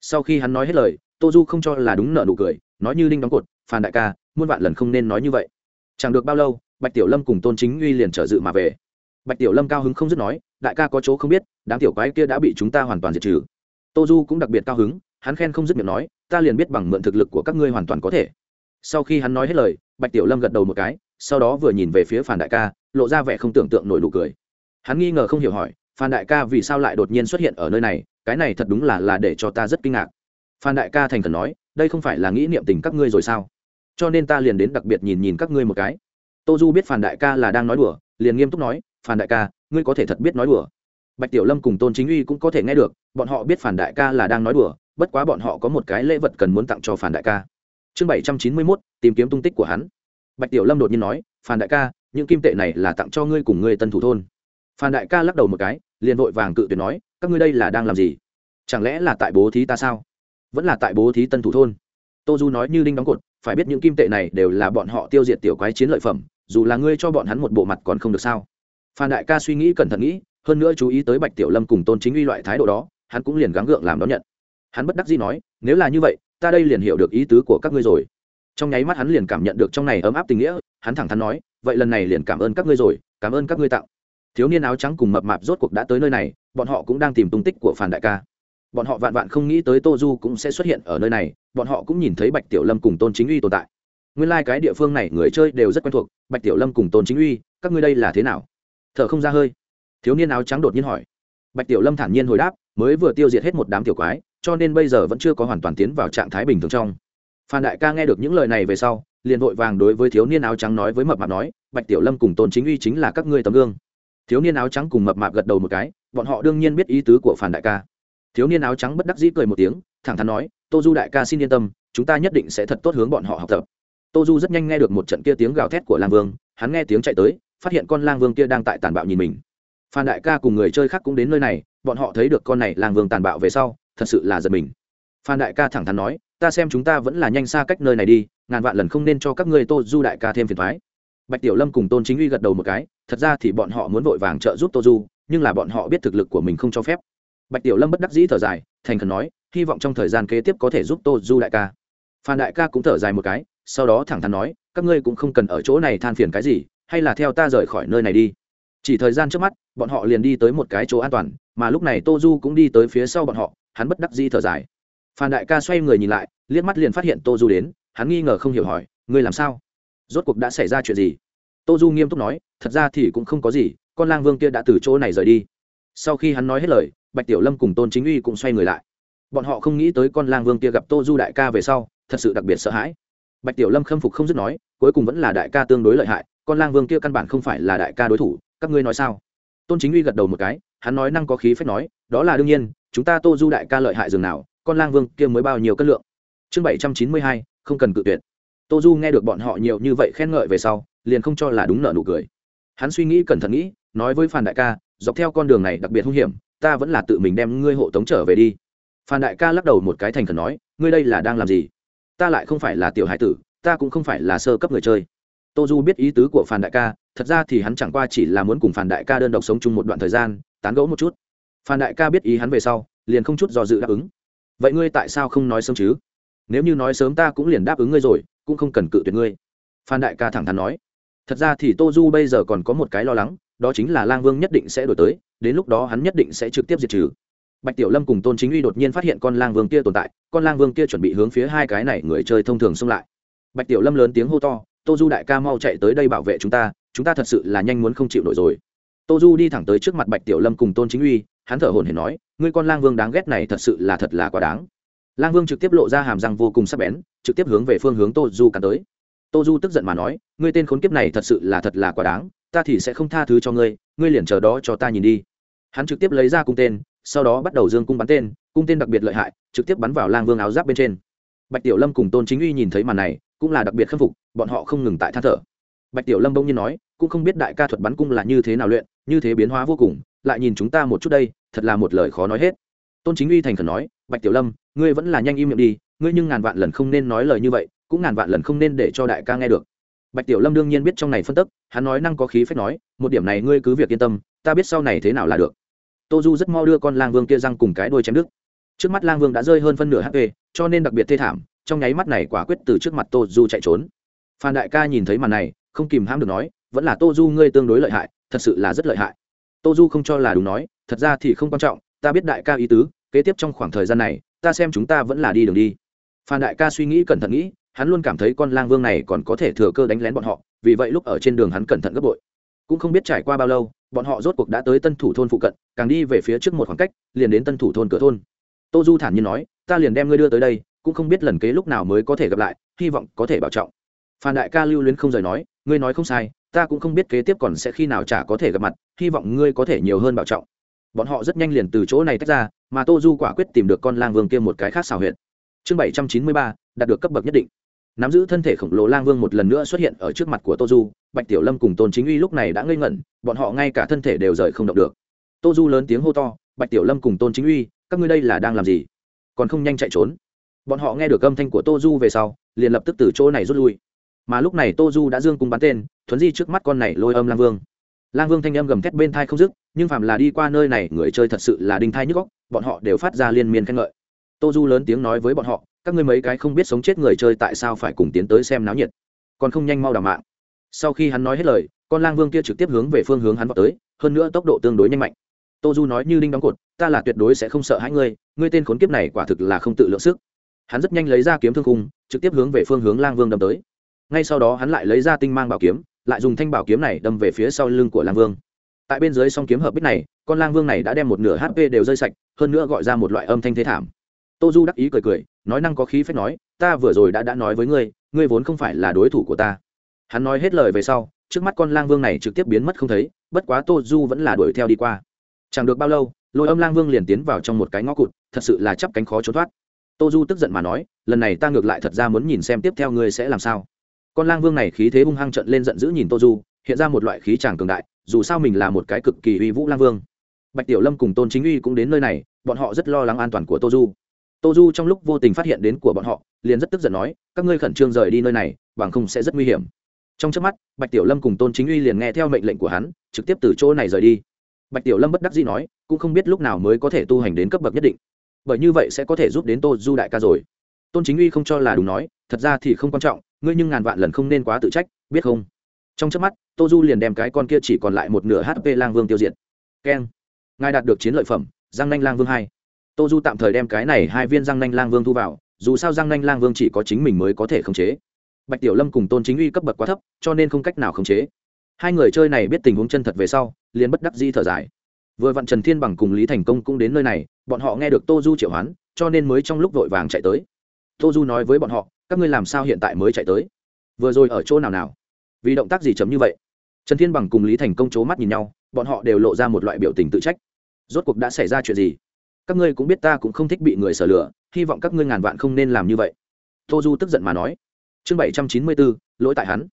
[SPEAKER 1] Sau khi hắn nói hết lời, tô du không cho là đúng nợ nụ cười, nói như linh đóng cột, phan đại ca, muôn vạn lần không nên nói như vậy. Chẳng được bao lâu bạch tiểu lâm cùng tôn chính uy liền trở dự mà về. Bạch tiểu lâm cao hứng không dứt nói, đại ca có chỗ không biết, đám tiểu quái kia đã bị chúng ta hoàn toàn diệt trừ. Tô du cũng đặc biệt cao hứng, hắn khen không dứt miệng nói, ta liền biết bằng mượn thực lực của các ngươi hoàn toàn có thể. Sau khi hắn nói hết lời, bạch tiểu lâm gật đầu một cái, sau đó vừa nhìn về phía phản đại ca, lộ ra vẻ không tưởng tượng nổi nụ cười. Hắn nghi ngờ không hiểu hỏi phan đại ca vì sao lại đột nhiên xuất hiện ở nơi này? Cái này thật đúng là là để cho ta rất kinh ngạc. Phan đại ca thành khẩn nói, đây không phải là nghĩ niệm tình các ngươi rồi sao? Cho nên ta liền đến đặc biệt nhìn nhìn các ngươi một cái tô du biết phản đại ca là đang nói đùa, liền nghiêm túc nói, phản đại ca, ngươi có thể thật biết nói đùa. Bạch tiểu lâm cùng tôn chính uy cũng có thể nghe được, bọn họ biết phản đại ca là đang nói đùa, bất quá bọn họ có một cái lễ vật cần muốn tặng cho phản đại ca. Chương bảy trăm chín mươi mốt, tìm kiếm tung tích của hắn. Bạch tiểu lâm đột nhiên nói, phản đại ca, những kim tệ này là tặng cho ngươi cùng ngươi tân thủ thôn. Phản đại ca lắc đầu một cái, liền vội vàng cự tuyệt nói, các ngươi đây là đang làm gì? Chẳng lẽ là tại bố thí ta sao? Vẫn là tại bố thí tân thủ thôn. Tô du nói như đinh đóng cột, phải biết những kim tệ này đều là bọn họ tiêu diệt tiểu quái chiến lợi phẩm dù là ngươi cho bọn hắn một bộ mặt còn không được sao? Phan đại ca suy nghĩ cẩn thận nghĩ, hơn nữa chú ý tới bạch tiểu lâm cùng tôn chính uy loại thái độ đó, hắn cũng liền gắng gượng làm đón nhận. Hắn bất đắc dĩ nói, nếu là như vậy, ta đây liền hiểu được ý tứ của các ngươi rồi. Trong nháy mắt hắn liền cảm nhận được trong này ấm áp tình nghĩa, hắn thẳng thắn nói, vậy lần này liền cảm ơn các ngươi rồi, cảm ơn các ngươi tặng. Thiếu niên áo trắng cùng mập mạp rốt cuộc đã tới nơi này, bọn họ cũng đang tìm tung tích của phản đại ca. Bọn họ vạn vạn không nghĩ tới tô du cũng sẽ xuất hiện ở nơi này, bọn họ cũng nhìn thấy bạch tiểu lâm cùng tôn chính uy tồn tại nguyên lai、like、cái địa phương này người chơi đều rất quen thuộc, bạch tiểu lâm cùng tôn chính uy, các ngươi đây là thế nào? Thở không ra hơi. Thiếu niên áo trắng đột nhiên hỏi. Bạch tiểu lâm thản nhiên hồi đáp, mới vừa tiêu diệt hết một đám tiểu quái, cho nên bây giờ vẫn chưa có hoàn toàn tiến vào trạng thái bình thường trong. Phan đại ca nghe được những lời này về sau, liền vội vàng đối với thiếu niên áo trắng nói với mập mạp nói, bạch tiểu lâm cùng tôn chính uy chính là các ngươi tấm gương. Thiếu niên áo trắng cùng mập mạp gật đầu một cái, bọn họ đương nhiên biết ý tứ của phản đại ca. Thiếu niên áo trắng bất đắc dĩ cười một tiếng, thẳng thắn nói, tô du đại ca xin yên tâm, chúng ta nhất định sẽ thật tốt hướng bọn họ học tập tô du rất nhanh nghe được một trận kia tiếng gào thét của lang vương, hắn nghe tiếng chạy tới, phát hiện con lang vương kia đang tại tàn bạo nhìn mình. Phan đại ca cùng người chơi khác cũng đến nơi này, bọn họ thấy được con này lang vương tàn bạo về sau, thật sự là giật mình. Phan đại ca thẳng thắn nói, ta xem chúng ta vẫn là nhanh xa cách nơi này đi, ngàn vạn lần không nên cho các ngươi tô du đại ca thêm phiền thoái bạch tiểu lâm cùng tôn chính uy gật đầu một cái, thật ra thì bọn họ muốn vội vàng trợ giúp tô du, nhưng là bọn họ biết thực lực của mình không cho phép. Bạch tiểu lâm bất đắc dĩ thở dài, thành khẩn nói, hy vọng trong thời gian kế tiếp có thể giúp tô du đại ca. Phan đại ca cũng thở dài một cái sau đó thẳng thắn nói, các ngươi cũng không cần ở chỗ này than phiền cái gì, hay là theo ta rời khỏi nơi này đi. Chỉ thời gian trước mắt, bọn họ liền đi tới một cái chỗ an toàn, mà lúc này tô du cũng đi tới phía sau bọn họ, hắn bất đắc dĩ thở dài. Phan đại ca xoay người nhìn lại, liếc mắt liền phát hiện tô du đến, hắn nghi ngờ không hiểu hỏi, ngươi làm sao? Rốt cuộc đã xảy ra chuyện gì? Tô du nghiêm túc nói, thật ra thì cũng không có gì, con lang vương kia đã từ chỗ này rời đi. Sau khi hắn nói hết lời, bạch tiểu lâm cùng tôn chính uy cũng xoay người lại. Bọn họ không nghĩ tới con lang vương kia gặp tô du đại ca về sau, thật sự đặc biệt sợ hãi bạch tiểu lâm khâm phục không dứt nói, cuối cùng vẫn là đại ca tương đối lợi hại, con lang vương kia căn bản không phải là đại ca đối thủ, các ngươi nói sao? Tôn chính uy gật đầu một cái, hắn nói năng có khí phép nói, đó là đương nhiên, chúng ta tô du đại ca lợi hại dường nào, con lang vương kia mới bao nhiêu cân lượng? Chương bảy trăm chín mươi hai, không cần cự tuyệt. Tô du nghe được bọn họ nhiều như vậy khen ngợi về sau, liền không cho là đúng nợ nụ cười. Hắn suy nghĩ cẩn thận nghĩ, nói với phan đại ca, dọc theo con đường này đặc biệt hung hiểm, ta vẫn là tự mình đem ngươi hộ tống trở về đi. Phan đại ca lắc đầu một cái thành khẩn nói, ngươi đây là đang làm gì? Ta lại không phải là tiểu hải tử, ta cũng không phải là sơ cấp người chơi. Tô du biết ý tứ của phản đại ca, thật ra thì hắn chẳng qua chỉ là muốn cùng phản đại ca đơn độc sống chung một đoạn thời gian, tán gẫu một chút. Phản đại ca biết ý hắn về sau, liền không chút do dự đáp ứng. Vậy ngươi tại sao không nói sớm chứ? Nếu như nói sớm ta cũng liền đáp ứng ngươi rồi, cũng không cần cự tuyệt ngươi. Phan đại ca thẳng thắn nói. Thật ra thì tô du bây giờ còn có một cái lo lắng, đó chính là lang vương nhất định sẽ đổi tới, đến lúc đó hắn nhất định sẽ trực tiếp diệt trừ bạch tiểu lâm cùng tôn chính uy đột nhiên phát hiện con lang vương kia tồn tại, con lang vương kia chuẩn bị hướng phía hai cái này người chơi thông thường xông lại. Bạch tiểu lâm lớn tiếng hô to, tô du đại ca mau chạy tới đây bảo vệ chúng ta chúng ta thật sự là nhanh muốn không chịu nổi rồi. Tô du đi thẳng tới trước mặt bạch tiểu lâm cùng tôn chính uy, hắn thở hồn hển nói, ngươi con lang vương đáng ghét này thật sự là thật là quá đáng. Lang vương trực tiếp lộ ra hàm răng vô cùng sắc bén, trực tiếp hướng về phương hướng tô du cắn tới. Tô du tức giận mà nói, ngươi tên khốn kiếp này thật sự là thật là quá đáng, ta thì sẽ không tha thứ cho ngươi ngươi liền chờ đó cho ta nhìn đi hắn trực tiếp lấy ra cung tên, sau đó bắt đầu dương cung bắn tên, cung tên đặc biệt lợi hại, trực tiếp bắn vào lang vương áo giáp bên trên. Bạch tiểu lâm cùng tôn chính uy nhìn thấy màn này, cũng là đặc biệt khâm phục, bọn họ không ngừng tại than thở. Bạch tiểu lâm bỗng nhiên nói, cũng không biết đại ca thuật bắn cung là như thế nào luyện, như thế biến hóa vô cùng, lại nhìn chúng ta một chút đây, thật là một lời khó nói hết. Tôn chính uy thành khẩn nói, bạch tiểu lâm, ngươi vẫn là nhanh im miệng đi, ngươi nhưng ngàn vạn lần không nên nói lời như vậy, cũng ngàn vạn lần không nên để cho đại ca nghe được. Bạch tiểu lâm đương nhiên biết trong này phân tức, hắn nói năng có khí phép nói, một điểm này ngươi cứ việc yên tâm, ta biết sau này thế nào là được tô du rất mau đưa con lang vương kia răng cùng cái đôi chém đứt. Trước mắt lang vương đã rơi hơn phân nửa hp, cho nên đặc biệt thê thảm, trong nháy mắt này quả quyết từ trước mặt tô du chạy trốn. Phan đại ca nhìn thấy màn này, không kìm hãm được nói, vẫn là tô du ngươi tương đối lợi hại, thật sự là rất lợi hại. Tô du không cho là đúng nói, thật ra thì không quan trọng, ta biết đại ca ý tứ, kế tiếp trong khoảng thời gian này, ta xem chúng ta vẫn là đi đường đi. Phan đại ca suy nghĩ cẩn thận nghĩ, hắn luôn cảm thấy con lang vương này còn có thể thừa cơ đánh lén bọn họ, vì vậy lúc ở trên đường hắn cẩn thận gấp bội cũng không biết trải qua bao lâu, bọn họ rốt cuộc đã tới tân thủ thôn phụ cận, càng đi về phía trước một khoảng cách, liền đến tân thủ thôn cửa thôn. Tô du thản nhiên nói, ta liền đem ngươi đưa tới đây, cũng không biết lần kế lúc nào mới có thể gặp lại, hy vọng có thể bảo trọng. Phan đại ca lưu luyến không rời nói, ngươi nói không sai, ta cũng không biết kế tiếp còn sẽ khi nào chả có thể gặp mặt, hy vọng ngươi có thể nhiều hơn bảo trọng. Bọn họ rất nhanh liền từ chỗ này tách ra, mà tô du quả quyết tìm được con lang vương kia một cái khác xào huyện chương bảy trăm chín mươi ba, đạt được cấp bậc nhất định nắm giữ thân thể khổng lồ lang vương một lần nữa xuất hiện ở trước mặt của tô du, bạch tiểu lâm cùng tôn chính uy lúc này đã ngây ngẩn, bọn họ ngay cả thân thể đều rời không động được. Tô du lớn tiếng hô to, bạch tiểu lâm cùng tôn chính uy, các ngươi đây là đang làm gì? Còn không nhanh chạy trốn. Bọn họ nghe được âm thanh của tô du về sau, liền lập tức từ chỗ này rút lui. Mà lúc này tô du đã dương cung bắn tên, thuấn di trước mắt con này lôi âm lang vương. Lang vương thanh âm gầm thét bên thai không dứt, nhưng phàm là đi qua nơi này, người chơi thật sự là đinh thai nhức góc bọn họ đều phát ra liên miên khen ngợi tô du lớn tiếng nói với bọn họ, các ngươi mấy cái không biết sống chết người chơi tại sao phải cùng tiến tới xem náo nhiệt. Còn không nhanh mau đảm mạng. Sau khi hắn nói hết lời, con lang vương kia trực tiếp hướng về phương hướng hắn vào tới, hơn nữa tốc độ tương đối nhanh mạnh. Tô du nói, như đinh đóng cột, ta là tuyệt đối sẽ không sợ hãi ngươi ngươi tên khốn kiếp này quả thực là không tự lượng sức. Hắn rất nhanh lấy ra kiếm thương khung, trực tiếp hướng về phương hướng lang vương đâm tới. Ngay sau đó hắn lại lấy ra tinh mang bảo kiếm, lại dùng thanh bảo kiếm này đâm về phía sau lưng của lang vương. Tại bên dưới song kiếm hợp bích này, con lang vương này đã đem một nửa hp đều rơi sạch, hơn nữa gọi ra một loại âm thanh thế thảm tô du đắc ý cười cười, nói năng có khí phép nói, ta vừa rồi đã đã nói với ngươi ngươi vốn không phải là đối thủ của ta. Hắn nói hết lời về sau, trước mắt con lang vương này trực tiếp biến mất không thấy, bất quá tô du vẫn là đuổi theo đi qua. Chẳng được bao lâu, lôi âm lang vương liền tiến vào trong một cái ngõ cụt, thật sự là chắp cánh khó trốn thoát. Tô du tức giận mà nói, lần này ta ngược lại thật ra muốn nhìn xem tiếp theo ngươi sẽ làm sao. Con lang vương này khí thế hung hăng trận lên giận dữ nhìn tô du, hiện ra một loại khí tràng cường đại, dù sao mình là một cái cực kỳ uy vũ lang vương. Bạch tiểu lâm cùng tôn chính uy cũng đến nơi này, bọn họ rất lo lắng an toàn của tô du tô du trong lúc vô tình phát hiện đến của bọn họ, liền rất tức giận nói, các ngươi khẩn trương rời đi nơi này, bằng không sẽ rất nguy hiểm. Trong trước mắt, bạch tiểu lâm cùng tôn chính uy liền nghe theo mệnh lệnh của hắn, trực tiếp từ chỗ này rời đi. Bạch tiểu lâm bất đắc dĩ nói, cũng không biết lúc nào mới có thể tu hành đến cấp bậc nhất định, bởi như vậy sẽ có thể giúp đến tô du đại ca rồi. Tôn chính uy không cho là đúng nói, thật ra thì không quan trọng, ngươi nhưng ngàn vạn lần không nên quá tự trách, biết không? Trong trước mắt, tô du liền đem cái con kia chỉ còn lại một nửa hp lang vương tiêu diệt. Keng. Ngài đạt được chiến lợi phẩm, giang nanh lang vương hai tô du tạm thời đem cái này hai viên giang nanh lang vương thu vào, dù sao giang nanh lang vương chỉ có chính mình mới có thể khống chế. Bạch tiểu lâm cùng tôn chính uy cấp bậc quá thấp, cho nên không cách nào khống chế. Hai người chơi này biết tình huống chân thật về sau, liền bất đắc di thở dài. Vừa vặn trần thiên bằng cùng lý thành công cũng đến nơi này, bọn họ nghe được tô du triệu hoán, cho nên mới trong lúc vội vàng chạy tới. Tô du nói với bọn họ, các ngươi làm sao hiện tại mới chạy tới? Vừa rồi ở chỗ nào nào? Vì động tác gì chấm như vậy? Trần thiên bằng cùng lý thành công c h ố mắt nhìn nhau, bọn họ đều lộ ra một loại biểu tình tự trách. Rốt cuộc đã xảy ra chuyện gì? Các ngươi cũng biết ta cũng không thích bị người sở lửa hy vọng các ngươi ngàn vạn không nên làm như vậy. Tô du tức giận mà nói. Chương bảy trăm chín mươi bốn, lỗi tại hắn.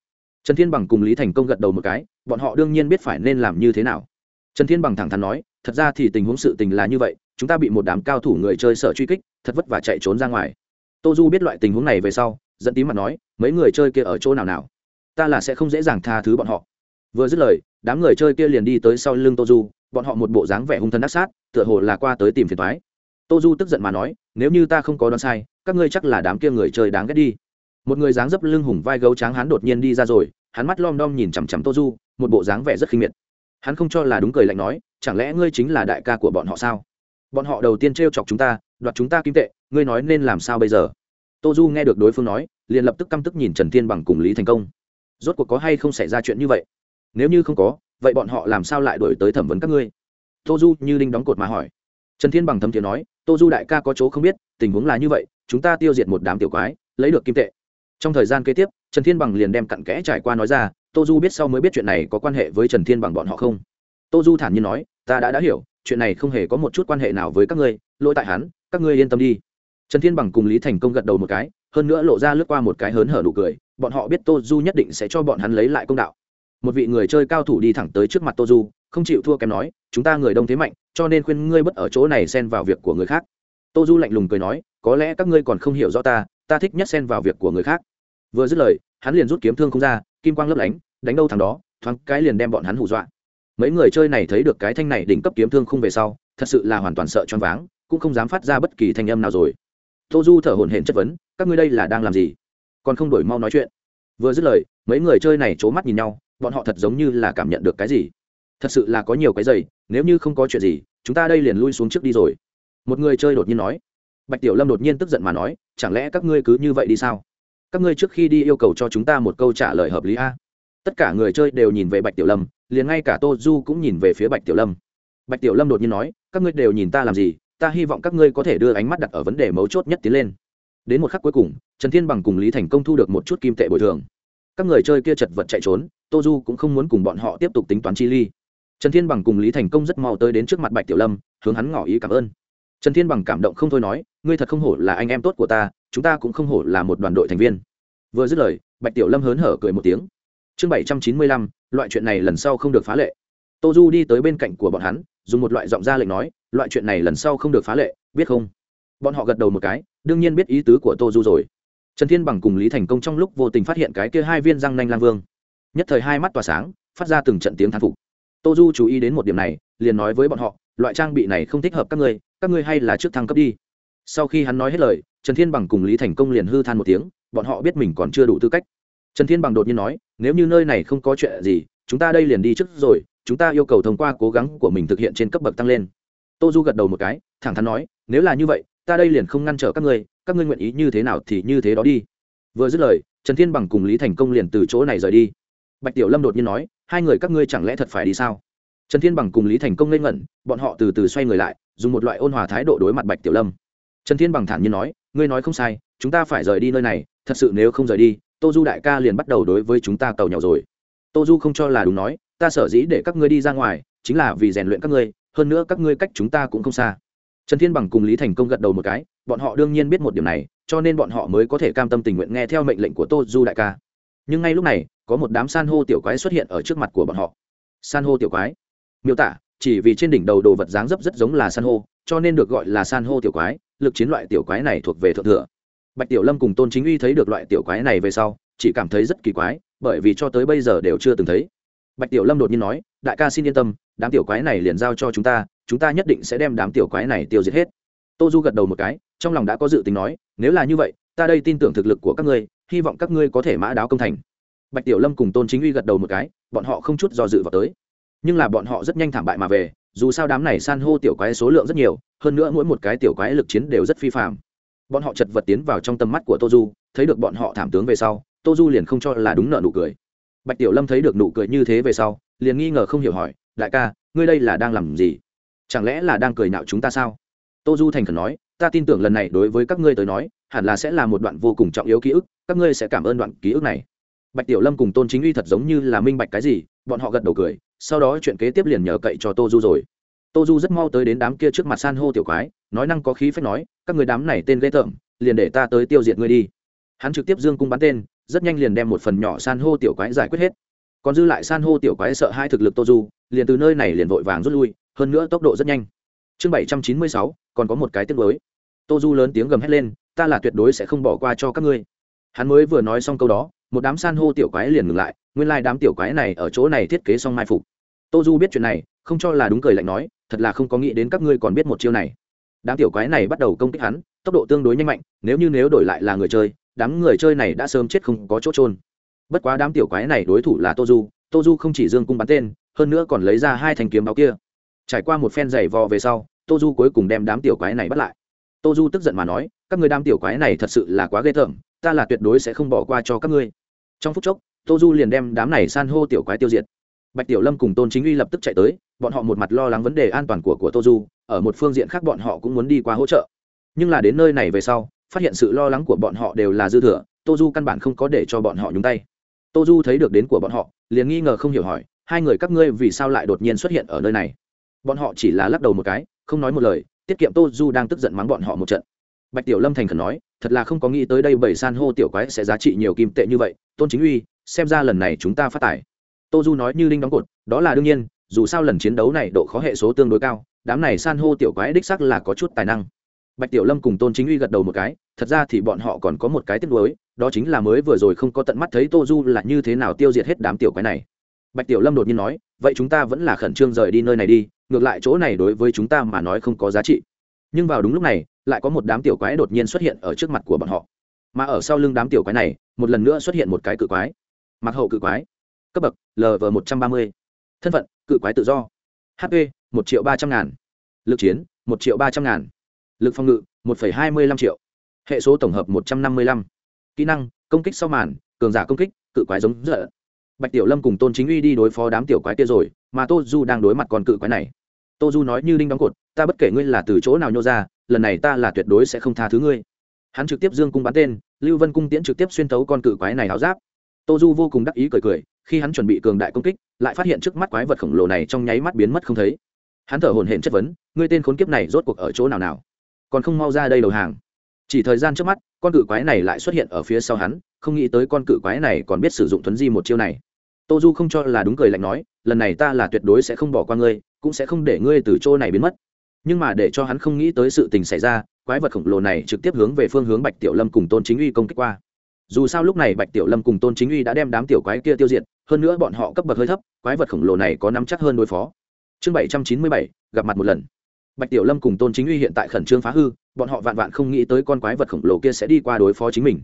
[SPEAKER 1] Trần thiên bằng cùng lý thành công gật đầu một cái, bọn họ đương nhiên biết phải nên làm như thế nào. Trần thiên bằng thẳng thắn nói, thật ra thì tình huống sự tình là như vậy, chúng ta bị một đám cao thủ người chơi sợ truy kích, thật vất vả chạy trốn ra ngoài. Tô du biết loại tình huống này về sau dẫn tím mặt nói, mấy người chơi kia ở chỗ nào nào? Ta là sẽ không dễ dàng tha thứ bọn họ. Vừa dứt lời, đám người chơi kia liền đi tới sau lưng tô du bọn họ một bộ dáng vẻ hung thân đắc sát, tựa hồ là qua tới tìm phiền thoái tô du tức giận mà nói, nếu như ta không có đoán sai, các ngươi chắc là đám kia người chơi đáng ghét đi. Một người dáng dấp lưng hùng vai gấu tráng hắn đột nhiên đi ra rồi, hắn mắt lom đom nhìn chằm chằm tô du, một bộ dáng vẻ rất khinh miệt. Hắn không cho là đúng cười lạnh nói, chẳng lẽ ngươi chính là đại ca của bọn họ sao? Bọn họ đầu tiên t r e o chọc chúng ta, đoạt chúng ta kim tệ, ngươi nói nên làm sao bây giờ? Tô du nghe được đối phương nói, liền lập tức căm tức nhìn trần thiên bằng cùng lý thành công. Rốt cuộc có hay không xảy ra chuyện như vậy? Nếu như không có vậy bọn họ làm sao lại đổi tới thẩm vấn các ngươi? Tô du như đinh đóng cột mà hỏi. Trần thiên bằng thấm thiện nói, tô du đại ca có chỗ không biết, tình huống là như vậy, chúng ta tiêu diệt một đám tiểu quái, lấy được kim tệ. Trong thời gian kế tiếp, trần thiên bằng liền đem cặn kẽ trải qua nói ra, tô du biết sau mới biết chuyện này có quan hệ với trần thiên bằng bọn họ không? Tô du thản nhiên nói, ta đã đã hiểu, chuyện này không hề có một chút quan hệ nào với các ngươi, lỗi tại hắn, các ngươi yên tâm đi. Trần thiên bằng cùng lý thành công gật đầu một cái, hơn nữa lộ ra lướt qua một cái hớn hở nụ cười, bọn họ biết tô du nhất định sẽ cho bọn hắn lấy lại công đạo một vị người chơi cao thủ đi thẳng tới trước mặt tô du, không chịu thua kém nói, chúng ta người đông thế mạnh, cho nên khuyên ngươi bất ở chỗ này xen vào việc của người khác. Tô du lạnh lùng cười nói, có lẽ các ngươi còn không hiểu rõ ta ta thích nhất xen vào việc của người khác. Vừa dứt lời, hắn liền rút kiếm thương không ra, kim quang lấp lánh, đánh đâu thằng đó, thoáng cái liền đem bọn hắn hù dọa. Mấy người chơi này thấy được cái thanh này đỉnh cấp kiếm thương không về sau, thật sự là hoàn toàn sợ choáng váng, cũng không dám phát ra bất kỳ thanh âm nào rồi. Tô du thở hổn hển chất vấn, các ngươi đây là đang làm gì? Còn không đổi mau nói chuyện. Vừa dứt lời, mấy người chơi này c h ố mắt nhìn nhau bọn họ thật giống như là cảm nhận được cái gì. Thật sự là có nhiều cái giày, nếu như không có chuyện gì, chúng ta đây liền lui xuống trước đi rồi. Một người chơi đột nhiên nói. Bạch tiểu lâm đột nhiên tức giận mà nói, chẳng lẽ các ngươi cứ như vậy đi sao? Các ngươi trước khi đi yêu cầu cho chúng ta một câu trả lời hợp lý a. Tất cả người chơi đều nhìn về bạch tiểu lâm, liền ngay cả tô du cũng nhìn về phía bạch tiểu lâm. Bạch tiểu lâm đột nhiên nói, các ngươi đều nhìn ta làm gì, ta hy vọng các ngươi có thể đưa ánh mắt đặt ở vấn đề mấu chốt nhất tiến lên. Đến một khắc cuối cùng, trần thiên bằng cùng lý thành công thu được một chút kim tệ bồi thường. Các người chơi kia chật vật chạy trốn tô du cũng không muốn cùng bọn họ tiếp tục tính toán chi ly. Trần thiên bằng cùng lý thành công rất mau tới đến trước mặt bạch tiểu lâm, hướng hắn ngỏ ý cảm ơn. Trần thiên bằng cảm động không thôi nói, ngươi thật không hổ là anh em tốt của ta, chúng ta cũng không hổ là một đoàn đội thành viên. Vừa dứt lời, bạch tiểu lâm hớn hở cười một tiếng. Chương bảy trăm chín mươi lăm, loại chuyện này lần sau không được phá lệ. Tô du đi tới bên cạnh của bọn hắn, dùng một loại giọng ra lệnh nói, loại chuyện này lần sau không được phá lệ, biết không? Bọn họ gật đầu một cái, đương nhiên biết ý tứ của tô du rồi. Trần thiên bằng cùng lý thành công trong lúc vô tình phát hiện cái kia hai viên răng nanh lang vương nhất thời hai mắt tỏa sáng, phát ra từng trận tiếng thán phục. Tô du chú ý đến một điểm này, liền nói với bọn họ, loại trang bị này không thích hợp các ngươi các ngươi hay là trước thăng cấp đi. Sau khi hắn nói hết lời, trần thiên bằng cùng lý thành công liền hư than một tiếng, bọn họ biết mình còn chưa đủ tư cách. Trần thiên bằng đột nhiên nói, nếu như nơi này không có chuyện gì, chúng ta đây liền đi trước rồi, chúng ta yêu cầu thông qua cố gắng của mình thực hiện trên cấp bậc tăng lên. Tô du gật đầu một cái, thẳng thắn nói, nếu là như vậy, ta đây liền không ngăn trở các ngươi các ngươi nguyện ý như thế nào thì như thế đó đi. Vừa dứt lời, trần thiên bằng cùng lý thành công liền từ chỗ này rời đi bạch tiểu lâm đột nhiên nói, hai người các ngươi chẳng lẽ thật phải đi sao? Trần thiên bằng cùng lý thành công lên ngẩn, bọn họ từ từ xoay người lại, dùng một loại ôn hòa thái độ đối mặt bạch tiểu lâm. Trần thiên bằng thản nhiên nói, ngươi nói không sai, chúng ta phải rời đi nơi này, thật sự nếu không rời đi, tô du đại ca liền bắt đầu đối với chúng ta cầu nhau rồi. Tô du không cho là đúng nói, ta sở dĩ để các ngươi đi ra ngoài, chính là vì rèn luyện các ngươi, hơn nữa các ngươi cách chúng ta cũng không xa. Trần thiên bằng cùng lý thành công gật đầu một cái, bọn họ đương nhiên biết một điểm này, cho nên bọn họ mới có thể cam tâm tình nguyện nghe theo mệnh lệnh của tô du đại ca nhưng ngay lúc này, có một đám san hô tiểu quái xuất hiện ở trước mặt của bọn họ. San hô tiểu quái? Miêu tả, chỉ vì trên đỉnh đầu đồ vật dáng dấp rất giống là san hô, cho nên được gọi là san hô tiểu quái, lực chiến loại tiểu quái này thuộc về thượng thừa. Bạch tiểu lâm cùng tôn chính uy thấy được loại tiểu quái này về sau, chỉ cảm thấy rất kỳ quái, bởi vì cho tới bây giờ đều chưa từng thấy. Bạch tiểu lâm đột nhiên nói, đại ca xin yên tâm, đám tiểu quái này liền giao cho chúng ta chúng ta nhất định sẽ đem đám tiểu quái này tiêu diệt hết. Tô du gật đầu một cái, trong lòng đã có dự tính nói, nếu là như vậy, ta đây tin tưởng thực lực của các ngươi hy vọng các ngươi có thể mã đáo công thành. Bạch tiểu lâm cùng tôn chính uy gật đầu một cái, bọn họ không chút do dự vào tới. Nhưng là bọn họ rất nhanh thảm bại mà về, dù sao đám này san hô tiểu quái số lượng rất nhiều, hơn nữa mỗi một cái tiểu quái lực chiến đều rất phi phạm bọn họ chật vật tiến vào trong tầm mắt của tô du, thấy được bọn họ thảm tướng về sau, tô du liền không cho là đúng nợ nụ cười. Bạch tiểu lâm thấy được nụ cười như thế về sau, liền nghi ngờ không hiểu hỏi, đại ca, ngươi đây là đang làm gì? Chẳng lẽ là đang cười nạo chúng ta sao? Tô du thành khẩn nói, ta tin tưởng lần này đối với các ngươi tới nói hẳn là sẽ là một đoạn vô cùng trọng yếu ký ức, các ngươi sẽ cảm ơn đoạn ký ức này. Bạch tiểu lâm cùng tôn chính uy thật giống như là minh bạch cái gì, bọn họ gật đầu cười, sau đó chuyện kế tiếp liền nhờ cậy cho tô du rồi. Tô du rất mau tới đến đám kia trước mặt san hô tiểu quái, nói năng có khí phép nói, các người đám này tên ghê tởm, liền để ta tới tiêu diệt ngươi đi. Hắn trực tiếp dương cung bắn tên, rất nhanh liền đem một phần nhỏ san hô tiểu quái giải quyết hết. Còn dư lại san hô tiểu quái sợ hai thực lực tô du, liền từ nơi này liền vội vàng rút lui, hơn nữa tốc độ rất nhanh. Chương bảy trăm chín mươi sáu, còn có một cái tiết mới tô du lớn tiếng gầm hét lên ta là tuyệt đối sẽ không bỏ qua cho các ngươi. Hắn mới vừa nói xong câu đó, một đám san hô tiểu quái liền ngừng lại, nguyên lai đám tiểu quái này ở chỗ này thiết kế xong mai phục. Tô du biết chuyện này, không cho là đúng cười lạnh nói, thật là không có nghĩ đến các ngươi còn biết một chiêu này. Đám tiểu quái này bắt đầu công kích hắn, tốc độ tương đối nhanh mạnh, nếu như nếu đổi lại là người chơi, đám người chơi này đã sớm chết không có chỗ trôn bất quá đám tiểu quái này đối thủ là tô du tô du không chỉ dương cung bắn tên, hơn nữa còn lấy ra hai thanh kiếm báo kia. Trải qua một phen giày vò về sau, tô du cuối cùng đem đám tiểu quái này bắt lại tô du tức giận mà nói, các người đám tiểu quái này thật sự là quá ghê tởm, ta là tuyệt đối sẽ không bỏ qua cho các ngươi. Trong phút chốc, tô du liền đem đám này san hô tiểu quái tiêu diệt. Bạch tiểu lâm cùng tôn chính uy lập tức chạy tới, bọn họ một mặt lo lắng vấn đề an toàn của của tô du, ở một phương diện khác bọn họ cũng muốn đi qua hỗ trợ. Nhưng là đến nơi này về sau, phát hiện sự lo lắng của bọn họ đều là dư thừa, tô du căn bản không có để cho bọn họ nhúng tay. Tô du thấy được đến của bọn họ, liền nghi ngờ không hiểu hỏi, hai người các ngươi vì sao lại đột nhiên xuất hiện ở nơi này? Bọn họ chỉ là lắc đầu một cái, không nói một lời tiết kiệm tô du đang tức giận mắng bọn họ một trận. Bạch tiểu lâm thành khẩn nói, thật là không có nghĩ tới đây bảy san hô tiểu quái sẽ giá trị nhiều kim tệ như vậy, tôn chính uy, xem ra lần này chúng ta phát tài. Tô du nói như linh đóng cột, đó là đương nhiên, dù sao lần chiến đấu này độ khó hệ số tương đối cao, đám này san hô tiểu quái đích sắc là có chút tài năng. Bạch tiểu lâm cùng tôn chính uy gật đầu một cái, thật ra thì bọn họ còn có một cái tiếc nuối, đó chính là mới vừa rồi không có tận mắt thấy tô du là như thế nào tiêu diệt hết đám tiểu quái này. Bạch tiểu lâm đột nhiên nói, vậy chúng ta vẫn là khẩn trương rời đi nơi này đi ngược lại chỗ này đối với chúng ta mà nói không có giá trị. Nhưng vào đúng lúc này, lại có một đám tiểu quái đột nhiên xuất hiện ở trước mặt của bọn họ. Mà ở sau lưng đám tiểu quái này, một lần nữa xuất hiện một cái cự quái. Mặc hậu cự quái. Cấp bậc lv một trăm ba mươi. Thân phận, cự quái tự do. Hp một triệu ba trăm ngàn. Lực chiến, một triệu ba trăm ngàn. Lực phòng ngự, một hai mươi năm triệu. Hệ số tổng hợp một trăm năm mươi lăm. Kỹ năng, công kích sau màn, cường giả công kích, cự quái giống dở. Bạch tiểu lâm cùng tôn chính uy đi đối phó đám tiểu quái kia rồi mà tô du đang đối mặt con cự quái này. Tô du nói như đinh đóng cột, ta bất kể ngươi là từ chỗ nào nhô ra, lần này ta là tuyệt đối sẽ không tha thứ ngươi. Hắn trực tiếp dương cung bắn tên, lưu vân cung tiễn trực tiếp xuyên tấu con cự quái này áo giáp. Tô du vô cùng đắc ý cười cười, khi hắn chuẩn bị cường đại công kích, lại phát hiện trước mắt quái vật khổng lồ này trong nháy mắt biến mất không thấy. Hắn thở hổn hển chất vấn, ngươi tên khốn kiếp này rốt cuộc ở chỗ nào nào? Còn không mau ra đây đầu hàng. Chỉ thời gian trước mắt, con cự quái này lại xuất hiện ở phía sau hắn, không nghĩ tới con cự quái này còn biết sử dụng thuấn di một chiêu này tô du không cho là đúng cười lạnh nói, lần này ta là tuyệt đối sẽ không bỏ qua ngươi, cũng sẽ không để ngươi từ chỗ này biến mất. Nhưng mà để cho hắn không nghĩ tới sự tình xảy ra, quái vật khổng lồ này trực tiếp hướng về phương hướng bạch tiểu lâm cùng tôn chính uy công kích qua. Dù sao lúc này bạch tiểu lâm cùng tôn chính uy đã đem đám tiểu quái kia tiêu diệt, hơn nữa bọn họ cấp bậc hơi thấp, quái vật khổng lồ này có nắm chắc hơn đối phó. Chương bảy trăm chín mươi bảy, gặp mặt một lần. Bạch tiểu lâm cùng tôn chính uy hiện tại khẩn trương phá hư, bọn họ vạn vạn không nghĩ tới con quái vật khổng lồ kia sẽ đi qua đối phó chính mình.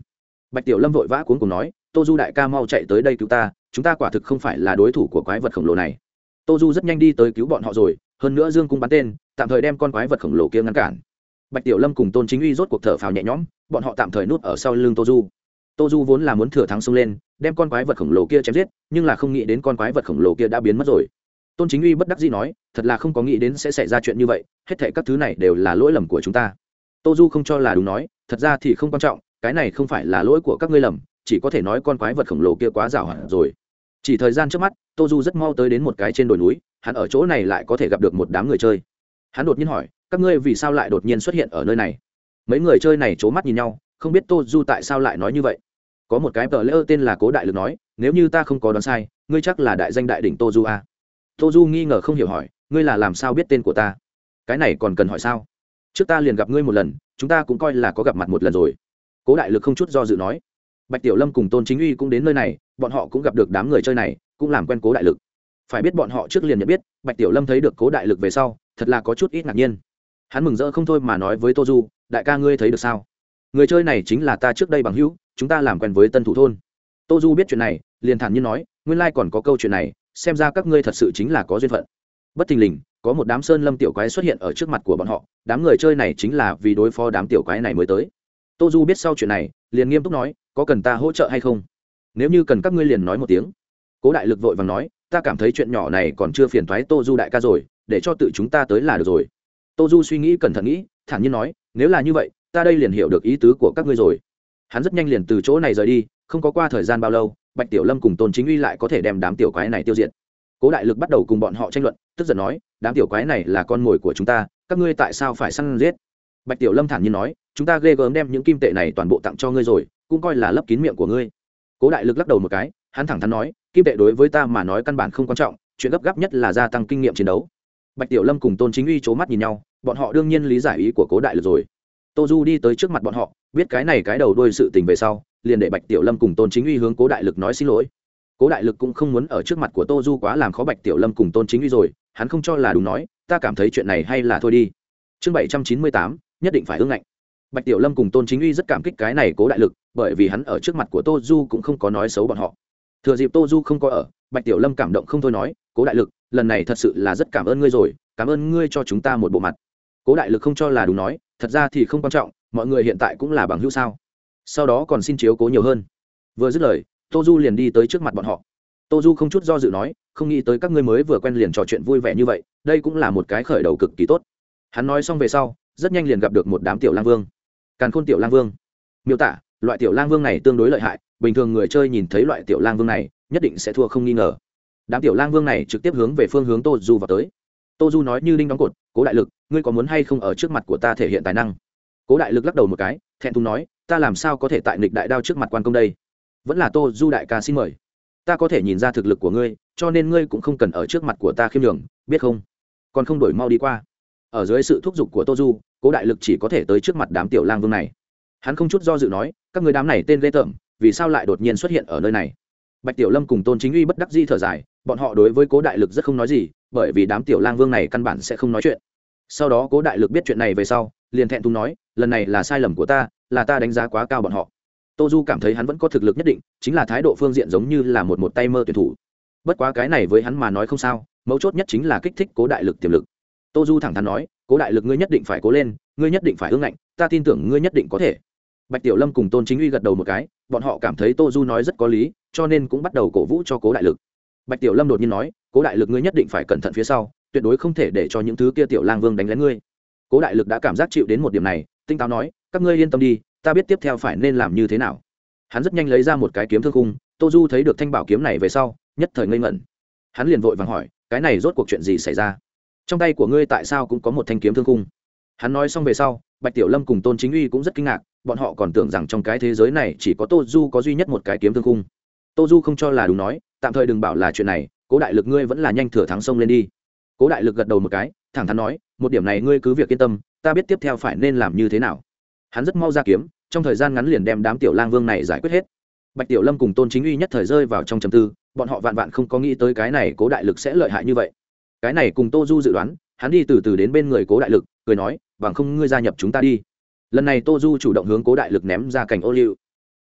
[SPEAKER 1] Bạch tiểu lâm vội vã cuốn cùng nói tô du đại ca mau chạy tới đây cứu ta chúng ta quả thực không phải là đối thủ của quái vật khổng lồ này. Tô du rất nhanh đi tới cứu bọn họ rồi, hơn nữa dương cung bắn tên, tạm thời đem con quái vật khổng lồ kia ngăn cản. Bạch tiểu lâm cùng tôn chính uy rốt cuộc thở phào nhẹ nhõm, bọn họ tạm thời nút ở sau lưng tô du. Tô du vốn là muốn thừa thắng xông lên, đem con quái vật khổng lồ kia chém giết, nhưng là không nghĩ đến con quái vật khổng lồ kia đã biến mất rồi. Tôn chính uy bất đắc dĩ nói, thật là không có nghĩ đến sẽ xảy ra chuyện như vậy, hết thể các thứ này đều là lỗi lầm của chúng ta. Tô du không cho là đúng nói, thật ra thì không quan trọng, cái này không phải là lỗi của các ngươi lầm, chỉ có thể nói con quái vật khổng lồ kia quá rào hẳn rồi chỉ thời gian trước mắt, tô du rất mau tới đến một cái trên đồi núi, hắn ở chỗ này lại có thể gặp được một đám người chơi. Hắn đột nhiên hỏi, các ngươi vì sao lại đột nhiên xuất hiện ở nơi này? Mấy người chơi này c h ố mắt nhìn nhau, không biết tô du tại sao lại nói như vậy. Có một cái tờ lễ tên là cố đại lực nói, nếu như ta không có đoán sai, ngươi chắc là đại danh đại đỉnh tô du a. Tô du nghi ngờ không hiểu hỏi, ngươi là làm sao biết tên của ta? Cái này còn cần hỏi sao? Trước ta liền gặp ngươi một lần, chúng ta cũng coi là có gặp mặt một lần rồi. Cố đại lực không chút do dự nói bạch tiểu lâm cùng tôn chính uy cũng đến nơi này, bọn họ cũng gặp được đám người chơi này, cũng làm quen cố đại lực. Phải biết bọn họ trước liền nhận biết, bạch tiểu lâm thấy được cố đại lực về sau, thật là có chút ít ngạc nhiên. Hắn mừng rỡ không thôi mà nói với tô du, đại ca ngươi thấy được sao? Người chơi này chính là ta trước đây bằng hữu, chúng ta làm quen với tân thủ thôn. Tô du biết chuyện này, liền thản nhiên nói, nguyên lai còn có câu chuyện này, xem ra các ngươi thật sự chính là có duyên phận. Bất thình lình, có một đám sơn lâm tiểu quái xuất hiện ở trước mặt của bọn họ, đám người chơi này chính là vì đối phó đám tiểu quái này mới tới. Tô du biết sau chuyện này, liền nghiêm túc nói có cần ta hỗ trợ hay không? Nếu như cần các ngươi liền nói một tiếng. Cố đại lực vội vàng nói, ta cảm thấy chuyện nhỏ này còn chưa phiền thoái tô du đại ca rồi, để cho tự chúng ta tới là được rồi. Tô du suy nghĩ cẩn thận nghĩ, thản nhiên nói, nếu là như vậy, ta đây liền hiểu được ý tứ của các ngươi rồi. Hắn rất nhanh liền từ chỗ này rời đi, không có qua thời gian bao lâu, bạch tiểu lâm cùng tôn chính uy lại có thể đem đám tiểu quái này tiêu diệt. Cố đại lực bắt đầu cùng bọn họ tranh luận, tức giận nói, đám tiểu quái này là con mồi của chúng ta, các ngươi tại sao phải săn giết? Bạch tiểu lâm thản nhiên nói, chúng ta ghê gớm đem những kim tệ này toàn bộ tặng cho ngươi rồi cũng coi là lấp kín miệng của ngươi. Cố đại lực lắc đầu một cái, hắn thẳng thắn nói, kim tệ đối với ta mà nói căn bản không quan trọng, chuyện gấp gáp nhất là gia tăng kinh nghiệm chiến đấu. Bạch tiểu lâm cùng tôn chính uy c h ố mắt nhìn nhau, bọn họ đương nhiên lý giải ý của cố đại lực rồi. Tô du đi tới trước mặt bọn họ, biết cái này cái đầu đôi sự tình về sau, liền để bạch tiểu lâm cùng tôn chính uy hướng cố đại lực nói xin lỗi. Cố đại lực cũng không muốn ở trước mặt của tô du quá làm khó bạch tiểu lâm cùng tôn chính uy rồi, hắn không cho là đúng nói, ta cảm thấy chuyện này hay là thôi đi. Chương bảy trăm chín mươi tám, nhất định phải ưng ngạnh. Bạch tiểu lâm cùng tôn chính uy rất cảm kích cái này cố đại lực bởi vì hắn ở trước mặt của tô du cũng không có nói xấu bọn họ. Thừa dịp tô du không có ở, bạch tiểu lâm cảm động không thôi nói, cố đại lực, lần này thật sự là rất cảm ơn ngươi rồi, cảm ơn ngươi cho chúng ta một bộ mặt. Cố đại lực không cho là đúng nói, thật ra thì không quan trọng, mọi người hiện tại cũng là bằng hữu sao? Sau đó còn xin chiếu cố nhiều hơn. Vừa dứt lời, tô du liền đi tới trước mặt bọn họ. Tô du không chút do dự nói, không nghĩ tới các ngươi mới vừa quen liền trò chuyện vui vẻ như vậy, đây cũng là một cái khởi đầu cực kỳ tốt. Hắn nói xong về sau, rất nhanh liền gặp được một đám tiểu lang vương. Càn khôn tiểu lang vương. Miêu tả loại tiểu lang vương này tương đối lợi hại, bình thường người chơi nhìn thấy loại tiểu lang vương này, nhất định sẽ thua không nghi ngờ. Đám tiểu lang vương này trực tiếp hướng về phương hướng tô du vào tới. Tô du nói như đinh đóng cột, cố đại lực, ngươi có muốn hay không ở trước mặt của ta thể hiện tài năng? Cố đại lực lắc đầu một cái, thẹn thùng nói, ta làm sao có thể tại nịch đại đao trước mặt quan công đây? Vẫn là tô du đại ca xin mời. Ta có thể nhìn ra thực lực của ngươi, cho nên ngươi cũng không cần ở trước mặt của ta khiêm đường biết không? Còn không đổi mau đi qua. Ở dưới sự thúc giục của tô du cố đại lực chỉ có thể tới trước mặt đám tiểu lang vương này hắn không chút do dự nói, các người đám này tên ghê tởm, vì sao lại đột nhiên xuất hiện ở nơi này? Bạch tiểu lâm cùng tôn chính uy bất đắc di thở dài, bọn họ đối với cố đại lực rất không nói gì, bởi vì đám tiểu lang vương này căn bản sẽ không nói chuyện. Sau đó cố đại lực biết chuyện này về sau, liền thẹn thùng nói, lần này là sai lầm của ta, là ta đánh giá quá cao bọn họ. Tô du cảm thấy hắn vẫn có thực lực nhất định, chính là thái độ phương diện giống như là một một tay mơ tuyển thủ. Bất quá cái này với hắn mà nói không sao, mấu chốt nhất chính là kích thích cố đại lực tiềm lực. Tô du thẳng thắn nói, cố đại lực ngươi nhất định phải cố lên, ngươi nhất định phải ưng ngạnh, ta tin tưởng ngươi nhất định có thể bạch tiểu lâm cùng tôn chính uy gật đầu một cái, bọn họ cảm thấy tô du nói rất có lý, cho nên cũng bắt đầu cổ vũ cho cố đại lực. Bạch tiểu lâm đột nhiên nói, cố đại lực ngươi nhất định phải cẩn thận phía sau, tuyệt đối không thể để cho những thứ kia tiểu lang vương đánh lén ngươi. Cố đại lực đã cảm giác chịu đến một điểm này, tinh táo nói, các ngươi yên tâm đi, ta biết tiếp theo phải nên làm như thế nào. Hắn rất nhanh lấy ra một cái kiếm thương khung, tô du thấy được thanh bảo kiếm này về sau, nhất thời ngây ngẩn. Hắn liền vội vàng hỏi, cái này rốt cuộc chuyện gì xảy ra? Trong tay của ngươi tại sao cũng có một thanh kiếm thương khung? Hắn nói xong về sau, bạch tiểu lâm cùng tôn chính uy cũng rất kinh ngạc, bọn họ còn tưởng rằng trong cái thế giới này chỉ có tô du có duy nhất một cái kiếm thương cung. tô du không cho là đúng nói, tạm thời đừng bảo là chuyện này, cố đại lực ngươi vẫn là nhanh thừa thắng sông lên đi. Cố đại lực gật đầu một cái, thẳng thắn nói, một điểm này ngươi cứ việc yên tâm, ta biết tiếp theo phải nên làm như thế nào. Hắn rất mau ra kiếm, trong thời gian ngắn liền đem đám tiểu lang vương này giải quyết hết. Bạch tiểu lâm cùng tôn chính uy nhất thời rơi vào trong trầm tư, bọn họ vạn vạn không có nghĩ tới cái này cố đại lực sẽ lợi hại như vậy. Cái này cùng tô du dự đoán, hắn đi từ từ đến bên người cố đại lực cười nói, bằng không ngươi gia nhập chúng ta đi. Lần này tô du chủ động hướng cố đại lực ném ra cảnh ô liu.